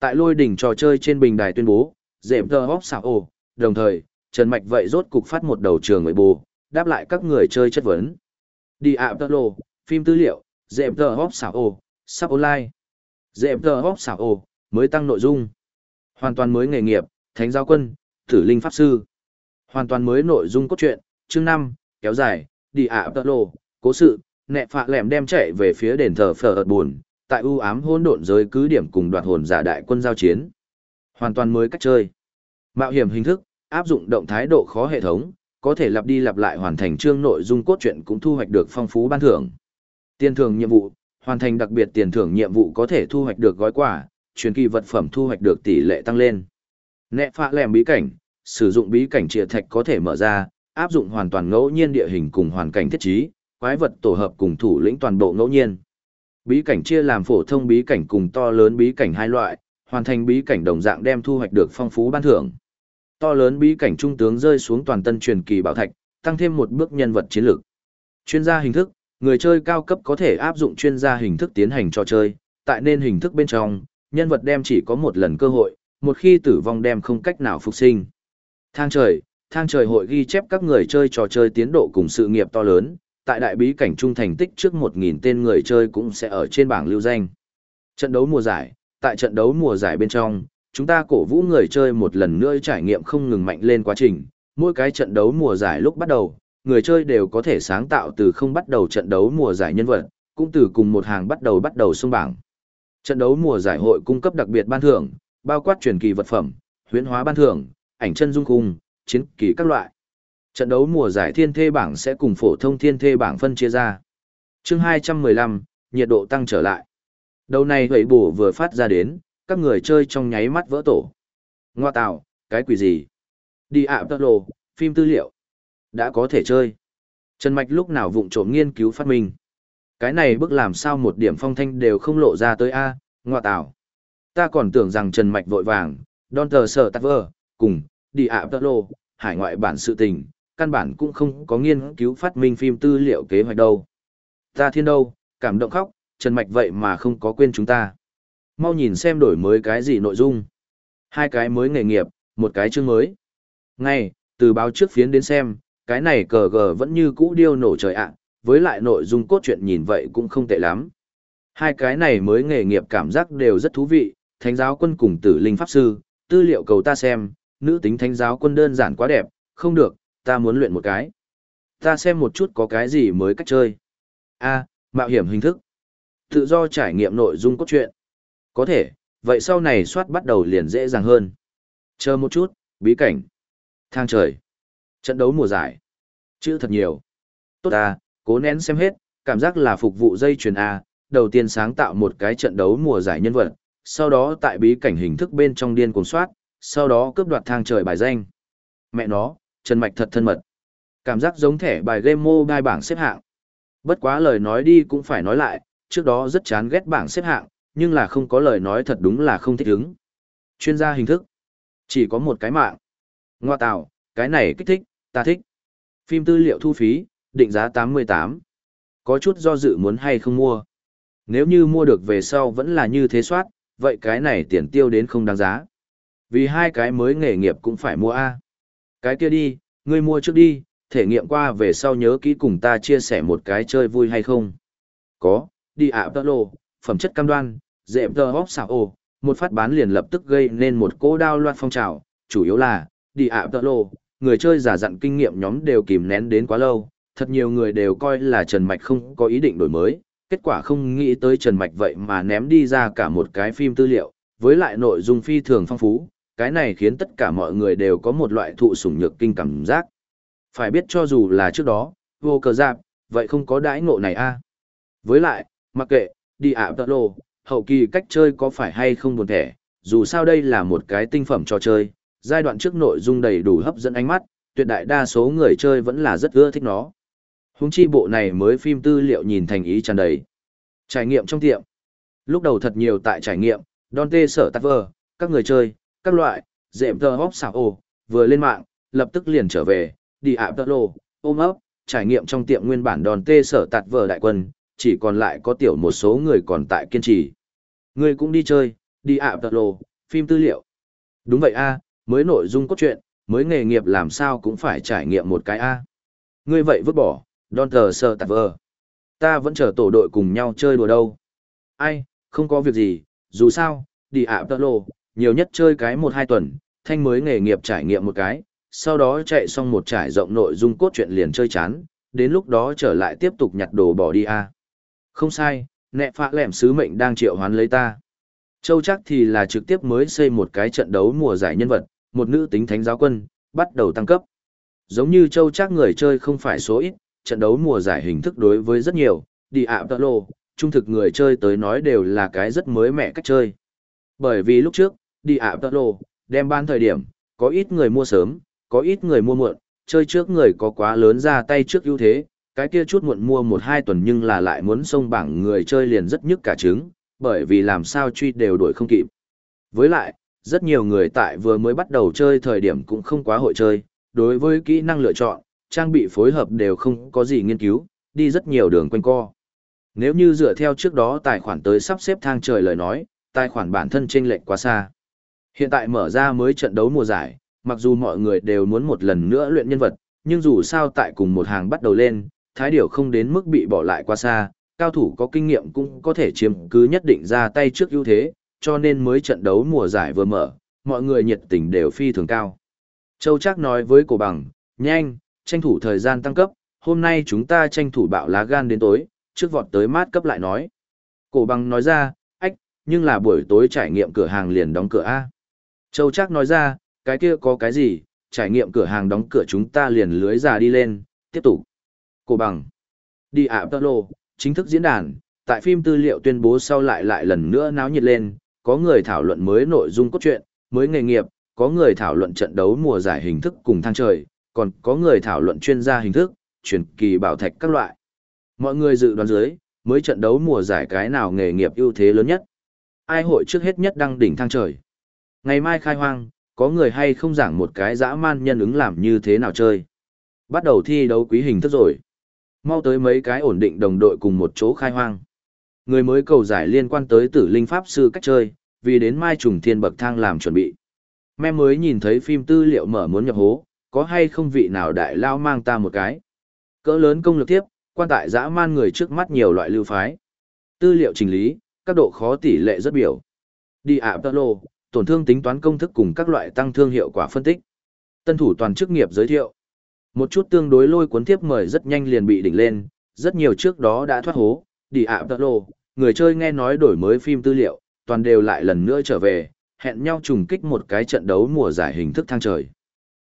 Tại lôi đỉnh trò chơi trên bình đài tuyên bố, dệm tờ hóp xảo ồ, đồng thời, Trần Mạch vậy rốt cục phát một đầu trường người bù, đáp lại các người chơi chất vấn. Đi ạ tờ lô, phim tư liệu, dệm tờ hóp xảo ồ, sắp online. Dệm tờ hóp xảo ồ, mới tăng nội dung. Hoàn toàn mới nghề nghiệp, thánh giáo quân, tử linh pháp sư. Hoàn toàn mới nội dung cốt truyện, chương 5, kéo dài, đi ạ tờ lô, cố sự, nẹ phạ lẻm đem chạy về phía đền thờ phở ợt buồn, tại ưu ám hỗn độn giới cứ điểm cùng đoạt hồn giả đại quân giao chiến. Hoàn toàn mới cách chơi. Mạo hiểm hình thức, áp dụng động thái độ khó hệ thống, có thể lặp đi lặp lại hoàn thành chương nội dung cốt truyện cũng thu hoạch được phong phú ban thưởng. Tiền thưởng nhiệm vụ, hoàn thành đặc biệt tiền thưởng nhiệm vụ có thể thu hoạch được gói quà, truyền kỳ vật phẩm thu hoạch được tỷ lệ tăng lên. Nẹ phạ lẻm bí cảnh, sử dụng bí cảnh trịa thạch có thể mở ra, áp dụng hoàn toàn ngẫu nhiên địa hình cùng hoàn cảnh thiết trí, quái vật tổ hợp cùng thủ lĩnh toàn bộ ngẫu nhiên. Bí cảnh chia làm phổ thông bí cảnh cùng to lớn bí cảnh hai loại, hoàn thành bí cảnh đồng dạng đem thu hoạch được phong phú ban thưởng. To lớn bí cảnh trung tướng rơi xuống toàn tân truyền kỳ bảo thạch, tăng thêm một bước nhân vật chiến lược. Chuyên gia hình thức, người chơi cao cấp có thể áp dụng chuyên gia hình thức tiến hành trò chơi, tại nên hình thức bên trong, nhân vật đem chỉ có một lần cơ hội, một khi tử vong đem không cách nào phục sinh. Thang trời, thang trời hội ghi chép các người chơi trò chơi tiến độ cùng sự nghiệp to lớn, tại đại bí cảnh trung thành tích trước 1.000 tên người chơi cũng sẽ ở trên bảng lưu danh. Trận đấu mùa giải, tại trận đấu mùa giải bên trong, chúng ta cổ vũ người chơi một lần nữa trải nghiệm không ngừng mạnh lên quá trình. Mỗi cái trận đấu mùa giải lúc bắt đầu, người chơi đều có thể sáng tạo từ không bắt đầu trận đấu mùa giải nhân vật, cũng từ cùng một hàng bắt đầu bắt đầu xung bảng. Trận đấu mùa giải hội cung cấp đặc biệt ban thưởng, bao quát truyền kỳ vật phẩm, huyễn hóa ban thưởng, ảnh chân dung cung, chiến kỳ các loại. Trận đấu mùa giải thiên thê bảng sẽ cùng phổ thông thiên thê bảng phân chia ra. chương 215, nhiệt độ tăng trở lại. Đầu này hủy bổ vừa phát ra đến, các người chơi trong nháy mắt vỡ tổ. Ngoa tạo, cái quỷ gì? Đi ạ tơ lộ, phim tư liệu. Đã có thể chơi. Trần Mạch lúc nào vụng trộm nghiên cứu phát minh. Cái này bức làm sao một điểm phong thanh đều không lộ ra tới A, ngoa tạo. Ta còn tưởng rằng Trần Mạch vội vàng, đòn tờ sở tạc vơ, cùng, đi ạ tơ lộ, hải ngoại bản sự tình, căn bản cũng không có nghiên cứu phát minh phim tư liệu kế hoạch đâu. Ta thiên đâu, cảm động khóc, Trần Mạch vậy mà không có quên chúng ta. Mau nhìn xem đổi mới cái gì nội dung. Hai cái mới nghề nghiệp, một cái chương mới. Ngay, từ báo trước phiến đến xem, cái này cờ gờ vẫn như cũ điêu nổ trời ạ, với lại nội dung cốt truyện nhìn vậy cũng không tệ lắm. Hai cái này mới nghề nghiệp cảm giác đều rất thú vị, thánh giáo quân cùng tử linh pháp sư, tư liệu cầu ta xem, nữ tính thánh giáo quân đơn giản quá đẹp, không được, ta muốn luyện một cái. Ta xem một chút có cái gì mới cách chơi. A, mạo hiểm hình thức. Tự do trải nghiệm nội dung cốt truyện. Có thể, vậy sau này soát bắt đầu liền dễ dàng hơn. Chờ một chút, bí cảnh. Thang trời. Trận đấu mùa giải. Chữ thật nhiều. Tốt à, cố nén xem hết, cảm giác là phục vụ dây chuyền A, đầu tiên sáng tạo một cái trận đấu mùa giải nhân vật, sau đó tại bí cảnh hình thức bên trong điên cuồng soát, sau đó cướp đoạt thang trời bài danh. Mẹ nó, Trần Mạch thật thân mật. Cảm giác giống thẻ bài game mobile bảng xếp hạng. Bất quá lời nói đi cũng phải nói lại, trước đó rất chán ghét bảng xếp hạng, nhưng là không có lời nói thật đúng là không thích ứng. Chuyên gia hình thức. Chỉ có một cái mạng. Ngoa tạo, cái này kích thích, ta thích. Phim tư liệu thu phí, định giá 88. Có chút do dự muốn hay không mua. Nếu như mua được về sau vẫn là như thế soát, vậy cái này tiền tiêu đến không đáng giá. Vì hai cái mới nghề nghiệp cũng phải mua A. Cái kia đi, ngươi mua trước đi, thể nghiệm qua về sau nhớ kỹ cùng ta chia sẻ một cái chơi vui hay không. Có, đi ạ tơ lô, phẩm chất cam đoan, dễ tơ hóc xảo ồ, một phát bán liền lập tức gây nên một cỗ đao loạt phong trào, chủ yếu là, đi ạ tơ lô, người chơi giả dặn kinh nghiệm nhóm đều kìm nén đến quá lâu, thật nhiều người đều coi là Trần Mạch không có ý định đổi mới, kết quả không nghĩ tới Trần Mạch vậy mà ném đi ra cả một cái phim tư liệu, với lại nội dung phi thường phong phú, cái này khiến tất cả mọi người đều có một loại thụ sủng nhược kinh cảm giác. Phải biết cho dù là trước đó, vô cờ giáp, vậy không có đãi ngộ này a Với lại, mặc kệ, đi ạ tợ lô, hậu kỳ cách chơi có phải hay không buồn thẻ, dù sao đây là một cái tinh phẩm trò chơi, giai đoạn trước nội dung đầy đủ hấp dẫn ánh mắt, tuyệt đại đa số người chơi vẫn là rất ưa thích nó. Húng chi bộ này mới phim tư liệu nhìn thành ý tràn đầy. Trải nghiệm trong tiệm. Lúc đầu thật nhiều tại trải nghiệm, Dante sở tắt vờ, các người chơi, các loại, dệm tờ hóp xảo ồ, vừa lên mạng, lập tức liền trở về, đi ạ tờ lô, ôm ấp, trải nghiệm trong tiệm nguyên bản đòn tê sở tạt vờ đại quân, chỉ còn lại có tiểu một số người còn tại kiên trì. Người cũng đi chơi, đi ạ tờ lô, phim tư liệu. Đúng vậy a, mới nội dung cốt truyện, mới nghề nghiệp làm sao cũng phải trải nghiệm một cái a. Ngươi vậy vứt bỏ, đòn tờ sở tạt vờ. Ta vẫn chờ tổ đội cùng nhau chơi đùa đâu. Ai, không có việc gì, dù sao, đi ạ tơ lô, nhiều nhất chơi cái một hai tuần, thanh mới nghề nghiệp trải nghiệm một cái, sau đó chạy xong một trải rộng nội dung cốt truyện liền chơi chán, đến lúc đó trở lại tiếp tục nhặt đồ bỏ đi a. Không sai, nẹ phạ lẻm sứ mệnh đang triệu hoán lấy ta. Châu chắc thì là trực tiếp mới xây một cái trận đấu mùa giải nhân vật, một nữ tính thánh giáo quân, bắt đầu tăng cấp. Giống như châu chắc người chơi không phải số ít, trận đấu mùa giải hình thức đối với rất nhiều, đi ạ tợ lộ, trung thực người chơi tới nói đều là cái rất mới mẻ cách chơi. Bởi vì lúc trước, đi ạ tật lộ, đem ban thời điểm, có ít người mua sớm, có ít người mua muộn, chơi trước người có quá lớn ra tay trước ưu thế, cái kia chút muộn mua một hai tuần nhưng là lại muốn xông bảng người chơi liền rất nhức cả trứng, bởi vì làm sao truy đều đuổi không kịp. Với lại, rất nhiều người tại vừa mới bắt đầu chơi thời điểm cũng không quá hội chơi, đối với kỹ năng lựa chọn, trang bị phối hợp đều không có gì nghiên cứu, đi rất nhiều đường quanh co. Nếu như dựa theo trước đó tài khoản tới sắp xếp thang trời lời nói, tài khoản bản thân chênh lệch quá xa. Hiện tại mở ra mới trận đấu mùa giải, mặc dù mọi người đều muốn một lần nữa luyện nhân vật, nhưng dù sao tại cùng một hàng bắt đầu lên, thái điểu không đến mức bị bỏ lại quá xa, cao thủ có kinh nghiệm cũng có thể chiếm cứ nhất định ra tay trước ưu thế, cho nên mới trận đấu mùa giải vừa mở, mọi người nhiệt tình đều phi thường cao. Châu Trác nói với cổ bằng, nhanh, tranh thủ thời gian tăng cấp, hôm nay chúng ta tranh thủ bạo lá gan đến tối, trước vọt tới mát cấp lại nói. Cổ bằng nói ra, ách, nhưng là buổi tối trải nghiệm cửa hàng liền đóng cửa A. Châu Trác nói ra, cái kia có cái gì, trải nghiệm cửa hàng đóng cửa chúng ta liền lưới ra đi lên, tiếp tục. Cổ bằng. Đi ạ tơ lộ, chính thức diễn đàn, tại phim tư liệu tuyên bố sau lại lại lần nữa náo nhiệt lên, có người thảo luận mới nội dung cốt truyện, mới nghề nghiệp, có người thảo luận trận đấu mùa giải hình thức cùng thang trời, còn có người thảo luận chuyên gia hình thức, truyền kỳ bảo thạch các loại. Mọi người dự đoán dưới, mới trận đấu mùa giải cái nào nghề nghiệp ưu thế lớn nhất. Ai hội trước hết nhất đăng đỉnh thang trời. Ngày mai khai hoang, có người hay không giảng một cái dã man nhân ứng làm như thế nào chơi. Bắt đầu thi đấu quý hình thức rồi. Mau tới mấy cái ổn định đồng đội cùng một chỗ khai hoang. Người mới cầu giải liên quan tới tử linh pháp sư cách chơi, vì đến mai trùng thiên bậc thang làm chuẩn bị. Mẹ mới nhìn thấy phim tư liệu mở muốn nhập hố, có hay không vị nào đại lao mang ta một cái. Cỡ lớn công lực tiếp, quan tại dã man người trước mắt nhiều loại lưu phái. Tư liệu trình lý, các độ khó tỷ lệ rất biểu. Đi ạ tơ lô, tổn thương tính toán công thức cùng các loại tăng thương hiệu quả phân tích. Tân thủ toàn chức nghiệp giới thiệu. Một chút tương đối lôi cuốn tiếp mời rất nhanh liền bị đỉnh lên, rất nhiều trước đó đã thoát hố, đi ạ tật lô, người chơi nghe nói đổi mới phim tư liệu, toàn đều lại lần nữa trở về, hẹn nhau trùng kích một cái trận đấu mùa giải hình thức thang trời.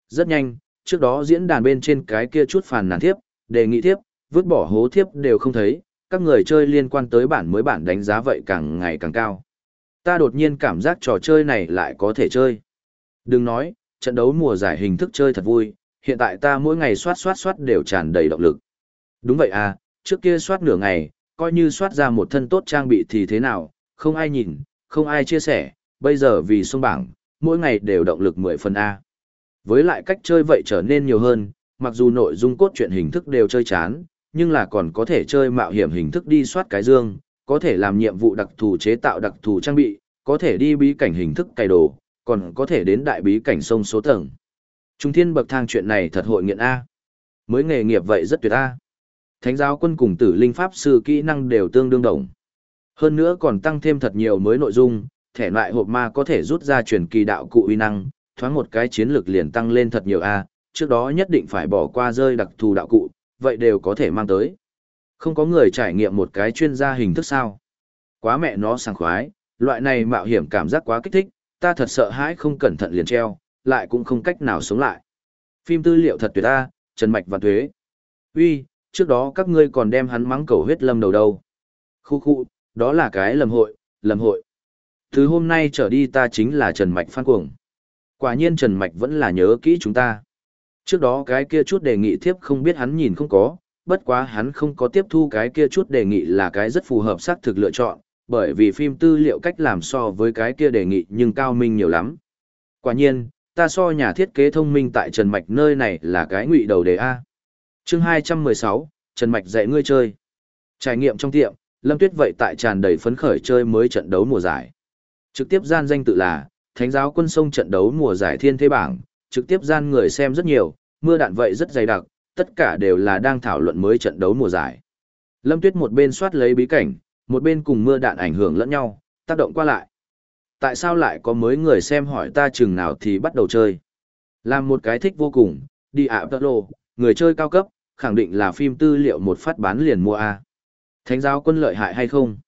Rất nhanh, trước đó diễn đàn bên trên cái kia chút phàn nàn thiếp, đề nghị thiếp, vứt bỏ hố thiếp đều không thấy, các người chơi liên quan tới bản mới bản đánh giá vậy càng ngày càng cao. Ta đột nhiên cảm giác trò chơi này lại có thể chơi. Đừng nói, trận đấu mùa giải hình thức chơi thật vui, hiện tại ta mỗi ngày soát soát soát đều tràn đầy động lực. Đúng vậy à, trước kia soát nửa ngày, coi như soát ra một thân tốt trang bị thì thế nào, không ai nhìn, không ai chia sẻ, bây giờ vì sông bảng, mỗi ngày đều động lực 10 phần A. Với lại cách chơi vậy trở nên nhiều hơn, mặc dù nội dung cốt truyện hình thức đều chơi chán, nhưng là còn có thể chơi mạo hiểm hình thức đi soát cái dương, có thể làm nhiệm vụ đặc thù chế tạo đặc thù trang bị, có thể đi bí cảnh hình thức cày đồ, còn có thể đến đại bí cảnh sông số tầng. Trung thiên bậc thang chuyện này thật hội nghiện A. Mới nghề nghiệp vậy rất tuyệt A. Thánh giáo quân cùng tử linh pháp sư kỹ năng đều tương đương đồng. Hơn nữa còn tăng thêm thật nhiều mới nội dung, thẻ loại hộp ma có thể rút ra truyền kỳ đạo cụ uy năng, thoáng một cái chiến lược liền tăng lên thật nhiều A, trước đó nhất định phải bỏ qua rơi đặc thù đạo cụ, vậy đều có thể mang tới. Không có người trải nghiệm một cái chuyên gia hình thức sao. Quá mẹ nó sảng khoái, loại này mạo hiểm cảm giác quá kích thích, ta thật sợ hãi không cẩn thận liền treo, lại cũng không cách nào sống lại. Phim tư liệu thật tuyệt ta, Trần Mạch và Thuế. Uy, trước đó các ngươi còn đem hắn mắng cầu huyết lâm đầu đâu. Khu khu, đó là cái lầm hội, lầm hội. Từ hôm nay trở đi ta chính là Trần Mạch phan cuồng. Quả nhiên Trần Mạch vẫn là nhớ kỹ chúng ta. Trước đó cái kia chút đề nghị thiếp không biết hắn nhìn không có, bất quá hắn không có tiếp thu cái kia chút đề nghị là cái rất phù hợp xác thực lựa chọn, bởi vì phim tư liệu cách làm so với cái kia đề nghị nhưng cao minh nhiều lắm. Quả nhiên, ta so nhà thiết kế thông minh tại Trần Mạch nơi này là cái ngụy đầu đề A. chương 216, Trần Mạch dạy ngươi chơi. Trải nghiệm trong tiệm, Lâm Tuyết vậy tại tràn đầy phấn khởi chơi mới trận đấu mùa giải. Trực tiếp gian danh tự là, Thánh giáo quân sông trận đấu mùa giải thiên thế bảng, trực tiếp gian người xem rất nhiều, mưa đạn vậy rất dày đặc, tất cả đều là đang thảo luận mới trận đấu mùa giải. Lâm Tuyết một bên soát lấy bí cảnh, một bên cùng mưa đạn ảnh hưởng lẫn nhau, tác động qua lại. Tại sao lại có mới người xem hỏi ta chừng nào thì bắt đầu chơi? Làm một cái thích vô cùng, đi ạ tơ lộ, người chơi cao cấp, khẳng định là phim tư liệu một phát bán liền mua A. Thánh giáo quân lợi hại hay không?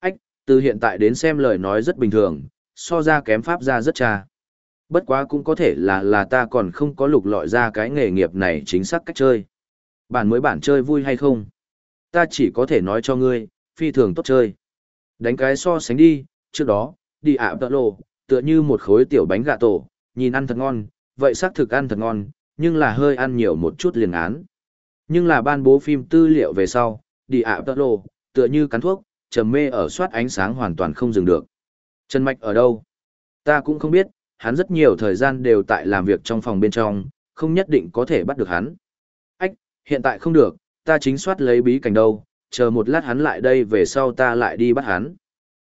Ách, từ hiện tại đến xem lời nói rất bình thường, so ra kém pháp ra rất trà. Bất quá cũng có thể là là ta còn không có lục lọi ra cái nghề nghiệp này chính xác cách chơi. Bản mới bản chơi vui hay không? Ta chỉ có thể nói cho ngươi, phi thường tốt chơi. Đánh cái so sánh đi, trước đó, đi ạ tợ lộ, tựa như một khối tiểu bánh gà tổ, nhìn ăn thật ngon, vậy xác thực ăn thật ngon, nhưng là hơi ăn nhiều một chút liền án. Nhưng là ban bố phim tư liệu về sau, đi ạ tợ lộ, tựa như cắn thuốc, trầm mê ở soát ánh sáng hoàn toàn không dừng được. Trần Mạch ở đâu? Ta cũng không biết, hắn rất nhiều thời gian đều tại làm việc trong phòng bên trong, không nhất định có thể bắt được hắn. Ách, hiện tại không được, ta chính soát lấy bí cảnh đâu, chờ một lát hắn lại đây về sau ta lại đi bắt hắn.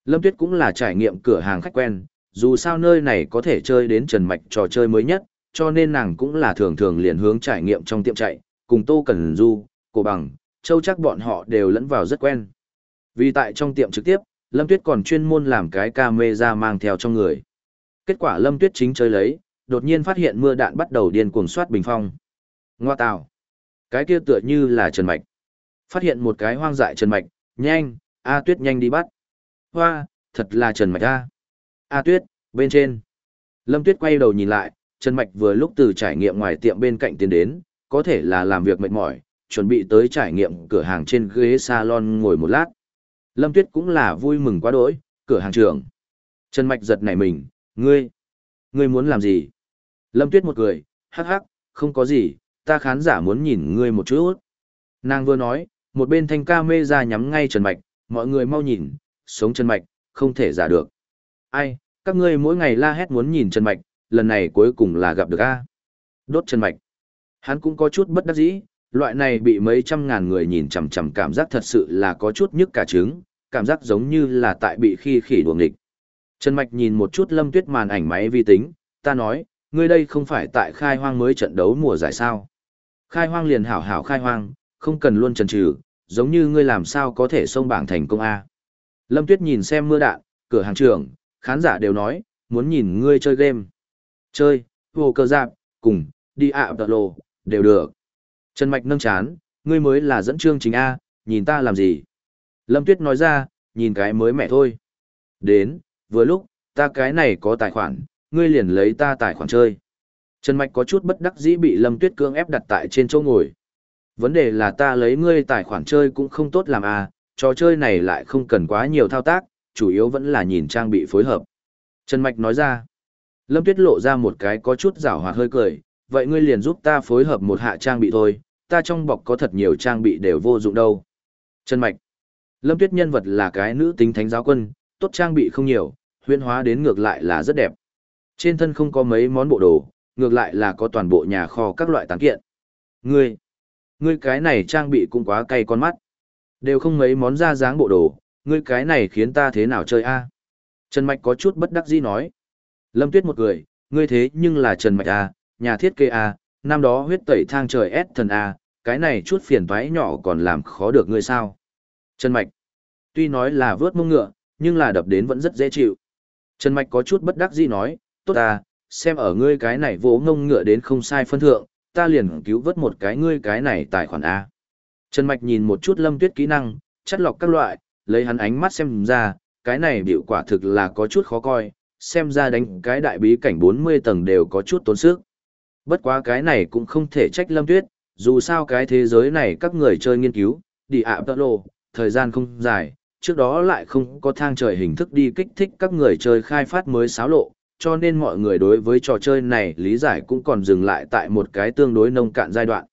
Lâm Tuyết cũng là trải nghiệm cửa hàng khách quen, dù sao nơi này có thể chơi đến Trần Mạch trò chơi mới nhất, cho nên nàng cũng là thường thường liền hướng trải nghiệm trong tiệm chạy, cùng Tô Cần Du, Cổ Bằng, Châu chắc bọn họ đều lẫn vào rất quen. Vì tại trong tiệm trực tiếp, Lâm Tuyết còn chuyên môn làm cái camera mang theo trong người. Kết quả Lâm Tuyết chính chơi lấy, đột nhiên phát hiện mưa đạn bắt đầu điên cuồng soát bình phong. Ngoa tào. Cái kia tựa như là Trần Mạch. Phát hiện một cái hoang dại Trần Mạch, nhanh, A Tuyết nhanh đi bắt. Hoa, thật là Trần Mạch A. A Tuyết, bên trên. Lâm Tuyết quay đầu nhìn lại, Trần Mạch vừa lúc từ trải nghiệm ngoài tiệm bên cạnh tiến đến, có thể là làm việc mệt mỏi, chuẩn bị tới trải nghiệm cửa hàng trên ghế salon ngồi một lát. Lâm Tuyết cũng là vui mừng quá đỗi, cửa hàng trưởng. Trần Mạch giật nảy mình, ngươi, ngươi muốn làm gì? Lâm Tuyết một cười, hắc hắc, không có gì, ta khán giả muốn nhìn ngươi một chút. Nàng vừa nói, một bên thanh ca mê ra nhắm ngay Trần Mạch, mọi người mau nhìn, sống Trần Mạch, không thể giả được. Ai, các ngươi mỗi ngày la hét muốn nhìn Trần Mạch, lần này cuối cùng là gặp được A. Đốt Trần Mạch. Hắn cũng có chút bất đắc dĩ, loại này bị mấy trăm ngàn người nhìn chằm chằm cảm giác thật sự là có chút nhức cả trứng, cảm giác giống như là tại bị khi khỉ đuồng địch. Trần Mạch nhìn một chút lâm tuyết màn ảnh máy vi tính, ta nói, ngươi đây không phải tại khai hoang mới trận đấu mùa giải sao. Khai hoang liền hảo hảo khai hoang, không cần luôn chần trừ, giống như ngươi làm sao có thể xông bảng thành công A. Lâm Tuyết nhìn xem mưa đạn, cửa hàng trưởng, khán giả đều nói, muốn nhìn ngươi chơi game. Chơi, vô cơ giạc, cùng, đi ạ à lồ, đều được. Trần Mạch nâng chán, ngươi mới là dẫn chương chính A, nhìn ta làm gì? Lâm Tuyết nói ra, nhìn cái mới mẹ thôi. Đến, vừa lúc, ta cái này có tài khoản, ngươi liền lấy ta tài khoản chơi. Trần Mạch có chút bất đắc dĩ bị Lâm Tuyết cưỡng ép đặt tại trên chỗ ngồi. Vấn đề là ta lấy ngươi tài khoản chơi cũng không tốt làm à, trò chơi này lại không cần quá nhiều thao tác, chủ yếu vẫn là nhìn trang bị phối hợp. Trần Mạch nói ra. Lâm Tuyết lộ ra một cái có chút rảo hoạt hơi cười, vậy ngươi liền giúp ta phối hợp một hạ trang bị thôi, ta trong bọc có thật nhiều trang bị đều vô dụng đâu. Trần Mạch. Lâm Tuyết nhân vật là cái nữ tính thánh giáo quân, tốt trang bị không nhiều, huyễn hóa đến ngược lại là rất đẹp. Trên thân không có mấy món bộ đồ, ngược lại là có toàn bộ nhà kho các loại tán kiện. Ngươi, ngươi cái này trang bị cũng quá cay con mắt. Đều không mấy món ra dáng bộ đồ, ngươi cái này khiến ta thế nào chơi a? Trần Mạch có chút bất đắc dĩ nói. Lâm Tuyết một cười, ngươi thế nhưng là Trần Mạch a, nhà thiết kế a, năm đó huyết tẩy thang trời S thần a, cái này chút phiền toái nhỏ còn làm khó được ngươi sao? Trần Mạch, tuy nói là vớt mông ngựa, nhưng là đập đến vẫn rất dễ chịu. Trần Mạch có chút bất đắc dĩ nói, tốt à, xem ở ngươi cái này vỗ ngông ngựa đến không sai phân thượng, ta liền cứu vớt một cái ngươi cái này tài khoản A. Trần Mạch nhìn một chút lâm tuyết kỹ năng, chất lọc các loại, lấy hắn ánh mắt xem ra, cái này biểu quả thực là có chút khó coi, xem ra đánh cái đại bí cảnh 40 tầng đều có chút tốn sức. Bất quá cái này cũng không thể trách lâm tuyết, dù sao cái thế giới này các người chơi nghiên cứu, đi ạ tợ lộ, thời gian không dài, trước đó lại không có thang trời hình thức đi kích thích các người chơi khai phát mới xáo lộ, cho nên mọi người đối với trò chơi này lý giải cũng còn dừng lại tại một cái tương đối nông cạn giai đoạn.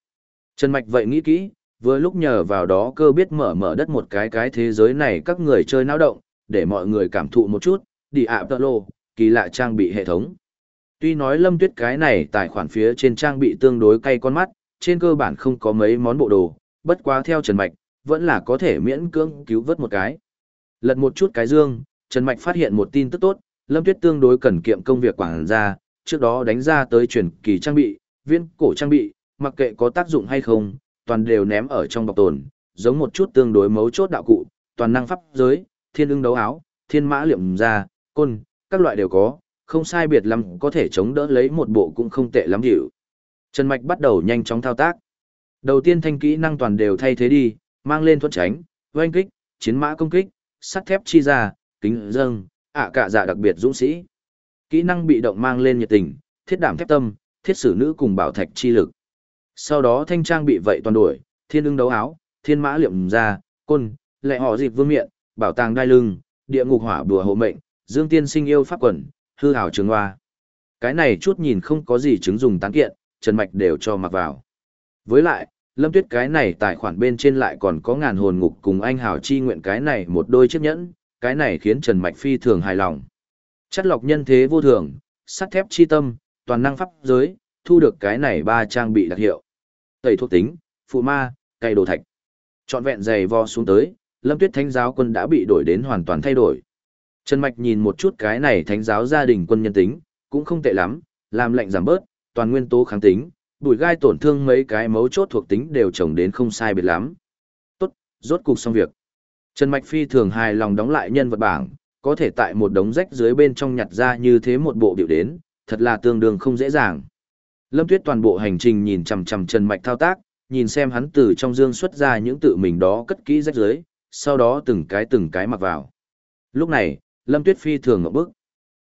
Trần Mạch vậy nghĩ kỹ, vừa lúc nhờ vào đó cơ biết mở mở đất một cái cái thế giới này các người chơi náo động, để mọi người cảm thụ một chút, đi ạ tơ lô, kỳ lạ trang bị hệ thống. Tuy nói lâm tuyết cái này tài khoản phía trên trang bị tương đối cay con mắt, trên cơ bản không có mấy món bộ đồ, bất quá theo Trần Mạch, vẫn là có thể miễn cưỡng cứu vớt một cái. Lật một chút cái dương, Trần Mạch phát hiện một tin tức tốt, Lâm Tuyết tương đối cần kiệm công việc quảng ra, trước đó đánh ra tới chuyển kỳ trang bị, viên cổ trang bị, mặc kệ có tác dụng hay không, toàn đều ném ở trong bọc tồn, giống một chút tương đối mấu chốt đạo cụ, toàn năng pháp giới, thiên ưng đấu áo, thiên mã liệm ra, côn, các loại đều có, không sai biệt lắm có thể chống đỡ lấy một bộ cũng không tệ lắm hiệu. Trần Mạch bắt đầu nhanh chóng thao tác. Đầu tiên thanh kỹ năng toàn đều thay thế đi, mang lên thuận tránh, oanh kích, chiến mã công kích, sắt thép chi ra, kính dâng, ạ cả dạ đặc biệt dũng sĩ. Kỹ năng bị động mang lên nhiệt tình, thiết đảm thép tâm, thiết sử nữ cùng bảo thạch chi lực. Sau đó thanh trang bị vậy toàn đổi, thiên ưng đấu áo, thiên mã liệm ra, côn, lệ họ dịp vương miện, bảo tàng đai lưng, địa ngục hỏa bùa hộ mệnh, dương tiên sinh yêu pháp quẩn, hư hảo trường hoa. Cái này chút nhìn không có gì chứng dùng tán kiện, Trần Mạch đều cho mặc vào. Với lại, Lâm Tuyết cái này tài khoản bên trên lại còn có ngàn hồn ngục cùng anh hào chi nguyện cái này một đôi chiếc nhẫn, cái này khiến Trần Mạch phi thường hài lòng. Chất lọc nhân thế vô thường, sắt thép chi tâm, toàn năng pháp giới, thu được cái này ba trang bị đặc hiệu. Tẩy thuộc tính, phụ ma, cây đồ thạch. Chọn vẹn dày vo xuống tới, Lâm Tuyết Thánh giáo quân đã bị đổi đến hoàn toàn thay đổi. Trần Mạch nhìn một chút cái này thánh giáo gia đình quân nhân tính, cũng không tệ lắm, làm lệnh giảm bớt, toàn nguyên tố kháng tính, bụi gai tổn thương mấy cái mấu chốt thuộc tính đều trồng đến không sai biệt lắm. Tốt, rốt cục xong việc. Trần Mạch Phi thường hài lòng đóng lại nhân vật bảng, có thể tại một đống rách dưới bên trong nhặt ra như thế một bộ biểu đến, thật là tương đương không dễ dàng. Lâm Tuyết toàn bộ hành trình nhìn chằm chằm Trần Mạch thao tác, nhìn xem hắn từ trong dương xuất ra những tự mình đó cất kỹ rách dưới, sau đó từng cái từng cái mặc vào. Lúc này, Lâm Tuyết phi thường ngậm bức.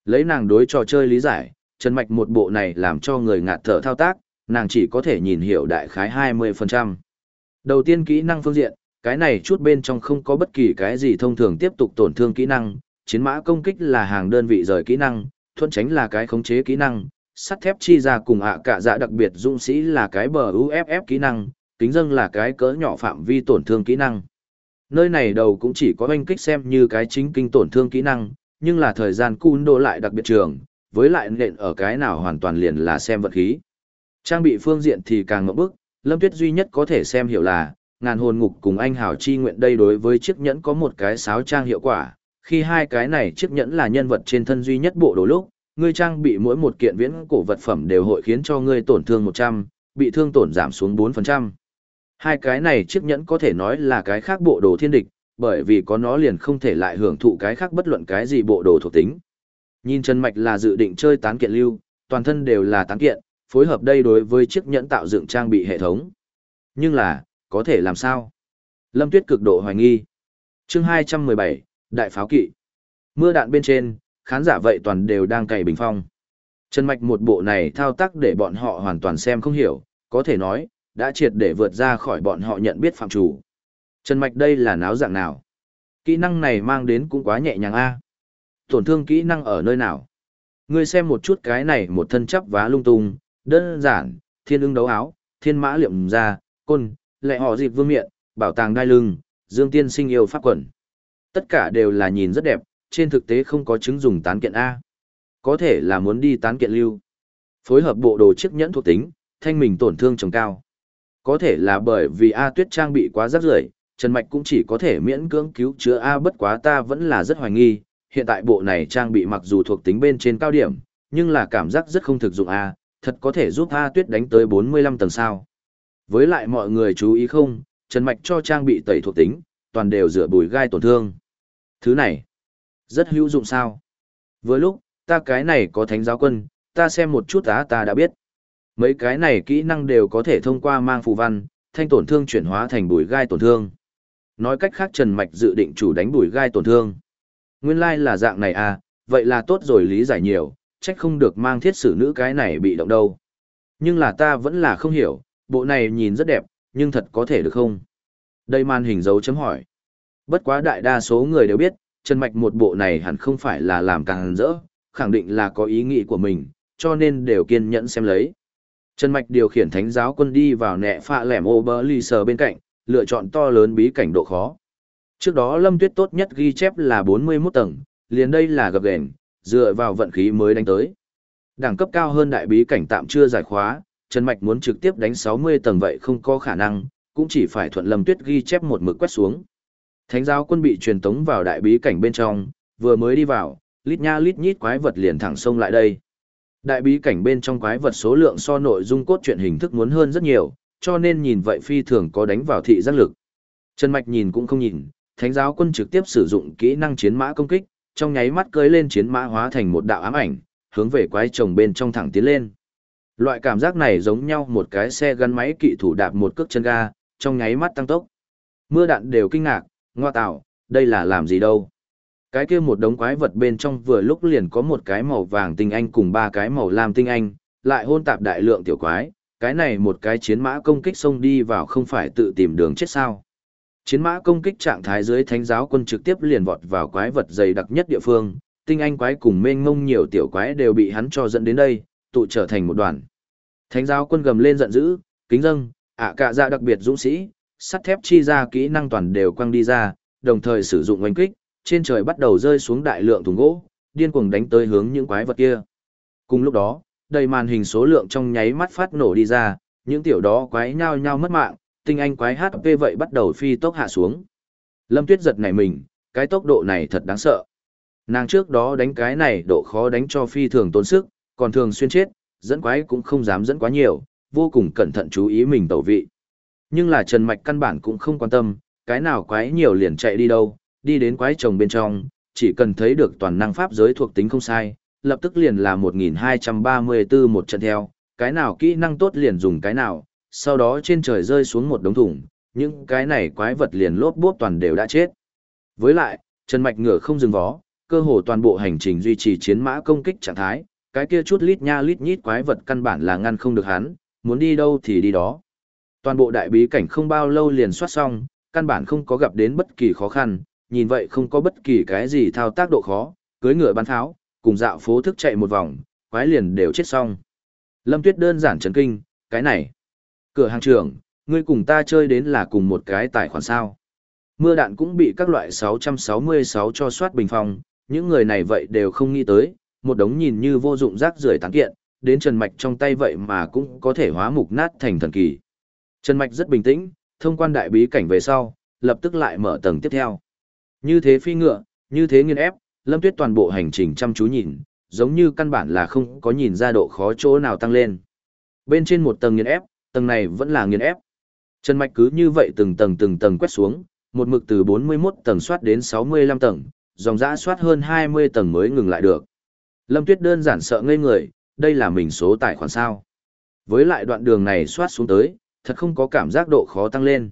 Lấy nàng đối trò chơi lý giải, Trần Mạch một bộ này làm cho người ngạt thở thao tác, nàng chỉ có thể nhìn hiểu đại khái 20%. Đầu tiên kỹ năng phương diện, cái này chút bên trong không có bất kỳ cái gì thông thường tiếp tục tổn thương kỹ năng, chiến mã công kích là hàng đơn vị rời kỹ năng, thuận tránh là cái khống chế kỹ năng, sắt thép chi ra cùng ạ cả dạ đặc biệt dũng sĩ là cái bờ UFF kỹ năng, kính dâng là cái cỡ nhỏ phạm vi tổn thương kỹ năng. Nơi này đầu cũng chỉ có oanh kích xem như cái chính kinh tổn thương kỹ năng, nhưng là thời gian cun đô lại đặc biệt trường, với lại nện ở cái nào hoàn toàn liền là xem vật khí. Trang bị phương diện thì càng ngậm bức, Lâm Tuyết duy nhất có thể xem hiểu là, ngàn hồn ngục cùng anh hảo chi nguyện đây đối với chiếc nhẫn có một cái sáo trang hiệu quả, khi hai cái này chiếc nhẫn là nhân vật trên thân duy nhất bộ đồ lúc, ngươi trang bị mỗi một kiện viễn cổ vật phẩm đều hội khiến cho ngươi tổn thương 100, bị thương tổn giảm xuống 4%. Hai cái này chiếc nhẫn có thể nói là cái khác bộ đồ thiên địch, bởi vì có nó liền không thể lại hưởng thụ cái khác bất luận cái gì bộ đồ thuộc tính. Nhìn Trần Mạch là dự định chơi tán kiện lưu, toàn thân đều là tán kiện, phối hợp đây đối với chiếc nhẫn tạo dựng trang bị hệ thống. Nhưng là, có thể làm sao? Lâm Tuyết cực độ hoài nghi. chương 217, Đại Pháo Kỵ. Mưa đạn bên trên, khán giả vậy toàn đều đang cày bình phong. Trần Mạch một bộ này thao tác để bọn họ hoàn toàn xem không hiểu, có thể nói, đã triệt để vượt ra khỏi bọn họ nhận biết phạm chủ. Trần Mạch đây là náo dạng nào? Kỹ năng này mang đến cũng quá nhẹ nhàng a Tổn thương kỹ năng ở nơi nào? Ngươi xem một chút cái này một thân chấp vá lung tung, đơn giản, thiên ưng đấu áo, thiên mã liệm ra, côn, lệ họ dịp vương miện, bảo tàng đai lưng, dương tiên sinh yêu pháp quần. Tất cả đều là nhìn rất đẹp, trên thực tế không có chứng dùng tán kiện A. Có thể là muốn đi tán kiện lưu. Phối hợp bộ đồ chiếc nhẫn thuộc tính, thanh mình tổn thương trồng cao. Có thể là bởi vì A tuyết trang bị quá rắc rưởi Trần Mạch cũng chỉ có thể miễn cưỡng cứu chữa A bất quá ta vẫn là rất hoài nghi. Hiện tại bộ này trang bị mặc dù thuộc tính bên trên cao điểm, nhưng là cảm giác rất không thực dụng A, thật có thể giúp A tuyết đánh tới 45 tầng sao. Với lại mọi người chú ý không, Trần Mạch cho trang bị tẩy thuộc tính, toàn đều rửa bùi gai tổn thương. Thứ này, rất hữu dụng sao. Với lúc, ta cái này có thánh giáo quân, ta xem một chút á ta đã biết. Mấy cái này kỹ năng đều có thể thông qua mang phù văn, thanh tổn thương chuyển hóa thành bùi gai tổn thương. Nói cách khác Trần Mạch dự định chủ đánh bùi gai tổn thương. Nguyên lai like là dạng này à, vậy là tốt rồi lý giải nhiều, trách không được mang thiết sử nữ cái này bị động đâu. Nhưng là ta vẫn là không hiểu, bộ này nhìn rất đẹp, nhưng thật có thể được không? Đây màn hình dấu chấm hỏi. Bất quá đại đa số người đều biết, Trần Mạch một bộ này hẳn không phải là làm càng rỡ, khẳng định là có ý nghĩ của mình, cho nên đều kiên nhẫn xem lấy. Trần Mạch điều khiển thánh giáo quân đi vào nẹ phạ lẻm ô bơ lì sờ bên cạnh, lựa chọn to lớn bí cảnh độ khó. Trước đó Lâm Tuyết tốt nhất ghi chép là 41 tầng, liền đây là gập gền, dựa vào vận khí mới đánh tới. Đẳng cấp cao hơn đại bí cảnh tạm chưa giải khóa, Trần Mạch muốn trực tiếp đánh 60 tầng vậy không có khả năng, cũng chỉ phải thuận Lâm Tuyết ghi chép một mực quét xuống. Thánh giáo quân bị truyền tống vào đại bí cảnh bên trong, vừa mới đi vào, lít nha lít nhít quái vật liền thẳng sông lại đây. Đại bí cảnh bên trong quái vật số lượng so nội dung cốt truyện hình thức muốn hơn rất nhiều, cho nên nhìn vậy phi thường có đánh vào thị giác lực. Trần Mạch nhìn cũng không nhìn, thánh giáo quân trực tiếp sử dụng kỹ năng chiến mã công kích, trong nháy mắt cưới lên chiến mã hóa thành một đạo ám ảnh, hướng về quái chồng bên trong thẳng tiến lên. Loại cảm giác này giống nhau một cái xe gắn máy kỵ thủ đạp một cước chân ga, trong nháy mắt tăng tốc. Mưa đạn đều kinh ngạc, ngoa tạo, đây là làm gì đâu. Cái kia một đống quái vật bên trong vừa lúc liền có một cái màu vàng tinh anh cùng ba cái màu lam tinh anh, lại hôn tạp đại lượng tiểu quái, cái này một cái chiến mã công kích xông đi vào không phải tự tìm đường chết sao. Chiến mã công kích trạng thái dưới thánh giáo quân trực tiếp liền vọt vào quái vật dày đặc nhất địa phương, tinh anh quái cùng mênh mông nhiều tiểu quái đều bị hắn cho dẫn đến đây, tụ trở thành một đoàn. Thánh giáo quân gầm lên giận dữ, kính dâng, ạ cả dạ đặc biệt dũng sĩ, sắt thép chi ra kỹ năng toàn đều quăng đi ra, đồng thời sử dụng oanh kích, trên trời bắt đầu rơi xuống đại lượng thùng gỗ, điên cuồng đánh tới hướng những quái vật kia. Cùng lúc đó, đầy màn hình số lượng trong nháy mắt phát nổ đi ra, những tiểu đó quái nhao nhao mất mạng, tinh anh quái HP vậy bắt đầu phi tốc hạ xuống. Lâm Tuyết giật nảy mình, cái tốc độ này thật đáng sợ. Nàng trước đó đánh cái này độ khó đánh cho phi thường tốn sức, còn thường xuyên chết, dẫn quái cũng không dám dẫn quá nhiều, vô cùng cẩn thận chú ý mình tẩu vị. Nhưng là Trần Mạch căn bản cũng không quan tâm, cái nào quái nhiều liền chạy đi đâu, đi đến quái chồng bên trong, chỉ cần thấy được toàn năng pháp giới thuộc tính không sai, lập tức liền là 1234 một trận theo, cái nào kỹ năng tốt liền dùng cái nào, sau đó trên trời rơi xuống một đống thủng, những cái này quái vật liền lốp bốp toàn đều đã chết. Với lại, Trần Mạch ngựa không dừng vó, cơ hồ toàn bộ hành trình duy trì chiến mã công kích trạng thái, cái kia chút lít nha lít nhít quái vật căn bản là ngăn không được hắn, muốn đi đâu thì đi đó. Toàn bộ đại bí cảnh không bao lâu liền soát xong, căn bản không có gặp đến bất kỳ khó khăn, nhìn vậy không có bất kỳ cái gì thao tác độ khó, cưới ngựa bắn tháo, cùng dạo phố thức chạy một vòng, quái liền đều chết xong. Lâm Tuyết đơn giản chấn kinh, cái này. Cửa hàng trưởng, ngươi cùng ta chơi đến là cùng một cái tài khoản sao. Mưa đạn cũng bị các loại 666 cho soát bình phong, những người này vậy đều không nghĩ tới, một đống nhìn như vô dụng rác rưởi tán kiện, đến Trần Mạch trong tay vậy mà cũng có thể hóa mục nát thành thần kỳ. Trần Mạch rất bình tĩnh, thông quan đại bí cảnh về sau, lập tức lại mở tầng tiếp theo. Như thế phi ngựa, như thế nghiên ép, Lâm Tuyết toàn bộ hành trình chăm chú nhìn, giống như căn bản là không có nhìn ra độ khó chỗ nào tăng lên. Bên trên một tầng nghiên ép, tầng này vẫn là nghiền ép. Trần Mạch cứ như vậy từng tầng từng tầng quét xuống, một mực từ 41 tầng soát đến 65 tầng, dòng dã soát hơn 20 tầng mới ngừng lại được. Lâm Tuyết đơn giản sợ ngây người, đây là mình số tài khoản sao. Với lại đoạn đường này soát xuống tới, thật không có cảm giác độ khó tăng lên.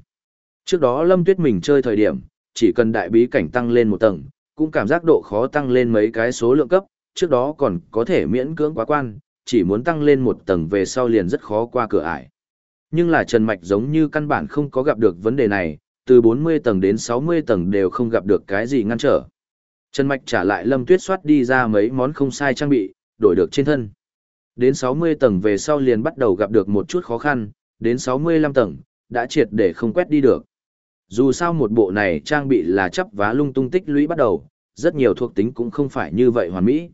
Trước đó Lâm Tuyết mình chơi thời điểm, chỉ cần đại bí cảnh tăng lên một tầng, cũng cảm giác độ khó tăng lên mấy cái số lượng cấp, trước đó còn có thể miễn cưỡng quá quan, chỉ muốn tăng lên một tầng về sau liền rất khó qua cửa ải. Nhưng là Trần Mạch giống như căn bản không có gặp được vấn đề này, từ 40 tầng đến 60 tầng đều không gặp được cái gì ngăn trở. Trần Mạch trả lại Lâm Tuyết soát đi ra mấy món không sai trang bị, đổi được trên thân. Đến 60 tầng về sau liền bắt đầu gặp được một chút khó khăn, đến 65 tầng, đã triệt để không quét đi được. Dù sao một bộ này trang bị là chấp vá lung tung tích lũy bắt đầu, rất nhiều thuộc tính cũng không phải như vậy hoàn mỹ.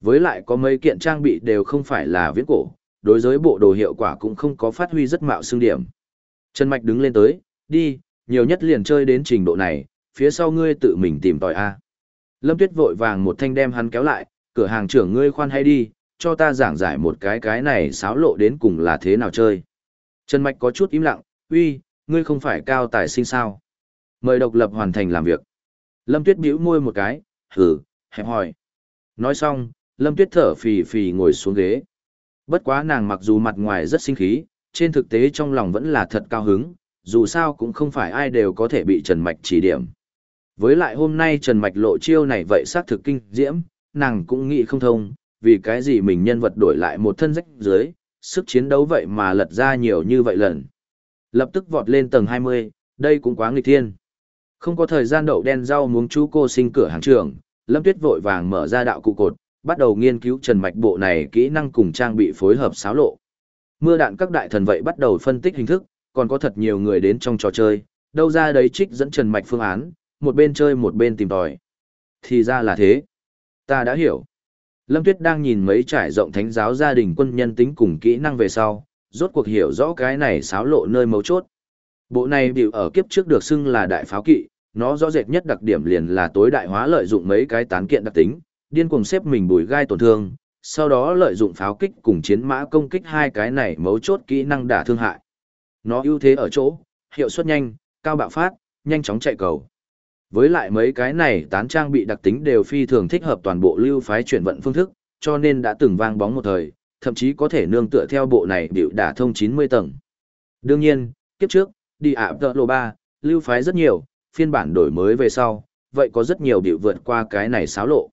Với lại có mấy kiện trang bị đều không phải là viễn cổ, đối với bộ đồ hiệu quả cũng không có phát huy rất mạo xương điểm. Trần Mạch đứng lên tới, đi, nhiều nhất liền chơi đến trình độ này, phía sau ngươi tự mình tìm tòi A. Lâm Tuyết vội vàng một thanh đem hắn kéo lại, cửa hàng trưởng ngươi khoan hay đi, cho ta giảng giải một cái cái này xáo lộ đến cùng là thế nào chơi. Trần Mạch có chút im lặng, uy, ngươi không phải cao tài sinh sao. Mời độc lập hoàn thành làm việc. Lâm Tuyết bĩu môi một cái, hử, hẹp hỏi. Nói xong, Lâm Tuyết thở phì phì ngồi xuống ghế. Bất quá nàng mặc dù mặt ngoài rất sinh khí, trên thực tế trong lòng vẫn là thật cao hứng, dù sao cũng không phải ai đều có thể bị Trần Mạch chỉ điểm. Với lại hôm nay Trần Mạch lộ chiêu này vậy xác thực kinh diễm, nàng cũng nghĩ không thông, vì cái gì mình nhân vật đổi lại một thân rách dưới, sức chiến đấu vậy mà lật ra nhiều như vậy lần. Lập tức vọt lên tầng 20, đây cũng quá nghịch thiên. Không có thời gian đậu đen rau muống chú cô sinh cửa hàng trường, Lâm Tuyết vội vàng mở ra đạo cụ cột, bắt đầu nghiên cứu Trần Mạch bộ này kỹ năng cùng trang bị phối hợp xáo lộ. Mưa đạn các đại thần vậy bắt đầu phân tích hình thức, còn có thật nhiều người đến trong trò chơi, đâu ra đấy trích dẫn Trần Mạch phương án, một bên chơi một bên tìm tòi. Thì ra là thế. Ta đã hiểu. Lâm Tuyết đang nhìn mấy trải rộng thánh giáo gia đình quân nhân tính cùng kỹ năng về sau, rốt cuộc hiểu rõ cái này xáo lộ nơi mấu chốt. Bộ này biểu ở kiếp trước được xưng là đại pháo kỵ, nó rõ rệt nhất đặc điểm liền là tối đại hóa lợi dụng mấy cái tán kiện đặc tính, điên cuồng xếp mình bùi gai tổn thương, sau đó lợi dụng pháo kích cùng chiến mã công kích hai cái này mấu chốt kỹ năng đả thương hại. Nó ưu thế ở chỗ, hiệu suất nhanh, cao bạo phát, nhanh chóng chạy cầu. Với lại mấy cái này tán trang bị đặc tính đều phi thường thích hợp toàn bộ lưu phái chuyển vận phương thức, cho nên đã từng vang bóng một thời, thậm chí có thể nương tựa theo bộ này biểu đả thông 90 tầng. Đương nhiên, kiếp trước, đi ạ tợ lộ 3, lưu phái rất nhiều, phiên bản đổi mới về sau, vậy có rất nhiều biểu vượt qua cái này xáo lộ.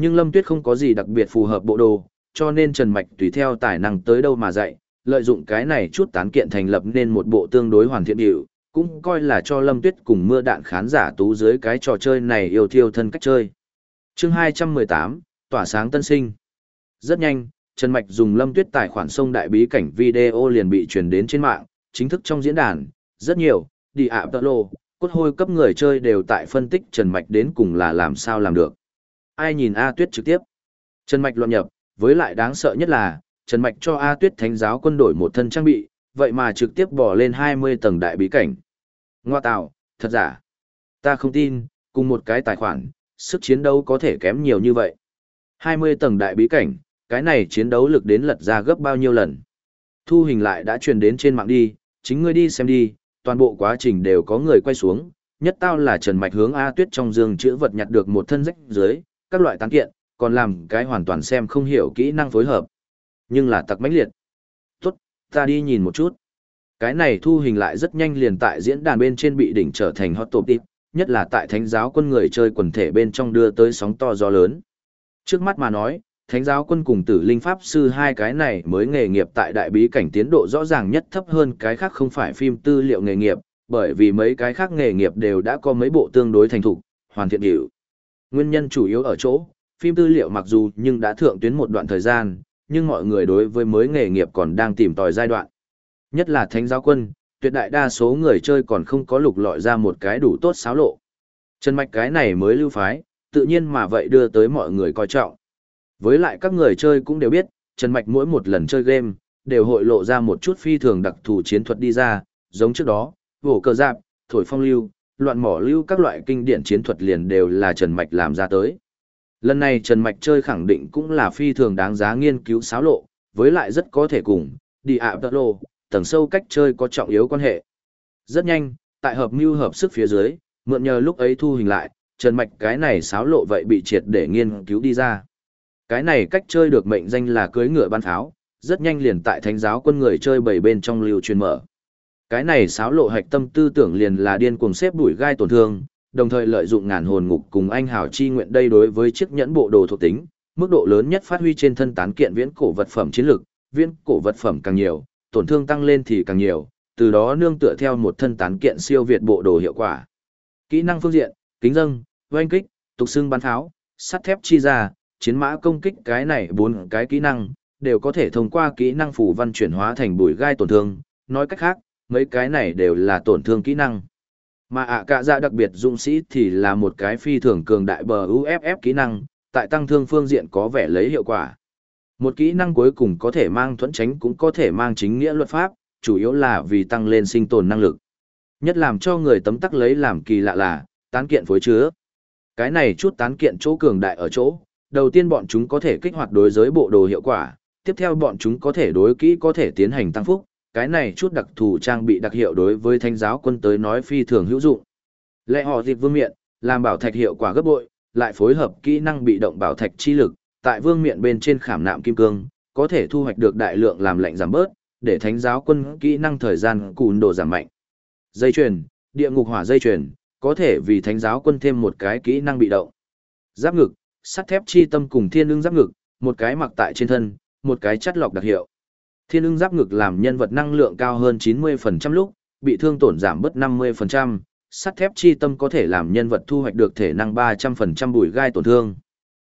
Nhưng Lâm Tuyết không có gì đặc biệt phù hợp bộ đồ, cho nên Trần Mạch tùy theo tài năng tới đâu mà dạy, lợi dụng cái này chút tán kiện thành lập nên một bộ tương đối hoàn thiện biểu, cũng coi là cho Lâm Tuyết cùng mưa đạn khán giả tú dưới cái trò chơi này yêu thiêu thân cách chơi. chương 218, tỏa sáng tân sinh. Rất nhanh, Trần Mạch dùng Lâm Tuyết tài khoản sông đại bí cảnh video liền bị truyền đến trên mạng, chính thức trong diễn đàn, rất nhiều, đi ạ tợ lô, cốt hôi cấp người chơi đều tại phân tích Trần Mạch đến cùng là làm sao làm được. Ai nhìn A Tuyết trực tiếp? Trần Mạch luận nhập, với lại đáng sợ nhất là, Trần Mạch cho A Tuyết thánh giáo quân đổi một thân trang bị, vậy mà trực tiếp bỏ lên 20 tầng đại bí cảnh. Ngoa tạo, thật giả. Ta không tin, cùng một cái tài khoản, sức chiến đấu có thể kém nhiều như vậy. 20 tầng đại bí cảnh, cái này chiến đấu lực đến lật ra gấp bao nhiêu lần. Thu hình lại đã truyền đến trên mạng đi, chính ngươi đi xem đi, toàn bộ quá trình đều có người quay xuống, nhất tao là Trần Mạch hướng A Tuyết trong giường chữ vật nhặt được một thân rách dưới, các loại tán kiện, còn làm cái hoàn toàn xem không hiểu kỹ năng phối hợp. Nhưng là tặc mãnh liệt. Tốt, ta đi nhìn một chút. Cái này thu hình lại rất nhanh liền tại diễn đàn bên trên bị đỉnh trở thành hot topic, nhất là tại thánh giáo quân người chơi quần thể bên trong đưa tới sóng to gió lớn. Trước mắt mà nói, thánh giáo quân cùng tử linh pháp sư hai cái này mới nghề nghiệp tại đại bí cảnh tiến độ rõ ràng nhất thấp hơn cái khác không phải phim tư liệu nghề nghiệp, bởi vì mấy cái khác nghề nghiệp đều đã có mấy bộ tương đối thành thục, hoàn thiện hiệu. Nguyên nhân chủ yếu ở chỗ, phim tư liệu mặc dù nhưng đã thượng tuyến một đoạn thời gian, nhưng mọi người đối với mới nghề nghiệp còn đang tìm tòi giai đoạn. Nhất là thánh giáo quân, tuyệt đại đa số người chơi còn không có lục lọi ra một cái đủ tốt xáo lộ. Trần Mạch cái này mới lưu phái, tự nhiên mà vậy đưa tới mọi người coi trọng. Với lại các người chơi cũng đều biết, Trần Mạch mỗi một lần chơi game, đều hội lộ ra một chút phi thường đặc thù chiến thuật đi ra, giống trước đó, vổ cờ giáp, thổi phong lưu, loạn mỏ lưu các loại kinh điển chiến thuật liền đều là Trần Mạch làm ra tới. Lần này Trần Mạch chơi khẳng định cũng là phi thường đáng giá nghiên cứu xáo lộ, với lại rất có thể cùng, đi ạ tật lô, tầng sâu cách chơi có trọng yếu quan hệ. Rất nhanh, tại hợp mưu hợp sức phía dưới, mượn nhờ lúc ấy thu hình lại, Trần Mạch cái này xáo lộ vậy bị triệt để nghiên cứu đi ra. Cái này cách chơi được mệnh danh là cưới ngựa ban tháo, rất nhanh liền tại thánh giáo quân người chơi bảy bên trong lưu truyền mở. Cái này xáo lộ hạch tâm tư tưởng liền là điên cuồng xếp đuổi gai tổn thương, đồng thời lợi dụng ngàn hồn ngục cùng anh hảo chi nguyện đây đối với chiếc nhẫn bộ đồ thuộc tính, mức độ lớn nhất phát huy trên thân tán kiện viễn cổ vật phẩm chiến lực, viễn cổ vật phẩm càng nhiều, tổn thương tăng lên thì càng nhiều, từ đó nương tựa theo một thân tán kiện siêu việt bộ đồ hiệu quả. Kỹ năng phương diện, kính dâng, oanh kích, tục xương bắn tháo, sắt thép chi ra, chiến mã công kích cái này bốn cái kỹ năng, đều có thể thông qua kỹ năng phủ văn chuyển hóa thành bùi gai tổn thương, nói cách khác, mấy cái này đều là tổn thương kỹ năng. Mà ạ cả dạ đặc biệt dũng sĩ thì là một cái phi thường cường đại bờ UFF kỹ năng, tại tăng thương phương diện có vẻ lấy hiệu quả. Một kỹ năng cuối cùng có thể mang thuẫn tránh cũng có thể mang chính nghĩa luật pháp, chủ yếu là vì tăng lên sinh tồn năng lực. Nhất làm cho người tấm tắc lấy làm kỳ lạ là, tán kiện phối chứa. Cái này chút tán kiện chỗ cường đại ở chỗ, đầu tiên bọn chúng có thể kích hoạt đối giới bộ đồ hiệu quả, tiếp theo bọn chúng có thể đối kỹ có thể tiến hành tăng phúc, cái này chút đặc thù trang bị đặc hiệu đối với thanh giáo quân tới nói phi thường hữu dụng. Lệ họ dịp vương miện, làm bảo thạch hiệu quả gấp bội, lại phối hợp kỹ năng bị động bảo thạch chi lực, tại vương miện bên trên khảm nạm kim cương, có thể thu hoạch được đại lượng làm lạnh giảm bớt, để thánh giáo quân kỹ năng thời gian cùn độ giảm mạnh. Dây chuyền, địa ngục hỏa dây chuyền, có thể vì thánh giáo quân thêm một cái kỹ năng bị động. Giáp ngực, sắt thép chi tâm cùng thiên ưng giáp ngực, một cái mặc tại trên thân, một cái chắt lọc đặc hiệu. Thiên ưng giáp ngực làm nhân vật năng lượng cao hơn 90% lúc, bị thương tổn giảm bớt 50%, sắt thép chi tâm có thể làm nhân vật thu hoạch được thể năng 300% bùi gai tổn thương.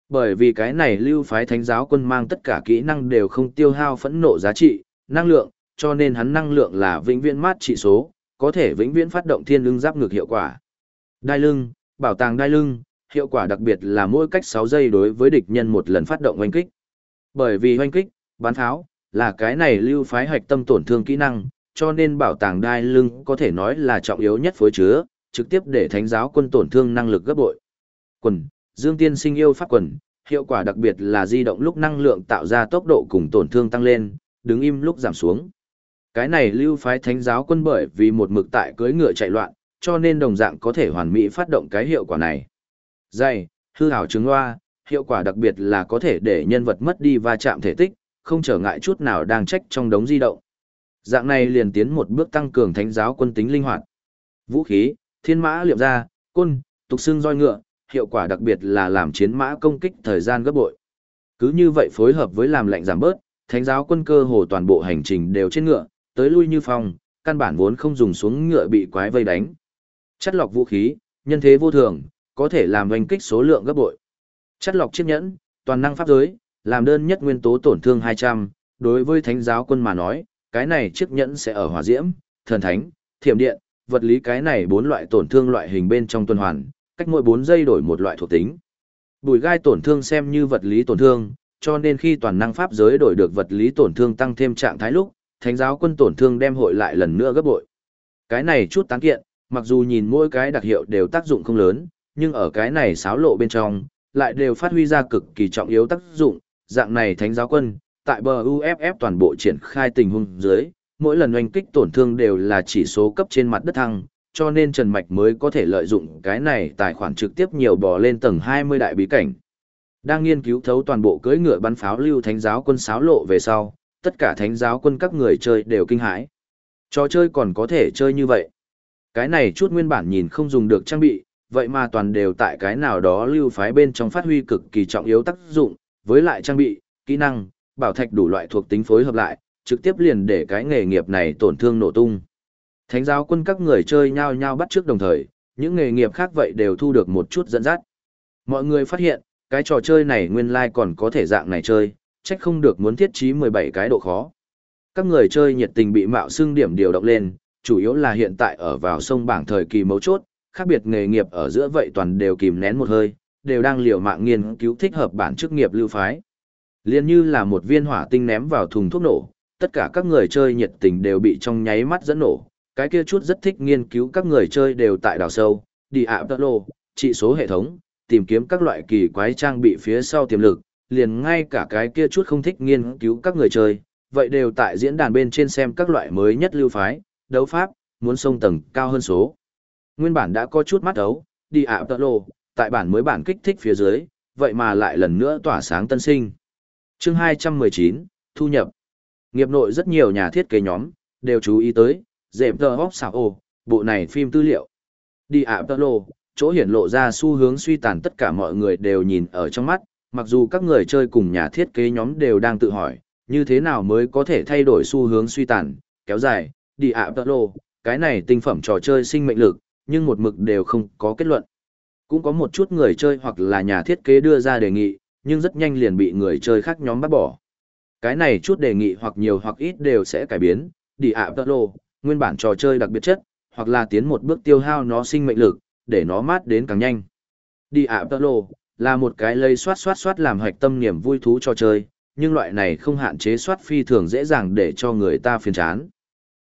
Bởi vì cái này lưu phái thánh giáo quân mang tất cả kỹ năng đều không tiêu hao phẫn nộ giá trị, năng lượng, cho nên hắn năng lượng là vĩnh viễn mát trị số, có thể vĩnh viễn phát động thiên lưng giáp ngực hiệu quả. Đai lưng, bảo tàng đai lưng, hiệu quả đặc biệt là mỗi cách 6 giây đối với địch nhân một lần phát động oanh kích. Bởi vì oanh kích, bán tháo, là cái này lưu phái hạch tâm tổn thương kỹ năng, cho nên bảo tàng đai lưng có thể nói là trọng yếu nhất phối chứa, trực tiếp để thánh giáo quân tổn thương năng lực gấp bội. Quần, Dương Tiên sinh yêu pháp quần, hiệu quả đặc biệt là di động lúc năng lượng tạo ra tốc độ cùng tổn thương tăng lên, đứng im lúc giảm xuống. Cái này lưu phái thánh giáo quân bởi vì một mực tại cưới ngựa chạy loạn, cho nên đồng dạng có thể hoàn mỹ phát động cái hiệu quả này. Dày, hư hảo trứng loa, hiệu quả đặc biệt là có thể để nhân vật mất đi va chạm thể tích, không trở ngại chút nào đang trách trong đống di động. Dạng này liền tiến một bước tăng cường thánh giáo quân tính linh hoạt. Vũ khí, thiên mã liệm ra, côn, tục xương roi ngựa, hiệu quả đặc biệt là làm chiến mã công kích thời gian gấp bội. Cứ như vậy phối hợp với làm lạnh giảm bớt, thánh giáo quân cơ hồ toàn bộ hành trình đều trên ngựa, tới lui như phong, căn bản vốn không dùng xuống ngựa bị quái vây đánh. Chất lọc vũ khí, nhân thế vô thường, có thể làm oanh kích số lượng gấp bội. Chất lọc chiếc nhẫn, toàn năng pháp giới, làm đơn nhất nguyên tố tổn thương 200, đối với thánh giáo quân mà nói, cái này chiếc nhẫn sẽ ở hỏa diễm, thần thánh, thiểm điện, vật lý cái này bốn loại tổn thương loại hình bên trong tuần hoàn, cách mỗi 4 giây đổi một loại thuộc tính. Bùi gai tổn thương xem như vật lý tổn thương, cho nên khi toàn năng pháp giới đổi được vật lý tổn thương tăng thêm trạng thái lúc, thánh giáo quân tổn thương đem hội lại lần nữa gấp bội. Cái này chút tán kiện, mặc dù nhìn mỗi cái đặc hiệu đều tác dụng không lớn, nhưng ở cái này xáo lộ bên trong, lại đều phát huy ra cực kỳ trọng yếu tác dụng, dạng này thánh giáo quân, tại bờ UFF toàn bộ triển khai tình huống dưới, mỗi lần oanh kích tổn thương đều là chỉ số cấp trên mặt đất thăng, cho nên Trần Mạch mới có thể lợi dụng cái này tài khoản trực tiếp nhiều bò lên tầng 20 đại bí cảnh. Đang nghiên cứu thấu toàn bộ cưỡi ngựa bắn pháo lưu thánh giáo quân sáo lộ về sau, tất cả thánh giáo quân các người chơi đều kinh hãi. Trò chơi còn có thể chơi như vậy. Cái này chút nguyên bản nhìn không dùng được trang bị, vậy mà toàn đều tại cái nào đó lưu phái bên trong phát huy cực kỳ trọng yếu tác dụng, với lại trang bị, kỹ năng, bảo thạch đủ loại thuộc tính phối hợp lại, trực tiếp liền để cái nghề nghiệp này tổn thương nổ tung. Thánh giáo quân các người chơi nhau nhau bắt trước đồng thời, những nghề nghiệp khác vậy đều thu được một chút dẫn dắt. Mọi người phát hiện, cái trò chơi này nguyên lai like còn có thể dạng này chơi, trách không được muốn thiết trí 17 cái độ khó. Các người chơi nhiệt tình bị mạo xưng điểm điều động lên, chủ yếu là hiện tại ở vào sông bảng thời kỳ mấu chốt, khác biệt nghề nghiệp ở giữa vậy toàn đều kìm nén một hơi, đều đang liều mạng nghiên cứu thích hợp bản chức nghiệp lưu phái. Liên như là một viên hỏa tinh ném vào thùng thuốc nổ, tất cả các người chơi nhiệt tình đều bị trong nháy mắt dẫn nổ, cái kia chút rất thích nghiên cứu các người chơi đều tại đào sâu, đi ạ tơ lô, trị số hệ thống, tìm kiếm các loại kỳ quái trang bị phía sau tiềm lực, liền ngay cả cái kia chút không thích nghiên cứu các người chơi, vậy đều tại diễn đàn bên trên xem các loại mới nhất lưu phái, đấu pháp, muốn sông tầng cao hơn số. Nguyên bản đã có chút mắt ấu, đi ạ tơ lô, tại bản mới bản kích thích phía dưới, vậy mà lại lần nữa tỏa sáng tân sinh. Chương 219, Thu nhập. Nghiệp nội rất nhiều nhà thiết kế nhóm, đều chú ý tới, dẹp tờ hóc xảo ồ, bộ này phim tư liệu. Đi ạ lô, chỗ hiển lộ ra xu hướng suy tàn tất cả mọi người đều nhìn ở trong mắt, mặc dù các người chơi cùng nhà thiết kế nhóm đều đang tự hỏi, như thế nào mới có thể thay đổi xu hướng suy tàn, kéo dài, đi ạ lô, cái này tinh phẩm trò chơi sinh mệnh lực, nhưng một mực đều không có kết luận. Cũng có một chút người chơi hoặc là nhà thiết kế đưa ra đề nghị, nhưng rất nhanh liền bị người chơi khác nhóm bắt bỏ. Cái này chút đề nghị hoặc nhiều hoặc ít đều sẽ cải biến, đi ạ tờ lô, nguyên bản trò chơi đặc biệt chất, hoặc là tiến một bước tiêu hao nó sinh mệnh lực, để nó mát đến càng nhanh. Đi ạ tơ lô, là một cái lây xoát xoát xoát làm hoạch tâm niềm vui thú cho chơi, nhưng loại này không hạn chế xoát phi thường dễ dàng để cho người ta phiền chán.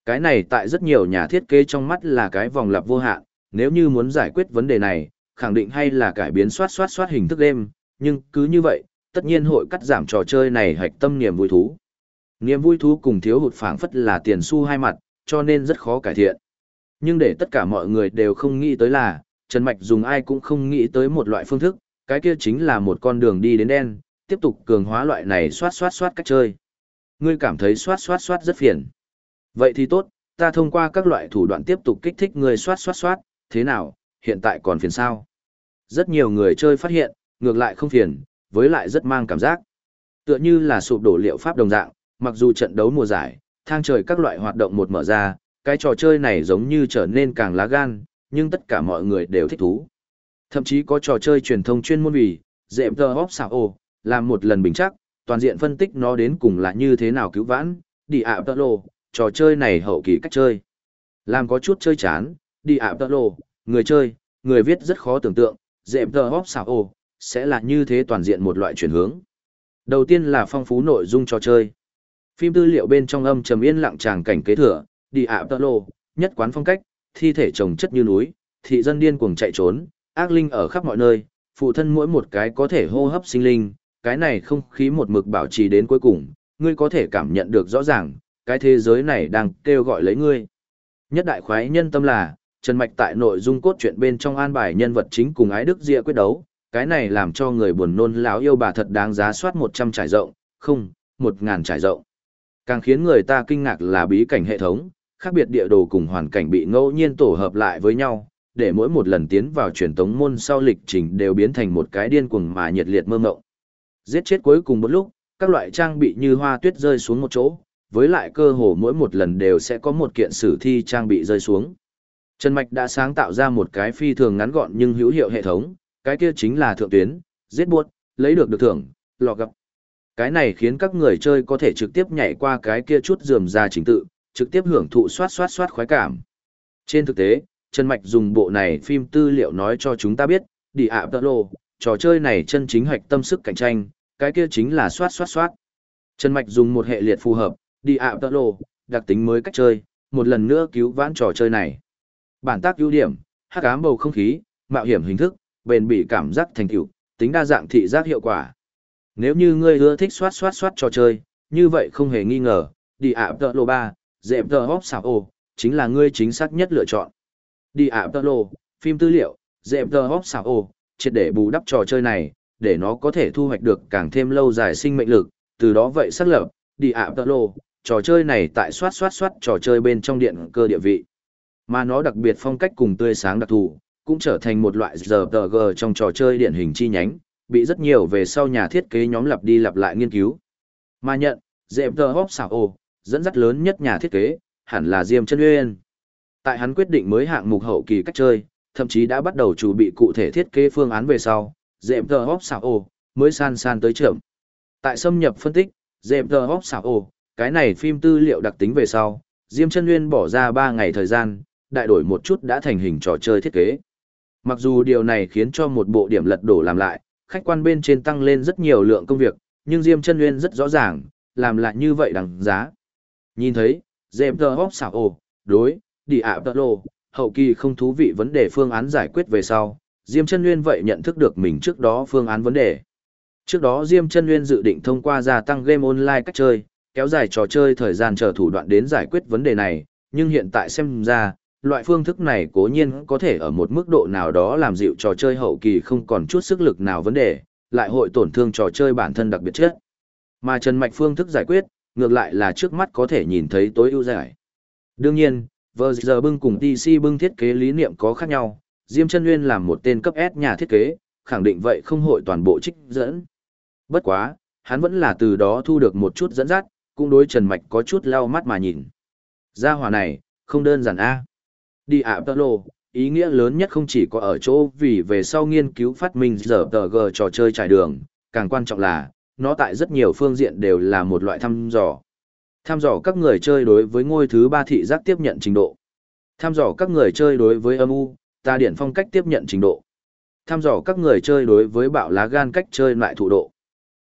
Cái này tại rất nhiều nhà thiết kế trong mắt là cái vòng lặp vô hạn, nếu như muốn giải quyết vấn đề này, khẳng định hay là cải biến xoát xoát xoát hình thức đêm nhưng cứ như vậy, tất nhiên hội cắt giảm trò chơi này hạch tâm niềm vui thú. Niềm vui thú cùng thiếu hụt phảng phất là tiền xu hai mặt, cho nên rất khó cải thiện. Nhưng để tất cả mọi người đều không nghĩ tới là, Trần Mạch dùng ai cũng không nghĩ tới một loại phương thức, cái kia chính là một con đường đi đến đen, tiếp tục cường hóa loại này xoát xoát xoát cách chơi. Ngươi cảm thấy xoát xoát xoát rất phiền. Vậy thì tốt, ta thông qua các loại thủ đoạn tiếp tục kích thích người xoát xoát xoát, thế nào, hiện tại còn phiền sao? Rất nhiều người chơi phát hiện, ngược lại không phiền, với lại rất mang cảm giác. Tựa như là sụp đổ liệu pháp đồng dạng, mặc dù trận đấu mùa giải, thang trời các loại hoạt động một mở ra, cái trò chơi này giống như trở nên càng lá gan, nhưng tất cả mọi người đều thích thú. Thậm chí có trò chơi truyền thông chuyên môn vì, dệm tờ hóp xảo ồ, làm một lần bình chắc, toàn diện phân tích nó đến cùng là như thế nào cứu vãn, đi ạ tờ lô, trò chơi này hậu kỳ cách chơi. Làm có chút chơi chán, đi ạ tờ lô, người chơi, người viết rất khó tưởng tượng, dệm tờ hóp xảo ồ, sẽ là như thế toàn diện một loại chuyển hướng. Đầu tiên là phong phú nội dung trò chơi. Phim tư liệu bên trong âm trầm yên lặng tràng cảnh kế thừa, đi ạ tơ lô, nhất quán phong cách, thi thể chồng chất như núi, thị dân điên cuồng chạy trốn, ác linh ở khắp mọi nơi, phụ thân mỗi một cái có thể hô hấp sinh linh, cái này không khí một mực bảo trì đến cuối cùng, ngươi có thể cảm nhận được rõ ràng, cái thế giới này đang kêu gọi lấy ngươi. Nhất đại khoái nhân tâm là, Trần Mạch tại nội dung cốt truyện bên trong an bài nhân vật chính cùng ái đức dịa quyết đấu, cái này làm cho người buồn nôn lão yêu bà thật đáng giá soát 100 trải rộng, không, 1000 trải rộng. Càng khiến người ta kinh ngạc là bí cảnh hệ thống, khác biệt địa đồ cùng hoàn cảnh bị ngẫu nhiên tổ hợp lại với nhau, để mỗi một lần tiến vào truyền tống môn sau lịch trình đều biến thành một cái điên cuồng mà nhiệt liệt mơ mộng. Giết chết cuối cùng một lúc, các loại trang bị như hoa tuyết rơi xuống một chỗ, với lại cơ hồ mỗi một lần đều sẽ có một kiện sử thi trang bị rơi xuống. Trần Mạch đã sáng tạo ra một cái phi thường ngắn gọn nhưng hữu hiệu hệ thống, cái kia chính là thượng tuyến, giết buốt, lấy được được thưởng, lọ gặp. Cái này khiến các người chơi có thể trực tiếp nhảy qua cái kia chút dườm ra chính tự, trực tiếp hưởng thụ soát soát soát khoái cảm. Trên thực tế, Trần Mạch dùng bộ này phim tư liệu nói cho chúng ta biết, đi ạ tợ lô, trò chơi này chân chính hoạch tâm sức cạnh tranh, cái kia chính là soát soát soát. Trần Mạch dùng một hệ liệt phù hợp, đi ạ tợ lô, đặc tính mới cách chơi, một lần nữa cứu vãn trò chơi này. Bản tác ưu điểm, hắc ám bầu không khí, mạo hiểm hình thức, bền bỉ cảm giác thành tựu, tính đa dạng thị giác hiệu quả. Nếu như ngươi ưa thích soát soát soát trò chơi, như vậy không hề nghi ngờ, đi ạ tợ lô 3, dẹp tờ hóc xảo ô, chính là ngươi chính xác nhất lựa chọn. Đi ạ tợ lô, phim tư liệu, dẹp tờ hóc xảo ô, triệt để bù đắp trò chơi này, để nó có thể thu hoạch được càng thêm lâu dài sinh mệnh lực, từ đó vậy xác lập, đi ạ tợ lô, trò chơi này tại soát soát soát trò chơi bên trong điện cơ địa vị. Mà nó đặc biệt phong cách cùng tươi sáng đặc thù, cũng trở thành một loại RPG trong trò chơi điển hình chi nhánh, bị rất nhiều về sau nhà thiết kế nhóm lặp đi lặp lại nghiên cứu. Mà nhận, dẹp tờ hóc xảo ô, dẫn dắt lớn nhất nhà thiết kế, hẳn là Diêm Chân Uyên. Tại hắn quyết định mới hạng mục hậu kỳ cách chơi, thậm chí đã bắt đầu chuẩn bị cụ thể thiết kế phương án về sau, dẹp tờ hóc xảo ô, mới san san tới trưởng. Tại xâm nhập phân tích, dẹp tờ hóc xảo ô, cái này phim tư liệu đặc tính về sau, Diêm Chân Uyên bỏ ra 3 ngày thời gian, đại đổi một chút đã thành hình trò chơi thiết kế. Mặc dù điều này khiến cho một bộ điểm lật đổ làm lại, khách quan bên trên tăng lên rất nhiều lượng công việc, nhưng Diêm Chân Nguyên rất rõ ràng, làm lại như vậy đằng giá. Nhìn thấy, Diêm Tơ Hóc xảo ồ, đối, đi ạ tơ lô, hậu kỳ không thú vị vấn đề phương án giải quyết về sau, Diêm Chân Nguyên vậy nhận thức được mình trước đó phương án vấn đề. Trước đó Diêm Chân Nguyên dự định thông qua gia tăng game online cách chơi, kéo dài trò chơi thời gian chờ thủ đoạn đến giải quyết vấn đề này, nhưng hiện tại xem ra, loại phương thức này cố nhiên có thể ở một mức độ nào đó làm dịu trò chơi hậu kỳ không còn chút sức lực nào vấn đề, lại hội tổn thương trò chơi bản thân đặc biệt chất. Mà Trần Mạch phương thức giải quyết, ngược lại là trước mắt có thể nhìn thấy tối ưu giải. Đương nhiên, giờ bưng cùng TC bưng thiết kế lý niệm có khác nhau, Diêm Chân Nguyên làm một tên cấp S nhà thiết kế, khẳng định vậy không hội toàn bộ trích dẫn. Bất quá, hắn vẫn là từ đó thu được một chút dẫn dắt, cũng đối Trần Mạch có chút lau mắt mà nhìn. Gia hỏa này, không đơn giản a. Đi ạ tơ lộ, ý nghĩa lớn nhất không chỉ có ở chỗ vì về sau nghiên cứu phát minh giờ tờ g trò chơi trải đường, càng quan trọng là, nó tại rất nhiều phương diện đều là một loại thăm dò. Thăm dò các người chơi đối với ngôi thứ ba thị giác tiếp nhận trình độ. Thăm dò các người chơi đối với âm u, ta điển phong cách tiếp nhận trình độ. Thăm dò các người chơi đối với bạo lá gan cách chơi lại thủ độ.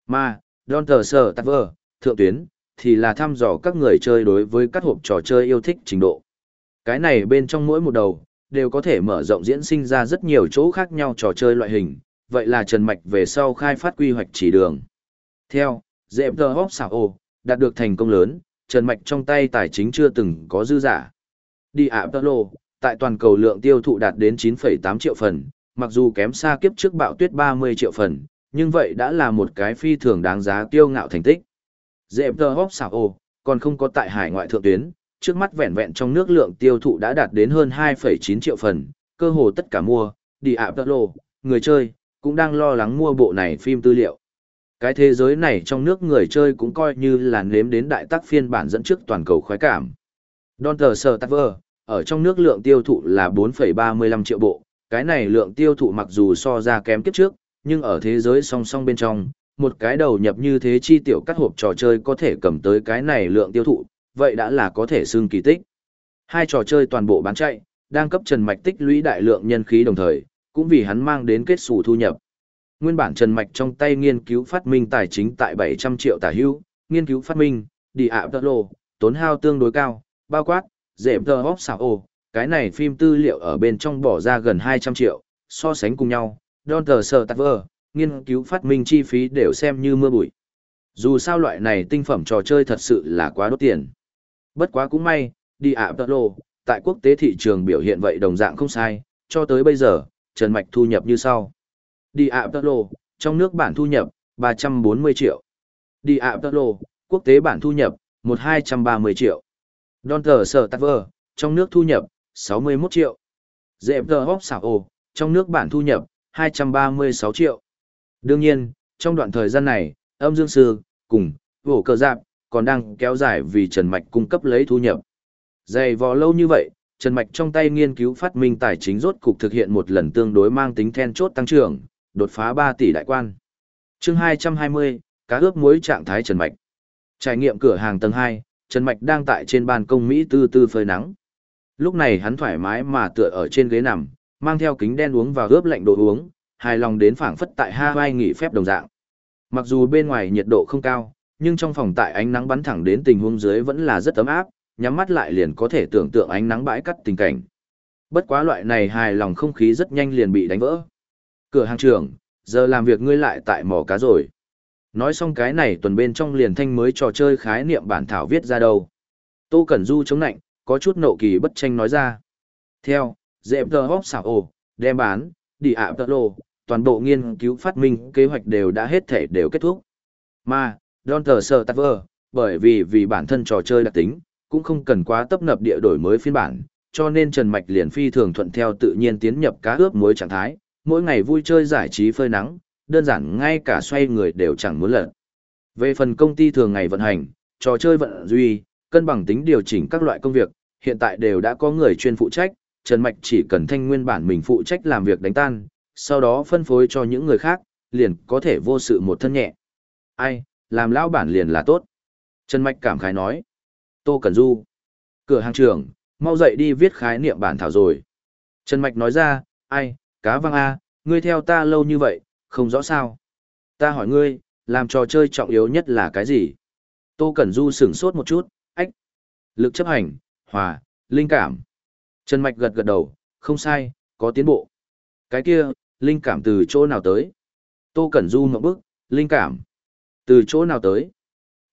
Mà, Don Tờ Sở Tạc Vơ, thượng tuyến, thì là thăm dò các người chơi đối với các hộp trò chơi yêu thích trình độ. Cái này bên trong mỗi một đầu, đều có thể mở rộng diễn sinh ra rất nhiều chỗ khác nhau trò chơi loại hình, vậy là Trần Mạch về sau khai phát quy hoạch chỉ đường. Theo, dẹp tờ hóc xảo ồ, đạt được thành công lớn, Trần Mạch trong tay tài chính chưa từng có dư giả. Đi ạ tơ lô, tại toàn cầu lượng tiêu thụ đạt đến 9,8 triệu phần, mặc dù kém xa kiếp trước bạo tuyết 30 triệu phần, nhưng vậy đã là một cái phi thường đáng giá tiêu ngạo thành tích. Dẹp tờ hóc xảo ồ, còn không có tại hải ngoại thượng tuyến, trước mắt vẹn vẹn trong nước lượng tiêu thụ đã đạt đến hơn 2,9 triệu phần, cơ hồ tất cả mua, đi ạ tơ lô, người chơi, cũng đang lo lắng mua bộ này phim tư liệu. Cái thế giới này trong nước người chơi cũng coi như là nếm đến đại tác phiên bản dẫn trước toàn cầu khoái cảm. Don tờ sờ tạc vơ, ở trong nước lượng tiêu thụ là 4,35 triệu bộ, cái này lượng tiêu thụ mặc dù so ra kém kiếp trước, nhưng ở thế giới song song bên trong, một cái đầu nhập như thế chi tiểu cắt hộp trò chơi có thể cầm tới cái này lượng tiêu thụ, vậy đã là có thể xưng kỳ tích. Hai trò chơi toàn bộ bán chạy, đang cấp Trần Mạch tích lũy đại lượng nhân khí đồng thời, cũng vì hắn mang đến kết sủ thu nhập. Nguyên bản Trần Mạch trong tay nghiên cứu phát minh tài chính tại 700 triệu tả hữu, nghiên cứu phát minh, đi ạ tơ lộ, tốn hao tương đối cao, bao quát, dẹp tờ hóc xảo ồ, cái này phim tư liệu ở bên trong bỏ ra gần 200 triệu, so sánh cùng nhau, đòn Tờ sờ Tạc vờ, nghiên cứu phát minh chi phí đều xem như mưa bụi. Dù sao loại này tinh phẩm trò chơi thật sự là quá đốt tiền. Bất quá cũng may, đi ạ tợ lộ, tại quốc tế thị trường biểu hiện vậy đồng dạng không sai, cho tới bây giờ, Trần Mạch thu nhập như sau. Đi ạ tợ lộ, trong nước bản thu nhập, 340 triệu. Đi ạ tợ lộ, quốc tế bản thu nhập, 1230 triệu. Don tờ sở tạc vờ, trong nước thu nhập, 61 triệu. Dẹp tờ hóc xảo ồ, trong nước bản thu nhập, 236 triệu. Đương nhiên, trong đoạn thời gian này, âm dương sư, cùng, vổ cờ giạc, còn đang kéo dài vì Trần Mạch cung cấp lấy thu nhập. Dày vò lâu như vậy, Trần Mạch trong tay nghiên cứu phát minh tài chính rốt cục thực hiện một lần tương đối mang tính then chốt tăng trưởng, đột phá 3 tỷ đại quan. chương 220, cá ướp muối trạng thái Trần Mạch. Trải nghiệm cửa hàng tầng 2, Trần Mạch đang tại trên ban công Mỹ tư tư phơi nắng. Lúc này hắn thoải mái mà tựa ở trên ghế nằm, mang theo kính đen uống vào ướp lạnh đồ uống, hài lòng đến phảng phất tại Hawaii nghỉ phép đồng dạng. Mặc dù bên ngoài nhiệt độ không cao, nhưng trong phòng tại ánh nắng bắn thẳng đến tình huống dưới vẫn là rất ấm áp, nhắm mắt lại liền có thể tưởng tượng ánh nắng bãi cắt tình cảnh. Bất quá loại này hài lòng không khí rất nhanh liền bị đánh vỡ. Cửa hàng trưởng, giờ làm việc ngươi lại tại mỏ cá rồi. Nói xong cái này tuần bên trong liền thanh mới trò chơi khái niệm bản thảo viết ra đâu. Tô Cẩn Du chống nạnh, có chút nộ kỳ bất tranh nói ra. Theo, dẹp tờ hóp xảo ồ, đem bán, đi ạ tờ lồ, toàn bộ nghiên cứu phát minh kế hoạch đều đã hết thể đều kết thúc. Mà, Don tờ Sơ tạc vơ, bởi vì vì bản thân trò chơi đặc tính, cũng không cần quá tấp nập địa đổi mới phiên bản, cho nên Trần Mạch liền phi thường thuận theo tự nhiên tiến nhập cá ướp muối trạng thái, mỗi ngày vui chơi giải trí phơi nắng, đơn giản ngay cả xoay người đều chẳng muốn lật Về phần công ty thường ngày vận hành, trò chơi vận duy, cân bằng tính điều chỉnh các loại công việc, hiện tại đều đã có người chuyên phụ trách, Trần Mạch chỉ cần thanh nguyên bản mình phụ trách làm việc đánh tan, sau đó phân phối cho những người khác, liền có thể vô sự một thân nhẹ. Ai, làm lão bản liền là tốt. Trần Mạch cảm khái nói. Tô Cẩn Du. Cửa hàng trưởng, mau dậy đi viết khái niệm bản thảo rồi. Trần Mạch nói ra, ai, cá văng A, ngươi theo ta lâu như vậy, không rõ sao. Ta hỏi ngươi, làm trò chơi trọng yếu nhất là cái gì? Tô Cẩn Du sửng sốt một chút, ách. Lực chấp hành, hòa, linh cảm. Trần Mạch gật gật đầu, không sai, có tiến bộ. Cái kia, linh cảm từ chỗ nào tới? Tô Cẩn Du một bức, linh cảm. Từ chỗ nào tới?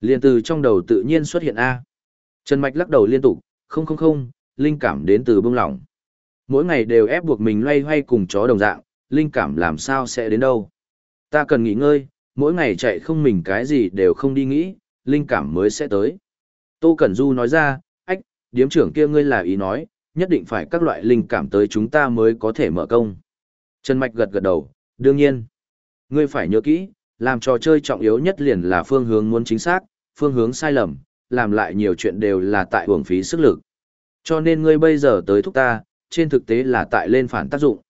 liền từ trong đầu tự nhiên xuất hiện A. Trần Mạch lắc đầu liên tục, không không không, linh cảm đến từ bông lỏng. Mỗi ngày đều ép buộc mình loay hoay cùng chó đồng dạng, linh cảm làm sao sẽ đến đâu. Ta cần nghỉ ngơi, mỗi ngày chạy không mình cái gì đều không đi nghĩ, linh cảm mới sẽ tới. Tô Cẩn Du nói ra, ách, điếm trưởng kia ngươi là ý nói, nhất định phải các loại linh cảm tới chúng ta mới có thể mở công. Trần Mạch gật gật đầu, đương nhiên. Ngươi phải nhớ kỹ, làm trò chơi trọng yếu nhất liền là phương hướng muốn chính xác, phương hướng sai lầm, làm lại nhiều chuyện đều là tại hưởng phí sức lực. Cho nên ngươi bây giờ tới thúc ta, trên thực tế là tại lên phản tác dụng.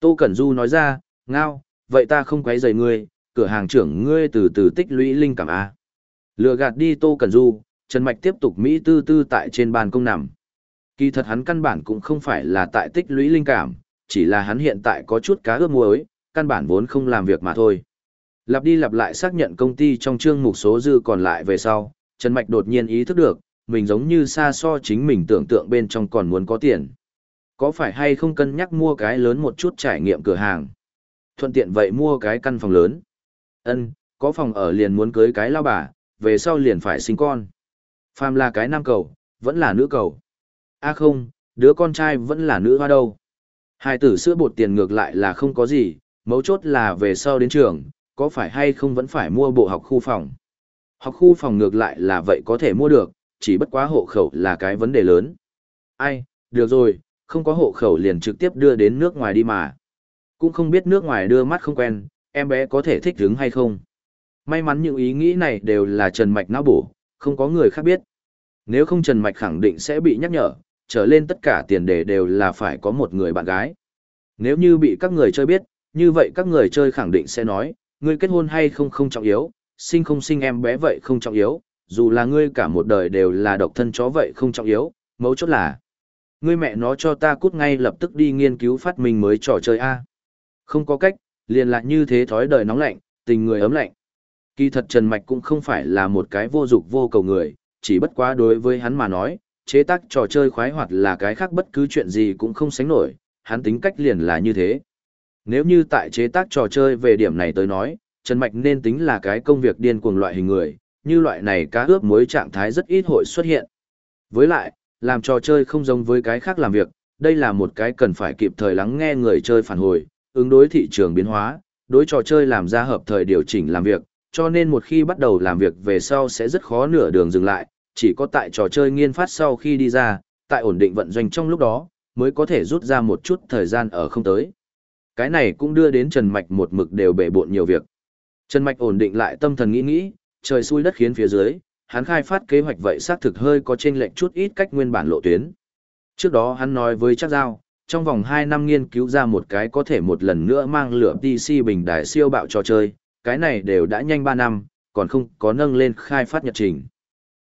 Tô Cẩn Du nói ra, ngao, vậy ta không quấy rầy ngươi, cửa hàng trưởng ngươi từ từ tích lũy linh cảm A. Lừa gạt đi Tô Cẩn Du, Trần Mạch tiếp tục Mỹ tư tư tại trên bàn công nằm. Kỳ thật hắn căn bản cũng không phải là tại tích lũy linh cảm, chỉ là hắn hiện tại có chút cá ướp muối, căn bản vốn không làm việc mà thôi. Lặp đi lặp lại xác nhận công ty trong chương mục số dư còn lại về sau, Trần Mạch đột nhiên ý thức được, mình giống như xa so chính mình tưởng tượng bên trong còn muốn có tiền. Có phải hay không cân nhắc mua cái lớn một chút trải nghiệm cửa hàng? Thuận tiện vậy mua cái căn phòng lớn. Ân, có phòng ở liền muốn cưới cái lao bà, về sau liền phải sinh con. Phàm là cái nam cầu, vẫn là nữ cầu. A không, đứa con trai vẫn là nữ hoa đâu. Hai tử sữa bột tiền ngược lại là không có gì, mấu chốt là về sau đến trường, có phải hay không vẫn phải mua bộ học khu phòng. Học khu phòng ngược lại là vậy có thể mua được, chỉ bất quá hộ khẩu là cái vấn đề lớn. Ai, được rồi, không có hộ khẩu liền trực tiếp đưa đến nước ngoài đi mà. Cũng không biết nước ngoài đưa mắt không quen, em bé có thể thích đứng hay không. May mắn những ý nghĩ này đều là Trần Mạch não bổ, không có người khác biết. Nếu không Trần Mạch khẳng định sẽ bị nhắc nhở, trở lên tất cả tiền đề đều là phải có một người bạn gái. Nếu như bị các người chơi biết, như vậy các người chơi khẳng định sẽ nói, ngươi kết hôn hay không không trọng yếu, sinh không sinh em bé vậy không trọng yếu, dù là ngươi cả một đời đều là độc thân chó vậy không trọng yếu, mấu chốt là ngươi mẹ nó cho ta cút ngay lập tức đi nghiên cứu phát minh mới trò chơi A. Không có cách, liền lại như thế thói đời nóng lạnh, tình người ấm lạnh. Kỳ thật Trần Mạch cũng không phải là một cái vô dục vô cầu người, chỉ bất quá đối với hắn mà nói, chế tác trò chơi khoái hoạt là cái khác bất cứ chuyện gì cũng không sánh nổi, hắn tính cách liền là như thế. Nếu như tại chế tác trò chơi về điểm này tới nói, Trần Mạch nên tính là cái công việc điên cuồng loại hình người, như loại này cá ướp muối trạng thái rất ít hội xuất hiện. Với lại, làm trò chơi không giống với cái khác làm việc, đây là một cái cần phải kịp thời lắng nghe người chơi phản hồi, ứng đối thị trường biến hóa, đối trò chơi làm ra hợp thời điều chỉnh làm việc, cho nên một khi bắt đầu làm việc về sau sẽ rất khó nửa đường dừng lại, chỉ có tại trò chơi nghiên phát sau khi đi ra, tại ổn định vận doanh trong lúc đó, mới có thể rút ra một chút thời gian ở không tới. Cái này cũng đưa đến Trần Mạch một mực đều bể bộn nhiều việc. Trần Mạch ổn định lại tâm thần nghĩ nghĩ, trời xui đất khiến phía dưới, hắn khai phát kế hoạch vậy xác thực hơi có chênh lệch chút ít cách nguyên bản lộ tuyến. Trước đó hắn nói với chắc giao, trong vòng 2 năm nghiên cứu ra một cái có thể một lần nữa mang lửa PC bình đài siêu bạo trò chơi, cái này đều đã nhanh 3 năm, còn không có nâng lên khai phát nhật trình.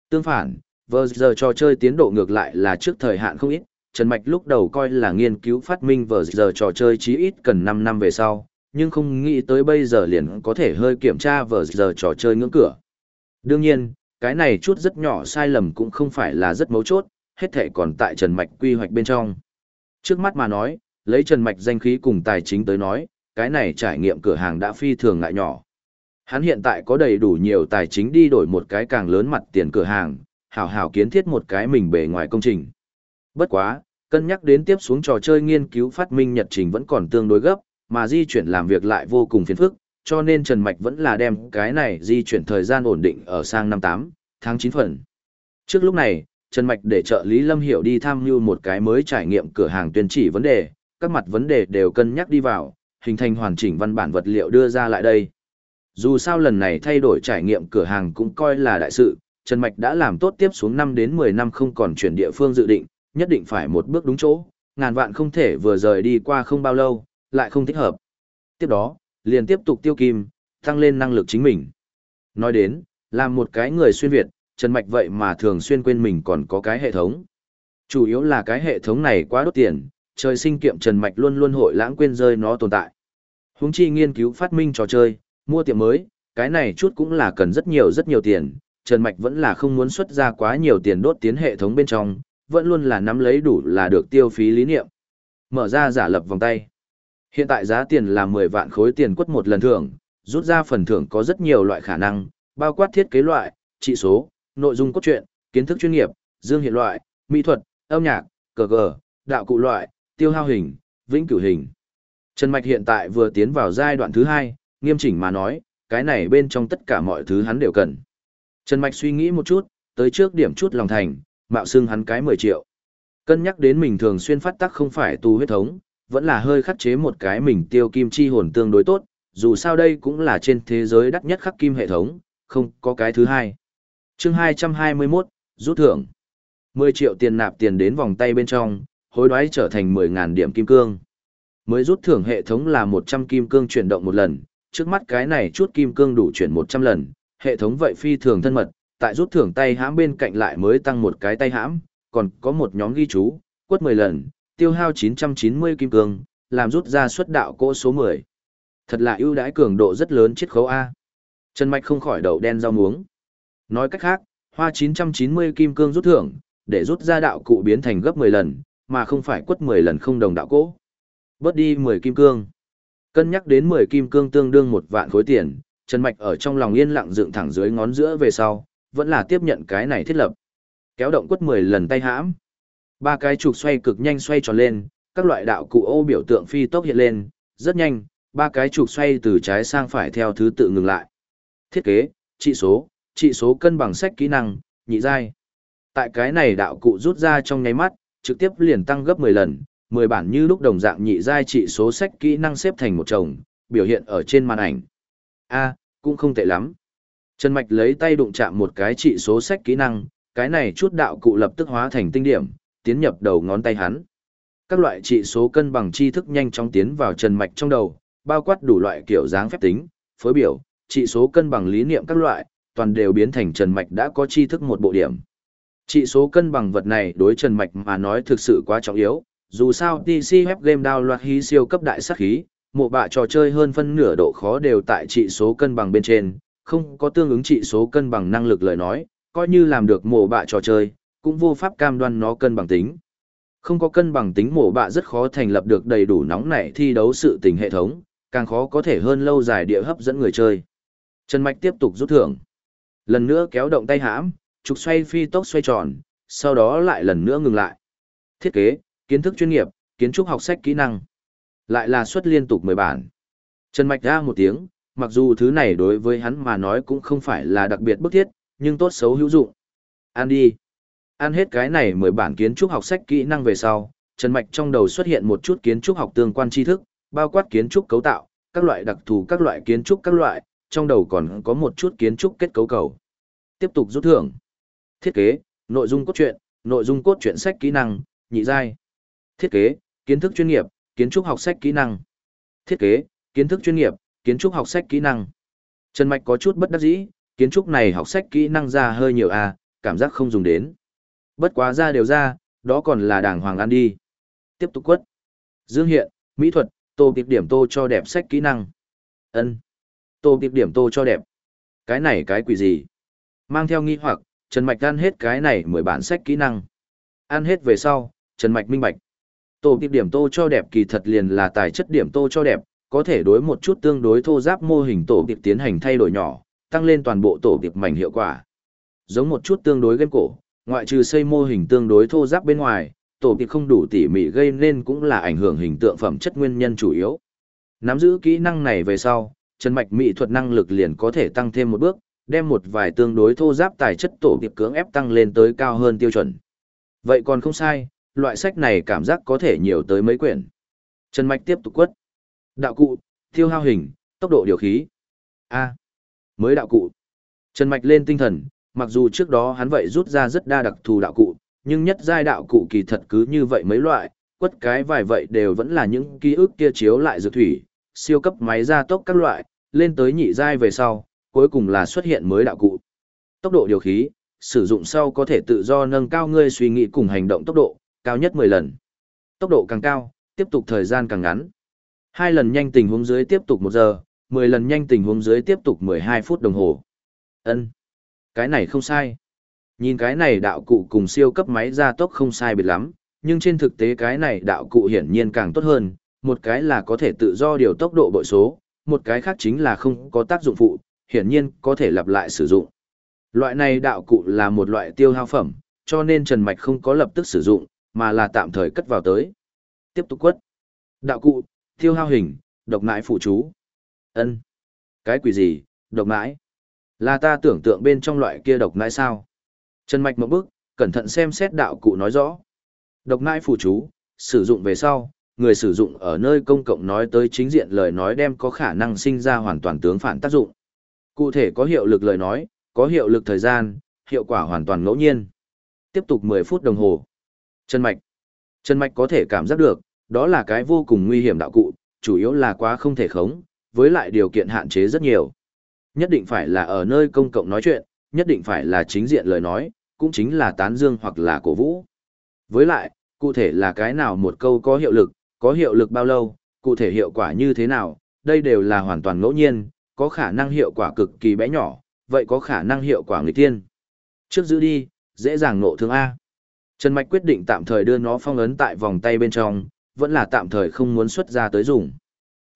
Tương phản, vừa giờ trò chơi tiến độ ngược lại là trước thời hạn không ít, Trần Mạch lúc đầu coi là nghiên cứu phát minh vở giờ trò chơi chí ít cần 5 năm về sau, nhưng không nghĩ tới bây giờ liền có thể hơi kiểm tra vở giờ trò chơi ngưỡng cửa. Đương nhiên, cái này chút rất nhỏ sai lầm cũng không phải là rất mấu chốt, hết thể còn tại Trần Mạch quy hoạch bên trong. Trước mắt mà nói, lấy Trần Mạch danh khí cùng tài chính tới nói, cái này trải nghiệm cửa hàng đã phi thường ngại nhỏ. Hắn hiện tại có đầy đủ nhiều tài chính đi đổi một cái càng lớn mặt tiền cửa hàng, hảo hảo kiến thiết một cái mình bề ngoài công trình. Bất quá, cân nhắc đến tiếp xuống trò chơi nghiên cứu phát minh nhật trình vẫn còn tương đối gấp, mà di chuyển làm việc lại vô cùng phiền phức, cho nên Trần Mạch vẫn là đem cái này di chuyển thời gian ổn định ở sang năm 8, tháng 9 phần. Trước lúc này, Trần Mạch để trợ lý Lâm Hiểu đi tham mưu một cái mới trải nghiệm cửa hàng tuyên chỉ vấn đề, các mặt vấn đề đều cân nhắc đi vào, hình thành hoàn chỉnh văn bản vật liệu đưa ra lại đây. Dù sao lần này thay đổi trải nghiệm cửa hàng cũng coi là đại sự, Trần Mạch đã làm tốt tiếp xuống 5 đến 10 năm không còn chuyển địa phương dự định, nhất định phải một bước đúng chỗ, ngàn vạn không thể vừa rời đi qua không bao lâu, lại không thích hợp. Tiếp đó, liền tiếp tục tiêu kim, tăng lên năng lực chính mình. Nói đến, làm một cái người xuyên Việt, Trần Mạch vậy mà thường xuyên quên mình còn có cái hệ thống. Chủ yếu là cái hệ thống này quá đốt tiền, trời sinh kiệm Trần Mạch luôn luôn hội lãng quên rơi nó tồn tại. Húng chi nghiên cứu phát minh trò chơi, mua tiệm mới, cái này chút cũng là cần rất nhiều rất nhiều tiền. Trần Mạch vẫn là không muốn xuất ra quá nhiều tiền đốt tiến hệ thống bên trong, vẫn luôn là nắm lấy đủ là được tiêu phí lý niệm. Mở ra giả lập vòng tay. Hiện tại giá tiền là 10 vạn khối tiền quất một lần thưởng, rút ra phần thưởng có rất nhiều loại khả năng, bao quát thiết kế loại, trị số, nội dung cốt truyện, kiến thức chuyên nghiệp, dương hiện loại, mỹ thuật, âm nhạc, cờ cờ, đạo cụ loại, tiêu hao hình, vĩnh cửu hình. Trần Mạch hiện tại vừa tiến vào giai đoạn thứ hai, nghiêm chỉnh mà nói, cái này bên trong tất cả mọi thứ hắn đều cần. Trần Mạch suy nghĩ một chút, tới trước điểm chút lòng thành, mạo xưng hắn cái 10 triệu. Cân nhắc đến mình thường xuyên phát tác không phải tu huyết thống, vẫn là hơi khắc chế một cái mình tiêu kim chi hồn tương đối tốt, dù sao đây cũng là trên thế giới đắt nhất khắc kim hệ thống, không có cái thứ hai. chương 221, rút thưởng. 10 triệu tiền nạp tiền đến vòng tay bên trong, hối đoái trở thành 10.000 điểm kim cương. Mới rút thưởng hệ thống là 100 kim cương chuyển động một lần, trước mắt cái này chút kim cương đủ chuyển 100 lần, hệ thống vậy phi thường thân mật, tại rút thưởng tay hãm bên cạnh lại mới tăng một cái tay hãm, còn có một nhóm ghi chú, quất 10 lần, tiêu hao 990 kim cương, làm rút ra suất đạo cỗ số 10. Thật là ưu đãi cường độ rất lớn chiết khấu A. Trần Mạch không khỏi đầu đen rau muống. Nói cách khác, hoa 990 kim cương rút thưởng, để rút ra đạo cụ biến thành gấp 10 lần, mà không phải quất 10 lần không đồng đạo cỗ. Bớt đi 10 kim cương. Cân nhắc đến 10 kim cương tương đương một vạn khối tiền, Trần Mạch ở trong lòng yên lặng dựng thẳng dưới ngón giữa về sau, vẫn là tiếp nhận cái này thiết lập. Kéo động quất 10 lần tay hãm. Ba cái trục xoay cực nhanh xoay tròn lên, các loại đạo cụ ô biểu tượng phi tốc hiện lên, rất nhanh, ba cái trục xoay từ trái sang phải theo thứ tự ngừng lại. Thiết kế, trị số, trị số cân bằng sách kỹ năng, nhị giai. Tại cái này đạo cụ rút ra trong nháy mắt, trực tiếp liền tăng gấp 10 lần, 10 bản như lúc đồng dạng nhị giai trị số sách kỹ năng xếp thành một chồng, biểu hiện ở trên màn ảnh. A, cũng không tệ lắm. Trần Mạch lấy tay đụng chạm một cái trị số sách kỹ năng, cái này chút đạo cụ lập tức hóa thành tinh điểm, tiến nhập đầu ngón tay hắn. Các loại trị số cân bằng tri thức nhanh chóng tiến vào Trần Mạch trong đầu, bao quát đủ loại kiểu dáng phép tính, phối biểu, trị số cân bằng lý niệm các loại, toàn đều biến thành Trần Mạch đã có tri thức một bộ điểm. Trị số cân bằng vật này đối Trần Mạch mà nói thực sự quá trọng yếu, dù sao TC web game download hí siêu cấp đại sát khí, mộ bạ trò chơi hơn phân nửa độ khó đều tại trị số cân bằng bên trên, không có tương ứng trị số cân bằng năng lực lời nói, coi như làm được mổ bạ trò chơi, cũng vô pháp cam đoan nó cân bằng tính. Không có cân bằng tính mổ bạ rất khó thành lập được đầy đủ nóng nảy thi đấu sự tình hệ thống, càng khó có thể hơn lâu dài địa hấp dẫn người chơi. Trần Mạch tiếp tục rút thưởng. Lần nữa kéo động tay hãm, trục xoay phi tốc xoay tròn, sau đó lại lần nữa ngừng lại. Thiết kế, kiến thức chuyên nghiệp, kiến trúc học sách kỹ năng. Lại là suất liên tục 10 bản. Trần Mạch ra một tiếng, mặc dù thứ này đối với hắn mà nói cũng không phải là đặc biệt bức thiết, nhưng tốt xấu hữu dụng. Ăn đi. Ăn hết cái này 10 bản kiến trúc học sách kỹ năng về sau, Trần Mạch trong đầu xuất hiện một chút kiến trúc học tương quan tri thức, bao quát kiến trúc cấu tạo, các loại đặc thù các loại kiến trúc các loại, trong đầu còn có một chút kiến trúc kết cấu cầu. Tiếp tục rút thưởng. Thiết kế, nội dung cốt truyện, nội dung cốt truyện sách kỹ năng, nhị giai. Thiết kế, kiến thức chuyên nghiệp, kiến trúc học sách kỹ năng. Thiết kế, kiến thức chuyên nghiệp, kiến trúc học sách kỹ năng. Trần Mạch có chút bất đắc dĩ, kiến trúc này học sách kỹ năng ra hơi nhiều à, cảm giác không dùng đến. Bất quá ra đều ra, đó còn là đàng hoàng ăn đi. Tiếp tục quất. Dương hiện, mỹ thuật, tô tiệp điểm tô cho đẹp sách kỹ năng. ân Tô tiệp điểm tô cho đẹp. Cái này cái quỷ gì? Mang theo nghi hoặc, Trần Mạch ăn hết cái này mười bản sách kỹ năng. Ăn hết về sau, Trần Mạch minh bạch. Tô tiệp điểm tô cho đẹp kỳ thật liền là tài chất điểm tô cho đẹp, có thể đối một chút tương đối thô giáp mô hình tổ điệp tiến hành thay đổi nhỏ, tăng lên toàn bộ tổ điệp mảnh hiệu quả. Giống một chút tương đối game cổ, ngoại trừ xây mô hình tương đối thô giáp bên ngoài, tổ điệp không đủ tỉ mỉ gây nên cũng là ảnh hưởng hình tượng phẩm chất nguyên nhân chủ yếu. Nắm giữ kỹ năng này về sau, chân Mạch mỹ thuật năng lực liền có thể tăng thêm một bước, đem một vài tương đối thô giáp tài chất tổ điệp cưỡng ép tăng lên tới cao hơn tiêu chuẩn. Vậy còn không sai, loại sách này cảm giác có thể nhiều tới mấy quyển. Trần Mạch tiếp tục quất. Đạo cụ, tiêu hao hình, tốc độ điều khí. A. mới đạo cụ. Trần Mạch lên tinh thần, mặc dù trước đó hắn vậy rút ra rất đa đặc thù đạo cụ, nhưng nhất giai đạo cụ kỳ thật cứ như vậy mấy loại, quất cái vài vậy đều vẫn là những ký ức kia chiếu lại dược thủy, siêu cấp máy gia tốc các loại, lên tới nhị giai về sau, cuối cùng là xuất hiện mới đạo cụ. Tốc độ điều khí, sử dụng sau có thể tự do nâng cao ngươi suy nghĩ cùng hành động tốc độ, cao nhất 10 lần. Tốc độ càng cao, tiếp tục thời gian càng ngắn. Hai lần nhanh tình huống dưới tiếp tục một giờ, 10 lần nhanh tình huống dưới tiếp tục 12 phút đồng hồ. Ân, Cái này không sai. Nhìn cái này đạo cụ cùng siêu cấp máy gia tốc không sai biệt lắm, nhưng trên thực tế cái này đạo cụ hiển nhiên càng tốt hơn, một cái là có thể tự do điều tốc độ bội số, một cái khác chính là không có tác dụng phụ, hiển nhiên có thể lặp lại sử dụng. Loại này đạo cụ là một loại tiêu hao phẩm, cho nên Trần Mạch không có lập tức sử dụng, mà là tạm thời cất vào tới. Tiếp tục quất. Đạo cụ, tiêu hao hình, độc nãi phụ chú. ân Cái quỷ gì, độc nãi? Là ta tưởng tượng bên trong loại kia độc nãi sao? Trần Mạch một bước, cẩn thận xem xét đạo cụ nói rõ. Độc nãi phụ chú, sử dụng về sau, người sử dụng ở nơi công cộng nói tới chính diện lời nói đem có khả năng sinh ra hoàn toàn tướng phản tác dụng. Cụ thể có hiệu lực lời nói, có hiệu lực thời gian, hiệu quả hoàn toàn ngẫu nhiên. Tiếp tục 10 phút đồng hồ. Trần Mạch. Trần Mạch có thể cảm giác được, đó là cái vô cùng nguy hiểm đạo cụ, chủ yếu là quá không thể khống, với lại điều kiện hạn chế rất nhiều. Nhất định phải là ở nơi công cộng nói chuyện, nhất định phải là chính diện lời nói, cũng chính là tán dương hoặc là cổ vũ. Với lại, cụ thể là cái nào một câu có hiệu lực, có hiệu lực bao lâu, cụ thể hiệu quả như thế nào, đây đều là hoàn toàn ngẫu nhiên, có khả năng hiệu quả cực kỳ bé nhỏ, vậy có khả năng hiệu quả người tiên. Trước giữ đi, dễ dàng nộ thương A. Trần Mạch quyết định tạm thời đưa nó phong ấn tại vòng tay bên trong, vẫn là tạm thời không muốn xuất ra tới dùng.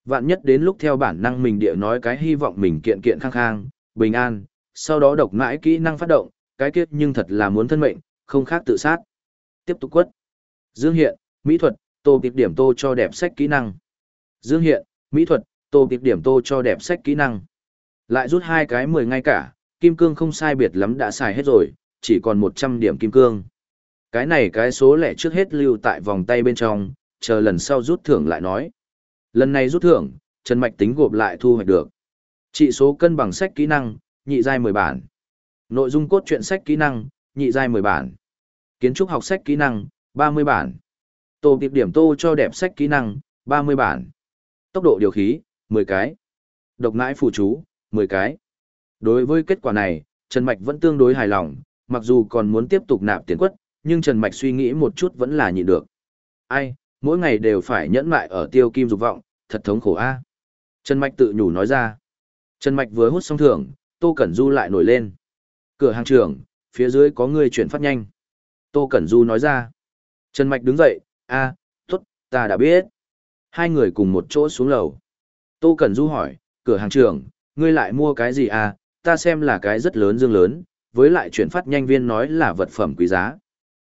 Vạn nhất đến lúc theo bản năng mình địa nói cái hy vọng mình kiện kiện khang khang, bình an, sau đó độc mãi kỹ năng phát động, cái kiếp nhưng thật là muốn thân mệnh, không khác tự sát. Tiếp tục quất. Dương hiện, mỹ thuật, tô kịp điểm tô cho đẹp sách kỹ năng. Dương hiện, mỹ thuật, tô kịp điểm tô cho đẹp sách kỹ năng. Lại rút hai cái mười ngay cả, kim cương không sai biệt lắm đã xài hết rồi, chỉ còn một trăm điểm kim cương. Cái này cái số lẻ trước hết lưu tại vòng tay bên trong, chờ lần sau rút thưởng lại nói. Lần này rút thưởng, Trần Mạch tính gộp lại thu hoạch được. Trị số cân bằng sách kỹ năng, nhị giai 10 bản. Nội dung cốt truyện sách kỹ năng, nhị giai 10 bản. Kiến trúc học sách kỹ năng, 30 bản. Tô tiệp điểm tô cho đẹp sách kỹ năng, 30 bản. Tốc độ điều khí, 10 cái. Độc nãi phụ chú, 10 cái. Đối với kết quả này, Trần Mạch vẫn tương đối hài lòng, mặc dù còn muốn tiếp tục nạp tiền quất, nhưng Trần Mạch suy nghĩ một chút vẫn là nhịn được. Ai, mỗi ngày đều phải nhẫn mại ở tiêu kim dục vọng, thật thống khổ a. Trần Mạch tự nhủ nói ra. Trần Mạch vừa hút xong thưởng, Tô Cẩn Du lại nổi lên. Cửa hàng trưởng, phía dưới có người chuyển phát nhanh. Tô Cẩn Du nói ra. Trần Mạch đứng dậy, a, tốt, ta đã biết. Hai người cùng một chỗ xuống lầu. Tô Cẩn Du hỏi, cửa hàng trưởng, ngươi lại mua cái gì à, ta xem là cái rất lớn dương lớn, với lại chuyển phát nhanh viên nói là vật phẩm quý giá.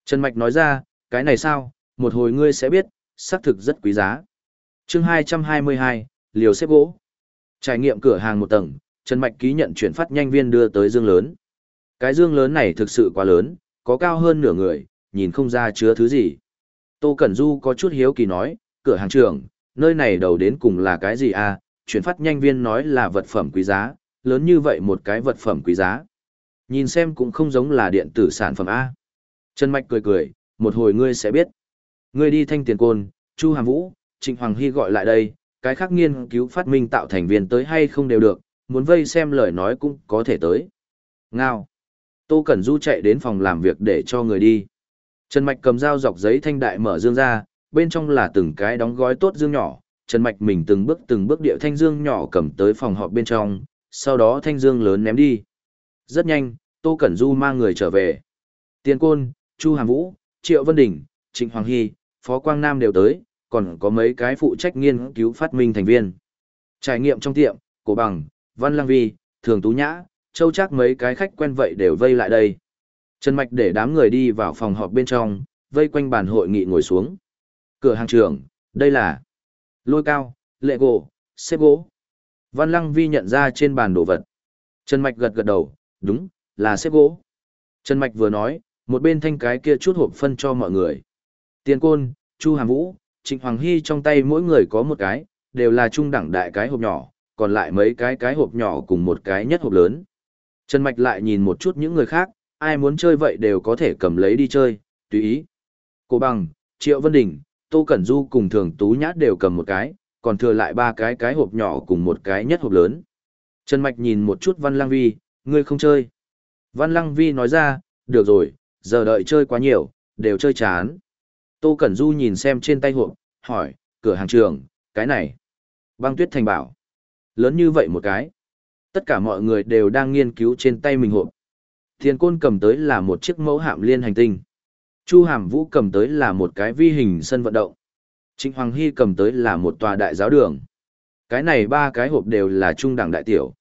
Trần Mạch nói ra, cái này sao, một hồi ngươi sẽ biết, xác thực rất quý giá. chương 222, liều xếp gỗ. Trải nghiệm cửa hàng một tầng, Trần Mạch ký nhận chuyển phát nhanh viên đưa tới dương lớn. Cái dương lớn này thực sự quá lớn, có cao hơn nửa người, nhìn không ra chứa thứ gì. Tô Cẩn Du có chút hiếu kỳ nói, cửa hàng trưởng, nơi này đầu đến cùng là cái gì à, chuyển phát nhanh viên nói là vật phẩm quý giá, lớn như vậy một cái vật phẩm quý giá. Nhìn xem cũng không giống là điện tử sản phẩm A. Trần Mạch cười cười, một hồi ngươi sẽ biết. Ngươi đi thanh tiền côn, Chu Hàm Vũ, Trịnh Hoàng Hy gọi lại đây, cái khác nghiên cứu phát minh tạo thành viên tới hay không đều được, muốn vây xem lời nói cũng có thể tới. Ngao. Tô Cẩn Du chạy đến phòng làm việc để cho người đi. Trần Mạch cầm dao dọc giấy thanh đại mở dương ra, bên trong là từng cái đóng gói tốt dương nhỏ. Trần Mạch mình từng bước từng bước điệu thanh dương nhỏ cầm tới phòng họp bên trong, sau đó thanh dương lớn ném đi. Rất nhanh, Tô Cẩn Du mang người trở về. Tiền Côn, Chu Hàm Vũ, Triệu Vân Đình, Trịnh Hoàng Hy, Phó Quang Nam đều tới, còn có mấy cái phụ trách nghiên cứu phát minh thành viên. Trải nghiệm trong tiệm, Cổ Bằng, Văn Lăng Vi, Thường Tú Nhã, Châu Trác mấy cái khách quen vậy đều vây lại đây. Trần Mạch để đám người đi vào phòng họp bên trong, vây quanh bàn hội nghị ngồi xuống. Cửa hàng trưởng, đây là lôi cao, lệ gỗ, xếp gỗ. Văn Lăng Vi nhận ra trên bàn đồ vật. Trần Mạch gật gật đầu, đúng, là xếp gỗ. Trần Mạch vừa nói, một bên thanh cái kia chút hộp phân cho mọi người. Tiền Côn, Chu Hàm Vũ, Trịnh Hoàng Hy trong tay mỗi người có một cái, đều là trung đẳng đại cái hộp nhỏ, còn lại mấy cái cái hộp nhỏ cùng một cái nhất hộp lớn. Trần Mạch lại nhìn một chút những người khác, ai muốn chơi vậy đều có thể cầm lấy đi chơi, tùy ý. Cô Bằng, Triệu Vân Đình, Tô Cẩn Du cùng Thường Tú Nhát đều cầm một cái, còn thừa lại ba cái cái hộp nhỏ cùng một cái nhất hộp lớn. Trần Mạch nhìn một chút Văn Lăng Vi, ngươi không chơi. Văn Lăng Vi nói ra, được rồi, giờ đợi chơi quá nhiều, đều chơi chán. Tô Cẩn Du nhìn xem trên tay hộp, hỏi, cửa hàng trường, cái này. Băng tuyết thành bảo. Lớn như vậy một cái. Tất cả mọi người đều đang nghiên cứu trên tay mình hộp. Thiên côn cầm tới là một chiếc mẫu hạm liên hành tinh. Chu Hàm Vũ cầm tới là một cái vi hình sân vận động. Trịnh Hoàng Hy cầm tới là một tòa đại giáo đường. Cái này ba cái hộp đều là trung đẳng đại tiểu.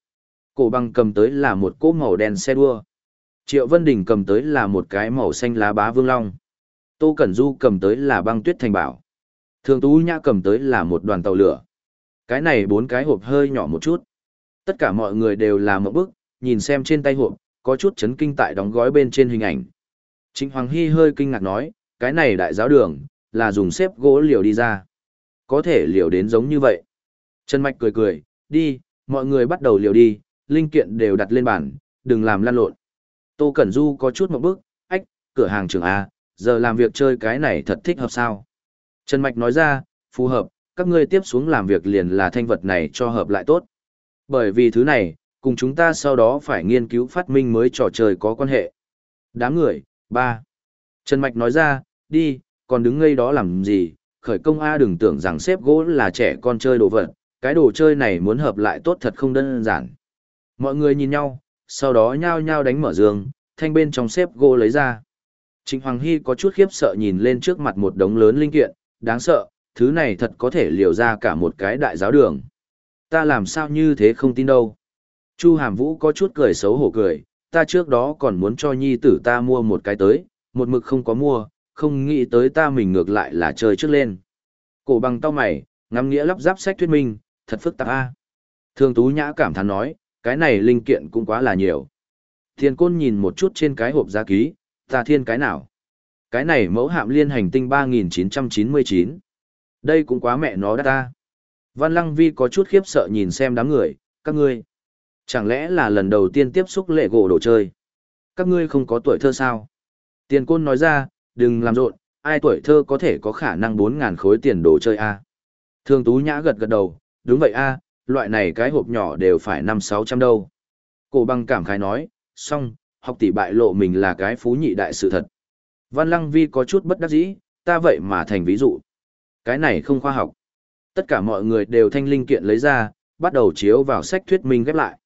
Cổ băng cầm tới là một cỗ màu đen xe đua. Triệu Vân Đình cầm tới là một cái màu xanh lá bá vương long. Tô Cẩn Du cầm tới là băng tuyết thành bảo. Thường Tú Nhã cầm tới là một đoàn tàu lửa. Cái này bốn cái hộp hơi nhỏ một chút. Tất cả mọi người đều là một bức, nhìn xem trên tay hộp, có chút chấn kinh tại đóng gói bên trên hình ảnh. Trịnh Hoàng Hy hơi kinh ngạc nói, cái này đại giáo đường, là dùng xếp gỗ liều đi ra. Có thể liều đến giống như vậy. Trần Mạch cười cười, đi, mọi người bắt đầu liều đi, linh kiện đều đặt lên bàn, đừng làm lan lộn. Tô Cẩn Du có chút một bước, ách, cửa hàng trưởng A, giờ làm việc chơi cái này thật thích hợp sao. Trần Mạch nói ra, phù hợp, các ngươi tiếp xuống làm việc liền là thanh vật này cho hợp lại tốt. Bởi vì thứ này, cùng chúng ta sau đó phải nghiên cứu phát minh mới trò chơi có quan hệ. Đám người, ba. Trần Mạch nói ra, đi, còn đứng ngây đó làm gì, khởi công A đừng tưởng rằng xếp gỗ là trẻ con chơi đồ vật, cái đồ chơi này muốn hợp lại tốt thật không đơn giản. Mọi người nhìn nhau, sau đó nhao nhao đánh mở giường, thanh bên trong xếp gỗ lấy ra. Trịnh Hoàng Hy có chút khiếp sợ nhìn lên trước mặt một đống lớn linh kiện, đáng sợ, thứ này thật có thể liều ra cả một cái đại giáo đường. Ta làm sao như thế không tin đâu. Chu Hàm Vũ có chút cười xấu hổ cười, ta trước đó còn muốn cho nhi tử ta mua một cái tới, một mực không có mua, không nghĩ tới ta mình ngược lại là chơi trước lên. Cổ bằng tao mày, ngắm nghĩa lắp ráp sách thuyết minh, thật phức tạp a. Thường Tú Nhã cảm thán nói, cái này linh kiện cũng quá là nhiều. Thiên Côn nhìn một chút trên cái hộp giá ký, ta thiên cái nào? Cái này mẫu hạm liên hành tinh 3999. Đây cũng quá mẹ nó đắt ta. Văn Lăng Vi có chút khiếp sợ nhìn xem đám người, các ngươi. Chẳng lẽ là lần đầu tiên tiếp xúc lệ gỗ đồ chơi? Các ngươi không có tuổi thơ sao? Tiền côn nói ra, đừng làm rộn, ai tuổi thơ có thể có khả năng 4.000 khối tiền đồ chơi a Thường Tú Nhã gật gật đầu, đúng vậy a loại này cái hộp nhỏ đều phải 5-600 đâu. Cổ băng cảm khái nói, xong, học tỷ bại lộ mình là cái phú nhị đại sự thật. Văn Lăng Vi có chút bất đắc dĩ, ta vậy mà thành ví dụ. Cái này không khoa học. Tất cả mọi người đều thanh linh kiện lấy ra, bắt đầu chiếu vào sách thuyết minh ghép lại.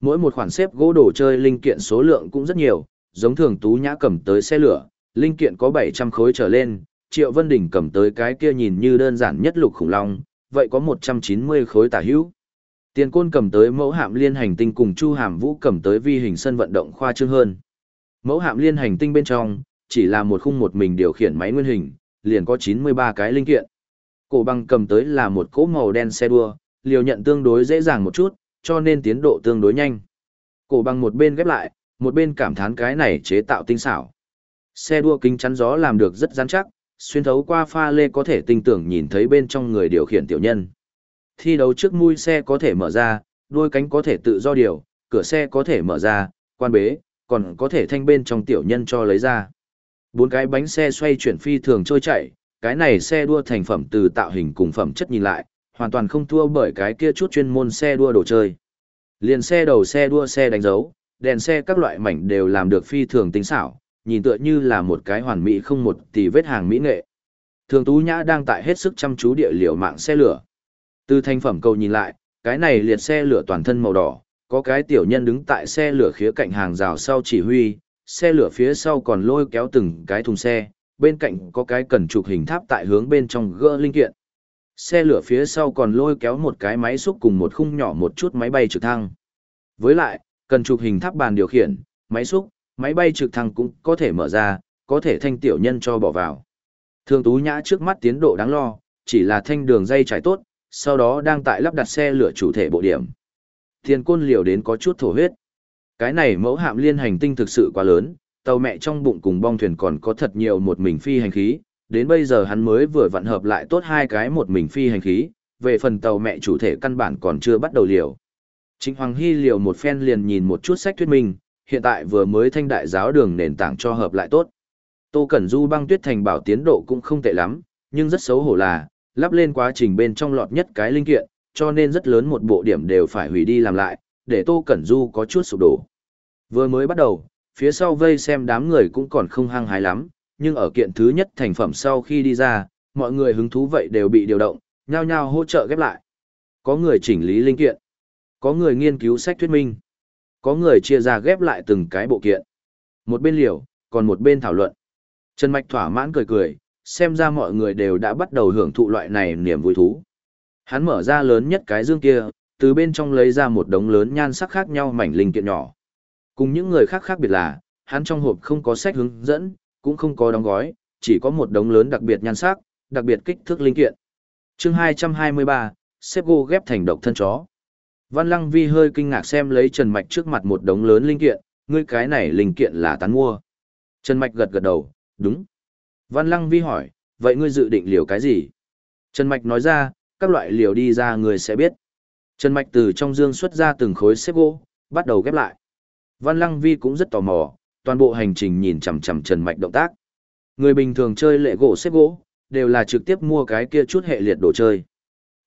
Mỗi một khoản xếp gỗ đồ chơi linh kiện số lượng cũng rất nhiều, giống thường tú nhã cầm tới xe lửa, linh kiện có 700 khối trở lên, Triệu Vân Đình cầm tới cái kia nhìn như đơn giản nhất lục khủng long, vậy có 190 khối tả hữu. Tiền côn cầm tới mẫu hạm liên hành tinh cùng Chu Hàm Vũ cầm tới vi hình sân vận động khoa trương hơn. Mẫu hạm liên hành tinh bên trong, chỉ là một khung một mình điều khiển máy nguyên hình, liền có 93 cái linh kiện. Cổ băng cầm tới là một cỗ màu đen xe đua, liều nhận tương đối dễ dàng một chút, cho nên tiến độ tương đối nhanh. Cổ băng một bên ghép lại, một bên cảm thán cái này chế tạo tinh xảo. Xe đua kính chắn gió làm được rất rắn chắc, xuyên thấu qua pha lê có thể tinh tưởng nhìn thấy bên trong người điều khiển tiểu nhân. Thi đấu trước mui xe có thể mở ra, đuôi cánh có thể tự do điều, cửa xe có thể mở ra, quan bế, còn có thể thanh bên trong tiểu nhân cho lấy ra. Bốn cái bánh xe xoay chuyển phi thường trôi chạy, cái này xe đua thành phẩm từ tạo hình cùng phẩm chất nhìn lại, hoàn toàn không thua bởi cái kia chút chuyên môn xe đua đồ chơi. Liền xe đầu xe đua xe đánh dấu, đèn xe các loại mảnh đều làm được phi thường tinh xảo, nhìn tựa như là một cái hoàn mỹ không một tỷ vết hàng mỹ nghệ. Thường Tú Nhã đang tại hết sức chăm chú địa liệu mạng xe lửa. Từ thành phẩm cầu nhìn lại, cái này liệt xe lửa toàn thân màu đỏ, có cái tiểu nhân đứng tại xe lửa khía cạnh hàng rào sau chỉ huy, xe lửa phía sau còn lôi kéo từng cái thùng xe, bên cạnh có cái cần trục hình tháp tại hướng bên trong gỡ linh kiện. Xe lửa phía sau còn lôi kéo một cái máy xúc cùng một khung nhỏ một chút máy bay trực thăng. Với lại, cần trục hình tháp bàn điều khiển, máy xúc, máy bay trực thăng cũng có thể mở ra, có thể thanh tiểu nhân cho bỏ vào. Thường Tú Nhã trước mắt tiến độ đáng lo, chỉ là thanh đường dây trải tốt, sau đó đang tại lắp đặt xe lửa chủ thể bộ điểm. Thiên côn liều đến có chút thổ huyết. Cái này mẫu hạm liên hành tinh thực sự quá lớn, tàu mẹ trong bụng cùng bong thuyền còn có thật nhiều một mình phi hành khí, đến bây giờ hắn mới vừa vận hợp lại tốt hai cái một mình phi hành khí, về phần tàu mẹ chủ thể căn bản còn chưa bắt đầu liều. Chính Hoàng Hy liều một phen liền nhìn một chút sách thuyết minh, hiện tại vừa mới thanh đại giáo đường nền tảng cho hợp lại tốt. Tô Cẩn Du băng tuyết thành bảo tiến độ cũng không tệ lắm, nhưng rất xấu hổ là, lắp lên quá trình bên trong lọt nhất cái linh kiện, cho nên rất lớn một bộ điểm đều phải hủy đi làm lại, để Tô Cẩn Du có chút sụp đổ. Vừa mới bắt đầu, phía sau vây xem đám người cũng còn không hăng hái lắm, nhưng ở kiện thứ nhất thành phẩm sau khi đi ra, mọi người hứng thú vậy đều bị điều động, nhao nhao hỗ trợ ghép lại. Có người chỉnh lý linh kiện, có người nghiên cứu sách thuyết minh, có người chia ra ghép lại từng cái bộ kiện. Một bên liều, còn một bên thảo luận. Trần Mạch thỏa mãn cười cười, xem ra mọi người đều đã bắt đầu hưởng thụ loại này niềm vui thú. Hắn mở ra lớn nhất cái dương kia, từ bên trong lấy ra một đống lớn nhan sắc khác nhau mảnh linh kiện nhỏ. Cùng những người khác khác biệt là, hắn trong hộp không có sách hướng dẫn, cũng không có đóng gói, chỉ có một đống lớn đặc biệt nhan sắc, đặc biệt kích thước linh kiện. chương 223, xếp gô ghép thành độc thân chó. Văn Lăng Vi hơi kinh ngạc xem lấy Trần Mạch trước mặt một đống lớn linh kiện, ngươi cái này linh kiện là tán mua. Trần Mạch gật gật đầu, đúng. Văn Lăng Vi hỏi, vậy ngươi dự định liều cái gì? Trần Mạch nói ra, các loại liều đi ra người sẽ biết. Trần Mạch từ trong dương xuất ra từng khối xếp gỗ, bắt đầu ghép lại. Văn Lăng Vi cũng rất tò mò, toàn bộ hành trình nhìn chằm chằm Trần Mạch động tác. Người bình thường chơi lệ gỗ xếp gỗ, đều là trực tiếp mua cái kia chút hệ liệt đồ chơi.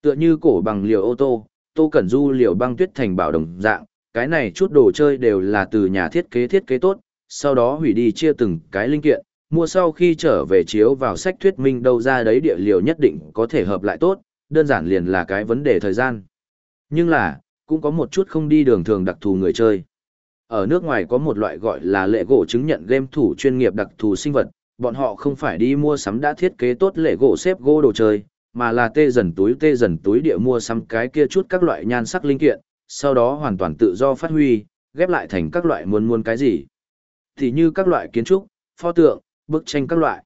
Tựa như cổ bằng liều ô tô, Tô Cẩn Du liều băng tuyết thành bảo đồng dạng, cái này chút đồ chơi đều là từ nhà thiết kế thiết kế tốt, sau đó hủy đi chia từng cái linh kiện, mua sau khi trở về chiếu vào sách thuyết minh đâu ra đấy địa liều nhất định có thể hợp lại tốt, đơn giản liền là cái vấn đề thời gian. Nhưng là, cũng có một chút không đi đường thường đặc thù người chơi. Ở nước ngoài có một loại gọi là lệ gỗ chứng nhận game thủ chuyên nghiệp đặc thù sinh vật, bọn họ không phải đi mua sắm đã thiết kế tốt lệ gỗ xếp gỗ đồ chơi, mà là tê dần túi tê dần túi địa mua sắm cái kia chút các loại nhan sắc linh kiện, sau đó hoàn toàn tự do phát huy, ghép lại thành các loại muốn muốn cái gì. Thì như các loại kiến trúc, pho tượng, bức tranh các loại.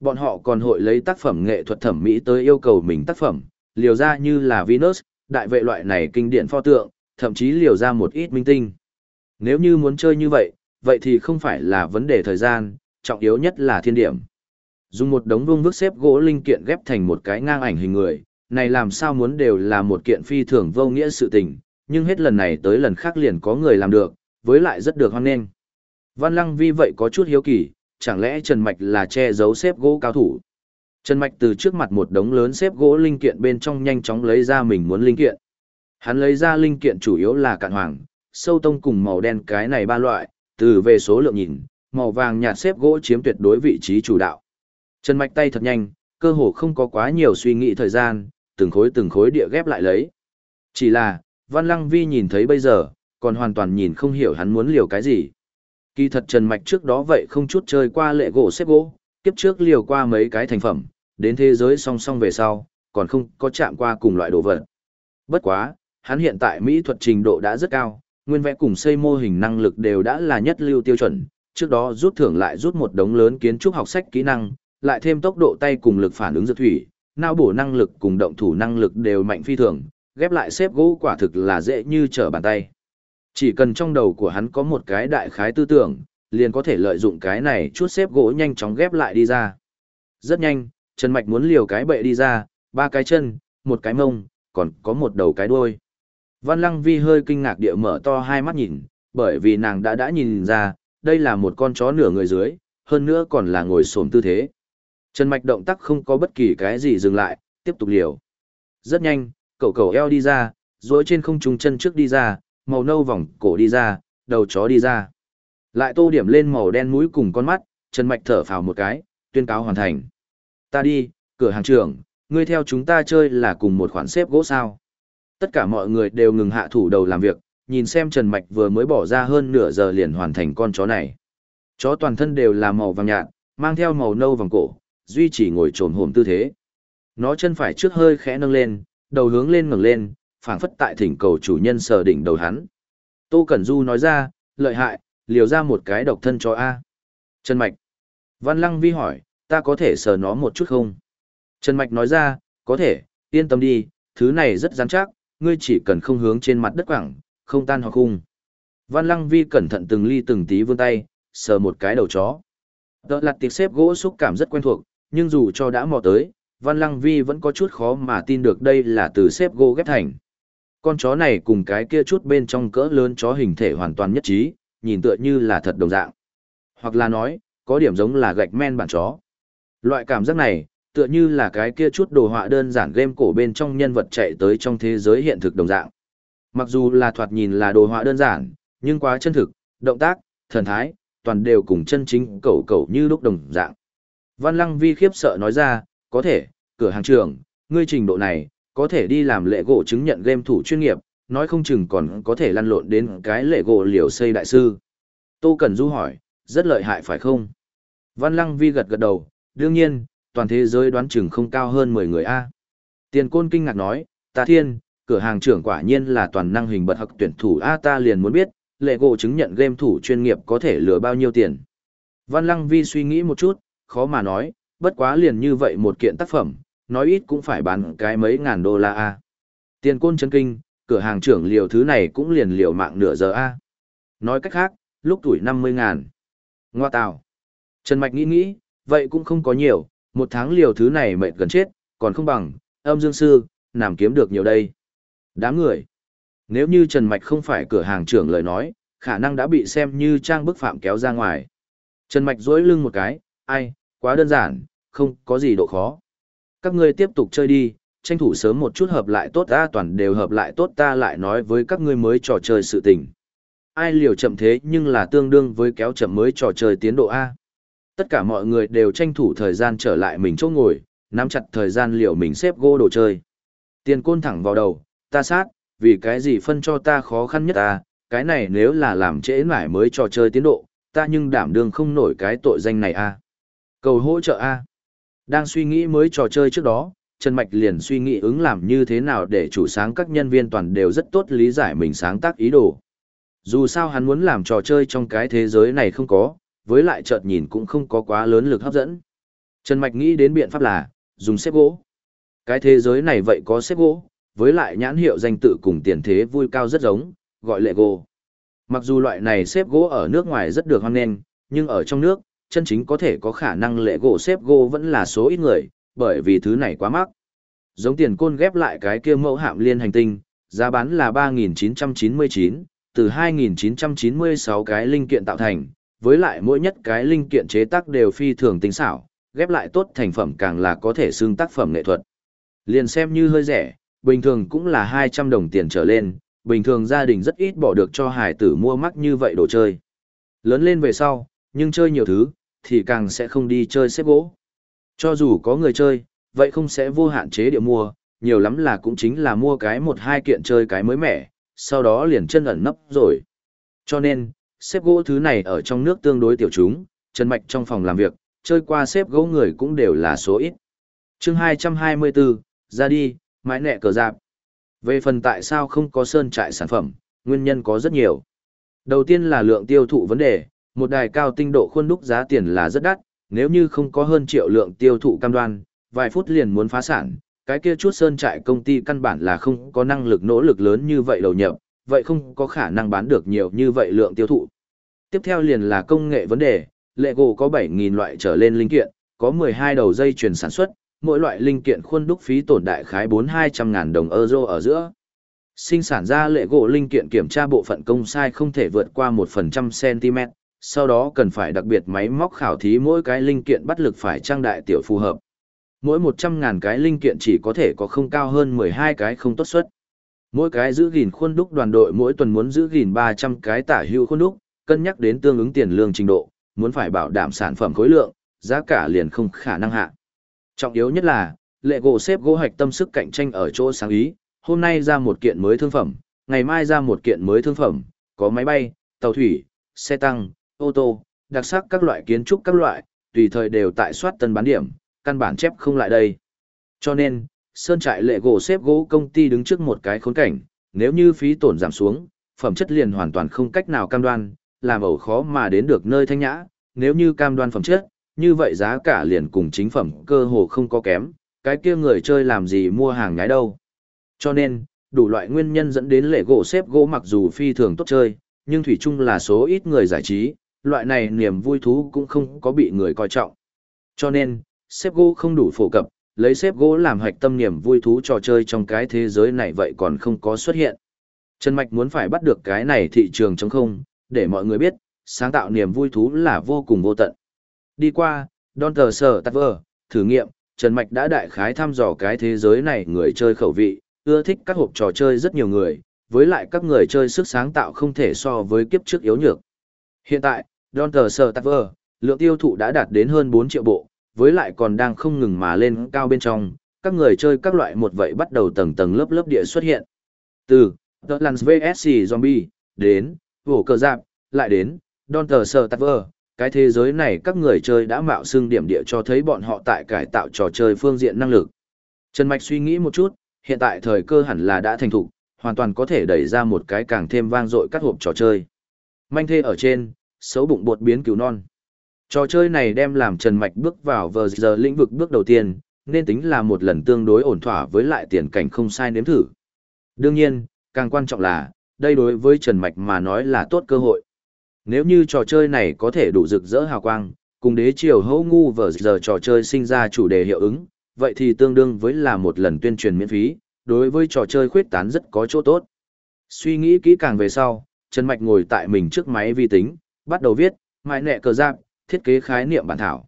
Bọn họ còn hội lấy tác phẩm nghệ thuật thẩm mỹ tới yêu cầu mình tác phẩm, liều ra như là Venus, đại vệ loại này kinh điển pho tượng, thậm chí liều ra một ít minh tinh. Nếu như muốn chơi như vậy, vậy thì không phải là vấn đề thời gian, trọng yếu nhất là thiên điểm. Dùng một đống vuông vức xếp gỗ linh kiện ghép thành một cái ngang ảnh hình người, này làm sao muốn đều là một kiện phi thường vô nghĩa sự tình, nhưng hết lần này tới lần khác liền có người làm được, với lại rất được hoan nghênh. Văn Lăng Vi vậy có chút hiếu kỳ, chẳng lẽ Trần Mạch là che giấu xếp gỗ cao thủ? Trần Mạch từ trước mặt một đống lớn xếp gỗ linh kiện bên trong nhanh chóng lấy ra mình muốn linh kiện. Hắn lấy ra linh kiện chủ yếu là cạn hoàng, sâu tông cùng màu đen cái này ba loại, từ về số lượng nhìn, màu vàng nhạt xếp gỗ chiếm tuyệt đối vị trí chủ đạo. Trần Mạch tay thật nhanh, cơ hồ không có quá nhiều suy nghĩ thời gian, từng khối từng khối địa ghép lại lấy. Chỉ là, Văn Lăng Vi nhìn thấy bây giờ, còn hoàn toàn nhìn không hiểu hắn muốn liều cái gì. Kỳ thật Trần Mạch trước đó vậy không chút chơi qua lệ gỗ xếp gỗ, kiếp trước liều qua mấy cái thành phẩm, đến thế giới song song về sau, còn không có chạm qua cùng loại đồ vật. Bất quá, hắn hiện tại mỹ thuật trình độ đã rất cao, nguyên vẽ cùng xây mô hình năng lực đều đã là nhất lưu tiêu chuẩn, trước đó rút thưởng lại rút một đống lớn kiến trúc học sách kỹ năng, lại thêm tốc độ tay cùng lực phản ứng dược thủy, não bổ năng lực cùng động thủ năng lực đều mạnh phi thường, ghép lại xếp gỗ quả thực là dễ như trở bàn tay. Chỉ cần trong đầu của hắn có một cái đại khái tư tưởng, liền có thể lợi dụng cái này chút xếp gỗ nhanh chóng ghép lại đi ra. Rất nhanh, Trần Mạch muốn liều cái bệ đi ra, ba cái chân, một cái mông, còn có một đầu cái đuôi. Văn Lăng Vi hơi kinh ngạc địa mở to hai mắt nhìn, bởi vì nàng đã đã nhìn ra, đây là một con chó nửa người dưới, hơn nữa còn là ngồi xổm tư thế. Trần Mạch động tác không có bất kỳ cái gì dừng lại, tiếp tục liều. Rất nhanh, cậu cậu eo đi ra, duỗi trên không trung chân trước đi ra, màu nâu vòng cổ đi ra, đầu chó đi ra. Lại tô điểm lên màu đen mũi cùng con mắt, Trần Mạch thở phào một cái, tuyên cáo hoàn thành. Ta đi, cửa hàng trưởng, ngươi theo chúng ta chơi là cùng một khoản xếp gỗ sao. Tất cả mọi người đều ngừng hạ thủ đầu làm việc, nhìn xem Trần Mạch vừa mới bỏ ra hơn nửa giờ liền hoàn thành con chó này. Chó toàn thân đều là màu vàng nhạt, mang theo màu nâu vòng cổ, duy trì ngồi trồm hổm tư thế. Nó chân phải trước hơi khẽ nâng lên, đầu hướng lên ngẩng lên, phảng phất tại thỉnh cầu chủ nhân sờ đỉnh đầu hắn. Tô Cẩn Du nói ra, lợi hại, liều ra một cái độc thân cho A. Trần Mạch. Văn Lăng Vi hỏi, ta có thể sờ nó một chút không? Trần Mạch nói ra, có thể, yên tâm đi, thứ này rất rắn chắc, ngươi chỉ cần không hướng trên mặt đất quảng, không tan hoặc khung. Văn Lăng Vi cẩn thận từng ly từng tí vươn tay, sờ một cái đầu chó. Đợt lặt tiệc xếp gỗ xúc cảm rất quen thuộc, nhưng dù cho đã mò tới, Văn Lăng Vi vẫn có chút khó mà tin được đây là từ xếp gỗ ghép thành. Con chó này cùng cái kia chút bên trong cỡ lớn chó hình thể hoàn toàn nhất trí, nhìn tựa như là thật đồng dạng. Hoặc là nói, có điểm giống là gạch men bản chó. Loại cảm giác này, tựa như là cái kia chút đồ họa đơn giản game cổ bên trong nhân vật chạy tới trong thế giới hiện thực đồng dạng. Mặc dù là thoạt nhìn là đồ họa đơn giản, nhưng quá chân thực, động tác, thần thái, toàn đều cùng chân chính cẩu cẩu như lúc đồng dạng. Văn Lăng Vi khiếp sợ nói ra, có thể, cửa hàng trưởng, ngươi trình độ này, có thể đi làm lệ gỗ chứng nhận game thủ chuyên nghiệp, nói không chừng còn có thể lăn lộn đến cái lệ gỗ liều xây đại sư. Tô Cẩn Du hỏi, rất lợi hại phải không? Văn Lăng Vi gật gật đầu, đương nhiên, toàn thế giới đoán chừng không cao hơn 10 người A. Tiền côn kinh ngạc nói, ta thiên, cửa hàng trưởng quả nhiên là toàn năng hình bật học tuyển thủ A ta liền muốn biết, lệ gỗ chứng nhận game thủ chuyên nghiệp có thể lừa bao nhiêu tiền. Văn Lăng Vi suy nghĩ một chút, khó mà nói, bất quá liền như vậy một kiện tác phẩm, nói ít cũng phải bán cái mấy ngàn đô la A. Tiền côn chân kinh, cửa hàng trưởng liều thứ này cũng liền liều mạng nửa giờ A. Nói cách khác, lúc tuổi 50 ngàn. Ngoa tào. Trần Mạch nghĩ nghĩ, vậy cũng không có nhiều, một tháng liều thứ này mệt gần chết, còn không bằng, âm dương sư, làm kiếm được nhiều đây. Đám người. Nếu như Trần Mạch không phải cửa hàng trưởng lời nói, khả năng đã bị xem như trang bức phạm kéo ra ngoài. Trần Mạch dối lưng một cái, ai, quá đơn giản, không có gì độ khó. Các ngươi tiếp tục chơi đi, tranh thủ sớm một chút hợp lại tốt ta toàn đều hợp lại tốt ta lại nói với các ngươi mới trò chơi sự tình. Ai liều chậm thế nhưng là tương đương với kéo chậm mới trò chơi tiến độ A. Tất cả mọi người đều tranh thủ thời gian trở lại mình chỗ ngồi, nắm chặt thời gian liều mình xếp gô đồ chơi. Tiền côn thẳng vào đầu, ta sát, vì cái gì phân cho ta khó khăn nhất ta, cái này nếu là làm trễ mãi mới trò chơi tiến độ, ta nhưng đảm đương không nổi cái tội danh này a. Cầu hỗ trợ a. Đang suy nghĩ mới trò chơi trước đó, Trần Mạch liền suy nghĩ ứng làm như thế nào để chủ sáng các nhân viên toàn đều rất tốt lý giải mình sáng tác ý đồ. Dù sao hắn muốn làm trò chơi trong cái thế giới này không có, với lại chợt nhìn cũng không có quá lớn lực hấp dẫn. Trần Mạch nghĩ đến biện pháp là, dùng xếp gỗ. Cái thế giới này vậy có xếp gỗ, với lại nhãn hiệu danh tự cùng tiền thế vui cao rất giống, gọi lệ gỗ. Mặc dù loại này xếp gỗ ở nước ngoài rất được hoan nghênh, nhưng ở trong nước, chân chính có thể có khả năng lệ gỗ xếp gỗ vẫn là số ít người, bởi vì thứ này quá mắc. Giống tiền côn ghép lại cái kia mẫu hạm liên hành tinh, giá bán là 3.999, từ 2.996 cái linh kiện tạo thành, với lại mỗi nhất cái linh kiện chế tác đều phi thường tinh xảo, ghép lại tốt thành phẩm càng là có thể xương tác phẩm nghệ thuật. Liền xem như hơi rẻ, bình thường cũng là 200 đồng tiền trở lên, bình thường gia đình rất ít bỏ được cho hải tử mua mắc như vậy đồ chơi. Lớn lên về sau, nhưng chơi nhiều thứ, thì càng sẽ không đi chơi xếp gỗ. Cho dù có người chơi, vậy không sẽ vô hạn chế địa mua, nhiều lắm là cũng chính là mua cái một hai kiện chơi cái mới mẻ, sau đó liền chân ẩn nấp rồi. Cho nên, xếp gỗ thứ này ở trong nước tương đối tiểu chúng, chân Mạch trong phòng làm việc, chơi qua xếp gỗ người cũng đều là số ít. chương 224, ra đi, mãi nẹ cờ rạp. Về phần tại sao không có sơn trại sản phẩm, nguyên nhân có rất nhiều. Đầu tiên là lượng tiêu thụ vấn đề, một đài cao tinh độ khuôn đúc giá tiền là rất đắt, nếu như không có hơn triệu lượng tiêu thụ cam đoan, vài phút liền muốn phá sản, cái kia chút sơn trại công ty căn bản là không có năng lực nỗ lực lớn như vậy đầu nhập, vậy không có khả năng bán được nhiều như vậy lượng tiêu thụ. Tiếp theo liền là công nghệ vấn đề, lệ gỗ có 7.000 loại trở lên linh kiện, có 12 đầu dây chuyển sản xuất, mỗi loại linh kiện khuôn đúc phí tổn đại khái 4-200 ngàn đồng euro ở giữa. Sinh sản ra lệ gỗ linh kiện kiểm tra bộ phận công sai không thể vượt qua 1% cm, sau đó cần phải đặc biệt máy móc khảo thí mỗi cái linh kiện bắt lực phải trang đại tiểu phù hợp. Mỗi 100.000 cái linh kiện chỉ có thể có không cao hơn 12 cái không tốt suất. Mỗi cái giữ gìn khuôn đúc đoàn đội mỗi tuần muốn giữ gìn 300 cái tả hữu khuôn đúc, cân nhắc đến tương ứng tiền lương trình độ, muốn phải bảo đảm sản phẩm khối lượng, giá cả liền không khả năng hạ. Trọng yếu nhất là, lệ gỗ xếp gỗ hạch tâm sức cạnh tranh ở chỗ sáng ý, hôm nay ra một kiện mới thương phẩm, ngày mai ra một kiện mới thương phẩm, có máy bay, tàu thủy, xe tăng, ô tô, đặc sắc các loại kiến trúc các loại, tùy thời đều tại soát tân bán điểm, căn bản chép không lại đây. Cho nên, sơn trại lệ gỗ xếp gỗ công ty đứng trước một cái khốn cảnh, nếu như phí tổn giảm xuống, phẩm chất liền hoàn toàn không cách nào cam đoan, làm ẩu khó mà đến được nơi thanh nhã, nếu như cam đoan phẩm chất, như vậy giá cả liền cùng chính phẩm cơ hồ không có kém, cái kia người chơi làm gì mua hàng nhái đâu. Cho nên, đủ loại nguyên nhân dẫn đến lệ gỗ xếp gỗ mặc dù phi thường tốt chơi, nhưng thủy chung là số ít người giải trí, loại này niềm vui thú cũng không có bị người coi trọng. Cho nên, xếp gỗ không đủ phổ cập, lấy xếp gỗ làm hạch tâm niềm vui thú trò chơi trong cái thế giới này vậy còn không có xuất hiện. Trần Mạch muốn phải bắt được cái này thị trường chống không, để mọi người biết, sáng tạo niềm vui thú là vô cùng vô tận. Đi qua, Don Tờ Sở Tạc Vơ, thử nghiệm, Trần Mạch đã đại khái thăm dò cái thế giới này người chơi khẩu vị, ưa thích các hộp trò chơi rất nhiều người, với lại các người chơi sức sáng tạo không thể so với kiếp trước yếu nhược. Hiện tại, Don Tờ Sở Tạc Vơ, lượng tiêu thụ đã đạt đến hơn 4 triệu bộ, với lại còn đang không ngừng mà lên cao bên trong, các người chơi các loại một vậy bắt đầu tầng tầng lớp lớp địa xuất hiện. Từ The Lands VSC Zombie, đến, vổ cờ giạc, lại đến, Don Tờ Sở Tạc Vơ, cái thế giới này các người chơi đã mạo xưng điểm địa cho thấy bọn họ tại cải tạo trò chơi phương diện năng lực. Trần Mạch suy nghĩ một chút, hiện tại thời cơ hẳn là đã thành thục, hoàn toàn có thể đẩy ra một cái càng thêm vang dội các hộp trò chơi. Manh thê ở trên, xấu bụng bột biến cứu non. Trò chơi này đem làm Trần Mạch bước vào vờ giờ lĩnh vực bước đầu tiên, nên tính là một lần tương đối ổn thỏa với lại tiền cảnh không sai nếm thử. Đương nhiên, càng quan trọng là, đây đối với Trần Mạch mà nói là tốt cơ hội. Nếu như trò chơi này có thể đủ rực rỡ hào quang, cùng đế triều hấu ngu vờ giờ trò chơi sinh ra chủ đề hiệu ứng, vậy thì tương đương với là một lần tuyên truyền miễn phí, đối với trò chơi khuyết tán rất có chỗ tốt. Suy nghĩ kỹ càng về sau, Trần Mạch ngồi tại mình trước máy vi tính, bắt đầu viết, mãi nẹ cờ giáp, thiết kế khái niệm bản thảo.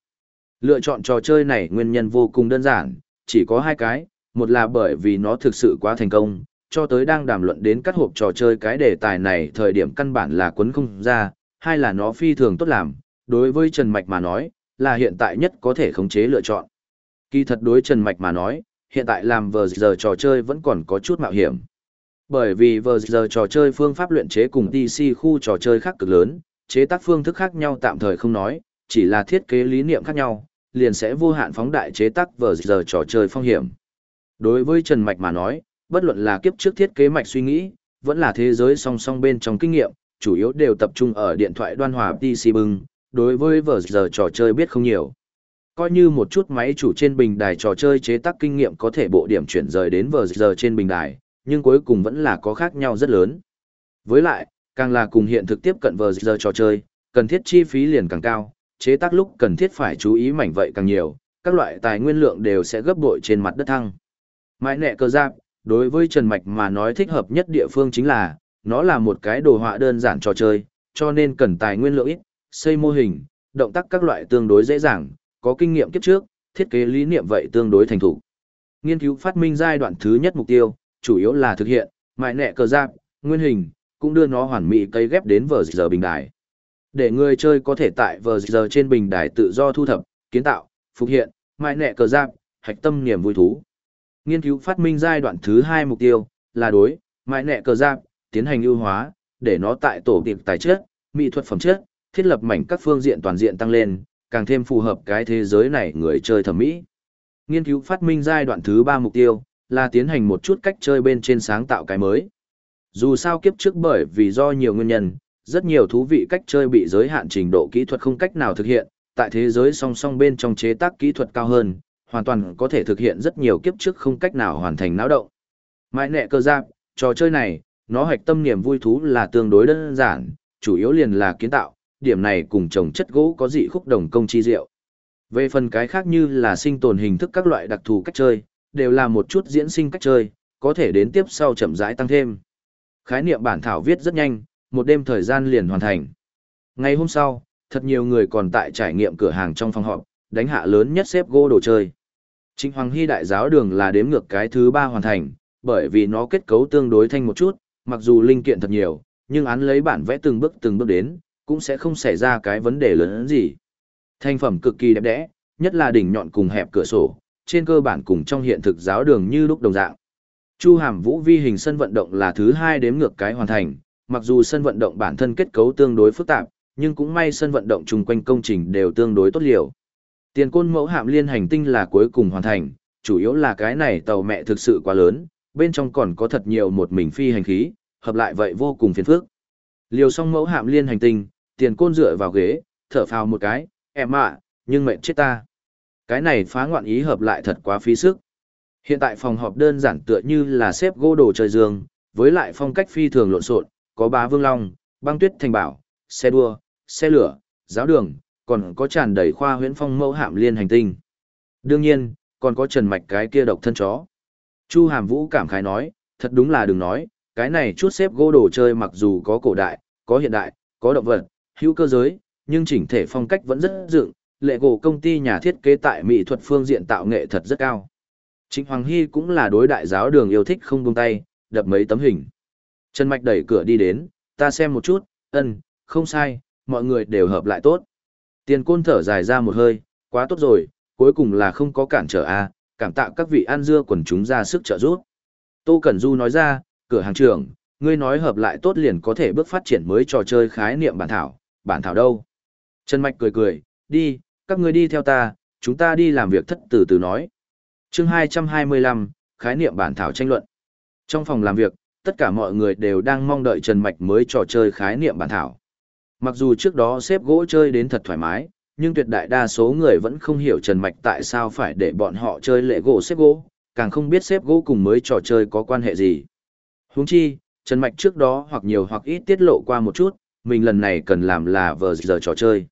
Lựa chọn trò chơi này nguyên nhân vô cùng đơn giản, chỉ có hai cái, một là bởi vì nó thực sự quá thành công, cho tới đang đàm luận đến các hộp trò chơi cái đề tài này thời điểm căn bản là quấn không ra, hai là nó phi thường tốt làm, đối với Trần Mạch mà nói, là hiện tại nhất có thể khống chế lựa chọn. Kỳ thật đối Trần Mạch mà nói, hiện tại làm vờ giờ trò chơi vẫn còn có chút mạo hiểm. Bởi vì vờ giờ trò chơi phương pháp luyện chế cùng DC khu trò chơi khác cực lớn, chế tác phương thức khác nhau tạm thời không nói, chỉ là thiết kế lý niệm khác nhau, liền sẽ vô hạn phóng đại chế tác vở giờ trò chơi phong hiểm. Đối với Trần Mạch mà nói, bất luận là kiếp trước thiết kế mạch suy nghĩ, vẫn là thế giới song song bên trong kinh nghiệm, chủ yếu đều tập trung ở điện thoại đoan hòa PC bưng, đối với vở giờ trò chơi biết không nhiều. Coi như một chút máy chủ trên bình đài trò chơi chế tác kinh nghiệm có thể bộ điểm chuyển rời đến vở giờ trên bình đài, nhưng cuối cùng vẫn là có khác nhau rất lớn. Với lại, càng là cùng hiện thực tiếp cận vờ giờ trò chơi, cần thiết chi phí liền càng cao, chế tác lúc cần thiết phải chú ý mảnh vậy càng nhiều, các loại tài nguyên lượng đều sẽ gấp bội trên mặt đất thăng. Mãi nẹ cơ giáp, đối với Trần Mạch mà nói thích hợp nhất địa phương chính là, nó là một cái đồ họa đơn giản trò chơi, cho nên cần tài nguyên lượng ít, xây mô hình, động tác các loại tương đối dễ dàng, có kinh nghiệm kiếp trước, thiết kế lý niệm vậy tương đối thành thủ. Nghiên cứu phát minh giai đoạn thứ nhất mục tiêu, chủ yếu là thực hiện, mại nẹ cờ giáp, nguyên hình, cũng đưa nó hoàn mỹ cây ghép đến vờ giờ bình đài. Để người chơi có thể tại vờ giờ trên bình đài tự do thu thập, kiến tạo, phục hiện, mại nẹ cờ giáp, hạch tâm niềm vui thú. Nghiên cứu phát minh giai đoạn thứ hai mục tiêu, là đối, mại nẹ cờ giáp, tiến hành ưu hóa, để nó tại tổ tiệp tài chất, mỹ thuật phẩm chất, thiết lập mảnh các phương diện toàn diện tăng lên, càng thêm phù hợp cái thế giới này người chơi thẩm mỹ. Nghiên cứu phát minh giai đoạn thứ ba mục tiêu là tiến hành một chút cách chơi bên trên sáng tạo cái mới. Dù sao kiếp trước bởi vì do nhiều nguyên nhân, rất nhiều thú vị cách chơi bị giới hạn trình độ kỹ thuật không cách nào thực hiện, tại thế giới song song bên trong chế tác kỹ thuật cao hơn, hoàn toàn có thể thực hiện rất nhiều kiếp trước không cách nào hoàn thành náo động. Mãi nẹ cơ giáp, trò chơi này, nó hoạch tâm niềm vui thú là tương đối đơn giản, chủ yếu liền là kiến tạo, điểm này cùng trồng chất gỗ có dị khúc đồng công chi diệu. Về phần cái khác như là sinh tồn hình thức các loại đặc thù cách chơi, đều là một chút diễn sinh cách chơi, có thể đến tiếp sau chậm rãi tăng thêm. Khái niệm bản thảo viết rất nhanh, một đêm thời gian liền hoàn thành. Ngày hôm sau, thật nhiều người còn tại trải nghiệm cửa hàng trong phòng họp, đánh hạ lớn nhất xếp gỗ đồ chơi. Trịnh Hoàng Hy đại giáo đường là đếm ngược cái thứ ba hoàn thành, bởi vì nó kết cấu tương đối thanh một chút, mặc dù linh kiện thật nhiều, nhưng án lấy bản vẽ từng bước từng bước đến, cũng sẽ không xảy ra cái vấn đề lớn gì. Thành phẩm cực kỳ đẹp đẽ, nhất là đỉnh nhọn cùng hẹp cửa sổ, trên cơ bản cùng trong hiện thực giáo đường như lúc đồng dạng. Chu Hàm Vũ vi hình sân vận động là thứ hai đếm ngược cái hoàn thành, mặc dù sân vận động bản thân kết cấu tương đối phức tạp, nhưng cũng may sân vận động chung quanh công trình đều tương đối tốt liệu. Tiền côn mẫu hạm liên hành tinh là cuối cùng hoàn thành, chủ yếu là cái này tàu mẹ thực sự quá lớn, bên trong còn có thật nhiều một mình phi hành khí, hợp lại vậy vô cùng phiền phức. Liều xong mẫu hạm liên hành tinh, tiền côn dựa vào ghế, thở phào một cái, em ạ, nhưng mệnh chết ta. Cái này phá ngoạn ý hợp lại thật quá phí sức. Hiện tại phòng họp đơn giản tựa như là xếp gỗ đồ chơi giường, với lại phong cách phi thường lộn xộn, có bá vương long, băng tuyết thành bảo, xe đua, xe lửa, giáo đường, còn có tràn đầy khoa huyễn phong mẫu hạm liên hành tinh. Đương nhiên, còn có trần mạch cái kia độc thân chó. Chu Hàm Vũ cảm khái nói, thật đúng là đừng nói, cái này chút xếp gỗ đồ chơi mặc dù có cổ đại, có hiện đại, có động vật, hữu cơ giới, nhưng chỉnh thể phong cách vẫn rất dựng, lệ gỗ công ty nhà thiết kế tại mỹ thuật phương diện tạo nghệ thật rất cao. Trịnh Hoàng Hy cũng là đối đại giáo đường yêu thích không buông tay, đập mấy tấm hình. Trần Mạch đẩy cửa đi đến, ta xem một chút, ân, không sai, mọi người đều hợp lại tốt. Tiền côn thở dài ra một hơi, quá tốt rồi, cuối cùng là không có cản trở a cảm tạ các vị ăn dưa quần chúng ra sức trợ giúp. Tô Cẩn Du nói ra, cửa hàng trưởng, ngươi nói hợp lại tốt liền có thể bước phát triển mới trò chơi khái niệm bản thảo, bản thảo đâu? Trần Mạch cười cười, đi, các ngươi đi theo ta, chúng ta đi làm việc thất từ từ nói chương 225, khái niệm bản thảo tranh luận. Trong phòng làm việc, tất cả mọi người đều đang mong đợi Trần Mạch mới trò chơi khái niệm bản thảo. Mặc dù trước đó xếp gỗ chơi đến thật thoải mái, nhưng tuyệt đại đa số người vẫn không hiểu Trần Mạch tại sao phải để bọn họ chơi lệ gỗ xếp gỗ, càng không biết xếp gỗ cùng mới trò chơi có quan hệ gì. Huống chi, Trần Mạch trước đó hoặc nhiều hoặc ít tiết lộ qua một chút, mình lần này cần làm là vờ giờ trò chơi.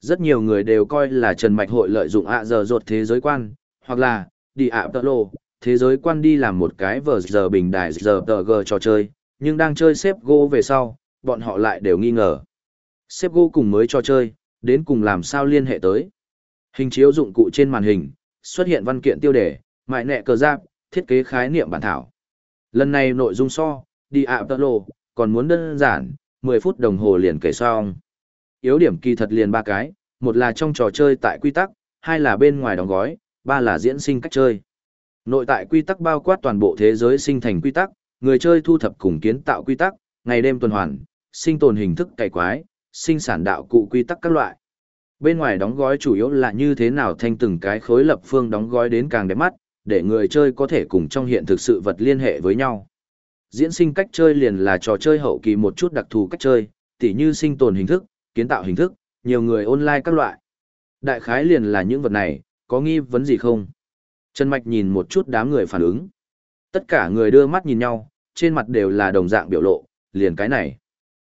Rất nhiều người đều coi là Trần Mạch hội lợi dụng ạ giờ rột thế giới quan, hoặc là, đi ạ tợ lộ, thế giới quan đi làm một cái vờ giờ bình đài giờ tờ g trò chơi, nhưng đang chơi xếp gỗ về sau, bọn họ lại đều nghi ngờ. Xếp gỗ cùng mới trò chơi, đến cùng làm sao liên hệ tới. Hình chiếu dụng cụ trên màn hình, xuất hiện văn kiện tiêu đề, mại nẹ cờ giáp, thiết kế khái niệm bản thảo. Lần này nội dung so, đi ạ tợ lộ, còn muốn đơn giản, 10 phút đồng hồ liền kể xong. Yếu điểm kỳ thật liền ba cái, một là trong trò chơi tại quy tắc, hai là bên ngoài đóng gói, ba là diễn sinh cách chơi. Nội tại quy tắc bao quát toàn bộ thế giới sinh thành quy tắc, người chơi thu thập cùng kiến tạo quy tắc, ngày đêm tuần hoàn, sinh tồn hình thức cày quái, sinh sản đạo cụ quy tắc các loại. Bên ngoài đóng gói chủ yếu là như thế nào thanh từng cái khối lập phương đóng gói đến càng đẹp mắt, để người chơi có thể cùng trong hiện thực sự vật liên hệ với nhau. Diễn sinh cách chơi liền là trò chơi hậu kỳ một chút đặc thù cách chơi, tỉ như sinh tồn hình thức, kiến tạo hình thức, nhiều người online các loại. Đại khái liền là những vật này, có nghi vấn gì không? Trần Mạch nhìn một chút đám người phản ứng. Tất cả người đưa mắt nhìn nhau, trên mặt đều là đồng dạng biểu lộ, liền cái này.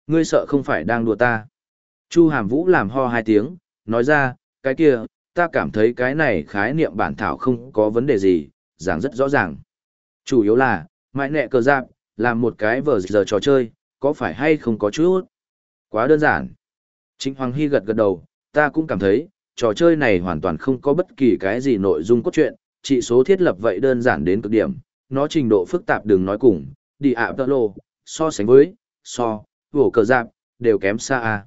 Ngươi sợ không phải đang đùa ta. Chu Hàm Vũ làm ho hai tiếng, nói ra, cái kia, ta cảm thấy cái này khái niệm bản thảo không có vấn đề gì, giảng rất rõ ràng. Chủ yếu là, mãi nẹ cờ giáp, làm một cái vở giờ trò chơi, có phải hay không có chút? Quá đơn giản. Trịnh Hoàng Hy gật gật đầu, ta cũng cảm thấy, trò chơi này hoàn toàn không có bất kỳ cái gì nội dung cốt truyện, chỉ số thiết lập vậy đơn giản đến cực điểm, nó trình độ phức tạp đừng nói cùng, đi ạ tơ lô, so sánh với, so, vổ cờ giạc, đều kém xa a.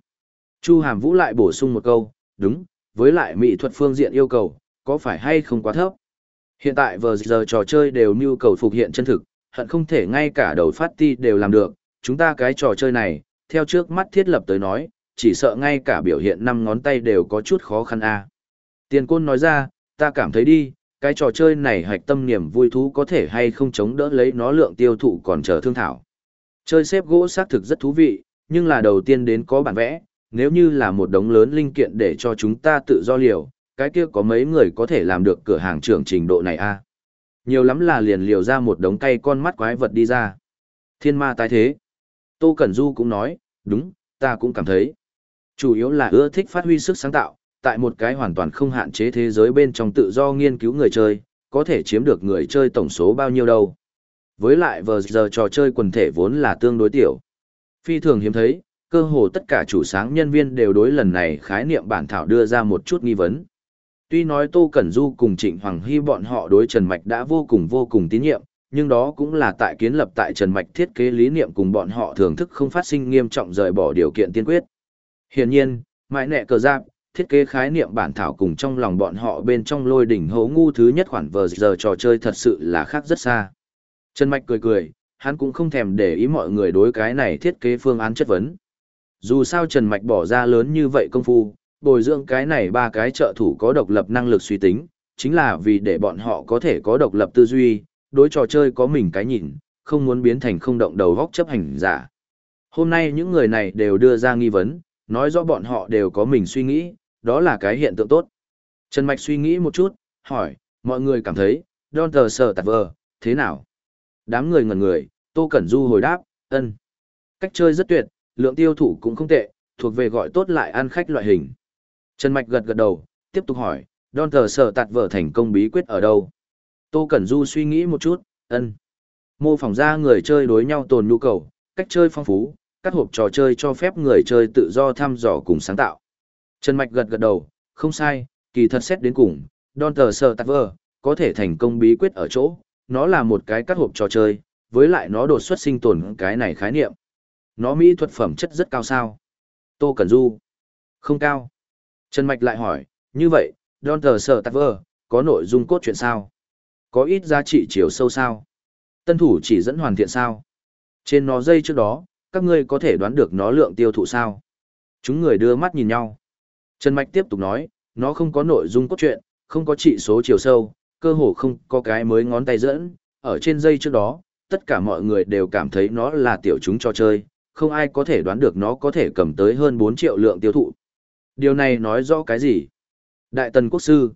Chu Hàm Vũ lại bổ sung một câu, đúng, với lại mỹ thuật phương diện yêu cầu, có phải hay không quá thấp? Hiện tại vừa giờ trò chơi đều nhu cầu phục hiện chân thực, hận không thể ngay cả đầu phát ti đều làm được, chúng ta cái trò chơi này, theo trước mắt thiết lập tới nói, chỉ sợ ngay cả biểu hiện năm ngón tay đều có chút khó khăn a. Tiền côn nói ra, ta cảm thấy đi, cái trò chơi này hạch tâm niềm vui thú có thể hay không chống đỡ lấy nó lượng tiêu thụ còn chờ thương thảo. Chơi xếp gỗ xác thực rất thú vị, nhưng là đầu tiên đến có bản vẽ, nếu như là một đống lớn linh kiện để cho chúng ta tự do liều, cái kia có mấy người có thể làm được cửa hàng trưởng trình độ này a Nhiều lắm là liền liều ra một đống cây con mắt quái vật đi ra. Thiên ma tái thế. Tô Cẩn Du cũng nói, đúng, ta cũng cảm thấy. Chủ yếu là ưa thích phát huy sức sáng tạo, tại một cái hoàn toàn không hạn chế thế giới bên trong tự do nghiên cứu người chơi, có thể chiếm được người chơi tổng số bao nhiêu đâu. Với lại vừa giờ trò chơi quần thể vốn là tương đối tiểu. Phi thường hiếm thấy, cơ hồ tất cả chủ sáng nhân viên đều đối lần này khái niệm bản thảo đưa ra một chút nghi vấn. Tuy nói Tô Cẩn Du cùng Trịnh Hoàng Hy bọn họ đối Trần Mạch đã vô cùng vô cùng tín nhiệm, nhưng đó cũng là tại kiến lập tại Trần Mạch thiết kế lý niệm cùng bọn họ thưởng thức không phát sinh nghiêm trọng rời bỏ điều kiện tiên quyết. Hiển nhiên, mãi nẹ cờ giáp, thiết kế khái niệm bản thảo cùng trong lòng bọn họ bên trong lôi đỉnh hố ngu thứ nhất khoản vờ giờ trò chơi thật sự là khác rất xa. Trần Mạch cười cười, hắn cũng không thèm để ý mọi người đối cái này thiết kế phương án chất vấn. Dù sao Trần Mạch bỏ ra lớn như vậy công phu, bồi dưỡng cái này ba cái trợ thủ có độc lập năng lực suy tính, chính là vì để bọn họ có thể có độc lập tư duy, đối trò chơi có mình cái nhìn, không muốn biến thành không động đầu góc chấp hành giả. Hôm nay những người này đều đưa ra nghi vấn, nói rõ bọn họ đều có mình suy nghĩ, đó là cái hiện tượng tốt. Trần Mạch suy nghĩ một chút, hỏi, mọi người cảm thấy, Don Tờ Sở Tạt Vờ, thế nào? Đám người ngần người, Tô Cẩn Du hồi đáp, ân. Cách chơi rất tuyệt, lượng tiêu thụ cũng không tệ, thuộc về gọi tốt lại ăn khách loại hình. Trần Mạch gật gật đầu, tiếp tục hỏi, Don Tờ Sở Tạt Vờ thành công bí quyết ở đâu? Tô Cẩn Du suy nghĩ một chút, ân. Mô phỏng ra người chơi đối nhau tồn nhu cầu, cách chơi phong phú, các hộp trò chơi cho phép người chơi tự do thăm dò cùng sáng tạo. Trần Mạch gật gật đầu, không sai, kỳ thật xét đến cùng, Don Tờ Sơ Tạc Vơ, có thể thành công bí quyết ở chỗ, nó là một cái cắt hộp trò chơi, với lại nó đột xuất sinh tồn cái này khái niệm. Nó mỹ thuật phẩm chất rất cao sao? Tô Cẩn Du. Không cao. Trần Mạch lại hỏi, như vậy, Don Tờ Sơ Tạc Vơ, có nội dung cốt truyện sao? Có ít giá trị chiều sâu sao? Tân thủ chỉ dẫn hoàn thiện sao? Trên nó dây trước đó, các ngươi có thể đoán được nó lượng tiêu thụ sao? Chúng người đưa mắt nhìn nhau. Trần Mạch tiếp tục nói, nó không có nội dung cốt truyện, không có trị số chiều sâu, cơ hồ không có cái mới ngón tay dẫn, ở trên dây trước đó, tất cả mọi người đều cảm thấy nó là tiểu chúng cho chơi, không ai có thể đoán được nó có thể cầm tới hơn 4 triệu lượng tiêu thụ. Điều này nói rõ cái gì? Đại tần quốc sư.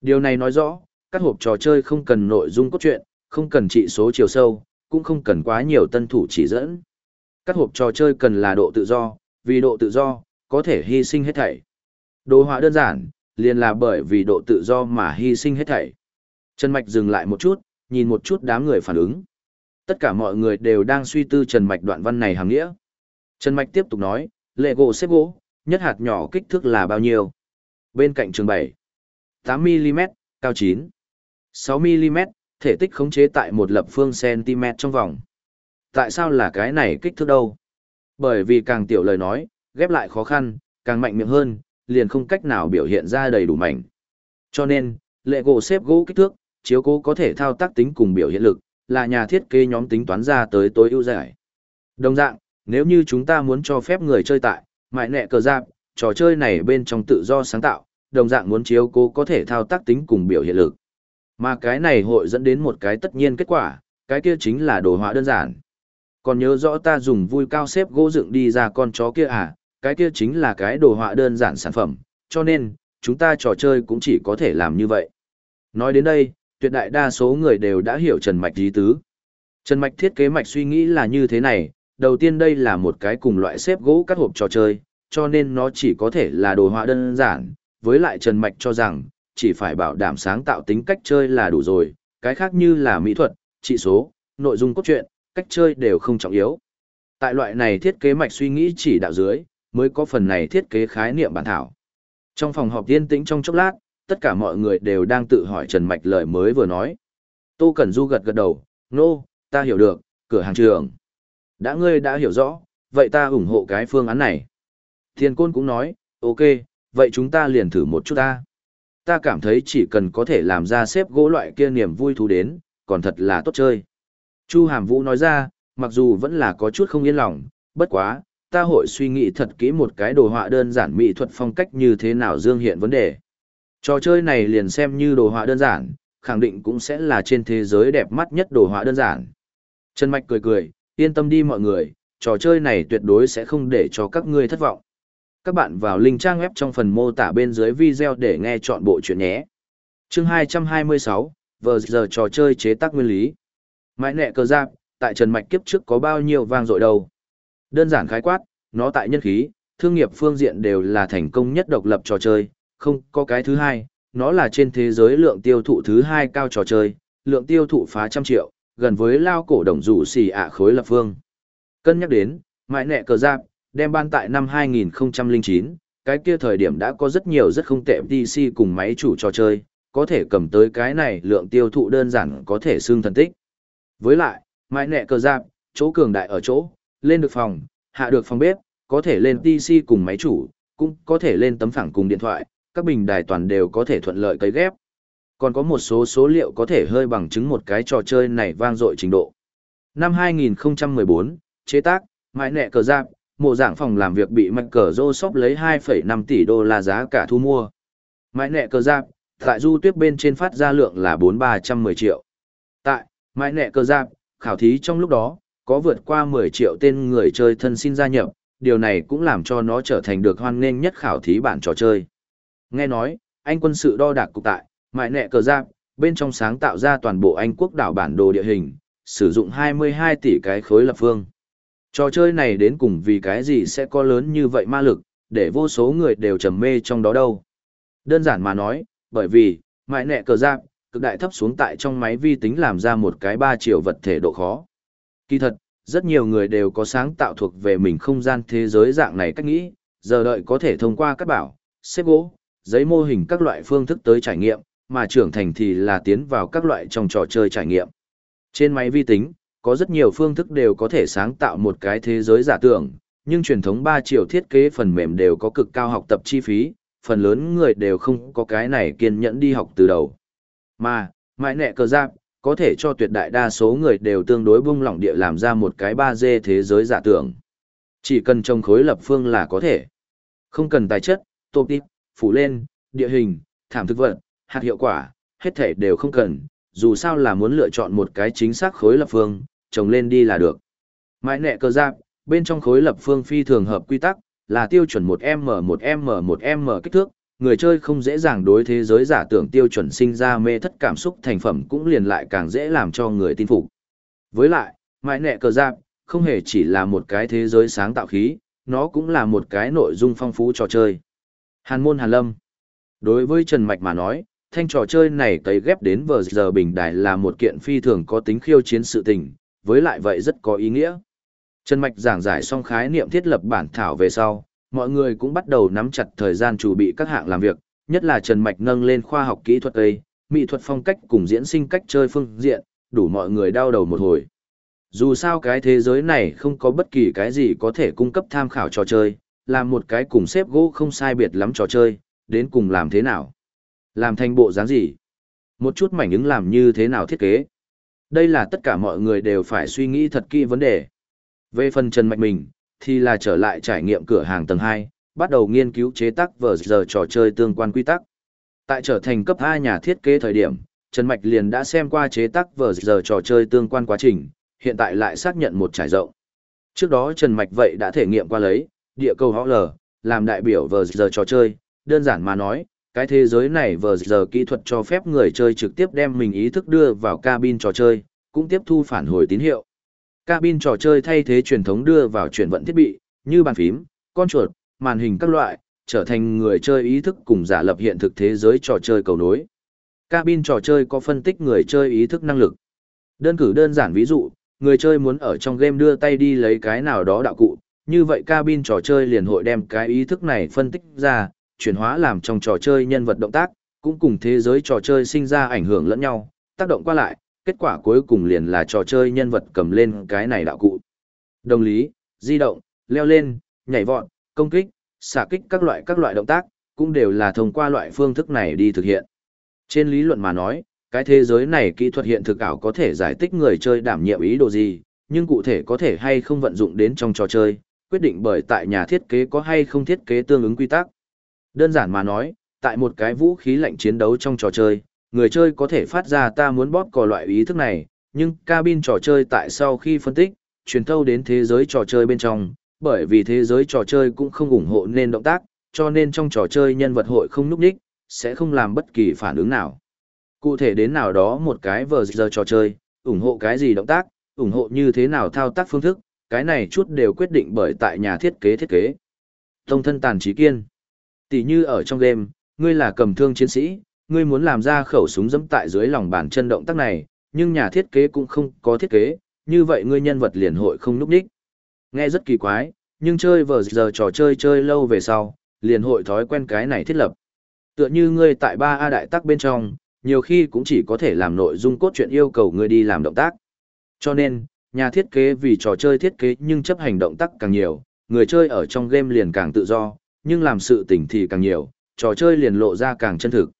Điều này nói rõ, các hộp trò chơi không cần nội dung cốt truyện, không cần trị số chiều sâu, cũng không cần quá nhiều tân thủ chỉ dẫn. Các hộp trò chơi cần là độ tự do, vì độ tự do, có thể hy sinh hết thảy. Đồ họa đơn giản, liền là bởi vì độ tự do mà hy sinh hết thảy. Trần Mạch dừng lại một chút, nhìn một chút đám người phản ứng. Tất cả mọi người đều đang suy tư Trần Mạch đoạn văn này hàng nghĩa. Trần Mạch tiếp tục nói, lệ gỗ xếp gỗ, nhất hạt nhỏ kích thước là bao nhiêu? Bên cạnh trường 7. 8mm, cao 9. 6mm, thể tích khống chế tại một lập phương cm trong vòng. Tại sao là cái này kích thước đâu? Bởi vì càng tiểu lời nói, ghép lại khó khăn, càng mạnh miệng hơn, liền không cách nào biểu hiện ra đầy đủ mạnh. Cho nên, lệ gỗ xếp gỗ kích thước, chiếu cố có thể thao tác tính cùng biểu hiện lực, là nhà thiết kế nhóm tính toán ra tới tối ưu giải. Đồng dạng, nếu như chúng ta muốn cho phép người chơi tại, mại nẹ cờ giáp, trò chơi này bên trong tự do sáng tạo, đồng dạng muốn chiếu cố có thể thao tác tính cùng biểu hiện lực. Mà cái này hội dẫn đến một cái tất nhiên kết quả, cái kia chính là đồ họa đơn giản. Còn nhớ rõ ta dùng vui cao xếp gỗ dựng đi ra con chó kia à, cái kia chính là cái đồ họa đơn giản sản phẩm, cho nên, chúng ta trò chơi cũng chỉ có thể làm như vậy. Nói đến đây, tuyệt đại đa số người đều đã hiểu Trần Mạch ý tứ. Trần Mạch thiết kế mạch suy nghĩ là như thế này, đầu tiên đây là một cái cùng loại xếp gỗ cắt hộp trò chơi, cho nên nó chỉ có thể là đồ họa đơn giản, với lại Trần Mạch cho rằng, chỉ phải bảo đảm sáng tạo tính cách chơi là đủ rồi, cái khác như là mỹ thuật, trị số, nội dung cốt truyện, cách chơi đều không trọng yếu. Tại loại này thiết kế mạch suy nghĩ chỉ đạo dưới, mới có phần này thiết kế khái niệm bản thảo. Trong phòng họp yên tĩnh trong chốc lát, tất cả mọi người đều đang tự hỏi Trần Mạch lời mới vừa nói. Tô Cẩn Du gật gật đầu, nô, no, ta hiểu được, cửa hàng trường. Đã ngươi đã hiểu rõ, vậy ta ủng hộ cái phương án này. Thiên Côn cũng nói, ok, vậy chúng ta liền thử một chút ta. Ta cảm thấy chỉ cần có thể làm ra xếp gỗ loại kia niềm vui thú đến, còn thật là tốt chơi. Chu Hàm Vũ nói ra, mặc dù vẫn là có chút không yên lòng, bất quá, ta hội suy nghĩ thật kỹ một cái đồ họa đơn giản mỹ thuật phong cách như thế nào dương hiện vấn đề. Trò chơi này liền xem như đồ họa đơn giản, khẳng định cũng sẽ là trên thế giới đẹp mắt nhất đồ họa đơn giản. Trần Mạch cười cười, yên tâm đi mọi người, trò chơi này tuyệt đối sẽ không để cho các ngươi thất vọng. Các bạn vào link trang web trong phần mô tả bên dưới video để nghe chọn bộ chuyện nhé. chương 226, vừa giờ trò chơi chế tác nguyên lý. Mãi nẹ cơ giáp, tại Trần Mạch kiếp trước có bao nhiêu vang dội đâu. Đơn giản khái quát, nó tại nhân khí, thương nghiệp phương diện đều là thành công nhất độc lập trò chơi, không có cái thứ hai, nó là trên thế giới lượng tiêu thụ thứ hai cao trò chơi, lượng tiêu thụ phá trăm triệu, gần với lao cổ đồng rủ xì ạ khối lập phương. Cân nhắc đến, mãi nẹ cờ giáp, đem ban tại năm 2009, cái kia thời điểm đã có rất nhiều rất không tệ PC cùng máy chủ trò chơi, có thể cầm tới cái này lượng tiêu thụ đơn giản có thể xương thần tích. Với lại, mãi nẹ cờ giáp, chỗ cường đại ở chỗ, lên được phòng, hạ được phòng bếp, có thể lên PC cùng máy chủ, cũng có thể lên tấm phẳng cùng điện thoại, các bình đài toàn đều có thể thuận lợi cấy ghép. Còn có một số số liệu có thể hơi bằng chứng một cái trò chơi này vang dội trình độ. Năm 2014, chế tác, mãi nẹ cờ giáp, mộ dạng phòng làm việc bị mạch cờ rô sóc lấy 2,5 tỷ đô la giá cả thu mua. Mãi nẹ cờ giáp, tại du tuyết bên trên phát ra lượng là 4310 triệu. Tại, mãi nẹ Cơ giáp, khảo thí trong lúc đó, có vượt qua 10 triệu tên người chơi thân xin gia nhập, điều này cũng làm cho nó trở thành được hoan nghênh nhất khảo thí bản trò chơi. Nghe nói, anh quân sự đo đạc cục tại, mại nẹ cờ giáp, bên trong sáng tạo ra toàn bộ Anh quốc đảo bản đồ địa hình, sử dụng 22 tỷ cái khối lập phương. Trò chơi này đến cùng vì cái gì sẽ có lớn như vậy ma lực, để vô số người đều trầm mê trong đó đâu. Đơn giản mà nói, bởi vì, mại nẹ cờ giáp, cực đại thấp xuống tại trong máy vi tính làm ra một cái 3 triệu vật thể độ khó. Kỳ thật, rất nhiều người đều có sáng tạo thuộc về mình không gian thế giới dạng này cách nghĩ, giờ đợi có thể thông qua các bảo, xếp gỗ, giấy mô hình các loại phương thức tới trải nghiệm, mà trưởng thành thì là tiến vào các loại trong trò chơi trải nghiệm. Trên máy vi tính, có rất nhiều phương thức đều có thể sáng tạo một cái thế giới giả tưởng, nhưng truyền thống 3 triệu thiết kế phần mềm đều có cực cao học tập chi phí, phần lớn người đều không có cái này kiên nhẫn đi học từ đầu. Mà, mãi nẹ cờ giáp, có thể cho tuyệt đại đa số người đều tương đối bung lỏng địa làm ra một cái 3D thế giới giả tưởng. Chỉ cần trồng khối lập phương là có thể. Không cần tài chất, top tip, phủ lên, địa hình, thảm thực vật, hạt hiệu quả, hết thể đều không cần, dù sao là muốn lựa chọn một cái chính xác khối lập phương, trồng lên đi là được. Mãi nẹ cơ giáp, bên trong khối lập phương phi thường hợp quy tắc, là tiêu chuẩn 1M 1M 1M kích thước, người chơi không dễ dàng đối thế giới giả tưởng tiêu chuẩn sinh ra mê thất cảm xúc thành phẩm cũng liền lại càng dễ làm cho người tin phục. Với lại, mãi nẹ cờ giáp, không hề chỉ là một cái thế giới sáng tạo khí, nó cũng là một cái nội dung phong phú trò chơi. Hàn môn Hàn Lâm Đối với Trần Mạch mà nói, thanh trò chơi này cấy ghép đến vờ giờ bình đài là một kiện phi thường có tính khiêu chiến sự tình, với lại vậy rất có ý nghĩa. Trần Mạch giảng giải xong khái niệm thiết lập bản thảo về sau, mọi người cũng bắt đầu nắm chặt thời gian chuẩn bị các hạng làm việc, nhất là Trần Mạch nâng lên khoa học kỹ thuật ấy, mỹ thuật phong cách cùng diễn sinh cách chơi phương diện, đủ mọi người đau đầu một hồi. Dù sao cái thế giới này không có bất kỳ cái gì có thể cung cấp tham khảo trò chơi, làm một cái cùng xếp gỗ không sai biệt lắm trò chơi, đến cùng làm thế nào? Làm thành bộ dáng gì? Một chút mảnh ứng làm như thế nào thiết kế? Đây là tất cả mọi người đều phải suy nghĩ thật kỹ vấn đề. Về phần Trần Mạch mình, thì là trở lại trải nghiệm cửa hàng tầng 2, bắt đầu nghiên cứu chế tác vở giờ trò chơi tương quan quy tắc. Tại trở thành cấp 2 nhà thiết kế thời điểm, Trần Mạch liền đã xem qua chế tác vở giờ trò chơi tương quan quá trình, hiện tại lại xác nhận một trải rộng. Trước đó Trần Mạch vậy đã thể nghiệm qua lấy, địa cầu họ lờ, làm đại biểu vở giờ trò chơi, đơn giản mà nói, cái thế giới này vở giờ kỹ thuật cho phép người chơi trực tiếp đem mình ý thức đưa vào cabin trò chơi, cũng tiếp thu phản hồi tín hiệu. Cabin trò chơi thay thế truyền thống đưa vào chuyển vận thiết bị, như bàn phím, con chuột, màn hình các loại, trở thành người chơi ý thức cùng giả lập hiện thực thế giới trò chơi cầu nối. Cabin trò chơi có phân tích người chơi ý thức năng lực. Đơn cử đơn giản ví dụ, người chơi muốn ở trong game đưa tay đi lấy cái nào đó đạo cụ, như vậy cabin trò chơi liền hội đem cái ý thức này phân tích ra, chuyển hóa làm trong trò chơi nhân vật động tác, cũng cùng thế giới trò chơi sinh ra ảnh hưởng lẫn nhau, tác động qua lại, kết quả cuối cùng liền là trò chơi nhân vật cầm lên cái này đạo cụ. Đồng lý, di động, leo lên, nhảy vọt, công kích, xạ kích các loại các loại động tác, cũng đều là thông qua loại phương thức này đi thực hiện. Trên lý luận mà nói, cái thế giới này kỹ thuật hiện thực ảo có thể giải thích người chơi đảm nhiệm ý đồ gì, nhưng cụ thể có thể hay không vận dụng đến trong trò chơi, quyết định bởi tại nhà thiết kế có hay không thiết kế tương ứng quy tắc. Đơn giản mà nói, tại một cái vũ khí lạnh chiến đấu trong trò chơi, người chơi có thể phát ra ta muốn bóp cò loại ý thức này, nhưng cabin trò chơi tại sau khi phân tích, truyền thâu đến thế giới trò chơi bên trong, bởi vì thế giới trò chơi cũng không ủng hộ nên động tác, cho nên trong trò chơi nhân vật hội không núp đích, sẽ không làm bất kỳ phản ứng nào. Cụ thể đến nào đó một cái vờ giờ trò chơi, ủng hộ cái gì động tác, ủng hộ như thế nào thao tác phương thức, cái này chút đều quyết định bởi tại nhà thiết kế thiết kế. Tông thân tàn trí kiên. Tỷ như ở trong game, ngươi là cầm thương chiến sĩ, ngươi muốn làm ra khẩu súng dẫm tại dưới lòng bàn chân động tác này, nhưng nhà thiết kế cũng không có thiết kế, như vậy ngươi nhân vật liền hội không núp đích. Nghe rất kỳ quái, nhưng chơi vờ giờ trò chơi chơi lâu về sau, liền hội thói quen cái này thiết lập. Tựa như ngươi tại 3A đại tắc bên trong, nhiều khi cũng chỉ có thể làm nội dung cốt truyện yêu cầu ngươi đi làm động tác. Cho nên, nhà thiết kế vì trò chơi thiết kế nhưng chấp hành động tác càng nhiều, người chơi ở trong game liền càng tự do, nhưng làm sự tỉnh thì càng nhiều, trò chơi liền lộ ra càng chân thực.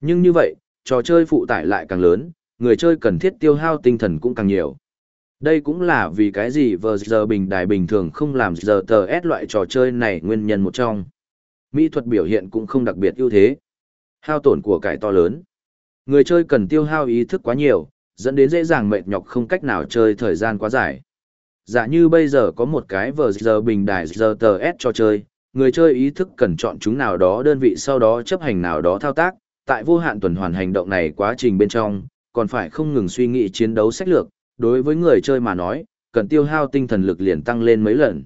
Nhưng như vậy, trò chơi phụ tải lại càng lớn, người chơi cần thiết tiêu hao tinh thần cũng càng nhiều. Đây cũng là vì cái gì vờ giờ bình đài bình thường không làm giờ tờ S loại trò chơi này nguyên nhân một trong. Mỹ thuật biểu hiện cũng không đặc biệt ưu thế. Hao tổn của cải to lớn. Người chơi cần tiêu hao ý thức quá nhiều, dẫn đến dễ dàng mệt nhọc không cách nào chơi thời gian quá dài. Giả như bây giờ có một cái vờ giờ bình đài giờ tờ S cho chơi, người chơi ý thức cần chọn chúng nào đó đơn vị sau đó chấp hành nào đó thao tác, tại vô hạn tuần hoàn hành động này quá trình bên trong, còn phải không ngừng suy nghĩ chiến đấu sách lược, đối với người chơi mà nói, cần tiêu hao tinh thần lực liền tăng lên mấy lần.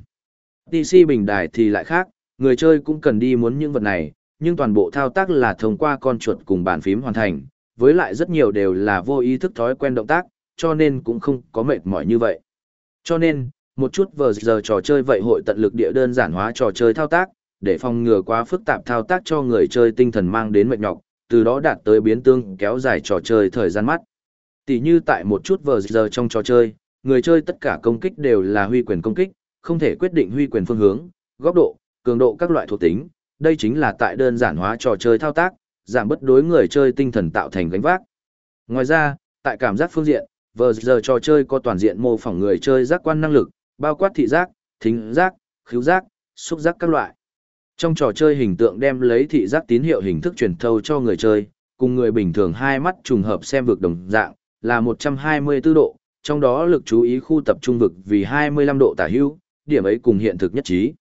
DC bình đài thì lại khác, người chơi cũng cần đi muốn những vật này, nhưng toàn bộ thao tác là thông qua con chuột cùng bàn phím hoàn thành, với lại rất nhiều đều là vô ý thức thói quen động tác, cho nên cũng không có mệt mỏi như vậy. Cho nên, một chút vờ giờ trò chơi vậy hội tận lực địa đơn giản hóa trò chơi thao tác, để phòng ngừa quá phức tạp thao tác cho người chơi tinh thần mang đến mệt nhọc, từ đó đạt tới biến tương kéo dài trò chơi thời gian mắt. Tỷ như tại một chút vờ giờ trong trò chơi, người chơi tất cả công kích đều là huy quyền công kích, không thể quyết định huy quyền phương hướng, góc độ, cường độ các loại thuộc tính, đây chính là tại đơn giản hóa trò chơi thao tác, giảm bất đối người chơi tinh thần tạo thành gánh vác. Ngoài ra, tại cảm giác phương diện, vờ giờ trò chơi có toàn diện mô phỏng người chơi giác quan năng lực, bao quát thị giác, thính giác, khứu giác, xúc giác các loại. Trong trò chơi hình tượng đem lấy thị giác tín hiệu hình thức truyền thâu cho người chơi, cùng người bình thường hai mắt trùng hợp xem vực đồng dạng, là 124 độ, trong đó lực chú ý khu tập trung vực vì 25 độ tả hữu, điểm ấy cùng hiện thực nhất trí.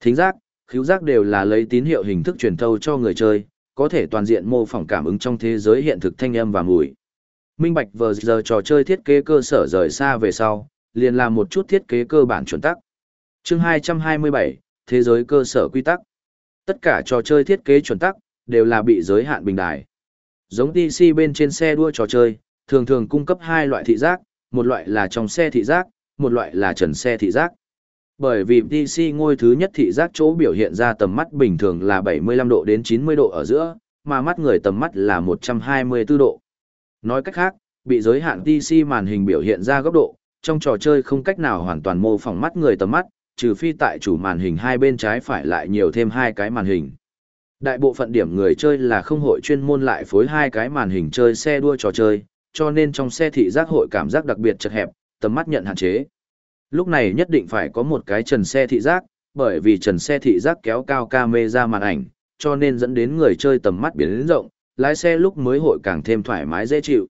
Thính giác, khứu giác đều là lấy tín hiệu hình thức truyền thâu cho người chơi, có thể toàn diện mô phỏng cảm ứng trong thế giới hiện thực thanh âm và mùi. Minh bạch vừa giờ trò chơi thiết kế cơ sở rời xa về sau, liền làm một chút thiết kế cơ bản chuẩn tắc. Chương 227, Thế giới cơ sở quy tắc. Tất cả trò chơi thiết kế chuẩn tắc, đều là bị giới hạn bình đài. Giống DC bên trên xe đua trò chơi, thường thường cung cấp hai loại thị giác, một loại là trong xe thị giác, một loại là trần xe thị giác. Bởi vì DC ngôi thứ nhất thị giác chỗ biểu hiện ra tầm mắt bình thường là 75 độ đến 90 độ ở giữa, mà mắt người tầm mắt là 124 độ. Nói cách khác, bị giới hạn DC màn hình biểu hiện ra góc độ, trong trò chơi không cách nào hoàn toàn mô phỏng mắt người tầm mắt, trừ phi tại chủ màn hình hai bên trái phải lại nhiều thêm hai cái màn hình. Đại bộ phận điểm người chơi là không hội chuyên môn lại phối hai cái màn hình chơi xe đua trò chơi, cho nên trong xe thị giác hội cảm giác đặc biệt chật hẹp, tầm mắt nhận hạn chế. Lúc này nhất định phải có một cái trần xe thị giác, bởi vì trần xe thị giác kéo cao camera màn ảnh, cho nên dẫn đến người chơi tầm mắt biến lớn rộng, lái xe lúc mới hội càng thêm thoải mái dễ chịu.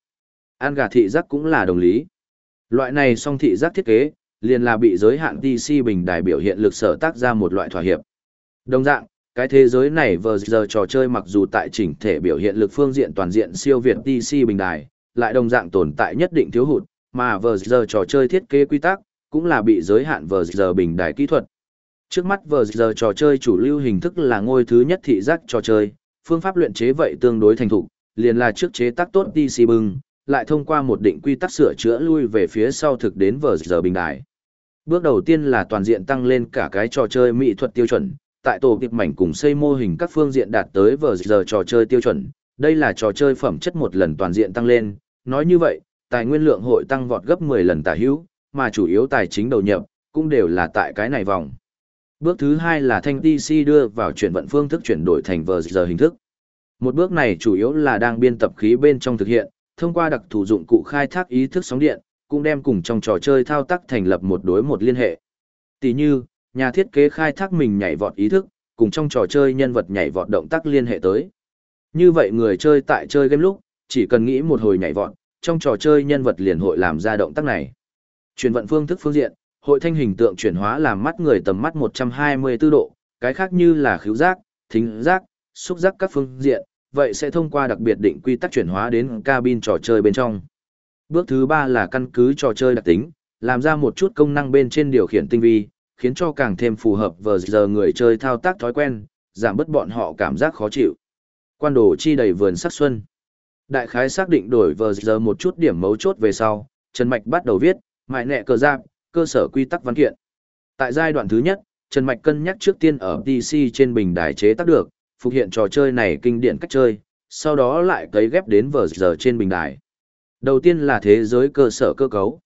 Ăn gà thị giác cũng là đồng lý. Loại này song thị giác thiết kế, liền là bị giới hạn DC bình đài biểu hiện lực sở tác ra một loại thỏa hiệp. Đồng dạng, cái thế giới này vừa giờ trò chơi mặc dù tại chỉnh thể biểu hiện lực phương diện toàn diện siêu việt DC bình đài, lại đồng dạng tồn tại nhất định thiếu hụt, mà vừa giờ trò chơi thiết kế quy tắc, cũng là bị giới hạn vừa giờ bình đài kỹ thuật. Trước mắt vừa giờ trò chơi chủ lưu hình thức là ngôi thứ nhất thị giác trò chơi, phương pháp luyện chế vậy tương đối thành thục, liền là trước chế tác tốt DC bưng, lại thông qua một định quy tắc sửa chữa lui về phía sau thực đến vừa giờ bình đài. Bước đầu tiên là toàn diện tăng lên cả cái trò chơi mỹ thuật tiêu chuẩn, tại tổ kịp mảnh cùng xây mô hình các phương diện đạt tới vừa giờ trò chơi tiêu chuẩn. Đây là trò chơi phẩm chất một lần toàn diện tăng lên, nói như vậy, tài nguyên lượng hội tăng vọt gấp 10 lần tả hữu, mà chủ yếu tài chính đầu nhập, cũng đều là tại cái này vòng. Bước thứ hai là thanh TC đưa vào chuyển vận phương thức chuyển đổi thành vờ giờ hình thức. Một bước này chủ yếu là đang biên tập khí bên trong thực hiện, thông qua đặc thù dụng cụ khai thác ý thức sóng điện, cũng đem cùng trong trò chơi thao tác thành lập một đối một liên hệ. Tỷ như, Nhà thiết kế khai thác mình nhảy vọt ý thức, cùng trong trò chơi nhân vật nhảy vọt động tác liên hệ tới. Như vậy người chơi tại chơi game lúc, chỉ cần nghĩ một hồi nhảy vọt, trong trò chơi nhân vật liền hội làm ra động tác này. Chuyển vận phương thức phương diện, hội thanh hình tượng chuyển hóa làm mắt người tầm mắt 124 độ, cái khác như là khứu giác, thính giác, xúc giác các phương diện, vậy sẽ thông qua đặc biệt định quy tắc chuyển hóa đến cabin trò chơi bên trong. Bước thứ ba là căn cứ trò chơi đặc tính, làm ra một chút công năng bên trên điều khiển tinh vi, khiến cho càng thêm phù hợp với giờ người chơi thao tác thói quen, giảm bớt bọn họ cảm giác khó chịu. Quan đồ chi đầy vườn sắc xuân. Đại khái xác định đổi vờ giờ một chút điểm mấu chốt về sau, Trần Mạch bắt đầu viết, mại nẹ cờ giáp, cơ sở quy tắc văn kiện. Tại giai đoạn thứ nhất, Trần Mạch cân nhắc trước tiên ở DC trên bình đài chế tác được, phục hiện trò chơi này kinh điển cách chơi, sau đó lại cấy ghép đến vờ giờ trên bình đài. Đầu tiên là thế giới cơ sở cơ cấu.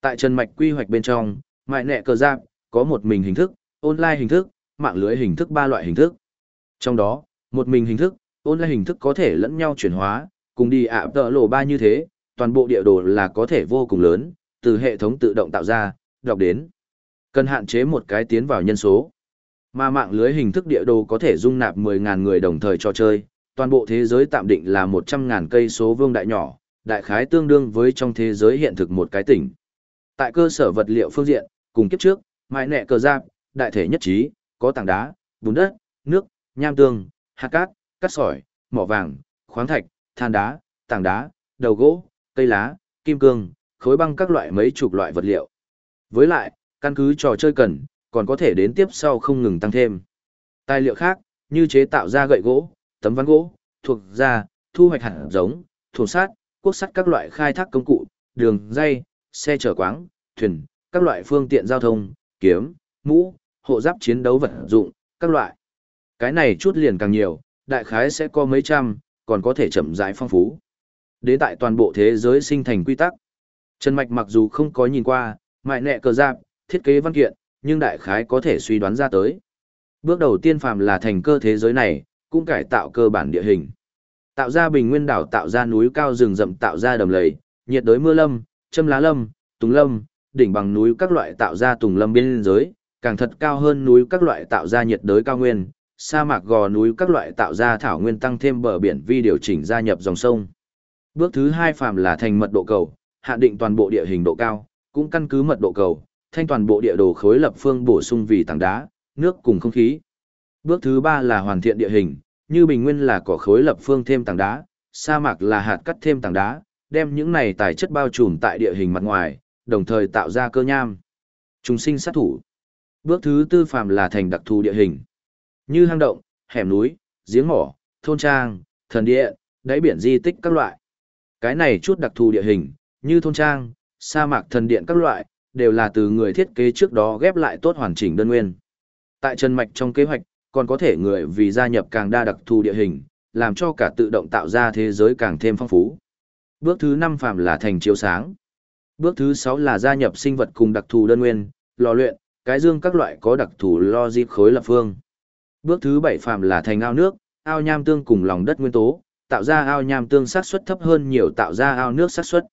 Tại Trần Mạch quy hoạch bên trong, mại nẹ cờ giáp, có một mình hình thức, online hình thức, mạng lưới hình thức ba loại hình thức. Trong đó, một mình hình thức, online hình thức có thể lẫn nhau chuyển hóa, cùng đi ạ tợ lộ ba như thế, toàn bộ địa đồ là có thể vô cùng lớn, từ hệ thống tự động tạo ra, đọc đến. Cần hạn chế một cái tiến vào nhân số. Mà mạng lưới hình thức địa đồ có thể dung nạp 10.000 người đồng thời cho chơi, toàn bộ thế giới tạm định là 100.000 cây số vương đại nhỏ, đại khái tương đương với trong thế giới hiện thực một cái tỉnh. Tại cơ sở vật liệu phương diện, cùng kiếp trước, mại nẹ cờ giáp, đại thể nhất trí, có tảng đá, bùn đất, nước, nham tương, hạt cát, cát sỏi, mỏ vàng, khoáng thạch, than đá, tảng đá, đầu gỗ, cây lá, kim cương, khối băng các loại mấy chục loại vật liệu. Với lại, căn cứ trò chơi cần, còn có thể đến tiếp sau không ngừng tăng thêm. Tài liệu khác, như chế tạo ra gậy gỗ, tấm ván gỗ, thuộc da, thu hoạch hạt giống, thổ sát, quốc sắt các loại khai thác công cụ, đường dây, xe chở quáng, thuyền, các loại phương tiện giao thông, kiếm, mũ, hộ giáp chiến đấu vật dụng, các loại. Cái này chút liền càng nhiều, đại khái sẽ có mấy trăm, còn có thể chậm rãi phong phú. Đến tại toàn bộ thế giới sinh thành quy tắc. Trần Mạch mặc dù không có nhìn qua, mại nẹ cờ giáp, thiết kế văn kiện, nhưng đại khái có thể suy đoán ra tới. Bước đầu tiên phàm là thành cơ thế giới này, cũng cải tạo cơ bản địa hình. Tạo ra bình nguyên đảo tạo ra núi cao rừng rậm tạo ra đầm lầy, nhiệt đới mưa lâm, châm lá lâm, tùng lâm, đỉnh bằng núi các loại tạo ra tùng lâm biên giới, càng thật cao hơn núi các loại tạo ra nhiệt đới cao nguyên, sa mạc gò núi các loại tạo ra thảo nguyên tăng thêm bờ biển vi điều chỉnh gia nhập dòng sông. Bước thứ hai phàm là thành mật độ cầu, hạ định toàn bộ địa hình độ cao, cũng căn cứ mật độ cầu, thanh toàn bộ địa đồ khối lập phương bổ sung vì tảng đá, nước cùng không khí. Bước thứ ba là hoàn thiện địa hình, như bình nguyên là cỏ khối lập phương thêm tảng đá, sa mạc là hạt cắt thêm tảng đá, đem những này tài chất bao trùm tại địa hình mặt ngoài, đồng thời tạo ra cơ nham. Trùng sinh sát thủ. Bước thứ tư phàm là thành đặc thù địa hình. Như hang động, hẻm núi, giếng mỏ, thôn trang, thần địa, đáy biển di tích các loại. Cái này chút đặc thù địa hình, như thôn trang, sa mạc thần điện các loại, đều là từ người thiết kế trước đó ghép lại tốt hoàn chỉnh đơn nguyên. Tại Trần Mạch trong kế hoạch, còn có thể người vì gia nhập càng đa đặc thù địa hình, làm cho cả tự động tạo ra thế giới càng thêm phong phú. Bước thứ 5 phạm là thành chiếu sáng. Bước thứ 6 là gia nhập sinh vật cùng đặc thù đơn nguyên, lò luyện, cái dương các loại có đặc thù logic khối lập phương. Bước thứ 7 phạm là thành ao nước, ao nham tương cùng lòng đất nguyên tố, tạo ra ao nham tương xác suất thấp hơn nhiều tạo ra ao nước xác suất.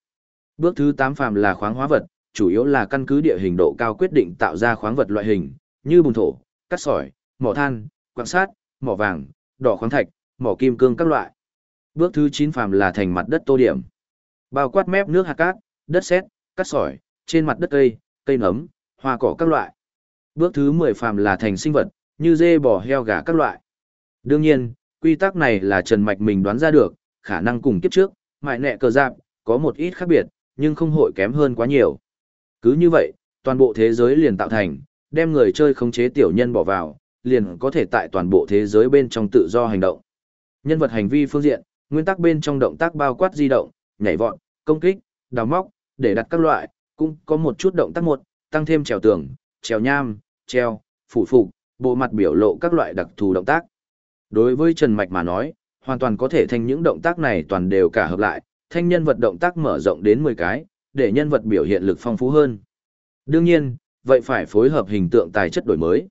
Bước thứ 8 phạm là khoáng hóa vật, chủ yếu là căn cứ địa hình độ cao quyết định tạo ra khoáng vật loại hình, như bùn thổ, cát sỏi, mỏ than, quặng sát, mỏ vàng, đỏ khoáng thạch, mỏ kim cương các loại. Bước thứ 9 phàm là thành mặt đất tô điểm. Bao quát mép nước hạt cát, đất sét, cát sỏi, trên mặt đất cây, cây nấm, hoa cỏ các loại. Bước thứ 10 phàm là thành sinh vật, như dê bò heo gà các loại. Đương nhiên, quy tắc này là Trần Mạch mình đoán ra được, khả năng cùng kiếp trước, mại nẹ cờ giáp, có một ít khác biệt, nhưng không hội kém hơn quá nhiều. Cứ như vậy, toàn bộ thế giới liền tạo thành, đem người chơi khống chế tiểu nhân bỏ vào, liền có thể tại toàn bộ thế giới bên trong tự do hành động. Nhân vật hành vi phương diện, nguyên tắc bên trong động tác bao quát di động, nhảy vọt, công kích, đào móc, để đặt các loại, cũng có một chút động tác một, tăng thêm trèo tường, trèo nham, treo, phủ phục, bộ mặt biểu lộ các loại đặc thù động tác. Đối với Trần Mạch mà nói, hoàn toàn có thể thành những động tác này toàn đều cả hợp lại, thanh nhân vật động tác mở rộng đến 10 cái, để nhân vật biểu hiện lực phong phú hơn. Đương nhiên, vậy phải phối hợp hình tượng tài chất đổi mới.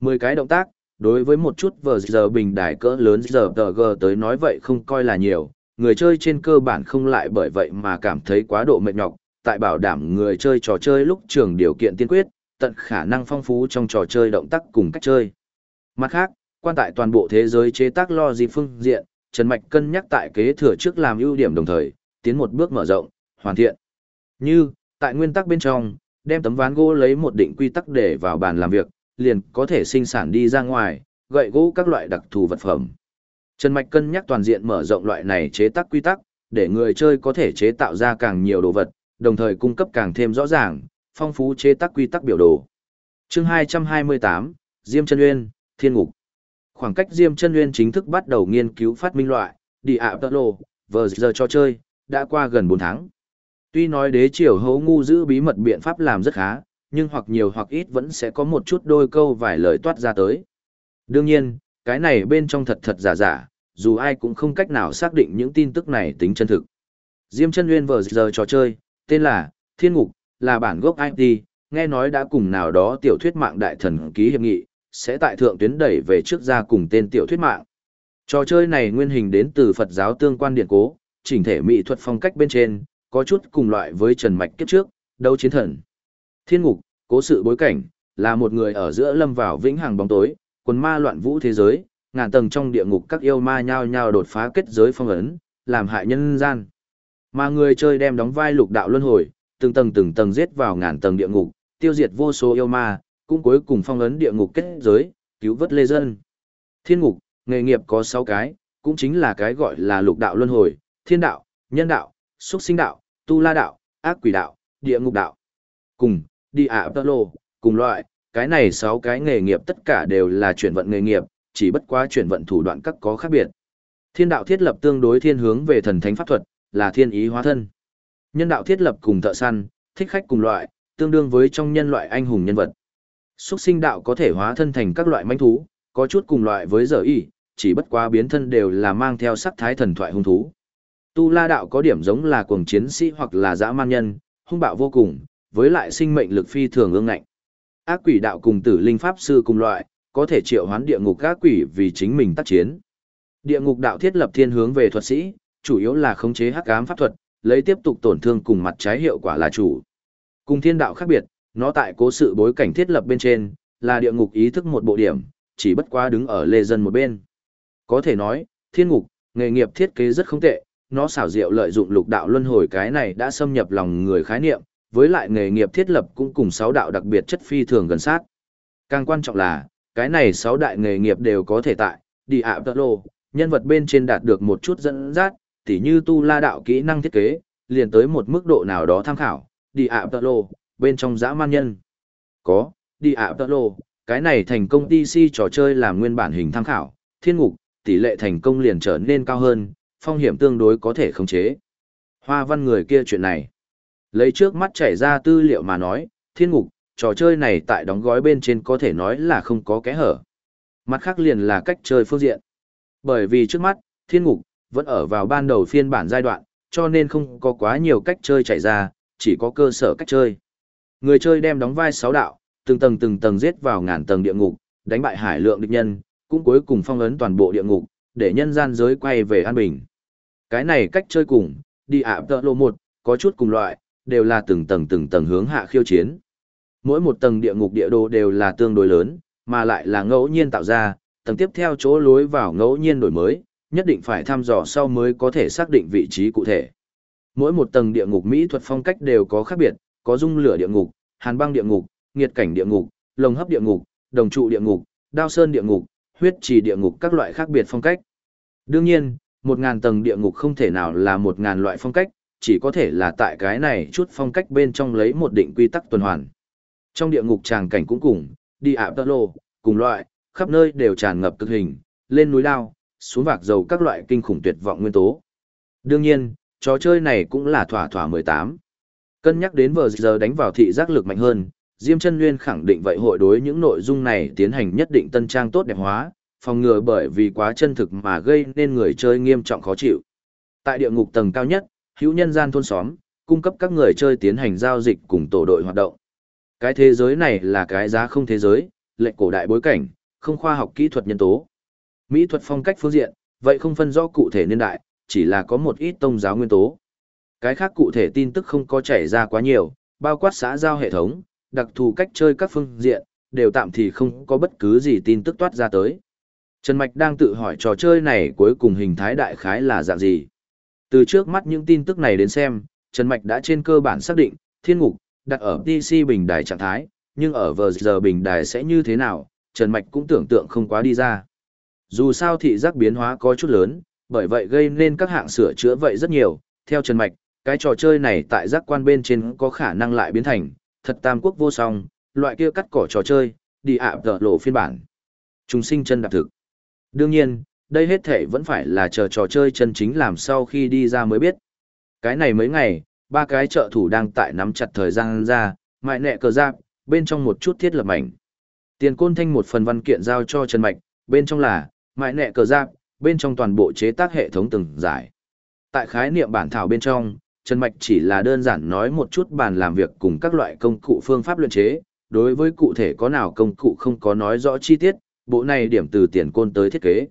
10 cái động tác, đối với một chút vờ giờ bình đài cỡ lớn giờ g tới nói vậy không coi là nhiều, người chơi trên cơ bản không lại bởi vậy mà cảm thấy quá độ mệt nhọc, tại bảo đảm người chơi trò chơi lúc trường điều kiện tiên quyết, tận khả năng phong phú trong trò chơi động tác cùng cách chơi. Mặt khác, quan tại toàn bộ thế giới chế tác lo gì phương diện, Trần Mạch cân nhắc tại kế thừa trước làm ưu điểm đồng thời, tiến một bước mở rộng, hoàn thiện. Như, tại nguyên tắc bên trong, đem tấm ván gỗ lấy một định quy tắc để vào bàn làm việc, liền có thể sinh sản đi ra ngoài, gậy gỗ các loại đặc thù vật phẩm. Trần Mạch cân nhắc toàn diện mở rộng loại này chế tác quy tắc, để người chơi có thể chế tạo ra càng nhiều đồ vật, đồng thời cung cấp càng thêm rõ ràng, phong phú chế tác quy tắc biểu đồ. Chương 228, Diêm Chân Nguyên, Thiên Ngục. Khoảng cách Diêm Chân Nguyên chính thức bắt đầu nghiên cứu phát minh loại, đi ạ tơ Lồ vờ giờ cho chơi, đã qua gần 4 tháng. Tuy nói đế triều hấu ngu giữ bí mật biện pháp làm rất khá, nhưng hoặc nhiều hoặc ít vẫn sẽ có một chút đôi câu vài lời toát ra tới. Đương nhiên, cái này bên trong thật thật giả giả, dù ai cũng không cách nào xác định những tin tức này tính chân thực. Diêm chân nguyên vờ giờ trò chơi, tên là Thiên Ngục, là bản gốc IT, nghe nói đã cùng nào đó tiểu thuyết mạng đại thần ký hiệp nghị, sẽ tại thượng tuyến đẩy về trước ra cùng tên tiểu thuyết mạng. Trò chơi này nguyên hình đến từ Phật giáo tương quan điện cố, chỉnh thể mỹ thuật phong cách bên trên, có chút cùng loại với Trần Mạch kiếp trước, đấu chiến thần. Thiên ngục, cố sự bối cảnh, là một người ở giữa lâm vào vĩnh hằng bóng tối, quần ma loạn vũ thế giới, ngàn tầng trong địa ngục các yêu ma nhao nhao đột phá kết giới phong ấn, làm hại nhân gian. Mà người chơi đem đóng vai lục đạo luân hồi, từng tầng từng tầng giết vào ngàn tầng địa ngục, tiêu diệt vô số yêu ma, cũng cuối cùng phong ấn địa ngục kết giới, cứu vớt lê dân. Thiên ngục, nghề nghiệp có 6 cái, cũng chính là cái gọi là lục đạo luân hồi, thiên đạo, nhân đạo, xuất sinh đạo, tu la đạo, ác quỷ đạo, địa ngục đạo. Cùng, đi ạ tơ lô, cùng loại, cái này 6 cái nghề nghiệp tất cả đều là chuyển vận nghề nghiệp, chỉ bất quá chuyển vận thủ đoạn các có khác biệt. Thiên đạo thiết lập tương đối thiên hướng về thần thánh pháp thuật, là thiên ý hóa thân. Nhân đạo thiết lập cùng thợ săn, thích khách cùng loại, tương đương với trong nhân loại anh hùng nhân vật. Xuất sinh đạo có thể hóa thân thành các loại manh thú, có chút cùng loại với giờ y, chỉ bất quá biến thân đều là mang theo sắc thái thần thoại hung thú. Tu la đạo có điểm giống là cuồng chiến sĩ hoặc là dã man nhân, hung bạo vô cùng, với lại sinh mệnh lực phi thường ương ngạnh. Ác quỷ đạo cùng tử linh pháp sư cùng loại, có thể triệu hoán địa ngục ác quỷ vì chính mình tác chiến. Địa ngục đạo thiết lập thiên hướng về thuật sĩ, chủ yếu là khống chế hắc ám pháp thuật, lấy tiếp tục tổn thương cùng mặt trái hiệu quả là chủ. Cùng thiên đạo khác biệt, nó tại cố sự bối cảnh thiết lập bên trên, là địa ngục ý thức một bộ điểm, chỉ bất quá đứng ở lê dân một bên. Có thể nói, thiên ngục, nghề nghiệp thiết kế rất không tệ, nó xảo diệu lợi dụng lục đạo luân hồi cái này đã xâm nhập lòng người khái niệm, với lại nghề nghiệp thiết lập cũng cùng sáu đạo đặc biệt chất phi thường gần sát. Càng quan trọng là, cái này sáu đại nghề nghiệp đều có thể tại, đi ạ tật lô, nhân vật bên trên đạt được một chút dẫn dắt, tỉ như tu la đạo kỹ năng thiết kế, liền tới một mức độ nào đó tham khảo, đi ạ tật lô, bên trong dã man nhân. Có, đi ạ tật lô, cái này thành công DC trò chơi làm nguyên bản hình tham khảo, thiên ngục, tỷ lệ thành công liền trở nên cao hơn, phong hiểm tương đối có thể khống chế. Hoa văn người kia chuyện này. Lấy trước mắt chảy ra tư liệu mà nói, thiên ngục, trò chơi này tại đóng gói bên trên có thể nói là không có kẽ hở. Mặt khác liền là cách chơi phương diện. Bởi vì trước mắt, thiên ngục, vẫn ở vào ban đầu phiên bản giai đoạn, cho nên không có quá nhiều cách chơi chảy ra, chỉ có cơ sở cách chơi. Người chơi đem đóng vai sáu đạo, từng tầng từng tầng giết vào ngàn tầng địa ngục, đánh bại hải lượng địch nhân, cũng cuối cùng phong ấn toàn bộ địa ngục, để nhân gian giới quay về an bình. Cái này cách chơi cùng, đi ạ tợ lộ một, có chút cùng loại, đều là từng tầng từng tầng hướng hạ khiêu chiến. Mỗi một tầng địa ngục địa đồ đều là tương đối lớn, mà lại là ngẫu nhiên tạo ra, tầng tiếp theo chỗ lối vào ngẫu nhiên đổi mới, nhất định phải thăm dò sau mới có thể xác định vị trí cụ thể. Mỗi một tầng địa ngục mỹ thuật phong cách đều có khác biệt, có dung lửa địa ngục, hàn băng địa ngục, nghiệt cảnh địa ngục, lồng hấp địa ngục, đồng trụ địa ngục, đao sơn địa ngục, huyết trì địa ngục các loại khác biệt phong cách. Đương nhiên, một ngàn tầng địa ngục không thể nào là một ngàn loại phong cách, chỉ có thể là tại cái này chút phong cách bên trong lấy một định quy tắc tuần hoàn. Trong địa ngục tràng cảnh cũng cùng, đi ạ tơ lô, cùng loại, khắp nơi đều tràn ngập cực hình, lên núi lao, xuống vạc dầu các loại kinh khủng tuyệt vọng nguyên tố. Đương nhiên, trò chơi này cũng là thỏa thỏa 18. Cân nhắc đến vờ giờ đánh vào thị giác lực mạnh hơn, Diêm Chân Nguyên khẳng định vậy hội đối những nội dung này tiến hành nhất định tân trang tốt đẹp hóa, phòng ngừa bởi vì quá chân thực mà gây nên người chơi nghiêm trọng khó chịu. Tại địa ngục tầng cao nhất, hữu nhân gian thôn xóm, cung cấp các người chơi tiến hành giao dịch cùng tổ đội hoạt động. Cái thế giới này là cái giá không thế giới, lệnh cổ đại bối cảnh, không khoa học kỹ thuật nhân tố. Mỹ thuật phong cách phương diện, vậy không phân rõ cụ thể niên đại, chỉ là có một ít tông giáo nguyên tố. Cái khác cụ thể tin tức không có chảy ra quá nhiều, bao quát xã giao hệ thống, đặc thù cách chơi các phương diện, đều tạm thì không có bất cứ gì tin tức toát ra tới. Trần Mạch đang tự hỏi trò chơi này cuối cùng hình thái đại khái là dạng gì. Từ trước mắt những tin tức này đến xem, Trần Mạch đã trên cơ bản xác định, thiên ngục, đặt ở DC bình đài trạng thái, nhưng ở vờ giờ bình đài sẽ như thế nào, Trần Mạch cũng tưởng tượng không quá đi ra. Dù sao thị giác biến hóa có chút lớn, bởi vậy gây nên các hạng sửa chữa vậy rất nhiều, theo Trần Mạch, cái trò chơi này tại giác quan bên trên có khả năng lại biến thành, thật tam quốc vô song, loại kia cắt cỏ trò chơi, đi ạ tờ lộ phiên bản. Chúng sinh chân đạp thực. Đương nhiên, đây hết thể vẫn phải là chờ trò chơi chân chính làm sau khi đi ra mới biết. Cái này mấy ngày, ba cái trợ thủ đang tại nắm chặt thời gian ra, mại nẹ cờ giáp, bên trong một chút thiết lập mảnh. Tiền côn thanh một phần văn kiện giao cho Trần Mạch, bên trong là, mại nẹ cờ giáp, bên trong toàn bộ chế tác hệ thống từng giải. Tại khái niệm bản thảo bên trong, Trần Mạch chỉ là đơn giản nói một chút bàn làm việc cùng các loại công cụ phương pháp luyện chế, đối với cụ thể có nào công cụ không có nói rõ chi tiết, bộ này điểm từ tiền côn tới thiết kế.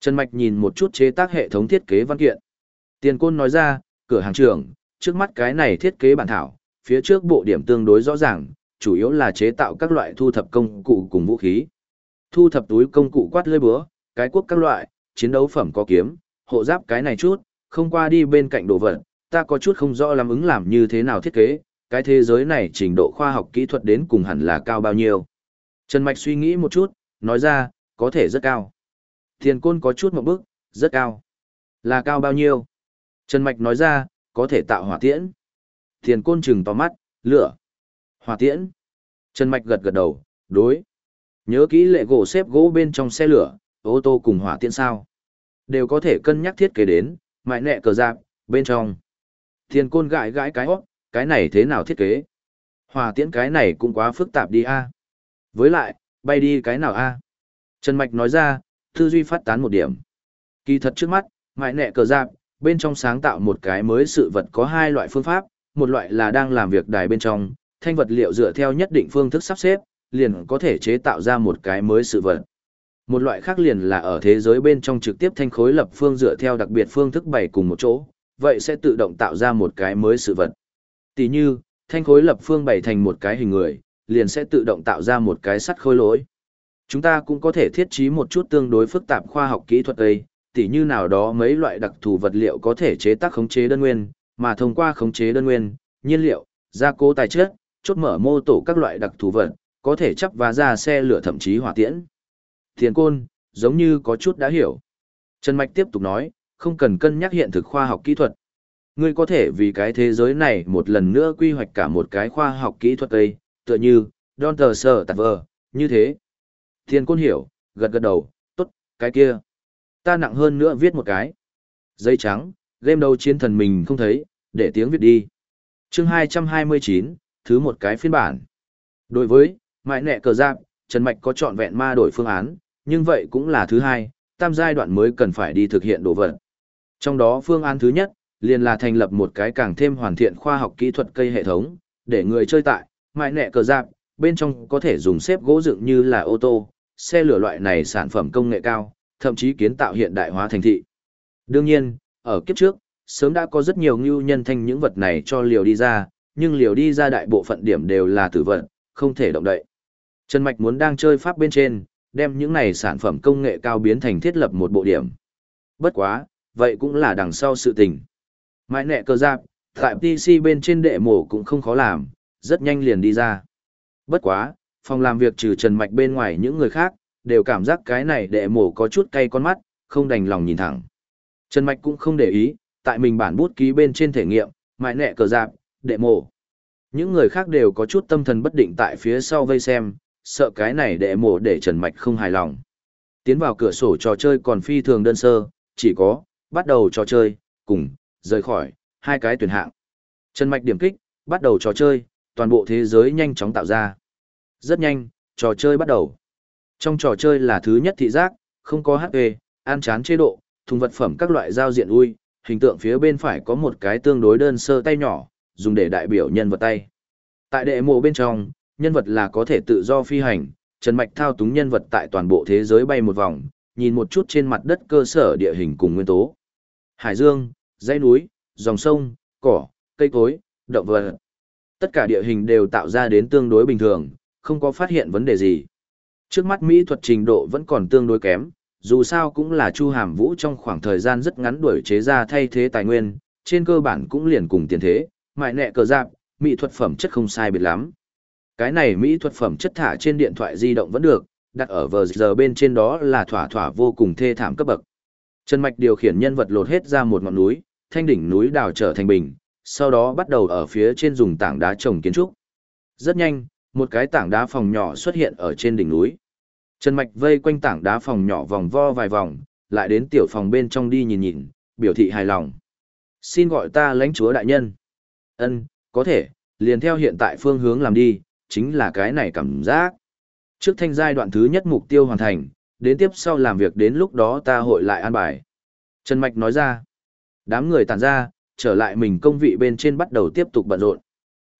Trần Mạch nhìn một chút chế tác hệ thống thiết kế văn kiện. Tiền côn nói ra, cửa hàng trưởng, trước mắt cái này thiết kế bản thảo, phía trước bộ điểm tương đối rõ ràng, chủ yếu là chế tạo các loại thu thập công cụ cùng vũ khí. Thu thập túi công cụ quát lưỡi búa, cái quốc các loại, chiến đấu phẩm có kiếm, hộ giáp cái này chút, không qua đi bên cạnh đồ vật, ta có chút không rõ làm ứng làm như thế nào thiết kế, cái thế giới này trình độ khoa học kỹ thuật đến cùng hẳn là cao bao nhiêu. Trần Mạch suy nghĩ một chút, nói ra, có thể rất cao. Thiền côn có chút một bước, rất cao. Là cao bao nhiêu? Trần Mạch nói ra, có thể tạo hỏa tiễn. Thiền côn trừng to mắt, lửa. Hỏa tiễn. Trần Mạch gật gật đầu, đối. Nhớ kỹ lệ gỗ xếp gỗ bên trong xe lửa, ô tô cùng hỏa tiễn sao. Đều có thể cân nhắc thiết kế đến, mại nẹ cờ dạp, bên trong. Thiền côn gãi gãi cái hót, cái này thế nào thiết kế? Hỏa tiễn cái này cũng quá phức tạp đi a. Với lại, bay đi cái nào a? Trần Mạch nói ra, tư duy phát tán một điểm. Kỳ thật trước mắt, mại nẹ cờ giáp, bên trong sáng tạo một cái mới sự vật có hai loại phương pháp, một loại là đang làm việc đài bên trong, thanh vật liệu dựa theo nhất định phương thức sắp xếp, liền có thể chế tạo ra một cái mới sự vật. Một loại khác liền là ở thế giới bên trong trực tiếp thanh khối lập phương dựa theo đặc biệt phương thức bày cùng một chỗ, vậy sẽ tự động tạo ra một cái mới sự vật. Tỷ như, thanh khối lập phương bày thành một cái hình người, liền sẽ tự động tạo ra một cái sắt khối lỗi. Chúng ta cũng có thể thiết trí một chút tương đối phức tạp khoa học kỹ thuật ấy, tỉ như nào đó mấy loại đặc thù vật liệu có thể chế tác khống chế đơn nguyên, mà thông qua khống chế đơn nguyên, nhiên liệu, gia cố tài chất, chốt mở mô tổ các loại đặc thù vật, có thể chấp và ra xe lửa thậm chí hỏa tiễn. Thiền côn, giống như có chút đã hiểu. Trần Mạch tiếp tục nói, không cần cân nhắc hiện thực khoa học kỹ thuật. Ngươi có thể vì cái thế giới này một lần nữa quy hoạch cả một cái khoa học kỹ thuật ấy, tựa như, Don Tờ Sở Tạc Vờ, như thế. Thiên côn hiểu, gật gật đầu, tốt, cái kia. Ta nặng hơn nữa viết một cái. Giấy trắng, game đầu chiến thần mình không thấy, để tiếng viết đi. chương 229, thứ một cái phiên bản. Đối với, mại nẹ cờ giáp, Trần Mạch có chọn vẹn ma đổi phương án, nhưng vậy cũng là thứ hai, tam giai đoạn mới cần phải đi thực hiện đồ vật. Trong đó phương án thứ nhất, liền là thành lập một cái càng thêm hoàn thiện khoa học kỹ thuật cây hệ thống, để người chơi tại, mại nẹ cờ giáp, bên trong có thể dùng xếp gỗ dựng như là ô tô, xe lửa loại này sản phẩm công nghệ cao, thậm chí kiến tạo hiện đại hóa thành thị. Đương nhiên, ở kiếp trước, sớm đã có rất nhiều ngưu nhân thanh những vật này cho liều đi ra, nhưng liều đi ra đại bộ phận điểm đều là tử vận, không thể động đậy. Trần Mạch muốn đang chơi pháp bên trên, đem những này sản phẩm công nghệ cao biến thành thiết lập một bộ điểm. Bất quá, vậy cũng là đằng sau sự tình. Mãi nẹ cơ giáp, tại PC bên trên đệ mổ cũng không khó làm, rất nhanh liền đi ra. Bất quá, phòng làm việc trừ Trần Mạch bên ngoài những người khác, đều cảm giác cái này đệ mổ có chút cay con mắt, không đành lòng nhìn thẳng. Trần Mạch cũng không để ý, tại mình bản bút ký bên trên thể nghiệm, mại nẹ cờ dạp đệ mổ. Những người khác đều có chút tâm thần bất định tại phía sau vây xem, sợ cái này đệ mổ để Trần Mạch không hài lòng. Tiến vào cửa sổ trò chơi còn phi thường đơn sơ, chỉ có, bắt đầu trò chơi, cùng, rời khỏi, hai cái tuyển hạng. Trần Mạch điểm kích, bắt đầu trò chơi, toàn bộ thế giới nhanh chóng tạo ra. Rất nhanh, trò chơi bắt đầu. Trong trò chơi là thứ nhất thị giác, không có HP, an chán chế độ, thùng vật phẩm các loại giao diện ui, hình tượng phía bên phải có một cái tương đối đơn sơ tay nhỏ, dùng để đại biểu nhân vật tay. Tại đệ mộ bên trong, nhân vật là có thể tự do phi hành, Trần Mạch thao túng nhân vật tại toàn bộ thế giới bay một vòng, nhìn một chút trên mặt đất cơ sở địa hình cùng nguyên tố. Hải dương, dãy núi, dòng sông, cỏ, cây cối, động vật. Tất cả địa hình đều tạo ra đến tương đối bình thường, không có phát hiện vấn đề gì. Trước mắt mỹ thuật trình độ vẫn còn tương đối kém, dù sao cũng là Chu Hàm Vũ trong khoảng thời gian rất ngắn đuổi chế ra thay thế tài nguyên, trên cơ bản cũng liền cùng tiền thế, mại nẹ cờ giáp, mỹ thuật phẩm chất không sai biệt lắm. Cái này mỹ thuật phẩm chất thả trên điện thoại di động vẫn được, đặt ở vờ giờ bên trên đó là thỏa thỏa vô cùng thê thảm cấp bậc. Trần Mạch điều khiển nhân vật lột hết ra một ngọn núi, thanh đỉnh núi đào trở thành bình, sau đó bắt đầu ở phía trên dùng tảng đá trồng kiến trúc. Rất nhanh, một cái tảng đá phòng nhỏ xuất hiện ở trên đỉnh núi. Trần Mạch vây quanh tảng đá phòng nhỏ vòng vo vài vòng, lại đến tiểu phòng bên trong đi nhìn nhìn, biểu thị hài lòng. Xin gọi ta lãnh chúa đại nhân. Ân, có thể, liền theo hiện tại phương hướng làm đi, chính là cái này cảm giác. Trước thanh giai đoạn thứ nhất mục tiêu hoàn thành, đến tiếp sau làm việc đến lúc đó ta hội lại an bài. Trần Mạch nói ra, đám người tàn ra, trở lại mình công vị bên trên bắt đầu tiếp tục bận rộn.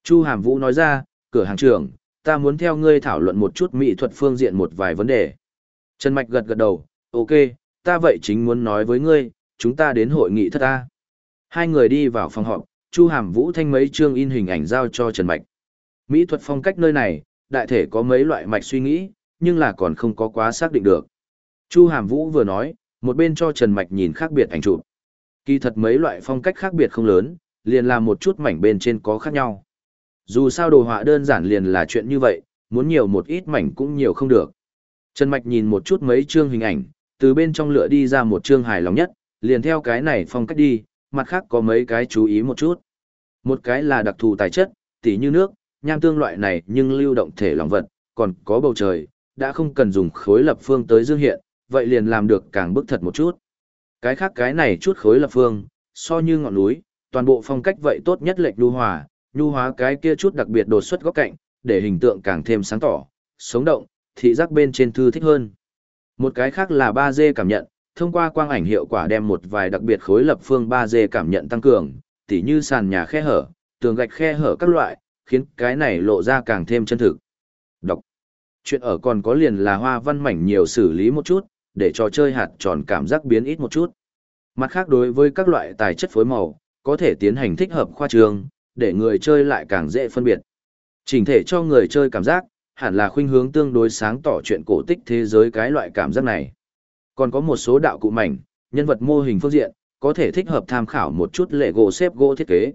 Chu Hàm Vũ nói ra, cửa hàng trưởng, ta muốn theo ngươi thảo luận một chút mỹ thuật phương diện một vài vấn đề. Trần Mạch gật gật đầu, ok, ta vậy chính muốn nói với ngươi, chúng ta đến hội nghị thất ta. Hai người đi vào phòng họp, Chu Hàm Vũ thanh mấy chương in hình ảnh giao cho Trần Mạch. Mỹ thuật phong cách nơi này, đại thể có mấy loại mạch suy nghĩ, nhưng là còn không có quá xác định được. Chu Hàm Vũ vừa nói, một bên cho Trần Mạch nhìn khác biệt ảnh chụp. Kỳ thật mấy loại phong cách khác biệt không lớn, liền là một chút mảnh bên trên có khác nhau. Dù sao đồ họa đơn giản liền là chuyện như vậy, muốn nhiều một ít mảnh cũng nhiều không được. Trần Mạch nhìn một chút mấy chương hình ảnh, từ bên trong lựa đi ra một chương hài lòng nhất, liền theo cái này phong cách đi, mặt khác có mấy cái chú ý một chút. Một cái là đặc thù tài chất, tỉ như nước, nham tương loại này nhưng lưu động thể lòng vật, còn có bầu trời, đã không cần dùng khối lập phương tới dương hiện, vậy liền làm được càng bức thật một chút. Cái khác cái này chút khối lập phương, so như ngọn núi, toàn bộ phong cách vậy tốt nhất lệch đu hòa, nhu hóa cái kia chút đặc biệt đột xuất góc cạnh, để hình tượng càng thêm sáng tỏ, sống động, thị giác bên trên thư thích hơn. Một cái khác là 3D cảm nhận, thông qua quang ảnh hiệu quả đem một vài đặc biệt khối lập phương 3D cảm nhận tăng cường, tỉ như sàn nhà khe hở, tường gạch khe hở các loại, khiến cái này lộ ra càng thêm chân thực. Đọc. Chuyện ở còn có liền là hoa văn mảnh nhiều xử lý một chút, để trò chơi hạt tròn cảm giác biến ít một chút. Mặt khác đối với các loại tài chất phối màu, có thể tiến hành thích hợp khoa trường, để người chơi lại càng dễ phân biệt. Chỉnh thể cho người chơi cảm giác, hẳn là khuynh hướng tương đối sáng tỏ chuyện cổ tích thế giới cái loại cảm giác này. Còn có một số đạo cụ mảnh, nhân vật mô hình phương diện, có thể thích hợp tham khảo một chút lệ gỗ xếp gỗ thiết kế.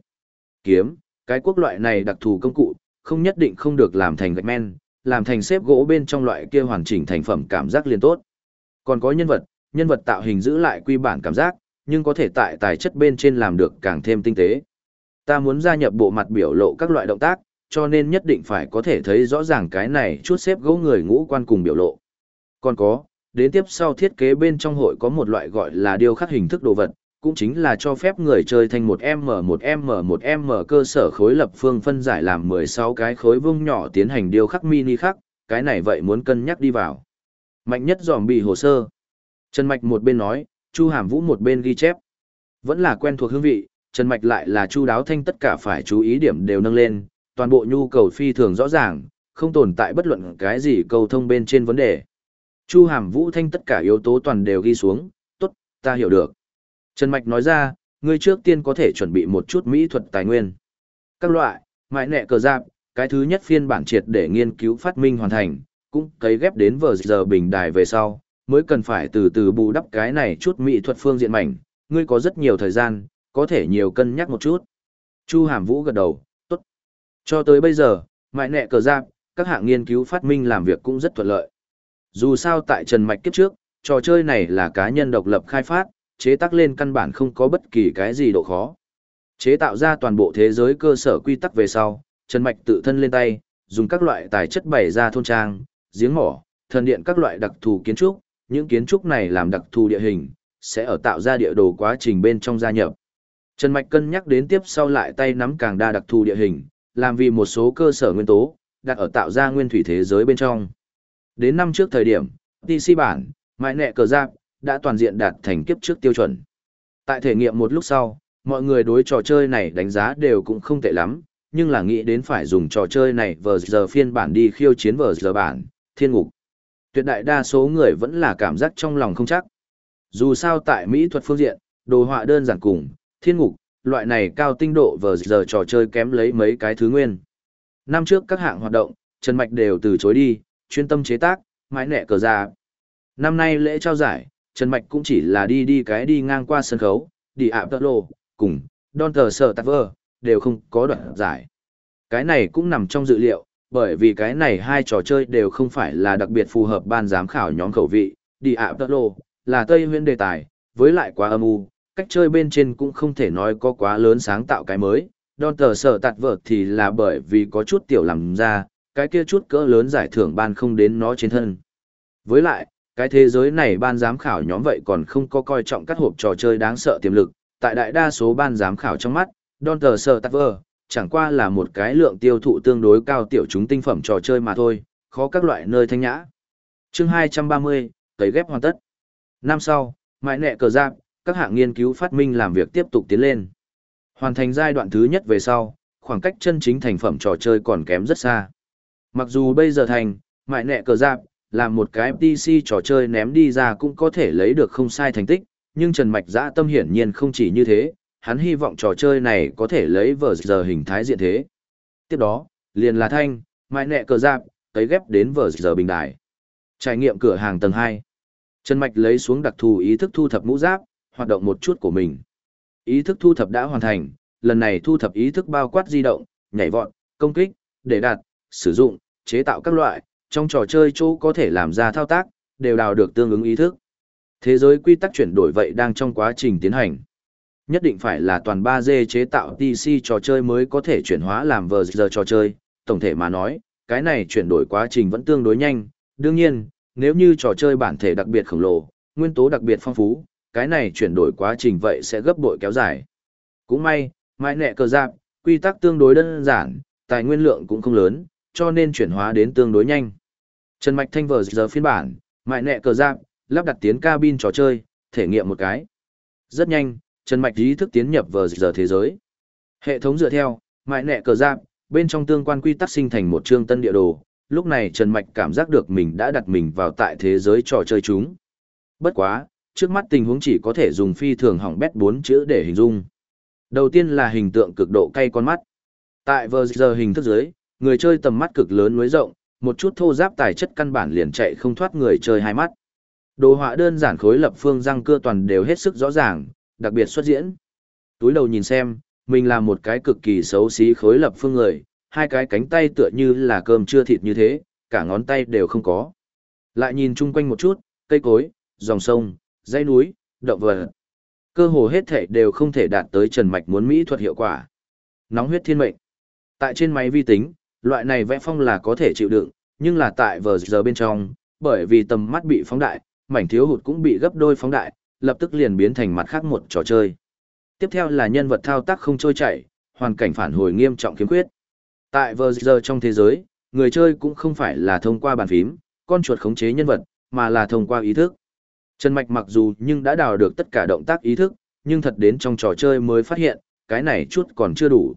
Kiếm, cái quốc loại này đặc thù công cụ, không nhất định không được làm thành gạch men, làm thành xếp gỗ bên trong loại kia hoàn chỉnh thành phẩm cảm giác liền tốt. Còn có nhân vật, nhân vật tạo hình giữ lại quy bản cảm giác, nhưng có thể tại tài chất bên trên làm được càng thêm tinh tế. Ta muốn gia nhập bộ mặt biểu lộ các loại động tác, cho nên nhất định phải có thể thấy rõ ràng cái này chút xếp gỗ người ngũ quan cùng biểu lộ. Còn có, đến tiếp sau thiết kế bên trong hội có một loại gọi là điêu khắc hình thức đồ vật, cũng chính là cho phép người chơi thành một m một m một m cơ sở khối lập phương phân giải làm 16 cái khối vuông nhỏ tiến hành điêu khắc mini khắc, cái này vậy muốn cân nhắc đi vào. Mạnh nhất dòm bị hồ sơ. Trần Mạch một bên nói, Chu Hàm Vũ một bên ghi chép. Vẫn là quen thuộc hương vị, Trần Mạch lại là Chu Đáo Thanh tất cả phải chú ý điểm đều nâng lên, toàn bộ nhu cầu phi thường rõ ràng, không tồn tại bất luận cái gì cầu thông bên trên vấn đề. Chu Hàm Vũ Thanh tất cả yếu tố toàn đều ghi xuống, tốt, ta hiểu được. Trần Mạch nói ra, ngươi trước tiên có thể chuẩn bị một chút mỹ thuật tài nguyên. Các loại, mại nẹ cờ giáp, cái thứ nhất phiên bản triệt để nghiên cứu phát minh hoàn thành, cũng cấy ghép đến vờ giờ bình đài về sau, mới cần phải từ từ bù đắp cái này chút mỹ thuật phương diện mảnh, ngươi có rất nhiều thời gian, có thể nhiều cân nhắc một chút. Chu Hàm Vũ gật đầu, tốt. Cho tới bây giờ, mại nẹ cờ giáp, các hạng nghiên cứu phát minh làm việc cũng rất thuận lợi. Dù sao tại Trần Mạch kiếp trước, trò chơi này là cá nhân độc lập khai phát, chế tác lên căn bản không có bất kỳ cái gì độ khó. Chế tạo ra toàn bộ thế giới cơ sở quy tắc về sau, Trần Mạch tự thân lên tay, dùng các loại tài chất bày ra thôn trang, giếng mỏ, thần điện các loại đặc thù kiến trúc, những kiến trúc này làm đặc thù địa hình, sẽ ở tạo ra địa đồ quá trình bên trong gia nhập. Trần Mạch cân nhắc đến tiếp sau lại tay nắm càng đa đặc thù địa hình, làm vì một số cơ sở nguyên tố, đặt ở tạo ra nguyên thủy thế giới bên trong. Đến năm trước thời điểm, TC bản, mại nẹ cờ giáp, đã toàn diện đạt thành kiếp trước tiêu chuẩn. Tại thể nghiệm một lúc sau, mọi người đối trò chơi này đánh giá đều cũng không tệ lắm, nhưng là nghĩ đến phải dùng trò chơi này vờ giờ phiên bản đi khiêu chiến vờ giờ bản, thiên ngục. Tuyệt đại đa số người vẫn là cảm giác trong lòng không chắc. Dù sao tại Mỹ thuật phương diện, đồ họa đơn giản cùng, thiên ngục, loại này cao tinh độ vờ giờ trò chơi kém lấy mấy cái thứ nguyên. Năm trước các hạng hoạt động, Trần Mạch đều từ chối đi, chuyên tâm chế tác, mãi nẹ cờ ra. Năm nay lễ trao giải, Trần Mạch cũng chỉ là đi đi cái đi ngang qua sân khấu, đi ạ tơ lô, cùng, Don Tờ Sở Tạc Vơ, đều không có đoạn giải. Cái này cũng nằm trong dự liệu, bởi vì cái này hai trò chơi đều không phải là đặc biệt phù hợp ban giám khảo nhóm khẩu vị, đi ạ tơ lô, là Tây nguyên đề tài, với lại quá âm u, cách chơi bên trên cũng không thể nói có quá lớn sáng tạo cái mới. Don tờ sở tạt vợt thì là bởi vì có chút tiểu làm ra, cái kia chút cỡ lớn giải thưởng ban không đến nó trên thân. Với lại, cái thế giới này ban giám khảo nhóm vậy còn không có coi trọng các hộp trò chơi đáng sợ tiềm lực, tại đại đa số ban giám khảo trong mắt, Don tờ sở tạt vợt, chẳng qua là một cái lượng tiêu thụ tương đối cao tiểu chúng tinh phẩm trò chơi mà thôi, khó các loại nơi thanh nhã. chương 230, cấy ghép hoàn tất. Năm sau, mãi nẹ cờ giáp, các hạng nghiên cứu phát minh làm việc tiếp tục tiến lên. Hoàn thành giai đoạn thứ nhất về sau, khoảng cách chân chính thành phẩm trò chơi còn kém rất xa. Mặc dù bây giờ thành, mại nẹ cờ giáp, làm một cái PC trò chơi ném đi ra cũng có thể lấy được không sai thành tích, nhưng Trần Mạch Giã tâm hiển nhiên không chỉ như thế, hắn hy vọng trò chơi này có thể lấy vở giờ hình thái diện thế. Tiếp đó, liền là thanh, mại nẹ cờ giáp, tới ghép đến vở giờ bình đài. Trải nghiệm cửa hàng tầng 2. Trần Mạch lấy xuống đặc thù ý thức thu thập mũ giáp, hoạt động một chút của mình. Ý thức thu thập đã hoàn thành, lần này thu thập ý thức bao quát di động, nhảy vọt, công kích, để đạt, sử dụng, chế tạo các loại, trong trò chơi chỗ có thể làm ra thao tác, đều đào được tương ứng ý thức. Thế giới quy tắc chuyển đổi vậy đang trong quá trình tiến hành. Nhất định phải là toàn 3D chế tạo PC trò chơi mới có thể chuyển hóa làm vờ giờ trò chơi, tổng thể mà nói, cái này chuyển đổi quá trình vẫn tương đối nhanh, đương nhiên, nếu như trò chơi bản thể đặc biệt khổng lồ, nguyên tố đặc biệt phong phú, cái này chuyển đổi quá trình vậy sẽ gấp bội kéo dài. Cũng may, mãi nẹ cờ giáp, quy tắc tương đối đơn giản, tài nguyên lượng cũng không lớn, cho nên chuyển hóa đến tương đối nhanh. Trần Mạch Thanh vờ giờ phiên bản, mãi nẹ cờ giáp, lắp đặt tiến cabin trò chơi, thể nghiệm một cái. Rất nhanh, Trần Mạch ý thức tiến nhập vờ giờ thế giới. Hệ thống dựa theo, mãi nẹ cờ giáp, bên trong tương quan quy tắc sinh thành một chương tân địa đồ, lúc này Trần Mạch cảm giác được mình đã đặt mình vào tại thế giới trò chơi chúng. Bất quá, trước mắt tình huống chỉ có thể dùng phi thường hỏng bét bốn chữ để hình dung. Đầu tiên là hình tượng cực độ cay con mắt. Tại vờ giờ hình thức dưới, người chơi tầm mắt cực lớn núi rộng, một chút thô giáp tài chất căn bản liền chạy không thoát người chơi hai mắt. Đồ họa đơn giản khối lập phương răng cưa toàn đều hết sức rõ ràng, đặc biệt xuất diễn. Túi đầu nhìn xem, mình là một cái cực kỳ xấu xí khối lập phương người, hai cái cánh tay tựa như là cơm chưa thịt như thế, cả ngón tay đều không có. Lại nhìn chung quanh một chút, cây cối, dòng sông, dãy núi, động vật. Cơ hồ hết thể đều không thể đạt tới Trần Mạch muốn mỹ thuật hiệu quả. Nóng huyết thiên mệnh. Tại trên máy vi tính, loại này vẽ phong là có thể chịu đựng, nhưng là tại vờ giờ bên trong, bởi vì tầm mắt bị phóng đại, mảnh thiếu hụt cũng bị gấp đôi phóng đại, lập tức liền biến thành mặt khác một trò chơi. Tiếp theo là nhân vật thao tác không trôi chảy, hoàn cảnh phản hồi nghiêm trọng khiếm khuyết. Tại vờ giờ trong thế giới, người chơi cũng không phải là thông qua bàn phím, con chuột khống chế nhân vật, mà là thông qua ý thức. Trần Mạch mặc dù nhưng đã đào được tất cả động tác ý thức, nhưng thật đến trong trò chơi mới phát hiện, cái này chút còn chưa đủ.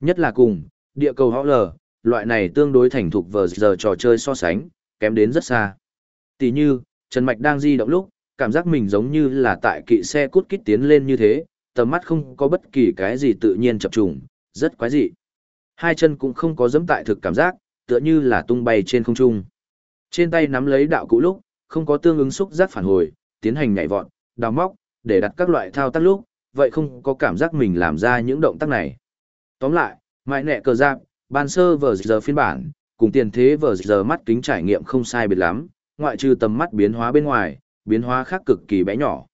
Nhất là cùng, địa cầu họ lờ, loại này tương đối thành thục vờ giờ trò chơi so sánh, kém đến rất xa. Tỷ như, Trần Mạch đang di động lúc, cảm giác mình giống như là tại kỵ xe cút kít tiến lên như thế, tầm mắt không có bất kỳ cái gì tự nhiên chập trùng, rất quái dị. Hai chân cũng không có dẫm tại thực cảm giác, tựa như là tung bay trên không trung. Trên tay nắm lấy đạo cụ lúc, không có tương ứng xúc giác phản hồi, tiến hành nhảy vọt, đào móc, để đặt các loại thao tác lúc, vậy không có cảm giác mình làm ra những động tác này. Tóm lại, mãi nẹ cờ giáp, ban sơ vờ giờ phiên bản, cùng tiền thế vờ giờ mắt kính trải nghiệm không sai biệt lắm, ngoại trừ tầm mắt biến hóa bên ngoài, biến hóa khác cực kỳ bé nhỏ.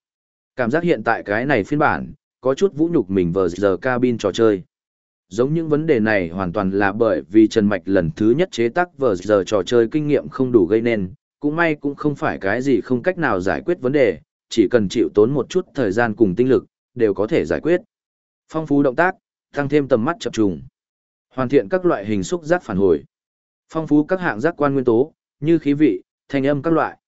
Cảm giác hiện tại cái này phiên bản, có chút vũ nhục mình vờ giờ cabin trò chơi. Giống những vấn đề này hoàn toàn là bởi vì Trần Mạch lần thứ nhất chế tác vờ giờ trò chơi kinh nghiệm không đủ gây nên, cũng may cũng không phải cái gì không cách nào giải quyết vấn đề, chỉ cần chịu tốn một chút thời gian cùng tinh lực, đều có thể giải quyết. Phong phú động tác, tăng thêm tầm mắt chập trùng. Hoàn thiện các loại hình xúc giác phản hồi. Phong phú các hạng giác quan nguyên tố, như khí vị, thanh âm các loại.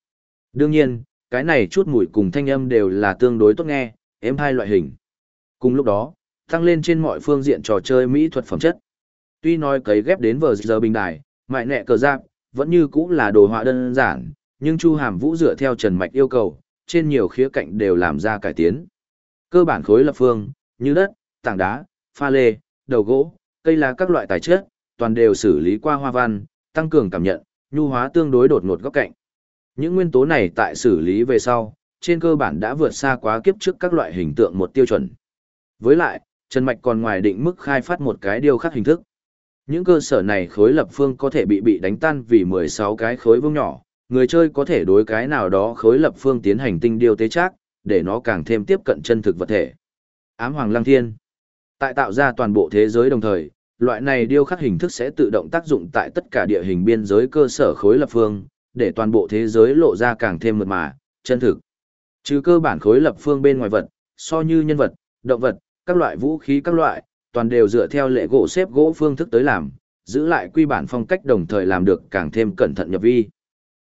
Đương nhiên, cái này chút mùi cùng thanh âm đều là tương đối tốt nghe, êm hai loại hình. Cùng lúc đó, tăng lên trên mọi phương diện trò chơi mỹ thuật phẩm chất. Tuy nói cấy ghép đến vờ giờ bình đài, mại nẹ cờ giáp, vẫn như cũng là đồ họa đơn giản, nhưng Chu Hàm Vũ dựa theo Trần Mạch yêu cầu, trên nhiều khía cạnh đều làm ra cải tiến. Cơ bản khối lập phương, như đất, tảng đá, pha lê, đầu gỗ, cây lá các loại tài chất, toàn đều xử lý qua hoa văn, tăng cường cảm nhận, nhu hóa tương đối đột ngột góc cạnh. Những nguyên tố này tại xử lý về sau, trên cơ bản đã vượt xa quá kiếp trước các loại hình tượng một tiêu chuẩn. Với lại, Trần Mạch còn ngoài định mức khai phát một cái điều khắc hình thức. Những cơ sở này khối lập phương có thể bị bị đánh tan vì 16 cái khối vuông nhỏ, người chơi có thể đối cái nào đó khối lập phương tiến hành tinh điều tế chắc, để nó càng thêm tiếp cận chân thực vật thể. Ám Hoàng Lăng Thiên Tại tạo ra toàn bộ thế giới đồng thời, loại này điêu khắc hình thức sẽ tự động tác dụng tại tất cả địa hình biên giới cơ sở khối lập phương, để toàn bộ thế giới lộ ra càng thêm mượt mà, chân thực. Trừ cơ bản khối lập phương bên ngoài vật, so như nhân vật, động vật, các loại vũ khí các loại, toàn đều dựa theo lệ gỗ xếp gỗ phương thức tới làm, giữ lại quy bản phong cách đồng thời làm được càng thêm cẩn thận nhập vi.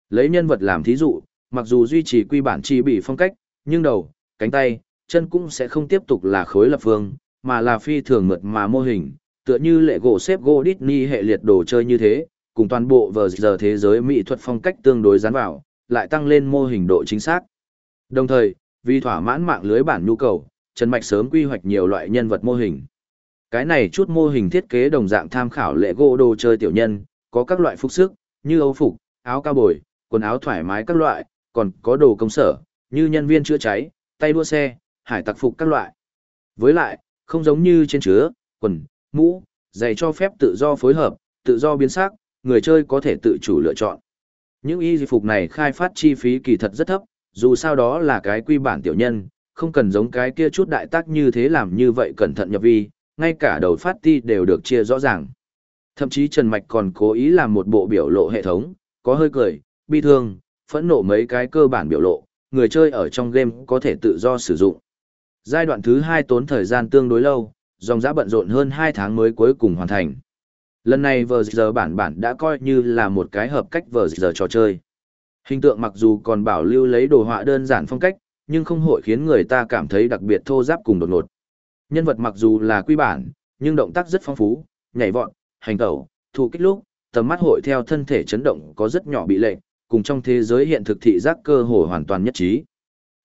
Lấy nhân vật làm thí dụ, mặc dù duy trì quy bản chi bị phong cách, nhưng đầu, cánh tay, chân cũng sẽ không tiếp tục là khối lập phương, mà là phi thường mượt mà mô hình, tựa như lệ gỗ xếp gỗ Disney hệ liệt đồ chơi như thế, cùng toàn bộ vờ giờ thế giới mỹ thuật phong cách tương đối dán vào, lại tăng lên mô hình độ chính xác. Đồng thời, vì thỏa mãn mạng lưới bản nhu cầu, Trần Mạch sớm quy hoạch nhiều loại nhân vật mô hình. Cái này chút mô hình thiết kế đồng dạng tham khảo lệ gỗ đồ chơi tiểu nhân, có các loại phục sức, như âu phục, áo cao bồi, quần áo thoải mái các loại, còn có đồ công sở, như nhân viên chữa cháy, tay đua xe, hải tặc phục các loại. Với lại, không giống như trên chứa, quần, mũ, giày cho phép tự do phối hợp, tự do biến sắc, người chơi có thể tự chủ lựa chọn. Những y phục này khai phát chi phí kỳ thật rất thấp, dù sao đó là cái quy bản tiểu nhân, không cần giống cái kia chút đại tác như thế làm như vậy cẩn thận nhập vi, ngay cả đầu phát ti đều được chia rõ ràng. Thậm chí Trần Mạch còn cố ý làm một bộ biểu lộ hệ thống, có hơi cười, bi thương, phẫn nộ mấy cái cơ bản biểu lộ, người chơi ở trong game có thể tự do sử dụng. Giai đoạn thứ 2 tốn thời gian tương đối lâu, dòng giá bận rộn hơn 2 tháng mới cuối cùng hoàn thành. Lần này vờ giờ bản bản đã coi như là một cái hợp cách vờ giờ trò chơi. Hình tượng mặc dù còn bảo lưu lấy đồ họa đơn giản phong cách, nhưng không hội khiến người ta cảm thấy đặc biệt thô giáp cùng đột ngột. Nhân vật mặc dù là quy bản, nhưng động tác rất phong phú, nhảy vọt, hành tẩu, thủ kích lúc, tầm mắt hội theo thân thể chấn động có rất nhỏ bị lệch, cùng trong thế giới hiện thực thị giác cơ hồ hoàn toàn nhất trí.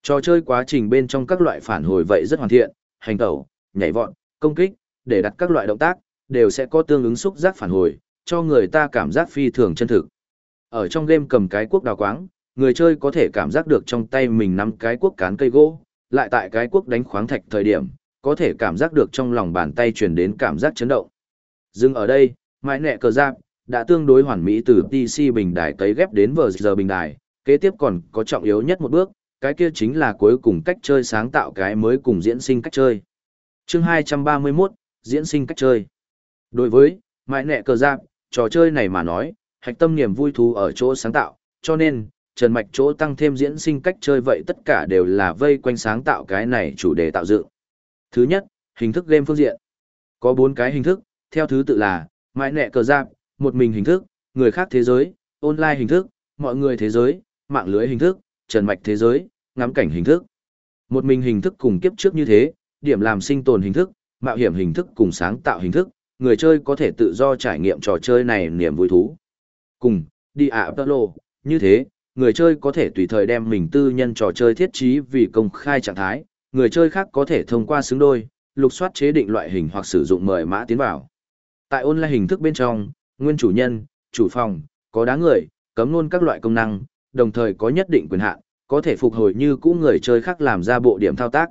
Trò chơi quá trình bên trong các loại phản hồi vậy rất hoàn thiện, hành tẩu, nhảy vọt, công kích, để đặt các loại động tác, đều sẽ có tương ứng xúc giác phản hồi, cho người ta cảm giác phi thường chân thực. Ở trong game cầm cái quốc đào quáng, người chơi có thể cảm giác được trong tay mình nắm cái quốc cán cây gỗ, lại tại cái quốc đánh khoáng thạch thời điểm, có thể cảm giác được trong lòng bàn tay truyền đến cảm giác chấn động. Dừng ở đây, mãi nẹ cờ giáp, đã tương đối hoàn mỹ từ PC bình đài tới ghép đến vờ giờ bình đài, kế tiếp còn có trọng yếu nhất một bước, cái kia chính là cuối cùng cách chơi sáng tạo cái mới cùng diễn sinh cách chơi. Chương 231, diễn sinh cách chơi. Đối với, mãi nẹ cờ giáp, trò chơi này mà nói, hạch tâm niềm vui thú ở chỗ sáng tạo, cho nên, Trần Mạch chỗ tăng thêm diễn sinh cách chơi vậy tất cả đều là vây quanh sáng tạo cái này chủ đề tạo dựng. Thứ nhất, hình thức game phương diện. Có bốn cái hình thức, theo thứ tự là, mãi nẹ cờ giáp, một mình hình thức, người khác thế giới, online hình thức, mọi người thế giới, mạng lưới hình thức, Trần Mạch thế giới, ngắm cảnh hình thức. Một mình hình thức cùng kiếp trước như thế, điểm làm sinh tồn hình thức, mạo hiểm hình thức cùng sáng tạo hình thức, người chơi có thể tự do trải nghiệm trò chơi này niềm vui thú. Cùng, đi ạ tơ lô, như thế, người chơi có thể tùy thời đem mình tư nhân trò chơi thiết trí vì công khai trạng thái, người chơi khác có thể thông qua xứng đôi, lục soát chế định loại hình hoặc sử dụng mời mã tiến vào. Tại online hình thức bên trong, nguyên chủ nhân, chủ phòng, có đá người, cấm luôn các loại công năng, đồng thời có nhất định quyền hạn, có thể phục hồi như cũ người chơi khác làm ra bộ điểm thao tác.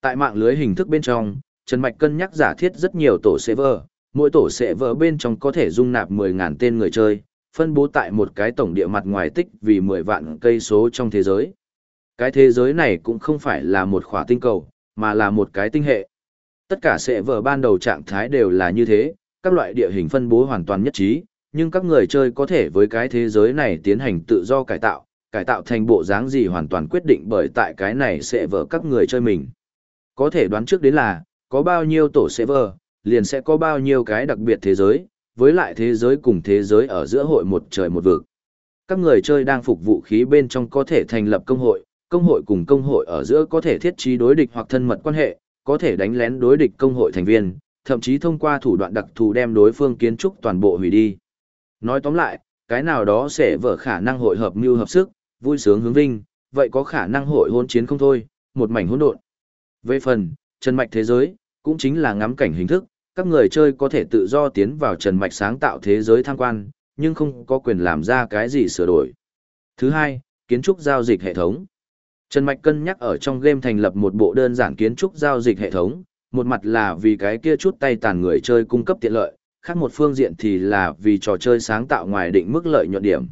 Tại mạng lưới hình thức bên trong, Trần Mạch cân nhắc giả thiết rất nhiều tổ server, mỗi tổ server bên trong có thể dung nạp 10.000 tên người chơi, phân bố tại một cái tổng địa mặt ngoài tích vì 10 vạn cây số trong thế giới. Cái thế giới này cũng không phải là một khỏa tinh cầu, mà là một cái tinh hệ. Tất cả server ban đầu trạng thái đều là như thế, các loại địa hình phân bố hoàn toàn nhất trí, nhưng các người chơi có thể với cái thế giới này tiến hành tự do cải tạo, cải tạo thành bộ dáng gì hoàn toàn quyết định bởi tại cái này sẽ vở các người chơi mình. Có thể đoán trước đến là, có bao nhiêu tổ server, liền sẽ có bao nhiêu cái đặc biệt thế giới, với lại thế giới cùng thế giới ở giữa hội một trời một vực. Các người chơi đang phục vụ khí bên trong có thể thành lập công hội, công hội cùng công hội ở giữa có thể thiết trí đối địch hoặc thân mật quan hệ, có thể đánh lén đối địch công hội thành viên, thậm chí thông qua thủ đoạn đặc thù đem đối phương kiến trúc toàn bộ hủy đi. Nói tóm lại, cái nào đó sẽ vỡ khả năng hội hợp mưu hợp sức, vui sướng hướng vinh, vậy có khả năng hội hôn chiến không thôi, một mảnh hỗn độn. Về phần, chân mạch thế giới, cũng chính là ngắm cảnh hình thức, các người chơi có thể tự do tiến vào Trần Mạch sáng tạo thế giới tham quan, nhưng không có quyền làm ra cái gì sửa đổi. Thứ hai, kiến trúc giao dịch hệ thống. Trần Mạch cân nhắc ở trong game thành lập một bộ đơn giản kiến trúc giao dịch hệ thống, một mặt là vì cái kia chút tay tàn người chơi cung cấp tiện lợi, khác một phương diện thì là vì trò chơi sáng tạo ngoài định mức lợi nhuận điểm.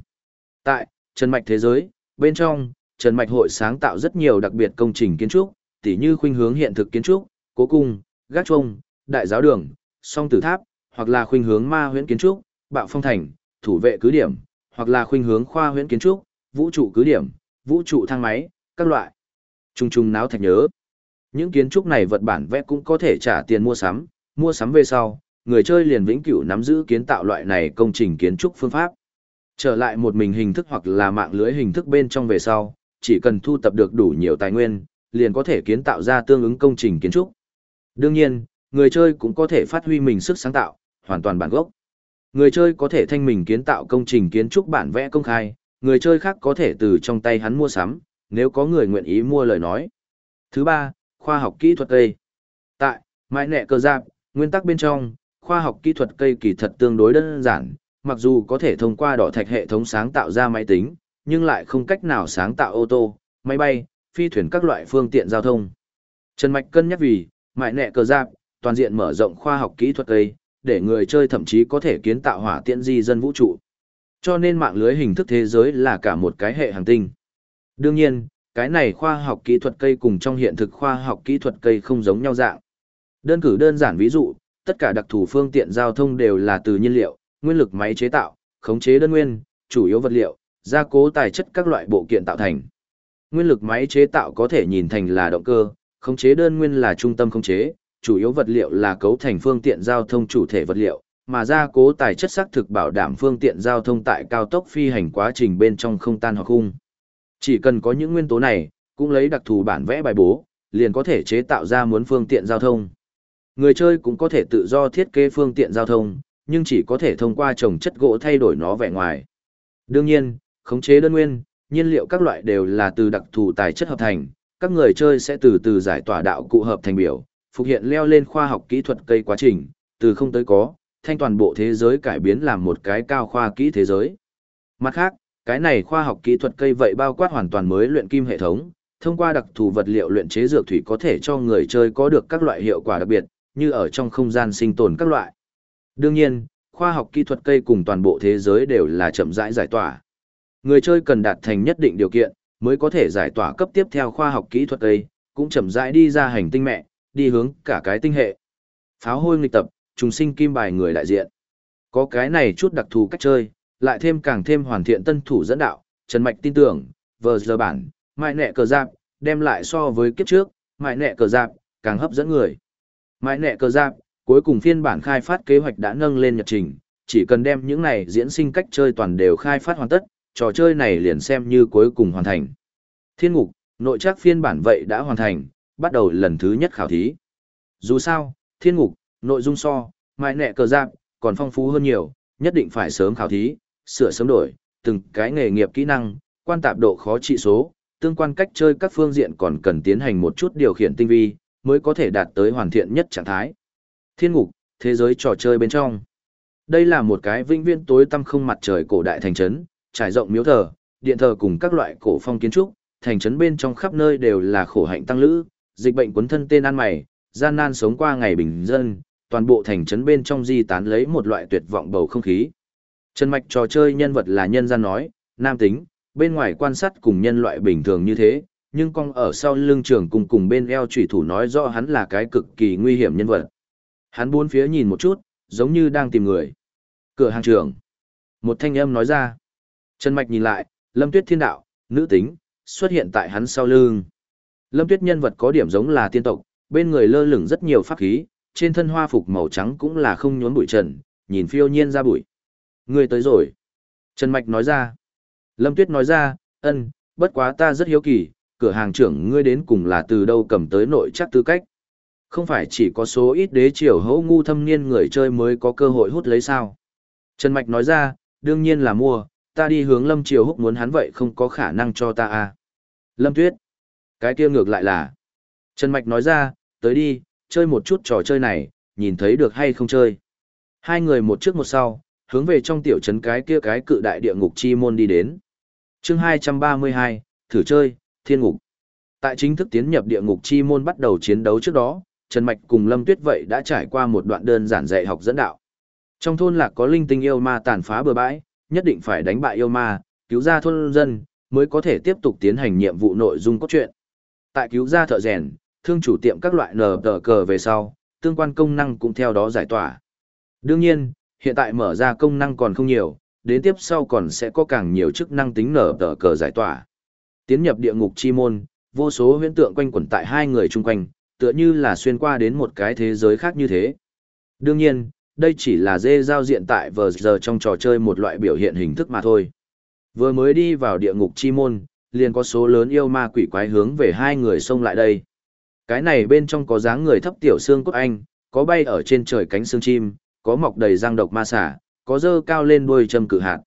Tại Trần Mạch thế giới, bên trong, Trần Mạch hội sáng tạo rất nhiều đặc biệt công trình kiến trúc, tỉ như khuynh hướng hiện thực kiến trúc, cố cung, gác chuông, đại giáo đường, song tử tháp, hoặc là khuynh hướng ma huyễn kiến trúc, bạo phong thành, thủ vệ cứ điểm, hoặc là khuynh hướng khoa huyễn kiến trúc, vũ trụ cứ điểm, vũ trụ thang máy, các loại. Trung trung náo thạch nhớ. Những kiến trúc này vật bản vẽ cũng có thể trả tiền mua sắm, mua sắm về sau, người chơi liền vĩnh cửu nắm giữ kiến tạo loại này công trình kiến trúc phương pháp. Trở lại một mình hình thức hoặc là mạng lưới hình thức bên trong về sau, chỉ cần thu tập được đủ nhiều tài nguyên, liền có thể kiến tạo ra tương ứng công trình kiến trúc. Đương nhiên, người chơi cũng có thể phát huy mình sức sáng tạo, hoàn toàn bản gốc. Người chơi có thể thanh mình kiến tạo công trình kiến trúc bản vẽ công khai, người chơi khác có thể từ trong tay hắn mua sắm, nếu có người nguyện ý mua lời nói. Thứ ba, khoa học kỹ thuật cây. Tại, mãi nẹ cơ giáp, nguyên tắc bên trong, khoa học kỹ thuật cây kỳ thật tương đối đơn giản, mặc dù có thể thông qua đỏ thạch hệ thống sáng tạo ra máy tính, nhưng lại không cách nào sáng tạo ô tô, máy bay, phi thuyền các loại phương tiện giao thông. Trần Mạch cân nhắc vì, mại nẹ cờ giáp, toàn diện mở rộng khoa học kỹ thuật cây, để người chơi thậm chí có thể kiến tạo hỏa tiễn di dân vũ trụ. Cho nên mạng lưới hình thức thế giới là cả một cái hệ hành tinh. Đương nhiên, cái này khoa học kỹ thuật cây cùng trong hiện thực khoa học kỹ thuật cây không giống nhau dạng. Đơn cử đơn giản ví dụ, tất cả đặc thù phương tiện giao thông đều là từ nhiên liệu, nguyên lực máy chế tạo, khống chế đơn nguyên, chủ yếu vật liệu, gia cố tài chất các loại bộ kiện tạo thành. Nguyên lực máy chế tạo có thể nhìn thành là động cơ, khống chế đơn nguyên là trung tâm khống chế, chủ yếu vật liệu là cấu thành phương tiện giao thông chủ thể vật liệu, mà gia cố tài chất xác thực bảo đảm phương tiện giao thông tại cao tốc phi hành quá trình bên trong không tan hoặc khung. Chỉ cần có những nguyên tố này, cũng lấy đặc thù bản vẽ bài bố, liền có thể chế tạo ra muốn phương tiện giao thông. Người chơi cũng có thể tự do thiết kế phương tiện giao thông, nhưng chỉ có thể thông qua trồng chất gỗ thay đổi nó vẻ ngoài. Đương nhiên, khống chế đơn nguyên, nhiên liệu các loại đều là từ đặc thù tài chất hợp thành, các người chơi sẽ từ từ giải tỏa đạo cụ hợp thành biểu, phục hiện leo lên khoa học kỹ thuật cây quá trình, từ không tới có, thanh toàn bộ thế giới cải biến làm một cái cao khoa kỹ thế giới. Mặt khác, cái này khoa học kỹ thuật cây vậy bao quát hoàn toàn mới luyện kim hệ thống, thông qua đặc thù vật liệu luyện chế dược thủy có thể cho người chơi có được các loại hiệu quả đặc biệt, như ở trong không gian sinh tồn các loại. Đương nhiên, khoa học kỹ thuật cây cùng toàn bộ thế giới đều là chậm rãi giải tỏa. Người chơi cần đạt thành nhất định điều kiện, mới có thể giải tỏa cấp tiếp theo khoa học kỹ thuật cây, cũng chậm rãi đi ra hành tinh mẹ, đi hướng cả cái tinh hệ. Pháo hôi nghịch tập, trùng sinh kim bài người đại diện. Có cái này chút đặc thù cách chơi, lại thêm càng thêm hoàn thiện tân thủ dẫn đạo, Trần Mạch tin tưởng, vờ giờ bản, mại nẹ cờ giáp, đem lại so với kiếp trước, mại nẹ cờ giáp, càng hấp dẫn người. Mại nẹ cờ giáp, cuối cùng phiên bản khai phát kế hoạch đã nâng lên nhật trình, chỉ cần đem những này diễn sinh cách chơi toàn đều khai phát hoàn tất, trò chơi này liền xem như cuối cùng hoàn thành. Thiên ngục, nội chắc phiên bản vậy đã hoàn thành, bắt đầu lần thứ nhất khảo thí. Dù sao, thiên ngục, nội dung so, mại nẹ cờ giáp, còn phong phú hơn nhiều, nhất định phải sớm khảo thí, sửa sớm đổi, từng cái nghề nghiệp kỹ năng, quan tạp độ khó trị số, tương quan cách chơi các phương diện còn cần tiến hành một chút điều khiển tinh vi, mới có thể đạt tới hoàn thiện nhất trạng thái. Thiên ngục, thế giới trò chơi bên trong. Đây là một cái vĩnh viễn tối tăm không mặt trời cổ đại thành trấn, trải rộng miếu thờ, điện thờ cùng các loại cổ phong kiến trúc, thành trấn bên trong khắp nơi đều là khổ hạnh tăng lữ, dịch bệnh cuốn thân tên ăn mày, gian nan sống qua ngày bình dân, toàn bộ thành trấn bên trong di tán lấy một loại tuyệt vọng bầu không khí. Trần Mạch trò chơi nhân vật là nhân gian nói, nam tính, bên ngoài quan sát cùng nhân loại bình thường như thế, nhưng con ở sau lưng trường cùng cùng bên eo trùy thủ nói rõ hắn là cái cực kỳ nguy hiểm nhân vật. Hắn bốn phía nhìn một chút, giống như đang tìm người. Cửa hàng trưởng. Một thanh âm nói ra. Trần Mạch nhìn lại, Lâm Tuyết Thiên Đạo, nữ tính, xuất hiện tại hắn sau lưng. Lâm Tuyết nhân vật có điểm giống là tiên tộc, bên người lơ lửng rất nhiều pháp khí, trên thân hoa phục màu trắng cũng là không nhốn bụi trần, nhìn phiêu nhiên ra bụi. Ngươi tới rồi. Trần Mạch nói ra. Lâm Tuyết nói ra, ân, bất quá ta rất hiếu kỳ, cửa hàng trưởng ngươi đến cùng là từ đâu cầm tới nội chắc tư cách. Không phải chỉ có số ít đế triều hấu ngu thâm niên người chơi mới có cơ hội hút lấy sao. Trần Mạch nói ra, đương nhiên là mua, ta đi hướng Lâm Triều hút muốn hắn vậy không có khả năng cho ta à. Lâm Tuyết. Cái kia ngược lại là. Trần Mạch nói ra, tới đi, chơi một chút trò chơi này, nhìn thấy được hay không chơi. Hai người một trước một sau, hướng về trong tiểu trấn cái kia cái cự đại địa ngục chi môn đi đến. chương 232, thử chơi, thiên ngục. Tại chính thức tiến nhập địa ngục chi môn bắt đầu chiến đấu trước đó, Trần Mạch cùng Lâm Tuyết vậy đã trải qua một đoạn đơn giản dạy học dẫn đạo. Trong thôn lạc có linh tinh yêu ma tàn phá bừa bãi, nhất định phải đánh bại yêu ma, cứu ra thôn dân, mới có thể tiếp tục tiến hành nhiệm vụ nội dung cốt truyện. Tại cứu ra thợ rèn, thương chủ tiệm các loại nờ tờ cờ về sau, tương quan công năng cũng theo đó giải tỏa. Đương nhiên, hiện tại mở ra công năng còn không nhiều, đến tiếp sau còn sẽ có càng nhiều chức năng tính nở tờ cờ giải tỏa. Tiến nhập địa ngục chi môn, vô số huyễn tượng quanh quẩn tại hai người chung quanh, tựa như là xuyên qua đến một cái thế giới khác như thế. Đương nhiên, đây chỉ là dê giao diện tại vờ giờ trong trò chơi một loại biểu hiện hình thức mà thôi. Vừa mới đi vào địa ngục chi môn, liền có số lớn yêu ma quỷ quái hướng về hai người xông lại đây. Cái này bên trong có dáng người thấp tiểu xương cốt anh, có bay ở trên trời cánh xương chim, có mọc đầy răng độc ma xả, có dơ cao lên đuôi châm cử hạt.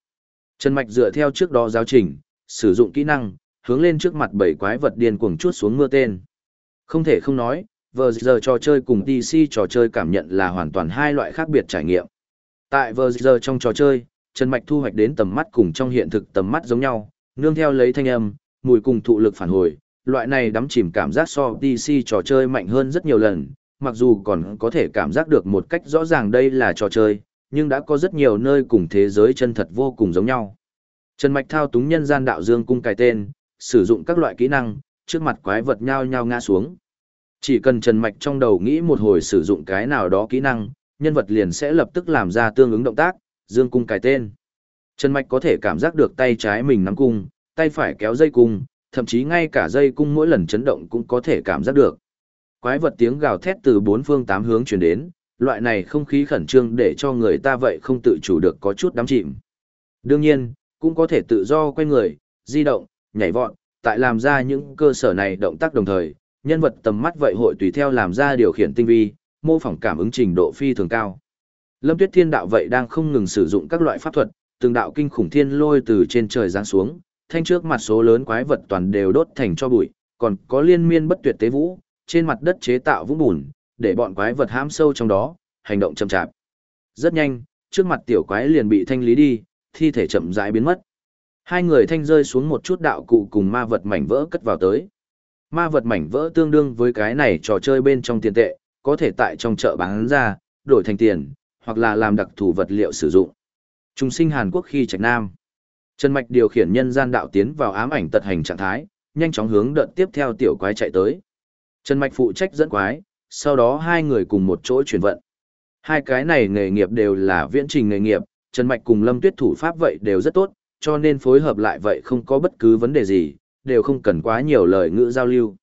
Trần Mạch dựa theo trước đó giáo trình, sử dụng kỹ năng, hướng lên trước mặt bảy quái vật điên cuồng chuốt xuống mưa tên. Không thể không nói, vờ giờ trò chơi cùng DC trò chơi cảm nhận là hoàn toàn hai loại khác biệt trải nghiệm. Tại vờ giờ trong trò chơi, Trần Mạch thu hoạch đến tầm mắt cùng trong hiện thực tầm mắt giống nhau, nương theo lấy thanh âm, mùi cùng thụ lực phản hồi, loại này đắm chìm cảm giác so DC trò chơi mạnh hơn rất nhiều lần, mặc dù còn có thể cảm giác được một cách rõ ràng đây là trò chơi, nhưng đã có rất nhiều nơi cùng thế giới chân thật vô cùng giống nhau. Trần Mạch thao túng nhân gian đạo dương cung cài tên, sử dụng các loại kỹ năng, trước mặt quái vật nhao nhao ngã xuống. Chỉ cần Trần Mạch trong đầu nghĩ một hồi sử dụng cái nào đó kỹ năng, nhân vật liền sẽ lập tức làm ra tương ứng động tác, dương cung cài tên. Trần Mạch có thể cảm giác được tay trái mình nắm cung, tay phải kéo dây cung, thậm chí ngay cả dây cung mỗi lần chấn động cũng có thể cảm giác được. Quái vật tiếng gào thét từ bốn phương tám hướng truyền đến, loại này không khí khẩn trương để cho người ta vậy không tự chủ được có chút đắm chìm. Đương nhiên, cũng có thể tự do quay người, di động, nhảy vọt, tại làm ra những cơ sở này động tác đồng thời, nhân vật tầm mắt vậy hội tùy theo làm ra điều khiển tinh vi, mô phỏng cảm ứng trình độ phi thường cao. Lâm Tuyết Thiên đạo vậy đang không ngừng sử dụng các loại pháp thuật, từng đạo kinh khủng thiên lôi từ trên trời giáng xuống, thanh trước mặt số lớn quái vật toàn đều đốt thành cho bụi, còn có liên miên bất tuyệt tế vũ, trên mặt đất chế tạo vũng bùn, để bọn quái vật hãm sâu trong đó, hành động chậm chạp. Rất nhanh, trước mặt tiểu quái liền bị thanh lý đi, thi thể chậm rãi biến mất. Hai người thanh rơi xuống một chút đạo cụ cùng ma vật mảnh vỡ cất vào tới. Ma vật mảnh vỡ tương đương với cái này trò chơi bên trong tiền tệ, có thể tại trong chợ bán ra, đổi thành tiền, hoặc là làm đặc thù vật liệu sử dụng. Trung sinh Hàn Quốc khi Trạch Nam. Trần Mạch điều khiển nhân gian đạo tiến vào ám ảnh tật hành trạng thái, nhanh chóng hướng đợt tiếp theo tiểu quái chạy tới. Trần Mạch phụ trách dẫn quái, sau đó hai người cùng một chỗ chuyển vận. Hai cái này nghề nghiệp đều là viễn trình nghề nghiệp, Trần Mạch cùng Lâm Tuyết thủ pháp vậy đều rất tốt, cho nên phối hợp lại vậy không có bất cứ vấn đề gì, đều không cần quá nhiều lời ngữ giao lưu.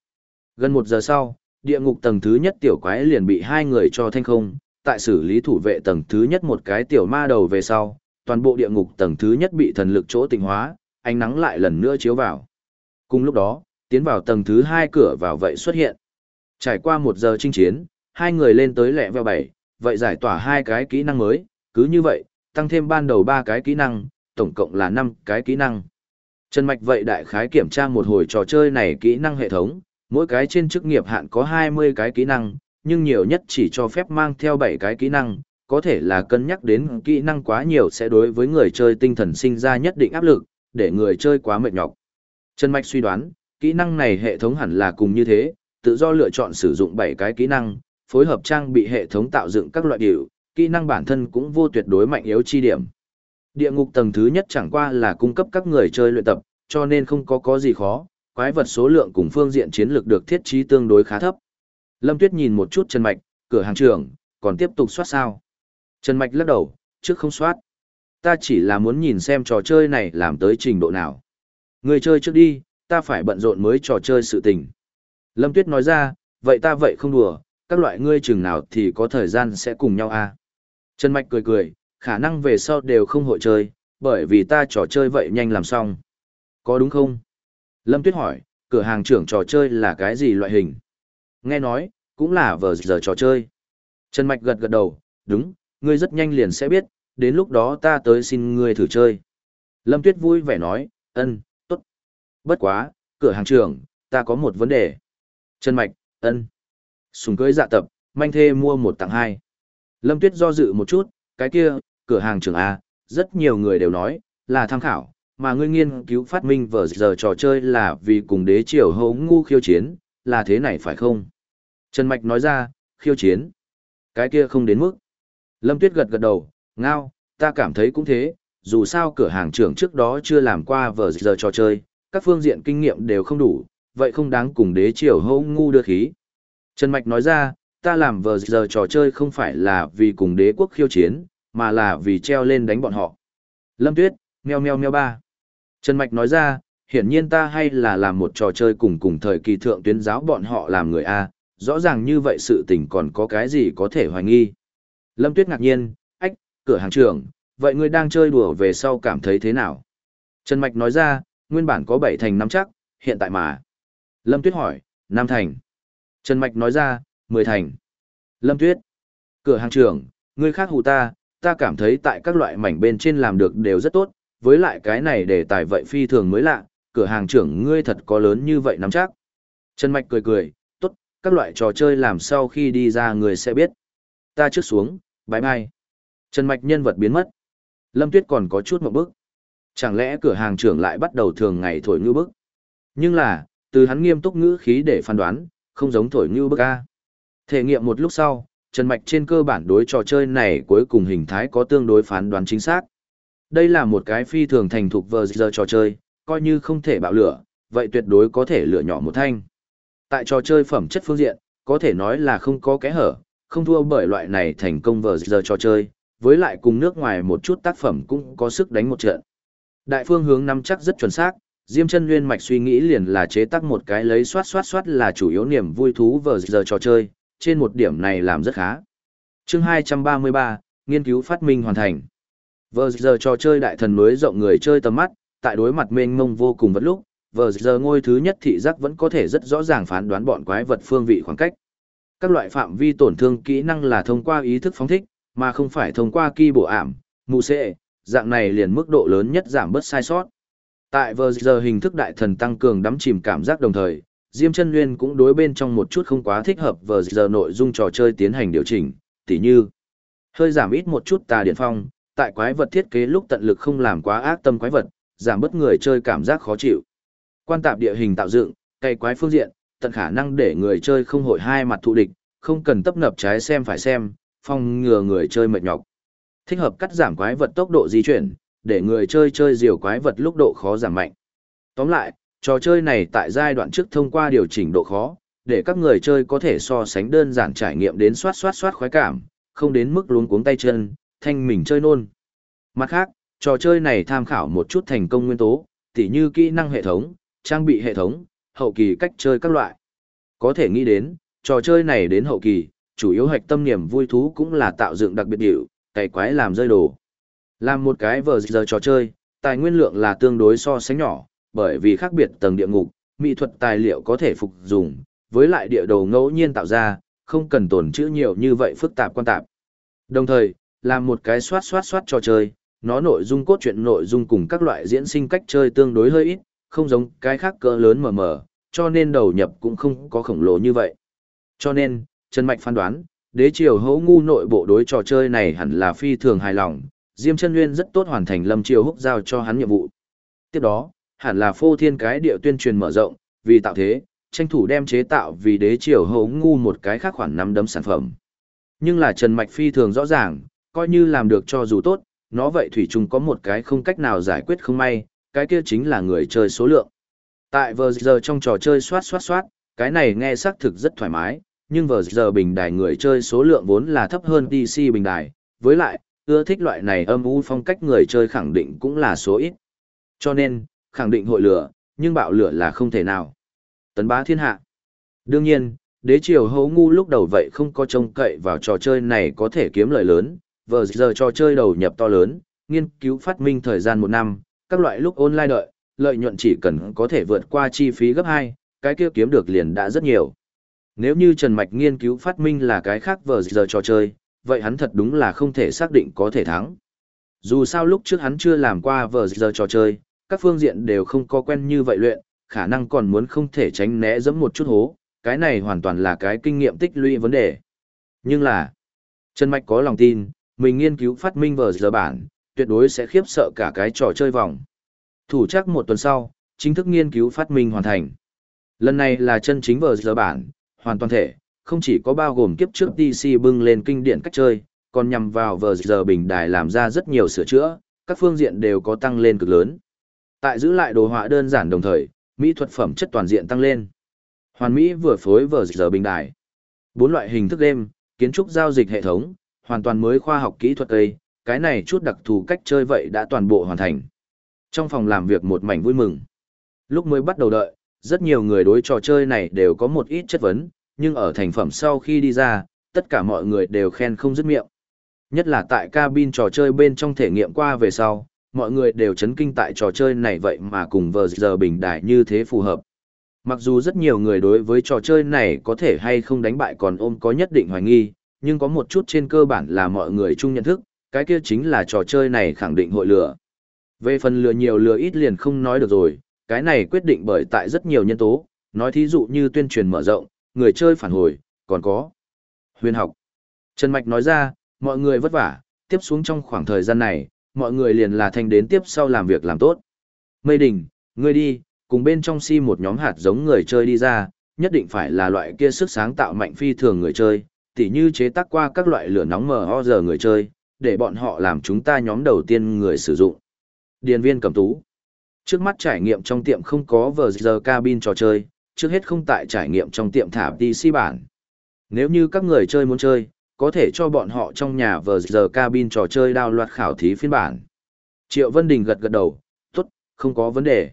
Gần một giờ sau, địa ngục tầng thứ nhất tiểu quái liền bị hai người cho thanh không, tại xử lý thủ vệ tầng thứ nhất một cái tiểu ma đầu về sau, toàn bộ địa ngục tầng thứ nhất bị thần lực chỗ tình hóa, ánh nắng lại lần nữa chiếu vào. Cùng lúc đó, tiến vào tầng thứ hai cửa vào vậy xuất hiện. Trải qua một giờ chinh chiến, hai người lên tới lẹ veo bảy, vậy giải tỏa hai cái kỹ năng mới, cứ như vậy, tăng thêm ban đầu ba cái kỹ năng, tổng cộng là năm cái kỹ năng. Trần Mạch vậy đại khái kiểm tra một hồi trò chơi này kỹ năng hệ thống, mỗi cái trên chức nghiệp hạn có 20 cái kỹ năng, nhưng nhiều nhất chỉ cho phép mang theo 7 cái kỹ năng, có thể là cân nhắc đến kỹ năng quá nhiều sẽ đối với người chơi tinh thần sinh ra nhất định áp lực, để người chơi quá mệt nhọc. Trần Mạch suy đoán, kỹ năng này hệ thống hẳn là cùng như thế, tự do lựa chọn sử dụng 7 cái kỹ năng, phối hợp trang bị hệ thống tạo dựng các loại điều, kỹ năng bản thân cũng vô tuyệt đối mạnh yếu chi điểm. Địa ngục tầng thứ nhất chẳng qua là cung cấp các người chơi luyện tập, cho nên không có có gì khó, quái vật số lượng cùng phương diện chiến lược được thiết trí tương đối khá thấp. Lâm Tuyết nhìn một chút Trần Mạch, cửa hàng trưởng, còn tiếp tục soát sao. Trần Mạch lắc đầu, trước không soát. Ta chỉ là muốn nhìn xem trò chơi này làm tới trình độ nào. Người chơi trước đi, ta phải bận rộn mới trò chơi sự tình. Lâm Tuyết nói ra, vậy ta vậy không đùa, các loại ngươi chừng nào thì có thời gian sẽ cùng nhau à. Trần Mạch cười cười, khả năng về sau đều không hội chơi, bởi vì ta trò chơi vậy nhanh làm xong. Có đúng không? Lâm Tuyết hỏi, cửa hàng trưởng trò chơi là cái gì loại hình? Nghe nói, cũng là vờ giờ trò chơi. Trần Mạch gật gật đầu, đúng, ngươi rất nhanh liền sẽ biết, đến lúc đó ta tới xin ngươi thử chơi. Lâm Tuyết vui vẻ nói, ân, tốt. Bất quá, cửa hàng trưởng, ta có một vấn đề. Trần Mạch, ân. Sùng cưới dạ tập, manh thê mua một tặng hai. Lâm Tuyết do dự một chút, cái kia, cửa hàng trưởng A, rất nhiều người đều nói, là tham khảo, mà ngươi nghiên cứu phát minh vở giờ trò chơi là vì cùng đế triều hấu ngu khiêu chiến, là thế này phải không? Trần Mạch nói ra, khiêu chiến. Cái kia không đến mức. Lâm Tuyết gật gật đầu, ngao, ta cảm thấy cũng thế, dù sao cửa hàng trưởng trước đó chưa làm qua vở giờ trò chơi, các phương diện kinh nghiệm đều không đủ, vậy không đáng cùng đế triều hô ngu đưa khí. Trần Mạch nói ra, ta làm vờ giờ trò chơi không phải là vì cùng đế quốc khiêu chiến, mà là vì treo lên đánh bọn họ. Lâm Tuyết, meo meo meo ba. Trần Mạch nói ra, hiển nhiên ta hay là làm một trò chơi cùng cùng thời kỳ thượng tuyến giáo bọn họ làm người A, rõ ràng như vậy sự tình còn có cái gì có thể hoài nghi. Lâm Tuyết ngạc nhiên, ách, cửa hàng trưởng, vậy ngươi đang chơi đùa về sau cảm thấy thế nào? Trần Mạch nói ra, nguyên bản có 7 thành 5 chắc, hiện tại mà. Lâm Tuyết hỏi, Nam thành. Trần Mạch nói ra, 10 thành. Lâm Tuyết, cửa hàng trưởng, người khác hù ta, ta cảm thấy tại các loại mảnh bên trên làm được đều rất tốt, với lại cái này để tài vậy phi thường mới lạ, cửa hàng trưởng ngươi thật có lớn như vậy nắm chắc. Trần Mạch cười cười, tốt, các loại trò chơi làm sau khi đi ra người sẽ biết. Ta trước xuống, bye bye. Trần Mạch nhân vật biến mất. Lâm Tuyết còn có chút một bước. Chẳng lẽ cửa hàng trưởng lại bắt đầu thường ngày thổi ngư bức? Nhưng là, từ hắn nghiêm túc ngữ khí để phán đoán, không giống thổi như bức a. Thể nghiệm một lúc sau, Trần Mạch trên cơ bản đối trò chơi này cuối cùng hình thái có tương đối phán đoán chính xác. Đây là một cái phi thường thành thục vờ giờ trò chơi, coi như không thể bạo lửa, vậy tuyệt đối có thể lửa nhỏ một thanh. Tại trò chơi phẩm chất phương diện, có thể nói là không có kẽ hở, không thua bởi loại này thành công vờ giờ trò chơi, với lại cùng nước ngoài một chút tác phẩm cũng có sức đánh một trận. Đại phương hướng nắm chắc rất chuẩn xác, Diêm chân nguyên mạch suy nghĩ liền là chế tác một cái lấy soát soát soát là chủ yếu niềm vui thú vờ giờ trò chơi, trên một điểm này làm rất khá. chương 233, nghiên cứu phát minh hoàn thành. Vờ giờ trò chơi đại thần núi rộng người chơi tầm mắt, tại đối mặt mênh mông vô cùng vật lúc, vờ giờ ngôi thứ nhất thị giác vẫn có thể rất rõ ràng phán đoán bọn quái vật phương vị khoảng cách. Các loại phạm vi tổn thương kỹ năng là thông qua ý thức phóng thích, mà không phải thông qua kỳ bộ ảm, mù xệ, dạng này liền mức độ lớn nhất giảm bớt sai sót. Tại vờ giờ hình thức đại thần tăng cường đắm chìm cảm giác đồng thời, Diêm chân Nguyên cũng đối bên trong một chút không quá thích hợp vờ giờ nội dung trò chơi tiến hành điều chỉnh, tỉ như hơi giảm ít một chút tà điện phong, tại quái vật thiết kế lúc tận lực không làm quá ác tâm quái vật, giảm bớt người chơi cảm giác khó chịu. Quan tạp địa hình tạo dựng, cây quái phương diện, tận khả năng để người chơi không hội hai mặt thù địch, không cần tấp nập trái xem phải xem, phòng ngừa người chơi mệt nhọc. Thích hợp cắt giảm quái vật tốc độ di chuyển, để người chơi chơi diều quái vật lúc độ khó giảm mạnh. Tóm lại, trò chơi này tại giai đoạn trước thông qua điều chỉnh độ khó, để các người chơi có thể so sánh đơn giản trải nghiệm đến soát soát soát khoái cảm, không đến mức luống cuống tay chân, thanh mình chơi nôn. Mặt khác, trò chơi này tham khảo một chút thành công nguyên tố, tỉ như kỹ năng hệ thống, trang bị hệ thống, hậu kỳ cách chơi các loại. Có thể nghĩ đến, trò chơi này đến hậu kỳ, chủ yếu hạch tâm niềm vui thú cũng là tạo dựng đặc biệt điệu, cày quái làm rơi đồ. Làm một cái vờ giờ trò chơi, tài nguyên lượng là tương đối so sánh nhỏ, bởi vì khác biệt tầng địa ngục, mỹ thuật tài liệu có thể phục dùng, với lại địa đồ ngẫu nhiên tạo ra, không cần tổn chữ nhiều như vậy phức tạp quan tạp. Đồng thời, làm một cái soát soát soát trò chơi, nó nội dung cốt truyện nội dung cùng các loại diễn sinh cách chơi tương đối hơi ít, không giống cái khác cỡ lớn mờ mờ, cho nên đầu nhập cũng không có khổng lồ như vậy. Cho nên, Trần Mạch phán đoán, đế triều hấu ngu nội bộ đối trò chơi này hẳn là phi thường hài lòng, Diêm Chân Nguyên rất tốt hoàn thành Lâm Triều Húc giao cho hắn nhiệm vụ. Tiếp đó, hẳn là phô thiên cái địa tuyên truyền mở rộng, vì tạo thế, tranh thủ đem chế tạo vì đế triều hấu ngu một cái khác khoản năm đấm sản phẩm. Nhưng là Trần Mạch phi thường rõ ràng, coi như làm được cho dù tốt, nó vậy thủy chung có một cái không cách nào giải quyết không may, cái kia chính là người chơi số lượng. Tại vờ giờ trong trò chơi soát soát soát, cái này nghe xác thực rất thoải mái, nhưng vờ giờ bình đài người chơi số lượng vốn là thấp hơn DC bình đài, với lại, ưa thích loại này âm u phong cách người chơi khẳng định cũng là số ít. Cho nên, khẳng định hội lửa, nhưng bạo lửa là không thể nào. Tấn bá thiên hạ. Đương nhiên, đế triều hấu ngu lúc đầu vậy không có trông cậy vào trò chơi này có thể kiếm lợi lớn, vờ giờ trò chơi đầu nhập to lớn, nghiên cứu phát minh thời gian một năm, các loại lúc online đợi, lợi nhuận chỉ cần có thể vượt qua chi phí gấp 2, cái kia kiếm được liền đã rất nhiều. Nếu như Trần Mạch nghiên cứu phát minh là cái khác vờ giờ trò chơi, vậy hắn thật đúng là không thể xác định có thể thắng. Dù sao lúc trước hắn chưa làm qua vờ giờ trò chơi, các phương diện đều không có quen như vậy luyện, khả năng còn muốn không thể tránh né dẫm một chút hố, cái này hoàn toàn là cái kinh nghiệm tích lũy vấn đề. Nhưng là, Trần Mạch có lòng tin, mình nghiên cứu phát minh vờ giờ bản, tuyệt đối sẽ khiếp sợ cả cái trò chơi vòng. Thủ chắc một tuần sau, chính thức nghiên cứu phát minh hoàn thành. Lần này là chân chính vờ giờ bản, hoàn toàn thể, không chỉ có bao gồm kiếp trước DC bưng lên kinh điển cách chơi, còn nhằm vào vờ giờ bình đài làm ra rất nhiều sửa chữa, các phương diện đều có tăng lên cực lớn. Tại giữ lại đồ họa đơn giản đồng thời, mỹ thuật phẩm chất toàn diện tăng lên. Hoàn mỹ vừa phối vờ giờ bình đài. Bốn loại hình thức game, kiến trúc giao dịch hệ thống, hoàn toàn mới khoa học kỹ thuật ấy, cái này chút đặc thù cách chơi vậy đã toàn bộ hoàn thành. Trong phòng làm việc một mảnh vui mừng. Lúc mới bắt đầu đợi, rất nhiều người đối trò chơi này đều có một ít chất vấn, nhưng ở thành phẩm sau khi đi ra, tất cả mọi người đều khen không dứt miệng. Nhất là tại cabin trò chơi bên trong thể nghiệm qua về sau, mọi người đều chấn kinh tại trò chơi này vậy mà cùng vờ giờ bình đại như thế phù hợp. Mặc dù rất nhiều người đối với trò chơi này có thể hay không đánh bại còn ôm có nhất định hoài nghi, nhưng có một chút trên cơ bản là mọi người chung nhận thức, cái kia chính là trò chơi này khẳng định hội lừa. Về phần lừa nhiều lừa ít liền không nói được rồi, cái này quyết định bởi tại rất nhiều nhân tố, nói thí dụ như tuyên truyền mở rộng, người chơi phản hồi, còn có huyền học. Trần Mạch nói ra, mọi người vất vả, tiếp xuống trong khoảng thời gian này, mọi người liền là thành đến tiếp sau làm việc làm tốt. Mây Đình, ngươi đi, cùng bên trong si một nhóm hạt giống người chơi đi ra, nhất định phải là loại kia sức sáng tạo mạnh phi thường người chơi, tỉ như chế tác qua các loại lửa nóng mờ ho giờ người chơi, để bọn họ làm chúng ta nhóm đầu tiên người sử dụng. Điền viên cầm tú. Trước mắt trải nghiệm trong tiệm không có vờ giờ cabin trò chơi, trước hết không tại trải nghiệm trong tiệm thả PC bản. Nếu như các người chơi muốn chơi, có thể cho bọn họ trong nhà vờ giờ cabin trò chơi đào loạt khảo thí phiên bản. Triệu Vân Đình gật gật đầu, tốt, không có vấn đề.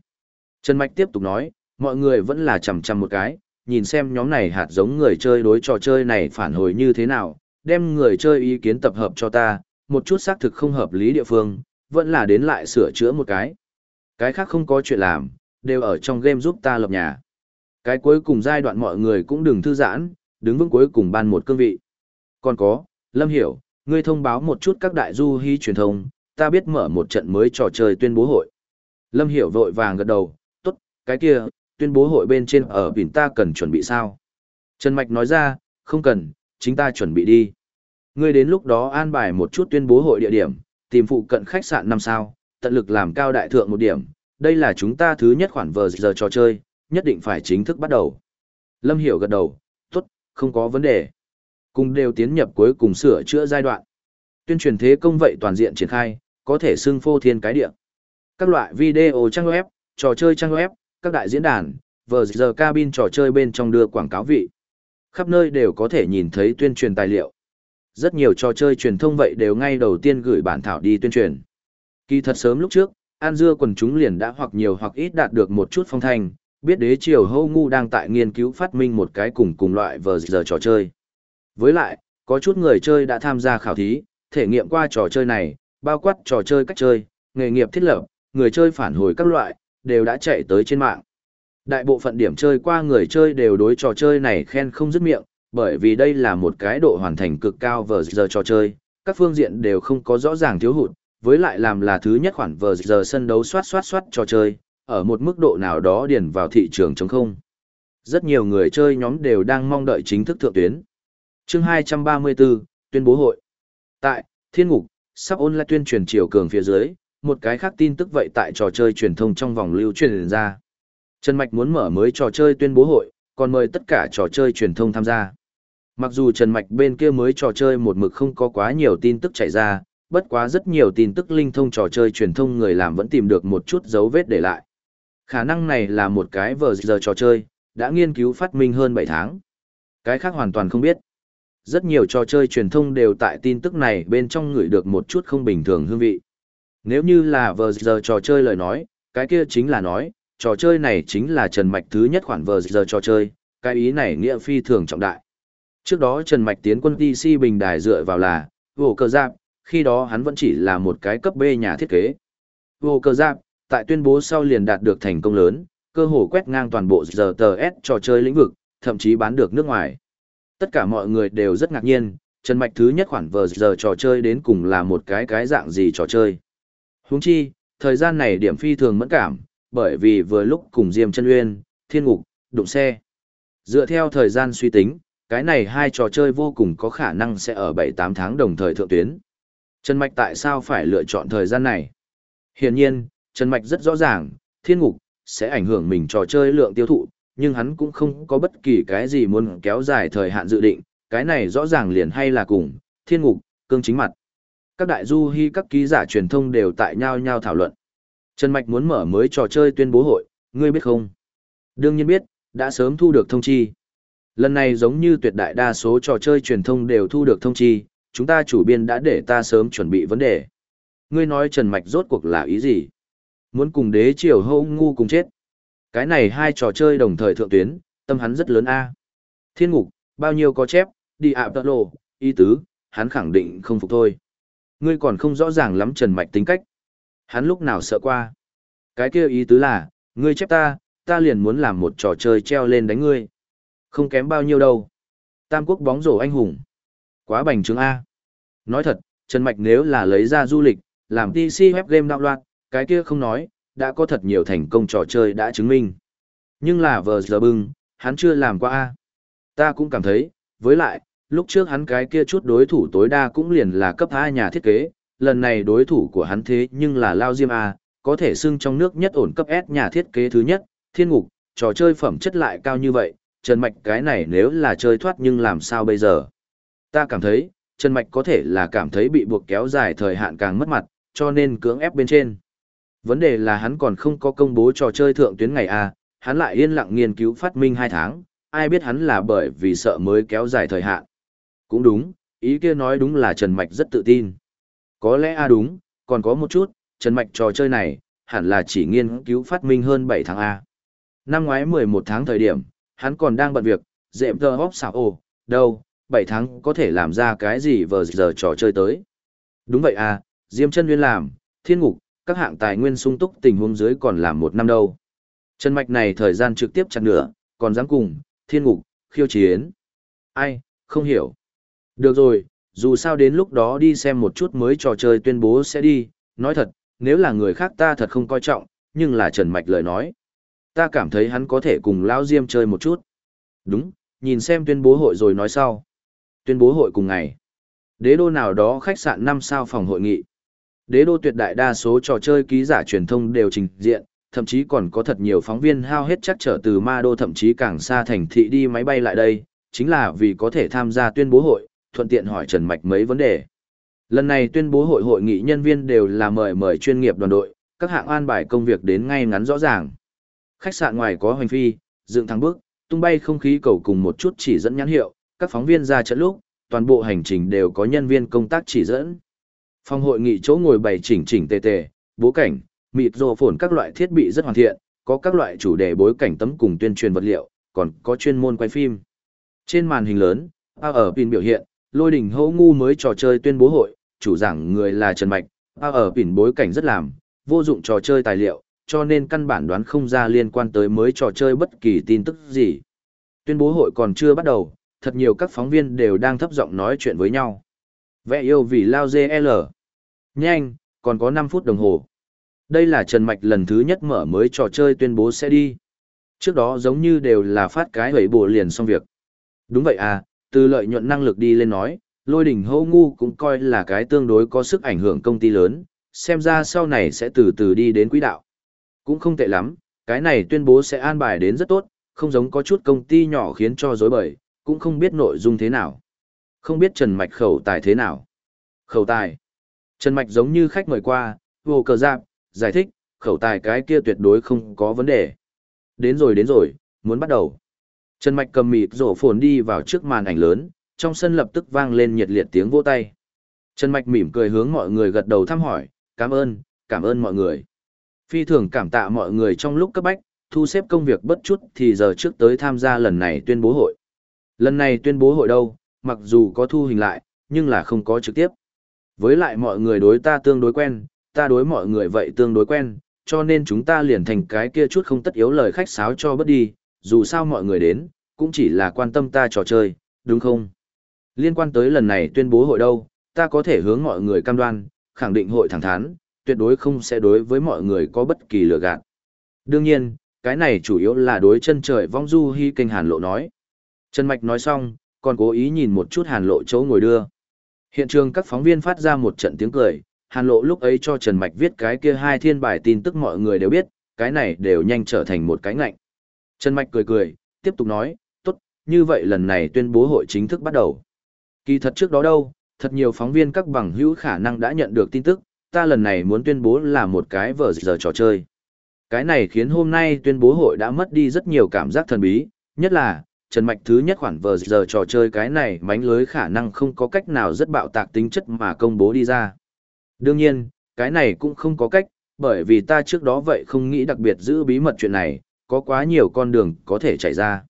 Trần Mạch tiếp tục nói, mọi người vẫn là chầm chầm một cái, nhìn xem nhóm này hạt giống người chơi đối trò chơi này phản hồi như thế nào, đem người chơi ý kiến tập hợp cho ta, một chút xác thực không hợp lý địa phương, vẫn là đến lại sửa chữa một cái. Cái khác không có chuyện làm, đều ở trong game giúp ta lập nhà. Cái cuối cùng giai đoạn mọi người cũng đừng thư giãn, đứng vững cuối cùng ban một cương vị. Còn có, Lâm Hiểu, ngươi thông báo một chút các đại du hy truyền thông, ta biết mở một trận mới trò chơi tuyên bố hội. Lâm Hiểu vội vàng gật đầu, tốt, cái kia, tuyên bố hội bên trên ở biển ta cần chuẩn bị sao? Trần Mạch nói ra, không cần, chính ta chuẩn bị đi. Ngươi đến lúc đó an bài một chút tuyên bố hội địa điểm, tìm phụ cận khách sạn năm sao, tận lực làm cao đại thượng một điểm. Đây là chúng ta thứ nhất khoản vờ giờ trò chơi, nhất định phải chính thức bắt đầu. Lâm Hiểu gật đầu, tốt, không có vấn đề. Cùng đều tiến nhập cuối cùng sửa chữa giai đoạn. Tuyên truyền thế công vậy toàn diện triển khai, có thể xưng phô thiên cái địa. Các loại video trang web, trò chơi trang web, các đại diễn đàn, vờ giờ cabin trò chơi bên trong đưa quảng cáo vị. Khắp nơi đều có thể nhìn thấy tuyên truyền tài liệu. Rất nhiều trò chơi truyền thông vậy đều ngay đầu tiên gửi bản thảo đi tuyên truyền. Kỳ thật sớm lúc trước, An Dưa quần chúng liền đã hoặc nhiều hoặc ít đạt được một chút phong thanh, biết đế triều hâu ngu đang tại nghiên cứu phát minh một cái cùng cùng loại vờ giờ trò chơi. Với lại, có chút người chơi đã tham gia khảo thí, thể nghiệm qua trò chơi này, bao quát trò chơi cách chơi, nghề nghiệp thiết lập, người chơi phản hồi các loại, đều đã chạy tới trên mạng. Đại bộ phận điểm chơi qua người chơi đều đối trò chơi này khen không dứt miệng, bởi vì đây là một cái độ hoàn thành cực cao vờ giờ trò chơi, các phương diện đều không có rõ ràng thiếu hụt, với lại làm là thứ nhất khoản vờ giờ sân đấu soát soát soát trò chơi, ở một mức độ nào đó điền vào thị trường chống không. Rất nhiều người chơi nhóm đều đang mong đợi chính thức thượng tuyến. Chương 234, tuyên bố hội. Tại, Thiên Ngục, sắp ôn lại tuyên truyền chiều cường phía dưới, một cái khác tin tức vậy tại trò chơi truyền thông trong vòng lưu truyền ra. Trần Mạch muốn mở mới trò chơi tuyên bố hội, còn mời tất cả trò chơi truyền thông tham gia. Mặc dù Trần Mạch bên kia mới trò chơi một mực không có quá nhiều tin tức chạy ra, bất quá rất nhiều tin tức linh thông trò chơi truyền thông người làm vẫn tìm được một chút dấu vết để lại. Khả năng này là một cái vờ giờ trò chơi, đã nghiên cứu phát minh hơn 7 tháng. Cái khác hoàn toàn không biết. Rất nhiều trò chơi truyền thông đều tại tin tức này bên trong ngửi được một chút không bình thường hương vị. Nếu như là vờ giờ trò chơi lời nói, cái kia chính là nói, trò chơi này chính là Trần Mạch thứ nhất khoản vờ giờ trò chơi, cái ý này nghĩa phi thường trọng đại. Trước đó Trần Mạch tiến quân TC bình đài dựa vào là, vô cơ giáp, khi đó hắn vẫn chỉ là một cái cấp B nhà thiết kế. Vô cơ giáp, tại tuyên bố sau liền đạt được thành công lớn, cơ hồ quét ngang toàn bộ giờ tờ S trò chơi lĩnh vực, thậm chí bán được nước ngoài. Tất cả mọi người đều rất ngạc nhiên, Trần Mạch thứ nhất khoản vờ giờ trò chơi đến cùng là một cái cái dạng gì trò chơi. Huống chi, thời gian này điểm phi thường mẫn cảm, bởi vì vừa lúc cùng Diêm Chân Uyên, Thiên Ngục, đụng xe. Dựa theo thời gian suy tính, cái này hai trò chơi vô cùng có khả năng sẽ ở 7-8 tháng đồng thời thượng tuyến. Trần Mạch tại sao phải lựa chọn thời gian này? Hiển nhiên, Trần Mạch rất rõ ràng, thiên ngục, sẽ ảnh hưởng mình trò chơi lượng tiêu thụ, nhưng hắn cũng không có bất kỳ cái gì muốn kéo dài thời hạn dự định, cái này rõ ràng liền hay là cùng, thiên ngục, cương chính mặt. Các đại du hy các ký giả truyền thông đều tại nhau nhau thảo luận. Trần Mạch muốn mở mới trò chơi tuyên bố hội, ngươi biết không? Đương nhiên biết, đã sớm thu được thông chi. Lần này giống như tuyệt đại đa số trò chơi truyền thông đều thu được thông chi, chúng ta chủ biên đã để ta sớm chuẩn bị vấn đề. Ngươi nói Trần Mạch rốt cuộc là ý gì? Muốn cùng đế triều hâu ngu cùng chết. Cái này hai trò chơi đồng thời thượng tuyến, tâm hắn rất lớn a. Thiên ngục, bao nhiêu có chép, đi ạ tợ lộ, ý tứ, hắn khẳng định không phục thôi. Ngươi còn không rõ ràng lắm Trần Mạch tính cách. Hắn lúc nào sợ qua. Cái kia ý tứ là, ngươi chép ta, ta liền muốn làm một trò chơi treo lên đánh ngươi. Không kém bao nhiêu đâu. Tam quốc bóng rổ anh hùng. Quá bành trướng A. Nói thật, Trần Mạch nếu là lấy ra du lịch, làm TC web game đạo loạn, cái kia không nói, đã có thật nhiều thành công trò chơi đã chứng minh. Nhưng là vờ giờ bưng, hắn chưa làm qua A. Ta cũng cảm thấy, với lại, lúc trước hắn cái kia chút đối thủ tối đa cũng liền là cấp A nhà thiết kế, lần này đối thủ của hắn thế nhưng là Lao Diêm A, có thể xưng trong nước nhất ổn cấp S nhà thiết kế thứ nhất, thiên ngục, trò chơi phẩm chất lại cao như vậy, Trần Mạch cái này nếu là chơi thoát nhưng làm sao bây giờ? Ta cảm thấy, Trần Mạch có thể là cảm thấy bị buộc kéo dài thời hạn càng mất mặt, cho nên cưỡng ép bên trên. Vấn đề là hắn còn không có công bố trò chơi thượng tuyến ngày A, hắn lại yên lặng nghiên cứu phát minh 2 tháng, ai biết hắn là bởi vì sợ mới kéo dài thời hạn. Cũng đúng, ý kia nói đúng là Trần Mạch rất tự tin. Có lẽ A đúng, còn có một chút, Trần Mạch trò chơi này, hẳn là chỉ nghiên cứu phát minh hơn 7 tháng A. Năm ngoái 11 tháng thời điểm, hắn còn đang bận việc, dệm tờ hóp xảo ồ, đâu, 7 tháng có thể làm ra cái gì vờ giờ trò chơi tới. Đúng vậy à, Diêm chân Nguyên làm, thiên ngục, các hạng tài nguyên sung túc tình huống dưới còn làm một năm đâu. Trần Mạch này thời gian trực tiếp chặt nửa, còn dám cùng, thiên ngục, khiêu chiến. Ai, không hiểu. Được rồi, dù sao đến lúc đó đi xem một chút mới trò chơi tuyên bố sẽ đi, nói thật, nếu là người khác ta thật không coi trọng, nhưng là Trần Mạch lời nói. Ta cảm thấy hắn có thể cùng Lão Diêm chơi một chút. Đúng, nhìn xem tuyên bố hội rồi nói sau. Tuyên bố hội cùng ngày. Đế đô nào đó khách sạn 5 sao phòng hội nghị. Đế đô tuyệt đại đa số trò chơi ký giả truyền thông đều trình diện, thậm chí còn có thật nhiều phóng viên hao hết chắc trở từ ma đô thậm chí càng xa thành thị đi máy bay lại đây, chính là vì có thể tham gia tuyên bố hội, thuận tiện hỏi Trần Mạch mấy vấn đề. Lần này tuyên bố hội hội nghị nhân viên đều là mời mời chuyên nghiệp đoàn đội, các hạng an bài công việc đến ngay ngắn rõ ràng. Khách sạn ngoài có hoành phi, dựng thẳng bước, tung bay không khí cầu cùng một chút chỉ dẫn nhãn hiệu, các phóng viên ra trận lúc, toàn bộ hành trình đều có nhân viên công tác chỉ dẫn. Phòng hội nghị chỗ ngồi bày chỉnh chỉnh tề tề, bố cảnh, mịt rồ phồn các loại thiết bị rất hoàn thiện, có các loại chủ đề bối cảnh tấm cùng tuyên truyền vật liệu, còn có chuyên môn quay phim. Trên màn hình lớn, A ở pin biểu hiện, lôi đỉnh hô ngu mới trò chơi tuyên bố hội, chủ giảng người là Trần Mạch, A ở pin bối cảnh rất làm, vô dụng trò chơi tài liệu, cho nên căn bản đoán không ra liên quan tới mới trò chơi bất kỳ tin tức gì. Tuyên bố hội còn chưa bắt đầu, thật nhiều các phóng viên đều đang thấp giọng nói chuyện với nhau. Vẽ yêu vì lao GL. Nhanh, còn có 5 phút đồng hồ. Đây là Trần Mạch lần thứ nhất mở mới trò chơi tuyên bố sẽ đi. Trước đó giống như đều là phát cái hầy bộ liền xong việc. Đúng vậy à, từ lợi nhuận năng lực đi lên nói, lôi đỉnh hô ngu cũng coi là cái tương đối có sức ảnh hưởng công ty lớn, xem ra sau này sẽ từ từ đi đến quỹ đạo. Cũng không tệ lắm, cái này tuyên bố sẽ an bài đến rất tốt, không giống có chút công ty nhỏ khiến cho dối bời, cũng không biết nội dung thế nào. Không biết Trần Mạch khẩu tài thế nào. Khẩu tài. Trần Mạch giống như khách mời qua, vô cờ giáp, giải thích, khẩu tài cái kia tuyệt đối không có vấn đề. Đến rồi đến rồi, muốn bắt đầu. Trần Mạch cầm mịt rổ phồn đi vào trước màn ảnh lớn, trong sân lập tức vang lên nhiệt liệt tiếng vỗ tay. Trần Mạch mỉm cười hướng mọi người gật đầu thăm hỏi, cảm ơn, cảm ơn mọi người. Phi thường cảm tạ mọi người trong lúc cấp bách, thu xếp công việc bất chút thì giờ trước tới tham gia lần này tuyên bố hội. Lần này tuyên bố hội đâu, mặc dù có thu hình lại, nhưng là không có trực tiếp. Với lại mọi người đối ta tương đối quen, ta đối mọi người vậy tương đối quen, cho nên chúng ta liền thành cái kia chút không tất yếu lời khách sáo cho bất đi, dù sao mọi người đến, cũng chỉ là quan tâm ta trò chơi, đúng không? Liên quan tới lần này tuyên bố hội đâu, ta có thể hướng mọi người cam đoan, khẳng định hội thẳng thắn, tuyệt đối không sẽ đối với mọi người có bất kỳ lừa gạt. Đương nhiên, cái này chủ yếu là đối chân trời vong du hy kênh hàn lộ nói. Trần Mạch nói xong, còn cố ý nhìn một chút hàn lộ chỗ ngồi đưa. Hiện trường các phóng viên phát ra một trận tiếng cười, hàn lộ lúc ấy cho Trần Mạch viết cái kia hai thiên bài tin tức mọi người đều biết, cái này đều nhanh trở thành một cái ngạnh. Trần Mạch cười cười, tiếp tục nói, tốt, như vậy lần này tuyên bố hội chính thức bắt đầu. Kỳ thật trước đó đâu, thật nhiều phóng viên các bằng hữu khả năng đã nhận được tin tức, ta lần này muốn tuyên bố là một cái vở giờ trò chơi. Cái này khiến hôm nay tuyên bố hội đã mất đi rất nhiều cảm giác thần bí, nhất là, Trần Mạch thứ nhất khoản vờ giờ trò chơi cái này mánh lưới khả năng không có cách nào rất bạo tạc tính chất mà công bố đi ra. Đương nhiên, cái này cũng không có cách, bởi vì ta trước đó vậy không nghĩ đặc biệt giữ bí mật chuyện này, có quá nhiều con đường có thể chạy ra.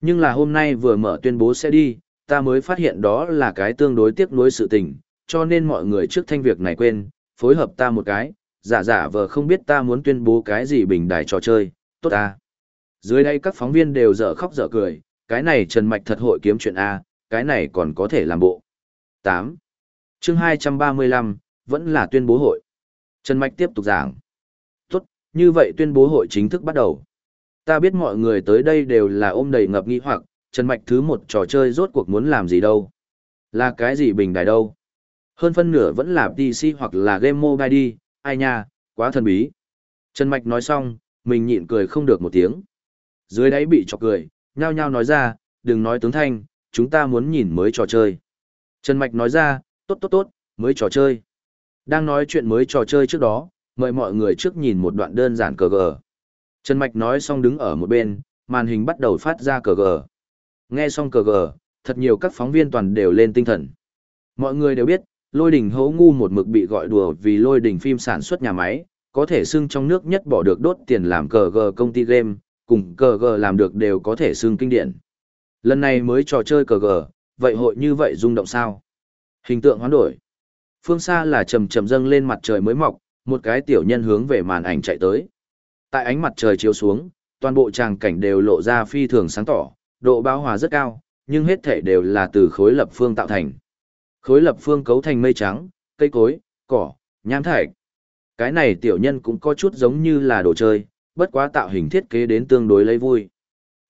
Nhưng là hôm nay vừa mở tuyên bố sẽ đi, ta mới phát hiện đó là cái tương đối tiếc nuối sự tình, cho nên mọi người trước thanh việc này quên, phối hợp ta một cái, giả giả vờ không biết ta muốn tuyên bố cái gì bình đài trò chơi, tốt ta. Dưới đây các phóng viên đều dở khóc dở cười, cái này Trần Mạch thật hội kiếm chuyện A, cái này còn có thể làm bộ. 8. chương 235, vẫn là tuyên bố hội. Trần Mạch tiếp tục giảng. Tốt, như vậy tuyên bố hội chính thức bắt đầu. Ta biết mọi người tới đây đều là ôm đầy ngập nghi hoặc, Trần Mạch thứ một trò chơi rốt cuộc muốn làm gì đâu. Là cái gì bình đài đâu. Hơn phân nửa vẫn là PC hoặc là game mobile đi, ai nha, quá thần bí. Trần Mạch nói xong, mình nhịn cười không được một tiếng. Dưới đáy bị chọc cười, nhao nhao nói ra, đừng nói tướng thanh, chúng ta muốn nhìn mới trò chơi. Trần Mạch nói ra, tốt tốt tốt, mới trò chơi. Đang nói chuyện mới trò chơi trước đó, mời mọi người trước nhìn một đoạn đơn giản cờ gờ. Trần Mạch nói xong đứng ở một bên, màn hình bắt đầu phát ra cờ gờ. Nghe xong cờ gờ, thật nhiều các phóng viên toàn đều lên tinh thần. Mọi người đều biết, lôi đỉnh hấu ngu một mực bị gọi đùa vì lôi đỉnh phim sản xuất nhà máy, có thể xưng trong nước nhất bỏ được đốt tiền làm cờ gờ công ty game, cùng cờ gờ làm được đều có thể xưng kinh điển. Lần này mới trò chơi cờ gờ, vậy hội như vậy rung động sao? Hình tượng hoán đổi. Phương xa là trầm trầm dâng lên mặt trời mới mọc, một cái tiểu nhân hướng về màn ảnh chạy tới. Tại ánh mặt trời chiếu xuống, toàn bộ tràng cảnh đều lộ ra phi thường sáng tỏ, độ bão hòa rất cao, nhưng hết thể đều là từ khối lập phương tạo thành. Khối lập phương cấu thành mây trắng, cây cối, cỏ, nham thạch. Cái này tiểu nhân cũng có chút giống như là đồ chơi, bất quá tạo hình thiết kế đến tương đối lấy vui.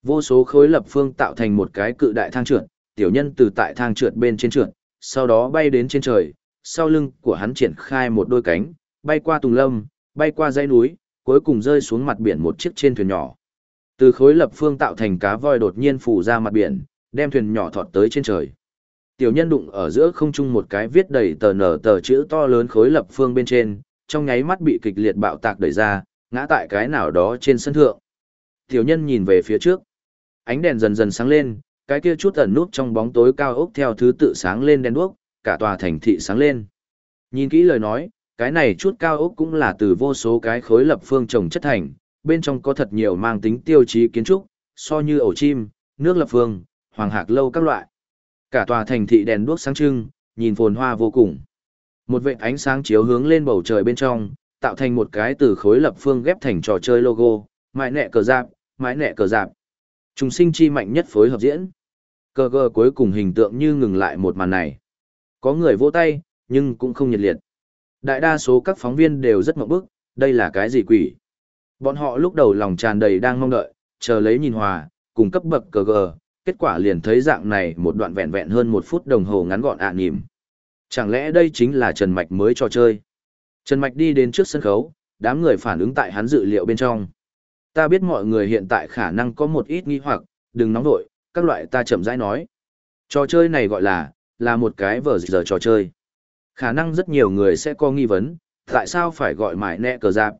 Vô số khối lập phương tạo thành một cái cự đại thang trượt, tiểu nhân từ tại thang trượt bên trên trượt, sau đó bay đến trên trời, sau lưng của hắn triển khai một đôi cánh, bay qua tùng lâm, bay qua dãy núi, cuối cùng rơi xuống mặt biển một chiếc trên thuyền nhỏ. Từ khối lập phương tạo thành cá voi đột nhiên phủ ra mặt biển, đem thuyền nhỏ thọt tới trên trời. Tiểu nhân đụng ở giữa không trung một cái viết đầy tờ nở tờ chữ to lớn khối lập phương bên trên, trong nháy mắt bị kịch liệt bạo tạc đẩy ra, ngã tại cái nào đó trên sân thượng. Tiểu nhân nhìn về phía trước. Ánh đèn dần dần sáng lên, cái kia chút ẩn nút trong bóng tối cao ốc theo thứ tự sáng lên đèn đuốc, cả tòa thành thị sáng lên. Nhìn kỹ lời nói, cái này chút cao ốc cũng là từ vô số cái khối lập phương trồng chất thành, bên trong có thật nhiều mang tính tiêu chí kiến trúc, so như ổ chim, nước lập phương, hoàng hạc lâu các loại. Cả tòa thành thị đèn đuốc sáng trưng, nhìn phồn hoa vô cùng. Một vệt ánh sáng chiếu hướng lên bầu trời bên trong, tạo thành một cái từ khối lập phương ghép thành trò chơi logo, mãi nẹ cờ giáp, mãi nẹ cờ giáp. Trùng sinh chi mạnh nhất phối hợp diễn. Cờ gờ cuối cùng hình tượng như ngừng lại một màn này. Có người vỗ tay, nhưng cũng không nhiệt liệt. Đại đa số các phóng viên đều rất mộng bức, đây là cái gì quỷ? Bọn họ lúc đầu lòng tràn đầy đang mong đợi, chờ lấy nhìn hòa, cùng cấp bậc cờ gờ, kết quả liền thấy dạng này một đoạn vẹn vẹn hơn một phút đồng hồ ngắn gọn ạ à. Chẳng lẽ đây chính là Trần Mạch mới trò chơi? Trần Mạch đi đến trước sân khấu, đám người phản ứng tại hắn dự liệu bên trong. Ta biết mọi người hiện tại khả năng có một ít nghi hoặc, đừng nóng vội, các loại ta chậm rãi nói. Trò chơi này gọi là, là một cái vở giờ trò chơi. Khả năng rất nhiều người sẽ có nghi vấn, tại sao phải gọi mãi nẹ cờ giáp?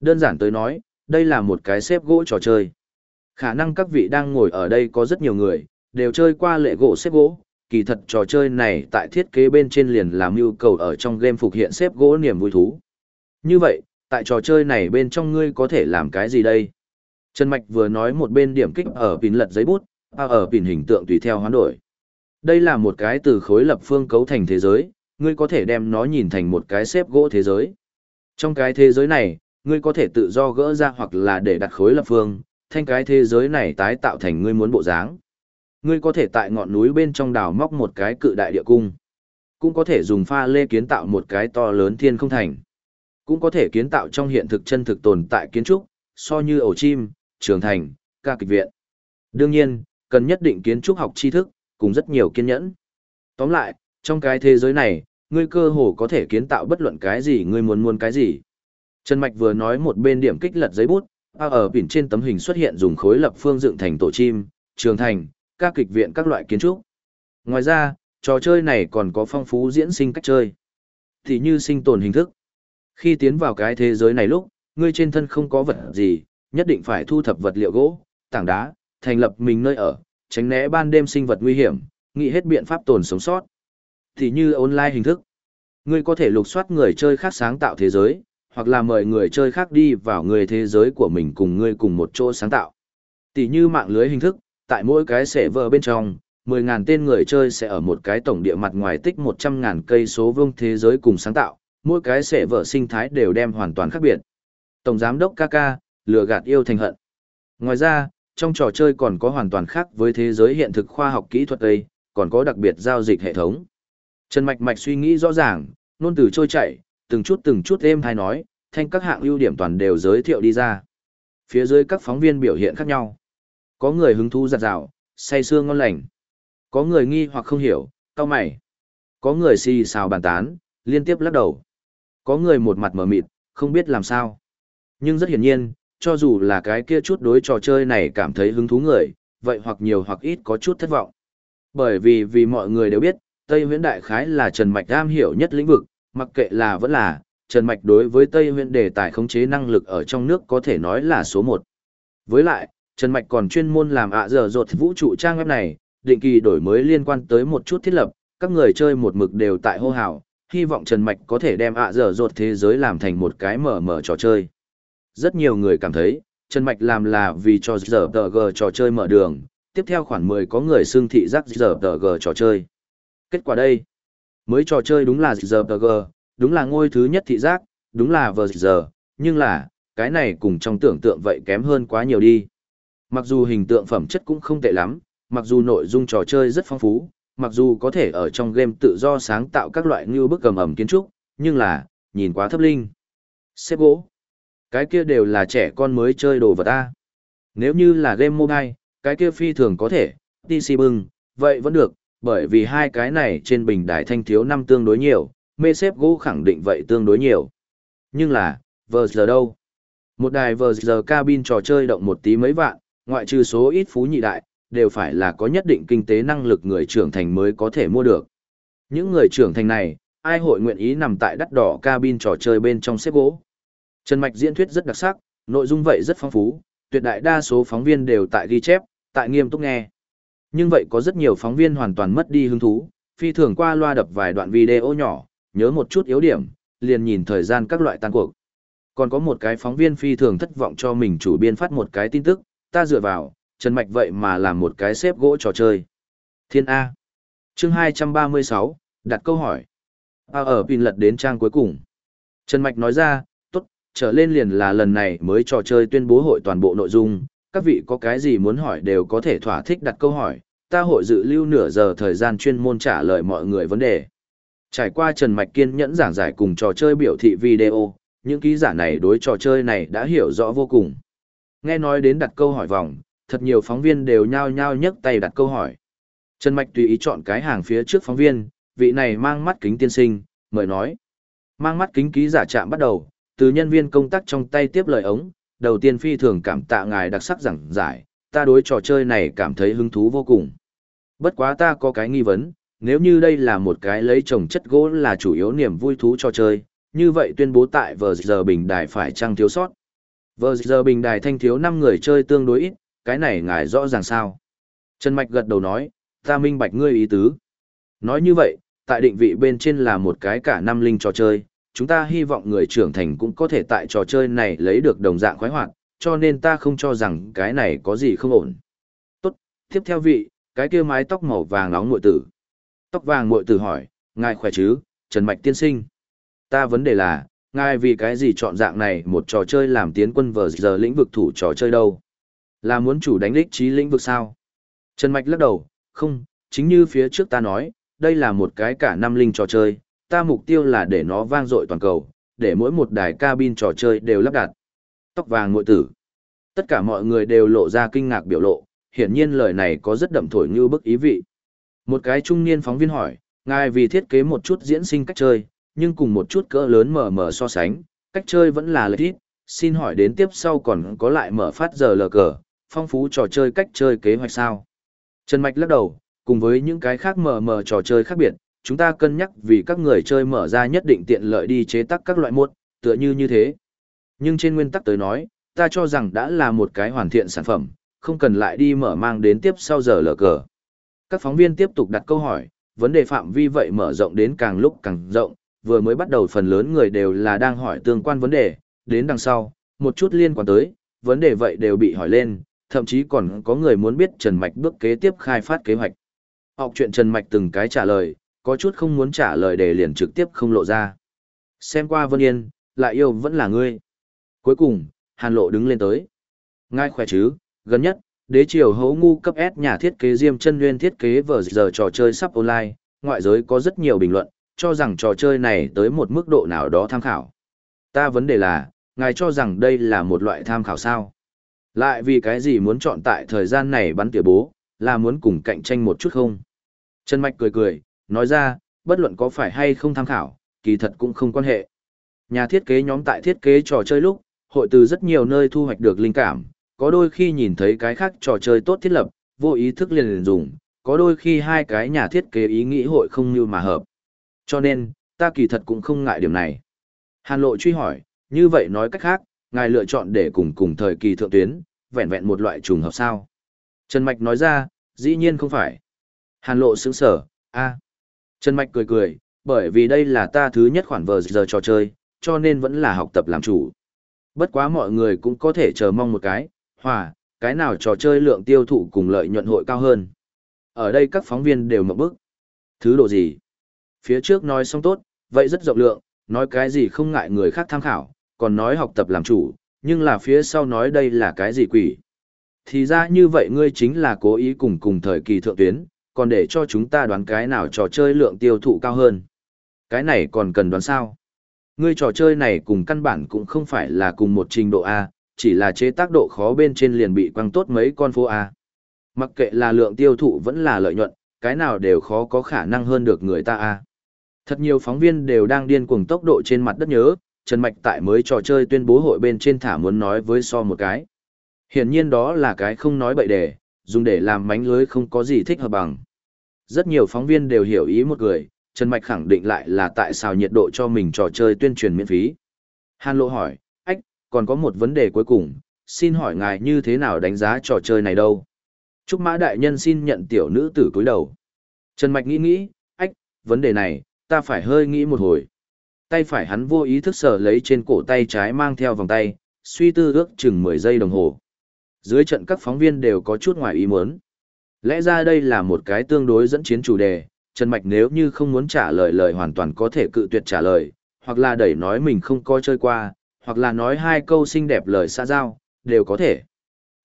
Đơn giản tới nói, đây là một cái xếp gỗ trò chơi. Khả năng các vị đang ngồi ở đây có rất nhiều người, đều chơi qua lệ gỗ xếp gỗ, kỳ thật trò chơi này tại thiết kế bên trên liền làm yêu cầu ở trong game phục hiện xếp gỗ niềm vui thú. Như vậy, tại trò chơi này bên trong ngươi có thể làm cái gì đây? Trần Mạch vừa nói một bên điểm kích ở pin lật giấy bút, à ở pin hình tượng tùy theo hoán đổi. Đây là một cái từ khối lập phương cấu thành thế giới, ngươi có thể đem nó nhìn thành một cái xếp gỗ thế giới. Trong cái thế giới này, ngươi có thể tự do gỡ ra hoặc là để đặt khối lập phương, thanh cái thế giới này tái tạo thành ngươi muốn bộ dáng. Ngươi có thể tại ngọn núi bên trong đào móc một cái cự đại địa cung. Cũng có thể dùng pha lê kiến tạo một cái to lớn thiên không thành. Cũng có thể kiến tạo trong hiện thực chân thực tồn tại kiến trúc, so như ổ chim, trường thành, ca kịch viện. Đương nhiên, cần nhất định kiến trúc học tri thức, cùng rất nhiều kiên nhẫn. Tóm lại, trong cái thế giới này, ngươi cơ hồ có thể kiến tạo bất luận cái gì ngươi muốn muốn cái gì. Trần Mạch vừa nói một bên điểm kích lật giấy bút, à ở biển trên tấm hình xuất hiện dùng khối lập phương dựng thành tổ chim, trường thành, các kịch viện các loại kiến trúc. Ngoài ra, trò chơi này còn có phong phú diễn sinh cách chơi. Thì như sinh tồn hình thức. Khi tiến vào cái thế giới này lúc, ngươi trên thân không có vật gì, nhất định phải thu thập vật liệu gỗ, tảng đá, thành lập mình nơi ở, tránh né ban đêm sinh vật nguy hiểm, nghĩ hết biện pháp tồn sống sót. Thì như online hình thức. Ngươi có thể lục soát người chơi khác sáng tạo thế giới, hoặc là mời người chơi khác đi vào người thế giới của mình cùng ngươi cùng một chỗ sáng tạo. Tỷ như mạng lưới hình thức, tại mỗi cái server bên trong, 10.000 tên người chơi sẽ ở một cái tổng địa mặt ngoài tích 100.000 cây số vương thế giới cùng sáng tạo, mỗi cái server sinh thái đều đem hoàn toàn khác biệt. Tổng giám đốc Kaka lừa gạt yêu thành hận. Ngoài ra, trong trò chơi còn có hoàn toàn khác với thế giới hiện thực khoa học kỹ thuật đây, còn có đặc biệt giao dịch hệ thống. Trần Mạch Mạch suy nghĩ rõ ràng, nôn từ trôi chảy, từng chút từng chút êm hay nói, thanh các hạng ưu điểm toàn đều giới thiệu đi ra. Phía dưới các phóng viên biểu hiện khác nhau. Có người hứng thú giặt rào, say sương ngon lành. Có người nghi hoặc không hiểu, cao mày. Có người xì xào bàn tán, liên tiếp lắc đầu. Có người một mặt mở mịt, không biết làm sao. Nhưng rất hiển nhiên, cho dù là cái kia chút đối trò chơi này cảm thấy hứng thú người, vậy hoặc nhiều hoặc ít có chút thất vọng. Bởi vì vì mọi người đều biết, Tây Huyễn Đại Khái là Trần Mạch am hiểu nhất lĩnh vực, mặc kệ là vẫn là, Trần Mạch đối với Tây Huyễn đề tài khống chế năng lực ở trong nước có thể nói là số 1. Với lại, Trần Mạch còn chuyên môn làm ạ giờ rột vũ trụ trang web này, định kỳ đổi mới liên quan tới một chút thiết lập, các người chơi một mực đều tại hô hào, hy vọng Trần Mạch có thể đem ạ giờ rột thế giới làm thành một cái mở mở trò chơi. Rất nhiều người cảm thấy, Trần Mạch làm là vì cho giờ tờ g trò chơi mở đường, tiếp theo khoảng 10 có người xương thị giác giờ tờ g trò chơi. Kết quả đây, mới trò chơi đúng là giờ tờ g, đúng là ngôi thứ nhất thị giác, đúng là vờ giờ, nhưng là, cái này cùng trong tưởng tượng vậy kém hơn quá nhiều đi. Mặc dù hình tượng phẩm chất cũng không tệ lắm, mặc dù nội dung trò chơi rất phong phú, mặc dù có thể ở trong game tự do sáng tạo các loại như bức cầm ẩm kiến trúc, nhưng là, nhìn quá thấp linh. Xếp gỗ. Cái kia đều là trẻ con mới chơi đồ vật ta. Nếu như là game mobile, cái kia phi thường có thể, PC bưng, vậy vẫn được, bởi vì hai cái này trên bình đài thanh thiếu năm tương đối nhiều, mê xếp gỗ khẳng định vậy tương đối nhiều. Nhưng là, vờ giờ đâu? Một đài vờ giờ cabin trò chơi động một tí mấy vạn, ngoại trừ số ít phú nhị đại, đều phải là có nhất định kinh tế năng lực người trưởng thành mới có thể mua được. Những người trưởng thành này, ai hội nguyện ý nằm tại đắt đỏ cabin trò chơi bên trong xếp gỗ. Trần Mạch diễn thuyết rất đặc sắc, nội dung vậy rất phong phú, tuyệt đại đa số phóng viên đều tại ghi chép, tại nghiêm túc nghe. Nhưng vậy có rất nhiều phóng viên hoàn toàn mất đi hứng thú, phi thường qua loa đập vài đoạn video nhỏ, nhớ một chút yếu điểm, liền nhìn thời gian các loại tan cuộc. Còn có một cái phóng viên phi thường thất vọng cho mình chủ biên phát một cái tin tức, ta dựa vào, Trần Mạch vậy mà làm một cái xếp gỗ trò chơi. Thiên A. chương 236, đặt câu hỏi. A ở pin lật đến trang cuối cùng. Trần Mạch nói ra, tốt, trở lên liền là lần này mới trò chơi tuyên bố hội toàn bộ nội dung, các vị có cái gì muốn hỏi đều có thể thỏa thích đặt câu hỏi, ta hội dự lưu nửa giờ thời gian chuyên môn trả lời mọi người vấn đề. Trải qua Trần Mạch kiên nhẫn giảng giải cùng trò chơi biểu thị video, những ký giả này đối trò chơi này đã hiểu rõ vô cùng. Nghe nói đến đặt câu hỏi vòng, thật nhiều phóng viên đều nhao nhao nhấc tay đặt câu hỏi. Trần Mạch tùy ý chọn cái hàng phía trước phóng viên, vị này mang mắt kính tiên sinh, mời nói. Mang mắt kính ký giả chạm bắt đầu, từ nhân viên công tác trong tay tiếp lời ống, đầu tiên phi thường cảm tạ ngài đặc sắc giảng giải, ta đối trò chơi này cảm thấy hứng thú vô cùng. Bất quá ta có cái nghi vấn, nếu như đây là một cái lấy trồng chất gỗ là chủ yếu niềm vui thú cho chơi, như vậy tuyên bố tại vờ giờ bình đài phải trăng thiếu sót. Vờ giờ bình đài thanh thiếu 5 người chơi tương đối ít, cái này ngài rõ ràng sao. Trần Mạch gật đầu nói, ta minh bạch ngươi ý tứ. Nói như vậy, tại định vị bên trên là một cái cả năm linh trò chơi, chúng ta hy vọng người trưởng thành cũng có thể tại trò chơi này lấy được đồng dạng khoái hoạt, cho nên ta không cho rằng cái này có gì không ổn. Tốt, tiếp theo vị, cái kia mái tóc màu vàng nóng muội tử. Tóc vàng muội tử hỏi, ngài khỏe chứ, Trần Mạch tiên sinh. Ta vấn đề là, ngài vì cái gì chọn dạng này một trò chơi làm tiến quân vờ giờ lĩnh vực thủ trò chơi đâu? Là muốn chủ đánh đích trí lĩnh vực sao? Trần Mạch lắc đầu, không, chính như phía trước ta nói, đây là một cái cả năm linh trò chơi, ta mục tiêu là để nó vang dội toàn cầu, để mỗi một đài cabin trò chơi đều lắp đặt. Tóc vàng ngội tử. Tất cả mọi người đều lộ ra kinh ngạc biểu lộ, hiển nhiên lời này có rất đậm thổi như bức ý vị. Một cái trung niên phóng viên hỏi, ngài vì thiết kế một chút diễn sinh cách chơi, nhưng cùng một chút cỡ lớn mở mở so sánh, cách chơi vẫn là lợi ít, xin hỏi đến tiếp sau còn có lại mở phát giờ lờ cờ, phong phú trò chơi cách chơi kế hoạch sao? Trần Mạch lắc đầu, cùng với những cái khác mở mở trò chơi khác biệt, chúng ta cân nhắc vì các người chơi mở ra nhất định tiện lợi đi chế tác các loại mốt, tựa như như thế. Nhưng trên nguyên tắc tới nói, ta cho rằng đã là một cái hoàn thiện sản phẩm, không cần lại đi mở mang đến tiếp sau giờ lờ cờ. Các phóng viên tiếp tục đặt câu hỏi, vấn đề phạm vi vậy mở rộng đến càng lúc càng rộng, vừa mới bắt đầu phần lớn người đều là đang hỏi tương quan vấn đề, đến đằng sau, một chút liên quan tới, vấn đề vậy đều bị hỏi lên, thậm chí còn có người muốn biết Trần Mạch bước kế tiếp khai phát kế hoạch. Học chuyện Trần Mạch từng cái trả lời, có chút không muốn trả lời để liền trực tiếp không lộ ra. Xem qua Vân Yên, lại yêu vẫn là ngươi. Cuối cùng, Hàn Lộ đứng lên tới. Ngay khỏe chứ, gần nhất, đế triều hấu ngu cấp S nhà thiết kế Diêm chân nguyên thiết kế vở giờ trò chơi sắp online, ngoại giới có rất nhiều bình luận, cho rằng trò chơi này tới một mức độ nào đó tham khảo. Ta vấn đề là, ngài cho rằng đây là một loại tham khảo sao? Lại vì cái gì muốn chọn tại thời gian này bắn tỉa bố, là muốn cùng cạnh tranh một chút không? Trần Mạch cười cười, nói ra, bất luận có phải hay không tham khảo, kỳ thật cũng không quan hệ. Nhà thiết kế nhóm tại thiết kế trò chơi lúc, hội từ rất nhiều nơi thu hoạch được linh cảm, có đôi khi nhìn thấy cái khác trò chơi tốt thiết lập, vô ý thức liền liền dùng, có đôi khi hai cái nhà thiết kế ý nghĩ hội không như mà hợp. Cho nên, ta kỳ thật cũng không ngại điểm này. Hàn lộ truy hỏi, như vậy nói cách khác, ngài lựa chọn để cùng cùng thời kỳ thượng tuyến, vẹn vẹn một loại trùng hợp sao. Trần Mạch nói ra, dĩ nhiên không phải. Hàn lộ sững sở, a Trần Mạch cười cười, bởi vì đây là ta thứ nhất khoản vờ giờ trò chơi, cho nên vẫn là học tập làm chủ. Bất quá mọi người cũng có thể chờ mong một cái, hòa, cái nào trò chơi lượng tiêu thụ cùng lợi nhuận hội cao hơn. Ở đây các phóng viên đều mộng bức. Thứ độ gì? Phía trước nói xong tốt, vậy rất rộng lượng, nói cái gì không ngại người khác tham khảo, còn nói học tập làm chủ, nhưng là phía sau nói đây là cái gì quỷ. Thì ra như vậy ngươi chính là cố ý cùng cùng thời kỳ thượng tuyến, còn để cho chúng ta đoán cái nào trò chơi lượng tiêu thụ cao hơn. Cái này còn cần đoán sao? Ngươi trò chơi này cùng căn bản cũng không phải là cùng một trình độ A, chỉ là chế tác độ khó bên trên liền bị quăng tốt mấy con phố A. Mặc kệ là lượng tiêu thụ vẫn là lợi nhuận, cái nào đều khó có khả năng hơn được người ta A. Thật nhiều phóng viên đều đang điên cuồng tốc độ trên mặt đất nhớ, Trần Mạch tại mới trò chơi tuyên bố hội bên trên thả muốn nói với so một cái. Hiển nhiên đó là cái không nói bậy đề, dùng để làm mánh lưới không có gì thích hợp bằng. Rất nhiều phóng viên đều hiểu ý một người, Trần Mạch khẳng định lại là tại sao nhiệt độ cho mình trò chơi tuyên truyền miễn phí. Hàn Lộ hỏi, ách, còn có một vấn đề cuối cùng, xin hỏi ngài như thế nào đánh giá trò chơi này đâu? Trúc Mã Đại Nhân xin nhận tiểu nữ tử cúi đầu. Trần Mạch nghĩ nghĩ, ách, vấn đề này, ta phải hơi nghĩ một hồi. Tay phải hắn vô ý thức sở lấy trên cổ tay trái mang theo vòng tay, suy tư ước chừng 10 giây đồng hồ. Dưới trận các phóng viên đều có chút ngoài ý muốn. Lẽ ra đây là một cái tương đối dẫn chiến chủ đề, Trần Mạch nếu như không muốn trả lời lời hoàn toàn có thể cự tuyệt trả lời, hoặc là đẩy nói mình không coi chơi qua, hoặc là nói hai câu xinh đẹp lời xa giao, đều có thể.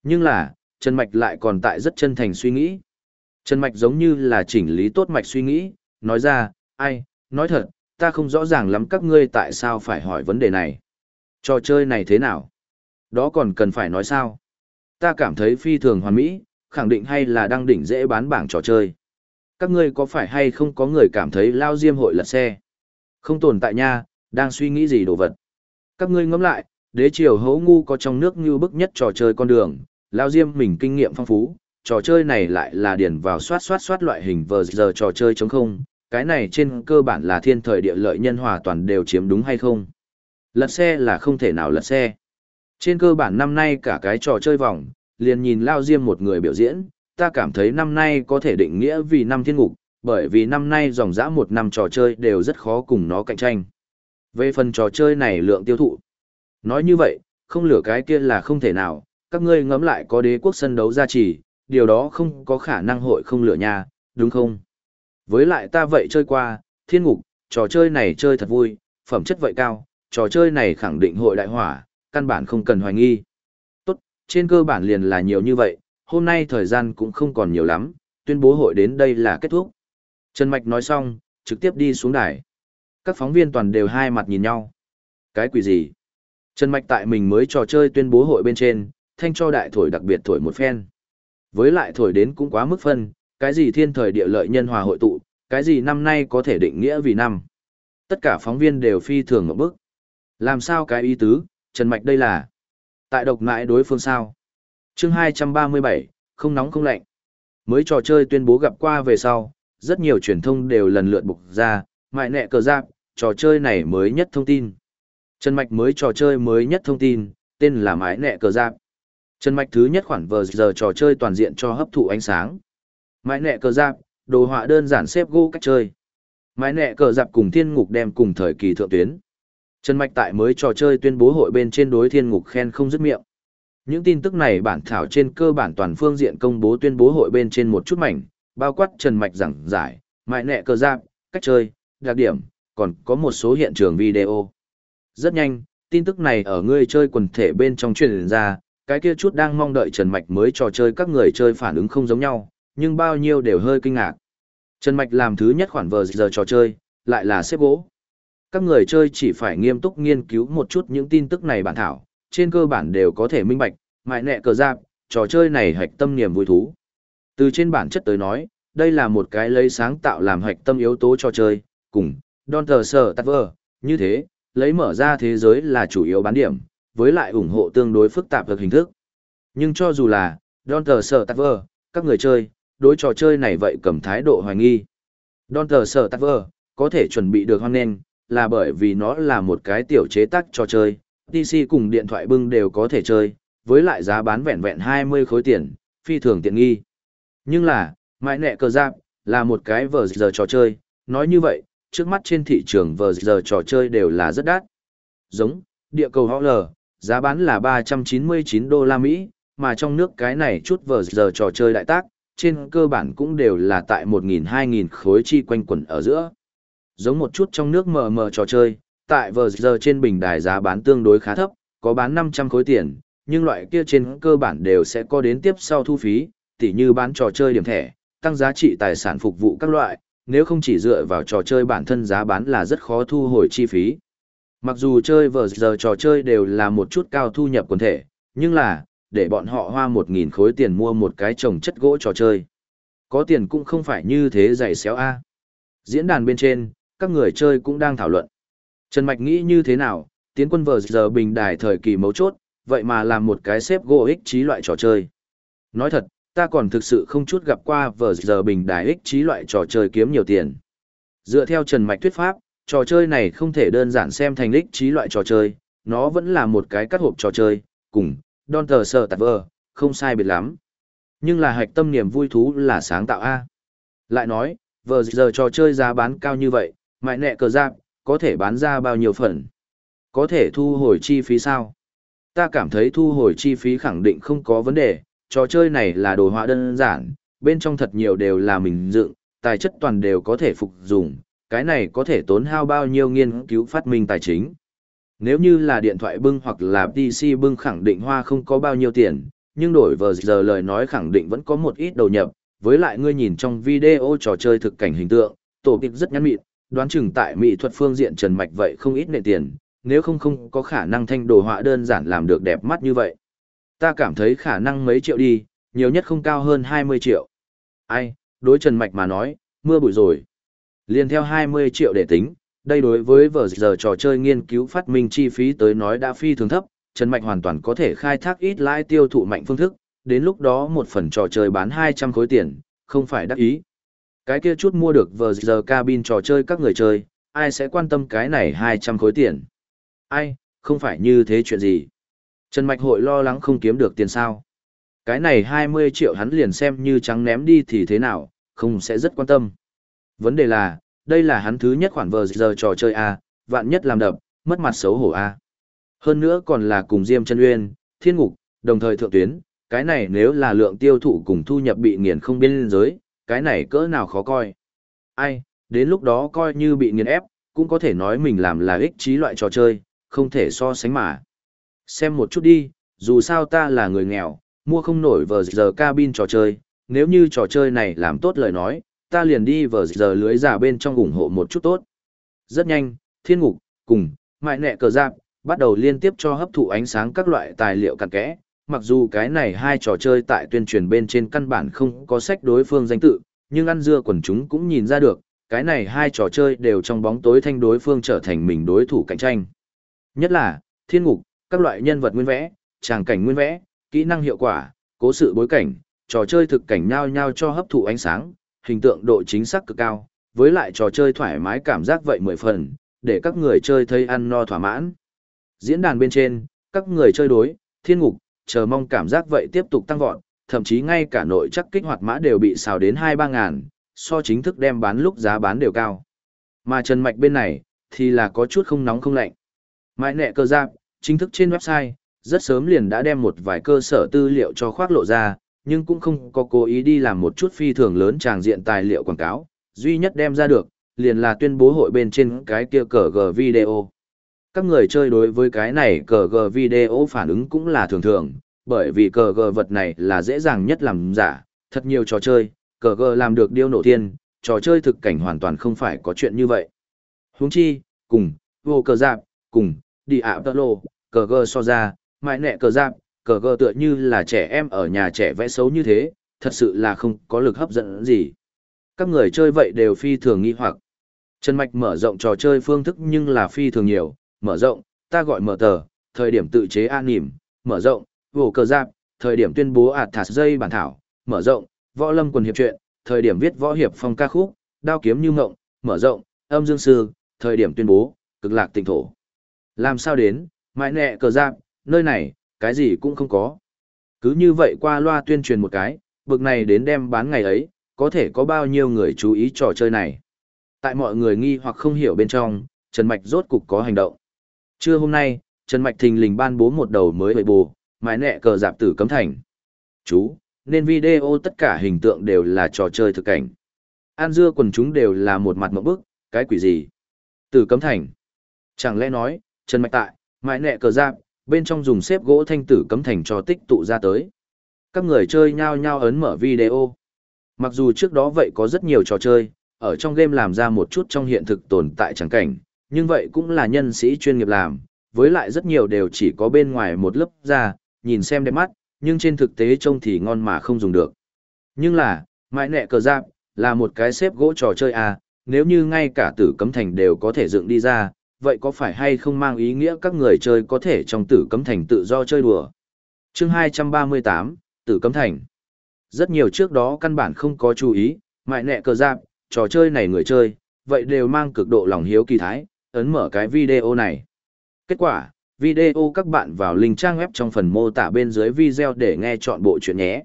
Nhưng là, Trần Mạch lại còn tại rất chân thành suy nghĩ. Trần Mạch giống như là chỉnh lý tốt mạch suy nghĩ, nói ra, ai, nói thật, ta không rõ ràng lắm các ngươi tại sao phải hỏi vấn đề này. Trò chơi này thế nào? Đó còn cần phải nói sao? Ta cảm thấy phi thường hoàn mỹ, khẳng định hay là đang đỉnh dễ bán bảng trò chơi. Các ngươi có phải hay không có người cảm thấy lao diêm hội lật xe? Không tồn tại nha, đang suy nghĩ gì đồ vật. Các ngươi ngẫm lại, đế triều hấu ngu có trong nước như bức nhất trò chơi con đường, lao diêm mình kinh nghiệm phong phú, trò chơi này lại là điển vào soát soát soát loại hình vờ giờ trò chơi chống không, cái này trên cơ bản là thiên thời địa lợi nhân hòa toàn đều chiếm đúng hay không. Lật xe là không thể nào lật xe. Trên cơ bản năm nay cả cái trò chơi vòng, liền nhìn Lao Diêm một người biểu diễn, ta cảm thấy năm nay có thể định nghĩa vì năm thiên ngục, bởi vì năm nay dòng dã một năm trò chơi đều rất khó cùng nó cạnh tranh. Về phần trò chơi này lượng tiêu thụ. Nói như vậy, không lửa cái kia là không thể nào, các ngươi ngẫm lại có đế quốc sân đấu gia trì, điều đó không có khả năng hội không lửa nha, đúng không? Với lại ta vậy chơi qua, thiên ngục, trò chơi này chơi thật vui, phẩm chất vậy cao, trò chơi này khẳng định hội đại hỏa, căn bản không cần hoài nghi. Tốt, trên cơ bản liền là nhiều như vậy, hôm nay thời gian cũng không còn nhiều lắm, tuyên bố hội đến đây là kết thúc. Trần Mạch nói xong, trực tiếp đi xuống đài. Các phóng viên toàn đều hai mặt nhìn nhau. Cái quỷ gì? Trần Mạch tại mình mới trò chơi tuyên bố hội bên trên, thanh cho đại thổi đặc biệt thổi một phen. Với lại thổi đến cũng quá mức phân, cái gì thiên thời địa lợi nhân hòa hội tụ, cái gì năm nay có thể định nghĩa vì năm. Tất cả phóng viên đều phi thường ngậm bức. Làm sao cái ý tứ, Trần Mạch đây là tại độc mãi đối phương sao. chương 237, không nóng không lạnh. Mới trò chơi tuyên bố gặp qua về sau, rất nhiều truyền thông đều lần lượt bục ra, mại nẹ cờ giáp, trò chơi này mới nhất thông tin. Trần Mạch mới trò chơi mới nhất thông tin, tên là mái nẹ cờ giáp. Trần Mạch thứ nhất khoản vờ giờ trò chơi toàn diện cho hấp thụ ánh sáng. Mãi nẹ cờ giáp, đồ họa đơn giản xếp gỗ cách chơi. Mãi nẹ cờ giáp cùng thiên ngục đem cùng thời kỳ thượng tuyến. Trần Mạch tại mới trò chơi tuyên bố hội bên trên đối thiên ngục khen không dứt miệng. Những tin tức này bản thảo trên cơ bản toàn phương diện công bố tuyên bố hội bên trên một chút mảnh, bao quát Trần Mạch giảng giải, mại nẹ cờ giáp, cách chơi, đặc điểm, còn có một số hiện trường video. Rất nhanh, tin tức này ở người chơi quần thể bên trong truyền ra, cái kia chút đang mong đợi Trần Mạch mới trò chơi các người chơi phản ứng không giống nhau, nhưng bao nhiêu đều hơi kinh ngạc. Trần Mạch làm thứ nhất khoản vờ giờ trò chơi, lại là xếp gỗ. Các người chơi chỉ phải nghiêm túc nghiên cứu một chút những tin tức này bản thảo, trên cơ bản đều có thể minh bạch, mại nẹ cờ giáp, trò chơi này hạch tâm niềm vui thú. Từ trên bản chất tới nói, đây là một cái lấy sáng tạo làm hạch tâm yếu tố trò chơi, cùng, Don Tờ Sở Tát Vơ, như thế, lấy mở ra thế giới là chủ yếu bán điểm, với lại ủng hộ tương đối phức tạp được hình thức. Nhưng cho dù là, Don Tờ Sở Tát Vơ, các người chơi, đối trò chơi này vậy cầm thái độ hoài nghi. Don Tờ Sở Tát Vơ, có thể chuẩn bị được hoan nền, là bởi vì nó là một cái tiểu chế tác trò chơi, PC cùng điện thoại bưng đều có thể chơi, với lại giá bán vẹn vẹn 20 khối tiền, phi thường tiện nghi. Nhưng là, mãi nẹ cờ giáp, là một cái vờ giờ trò chơi, nói như vậy, trước mắt trên thị trường vờ giờ trò chơi đều là rất đắt. Giống, địa cầu họ lờ, giá bán là 399 đô la Mỹ, mà trong nước cái này chút vờ giờ trò chơi đại tác, trên cơ bản cũng đều là tại 1.000-2.000 khối chi quanh quẩn ở giữa. Giống một chút trong nước mờ mờ trò chơi, tại vờ giờ trên bình đài giá bán tương đối khá thấp, có bán 500 khối tiền, nhưng loại kia trên cơ bản đều sẽ có đến tiếp sau thu phí, tỉ như bán trò chơi điểm thẻ, tăng giá trị tài sản phục vụ các loại, nếu không chỉ dựa vào trò chơi bản thân giá bán là rất khó thu hồi chi phí. Mặc dù chơi vờ giờ trò chơi đều là một chút cao thu nhập quần thể, nhưng là, để bọn họ hoa 1.000 khối tiền mua một cái trồng chất gỗ trò chơi. Có tiền cũng không phải như thế giày xéo A. Diễn đàn bên trên, các người chơi cũng đang thảo luận. Trần Mạch nghĩ như thế nào, tiến quân vờ giờ bình đài thời kỳ mấu chốt, vậy mà làm một cái xếp gỗ ích trí loại trò chơi. Nói thật, ta còn thực sự không chút gặp qua vờ giờ bình đài ích trí loại trò chơi kiếm nhiều tiền. Dựa theo Trần Mạch thuyết pháp, trò chơi này không thể đơn giản xem thành ích trí loại trò chơi, nó vẫn là một cái cắt hộp trò chơi, cùng, Don Tờ Sở Tạt vờ, không sai biệt lắm. Nhưng là hạch tâm niềm vui thú là sáng tạo A. Lại nói, vờ giờ trò chơi giá bán cao như vậy, mại nẹ cờ giáp, có thể bán ra bao nhiêu phần? Có thể thu hồi chi phí sao? Ta cảm thấy thu hồi chi phí khẳng định không có vấn đề, trò chơi này là đồ họa đơn giản, bên trong thật nhiều đều là mình dựng, tài chất toàn đều có thể phục dùng, cái này có thể tốn hao bao nhiêu nghiên cứu phát minh tài chính. Nếu như là điện thoại bưng hoặc là PC bưng khẳng định hoa không có bao nhiêu tiền, nhưng đổi vờ giờ lời nói khẳng định vẫn có một ít đầu nhập, với lại ngươi nhìn trong video trò chơi thực cảnh hình tượng, tổ kịp rất nhắn mịn, đoán chừng tại mỹ thuật phương diện trần mạch vậy không ít nệ tiền, nếu không không có khả năng thanh đồ họa đơn giản làm được đẹp mắt như vậy. Ta cảm thấy khả năng mấy triệu đi, nhiều nhất không cao hơn 20 triệu. Ai, đối Trần Mạch mà nói, mưa bụi rồi. Liên theo 20 triệu để tính, đây đối với vở giờ trò chơi nghiên cứu phát minh chi phí tới nói đã phi thường thấp, Trần Mạch hoàn toàn có thể khai thác ít lãi tiêu thụ mạnh phương thức, đến lúc đó một phần trò chơi bán 200 khối tiền, không phải đắc ý. Cái kia chút mua được vờ giờ cabin trò chơi các người chơi, ai sẽ quan tâm cái này 200 khối tiền? Ai, không phải như thế chuyện gì. Trần Mạch hội lo lắng không kiếm được tiền sao. Cái này 20 triệu hắn liền xem như trắng ném đi thì thế nào, không sẽ rất quan tâm. Vấn đề là, đây là hắn thứ nhất khoản vờ giờ trò chơi A, vạn nhất làm đập, mất mặt xấu hổ A. Hơn nữa còn là cùng Diêm chân Uyên, Thiên Ngục, đồng thời thượng tuyến, cái này nếu là lượng tiêu thụ cùng thu nhập bị nghiền không biên giới, cái này cỡ nào khó coi. Ai, đến lúc đó coi như bị nghiền ép, cũng có thể nói mình làm là ích trí loại trò chơi, không thể so sánh mà. Xem một chút đi, dù sao ta là người nghèo, mua không nổi vờ giờ cabin trò chơi, nếu như trò chơi này làm tốt lời nói, ta liền đi vờ giờ lưới giả bên trong ủng hộ một chút tốt. Rất nhanh, thiên ngục, cùng, mại nẹ cờ giáp, bắt đầu liên tiếp cho hấp thụ ánh sáng các loại tài liệu cặn kẽ, mặc dù cái này hai trò chơi tại tuyên truyền bên trên căn bản không có sách đối phương danh tự, nhưng ăn dưa quần chúng cũng nhìn ra được, cái này hai trò chơi đều trong bóng tối thanh đối phương trở thành mình đối thủ cạnh tranh. Nhất là, thiên ngục, các loại nhân vật nguyên vẽ, tràng cảnh nguyên vẽ, kỹ năng hiệu quả, cố sự bối cảnh, trò chơi thực cảnh nhau nhau cho hấp thụ ánh sáng, hình tượng độ chính xác cực cao, với lại trò chơi thoải mái cảm giác vậy mười phần, để các người chơi thấy ăn no thỏa mãn. Diễn đàn bên trên, các người chơi đối, thiên ngục, chờ mong cảm giác vậy tiếp tục tăng vọt, thậm chí ngay cả nội chắc kích hoạt mã đều bị xào đến 2-3 ngàn, so chính thức đem bán lúc giá bán đều cao. Mà Trần Mạch bên này, thì là có chút không nóng không lạnh. Mãi nẹ cơ giáp, chính thức trên website, rất sớm liền đã đem một vài cơ sở tư liệu cho khoác lộ ra, nhưng cũng không có cố ý đi làm một chút phi thường lớn tràng diện tài liệu quảng cáo, duy nhất đem ra được, liền là tuyên bố hội bên trên cái kia cờ g video. Các người chơi đối với cái này cờ g video phản ứng cũng là thường thường, bởi vì cờ g vật này là dễ dàng nhất làm giả, thật nhiều trò chơi, cờ g làm được điêu nổ thiên, trò chơi thực cảnh hoàn toàn không phải có chuyện như vậy. Huống chi, cùng, vô cờ giáp, cùng, đi ạ tơ lô, cờ g so ra, mãi nẹ cờ giáp, cờ gờ tựa như là trẻ em ở nhà trẻ vẽ xấu như thế, thật sự là không có lực hấp dẫn gì. Các người chơi vậy đều phi thường nghi hoặc. Trần Mạch mở rộng trò chơi phương thức nhưng là phi thường nhiều, mở rộng, ta gọi mở tờ, thời điểm tự chế an nỉm, mở rộng, vổ cờ giáp, thời điểm tuyên bố ạt thạt dây bản thảo, mở rộng, võ lâm quần hiệp truyện, thời điểm viết võ hiệp phong ca khúc, đao kiếm như ngộng, mở rộng, âm dương sư, thời điểm tuyên bố, cực lạc tỉnh thổ. Làm sao đến, mãi nẹ cờ giáp, nơi này, cái gì cũng không có. Cứ như vậy qua loa tuyên truyền một cái, bực này đến đem bán ngày ấy, có thể có bao nhiêu người chú ý trò chơi này. Tại mọi người nghi hoặc không hiểu bên trong, Trần Mạch rốt cục có hành động. Trưa hôm nay, Trần Mạch thình lình ban bố một đầu mới bậy bù, mái nẹ cờ dạp tử cấm thành. Chú, nên video tất cả hình tượng đều là trò chơi thực cảnh. An dưa quần chúng đều là một mặt mộng bức, cái quỷ gì? Tử cấm thành. Chẳng lẽ nói, Trần Mạch tại, mái nẹ cờ dạp, bên trong dùng xếp gỗ thanh tử cấm thành cho tích tụ ra tới. Các người chơi nhao nhao ấn mở video. Mặc dù trước đó vậy có rất nhiều trò chơi, ở trong game làm ra một chút trong hiện thực tồn tại chẳng cảnh, nhưng vậy cũng là nhân sĩ chuyên nghiệp làm, với lại rất nhiều đều chỉ có bên ngoài một lớp ra, nhìn xem đẹp mắt, nhưng trên thực tế trông thì ngon mà không dùng được. Nhưng là, mãi nẹ cờ giáp, là một cái xếp gỗ trò chơi à, nếu như ngay cả tử cấm thành đều có thể dựng đi ra, vậy có phải hay không mang ý nghĩa các người chơi có thể trong tử cấm thành tự do chơi đùa? chương 238, tử cấm thành. Rất nhiều trước đó căn bản không có chú ý, mại nẹ cờ giáp, trò chơi này người chơi, vậy đều mang cực độ lòng hiếu kỳ thái, ấn mở cái video này. Kết quả, video các bạn vào link trang web trong phần mô tả bên dưới video để nghe chọn bộ chuyện nhé.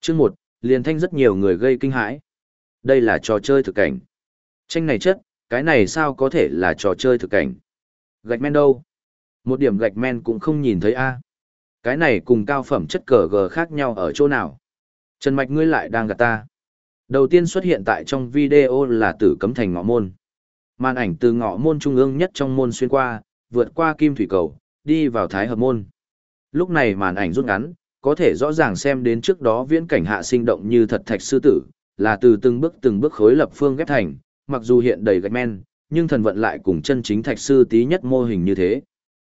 Chương 1, liền thanh rất nhiều người gây kinh hãi. Đây là trò chơi thực cảnh. Tranh này chất, cái này sao có thể là trò chơi thực cảnh. Gạch men đâu? Một điểm gạch men cũng không nhìn thấy a. À? Cái này cùng cao phẩm chất cờ gờ khác nhau ở chỗ nào? Trần Mạch ngươi lại đang gạt ta. Đầu tiên xuất hiện tại trong video là tử cấm thành ngõ môn. Màn ảnh từ ngõ môn trung ương nhất trong môn xuyên qua, vượt qua kim thủy cầu, đi vào thái hợp môn. Lúc này màn ảnh rút ngắn, có thể rõ ràng xem đến trước đó viễn cảnh hạ sinh động như thật thạch sư tử, là từ từng bước từng bước khối lập phương ghép thành, mặc dù hiện đầy gạch men, nhưng thần vận lại cùng chân chính thạch sư tí nhất mô hình như thế.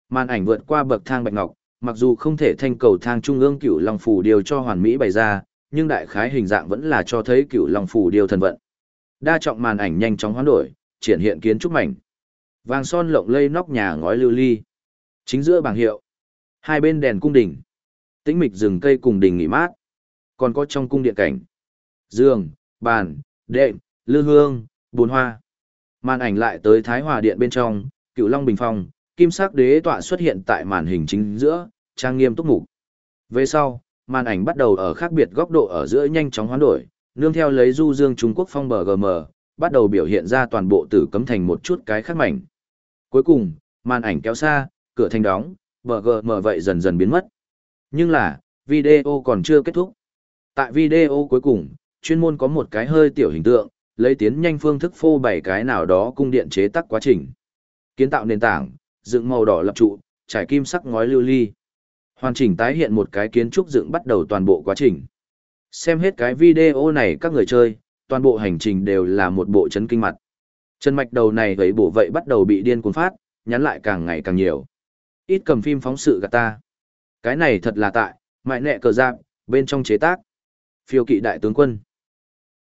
Màn ảnh vượt qua bậc thang bạch ngọc, mặc dù không thể thanh cầu thang trung ương cựu long phủ điều cho hoàn mỹ bày ra, nhưng đại khái hình dạng vẫn là cho thấy cựu long phủ điều thần vận. Đa trọng màn ảnh nhanh chóng hoán đổi, triển hiện kiến trúc mảnh. Vàng son lộng lây nóc nhà ngói lưu ly. Chính giữa bảng hiệu. Hai bên đèn cung đình, Tĩnh mịch rừng cây cùng đình nghỉ mát. Còn có trong cung điện cảnh. Giường, bàn, đệm, lư hương, bồn hoa. Màn ảnh lại tới Thái Hòa Điện bên trong, cựu long bình phong, kim sắc đế tọa xuất hiện tại màn hình chính giữa, trang nghiêm túc mục. Về sau, màn ảnh bắt đầu ở khác biệt góc độ ở giữa nhanh chóng hoán đổi, nương theo lấy du dương Trung Quốc phong bờ GM, bắt đầu biểu hiện ra toàn bộ tử cấm thành một chút cái khác mảnh. Cuối cùng, màn ảnh kéo xa, cửa thành đóng, bờ GM vậy dần dần biến mất. Nhưng là, video còn chưa kết thúc. Tại video cuối cùng, chuyên môn có một cái hơi tiểu hình tượng, lấy tiến nhanh phương thức phô bày cái nào đó cung điện chế tác quá trình. Kiến tạo nền tảng, dựng màu đỏ lập trụ, trải kim sắc ngói lưu ly. Hoàn chỉnh tái hiện một cái kiến trúc dựng bắt đầu toàn bộ quá trình. Xem hết cái video này các người chơi, toàn bộ hành trình đều là một bộ chấn kinh mặt. Chân mạch đầu này gãy bộ vậy bắt đầu bị điên cuồng phát, nhắn lại càng ngày càng nhiều. Ít cầm phim phóng sự gạt ta. Cái này thật là tại, Mại nẹ cờ giáp, bên trong chế tác. Phiêu kỵ đại tướng quân.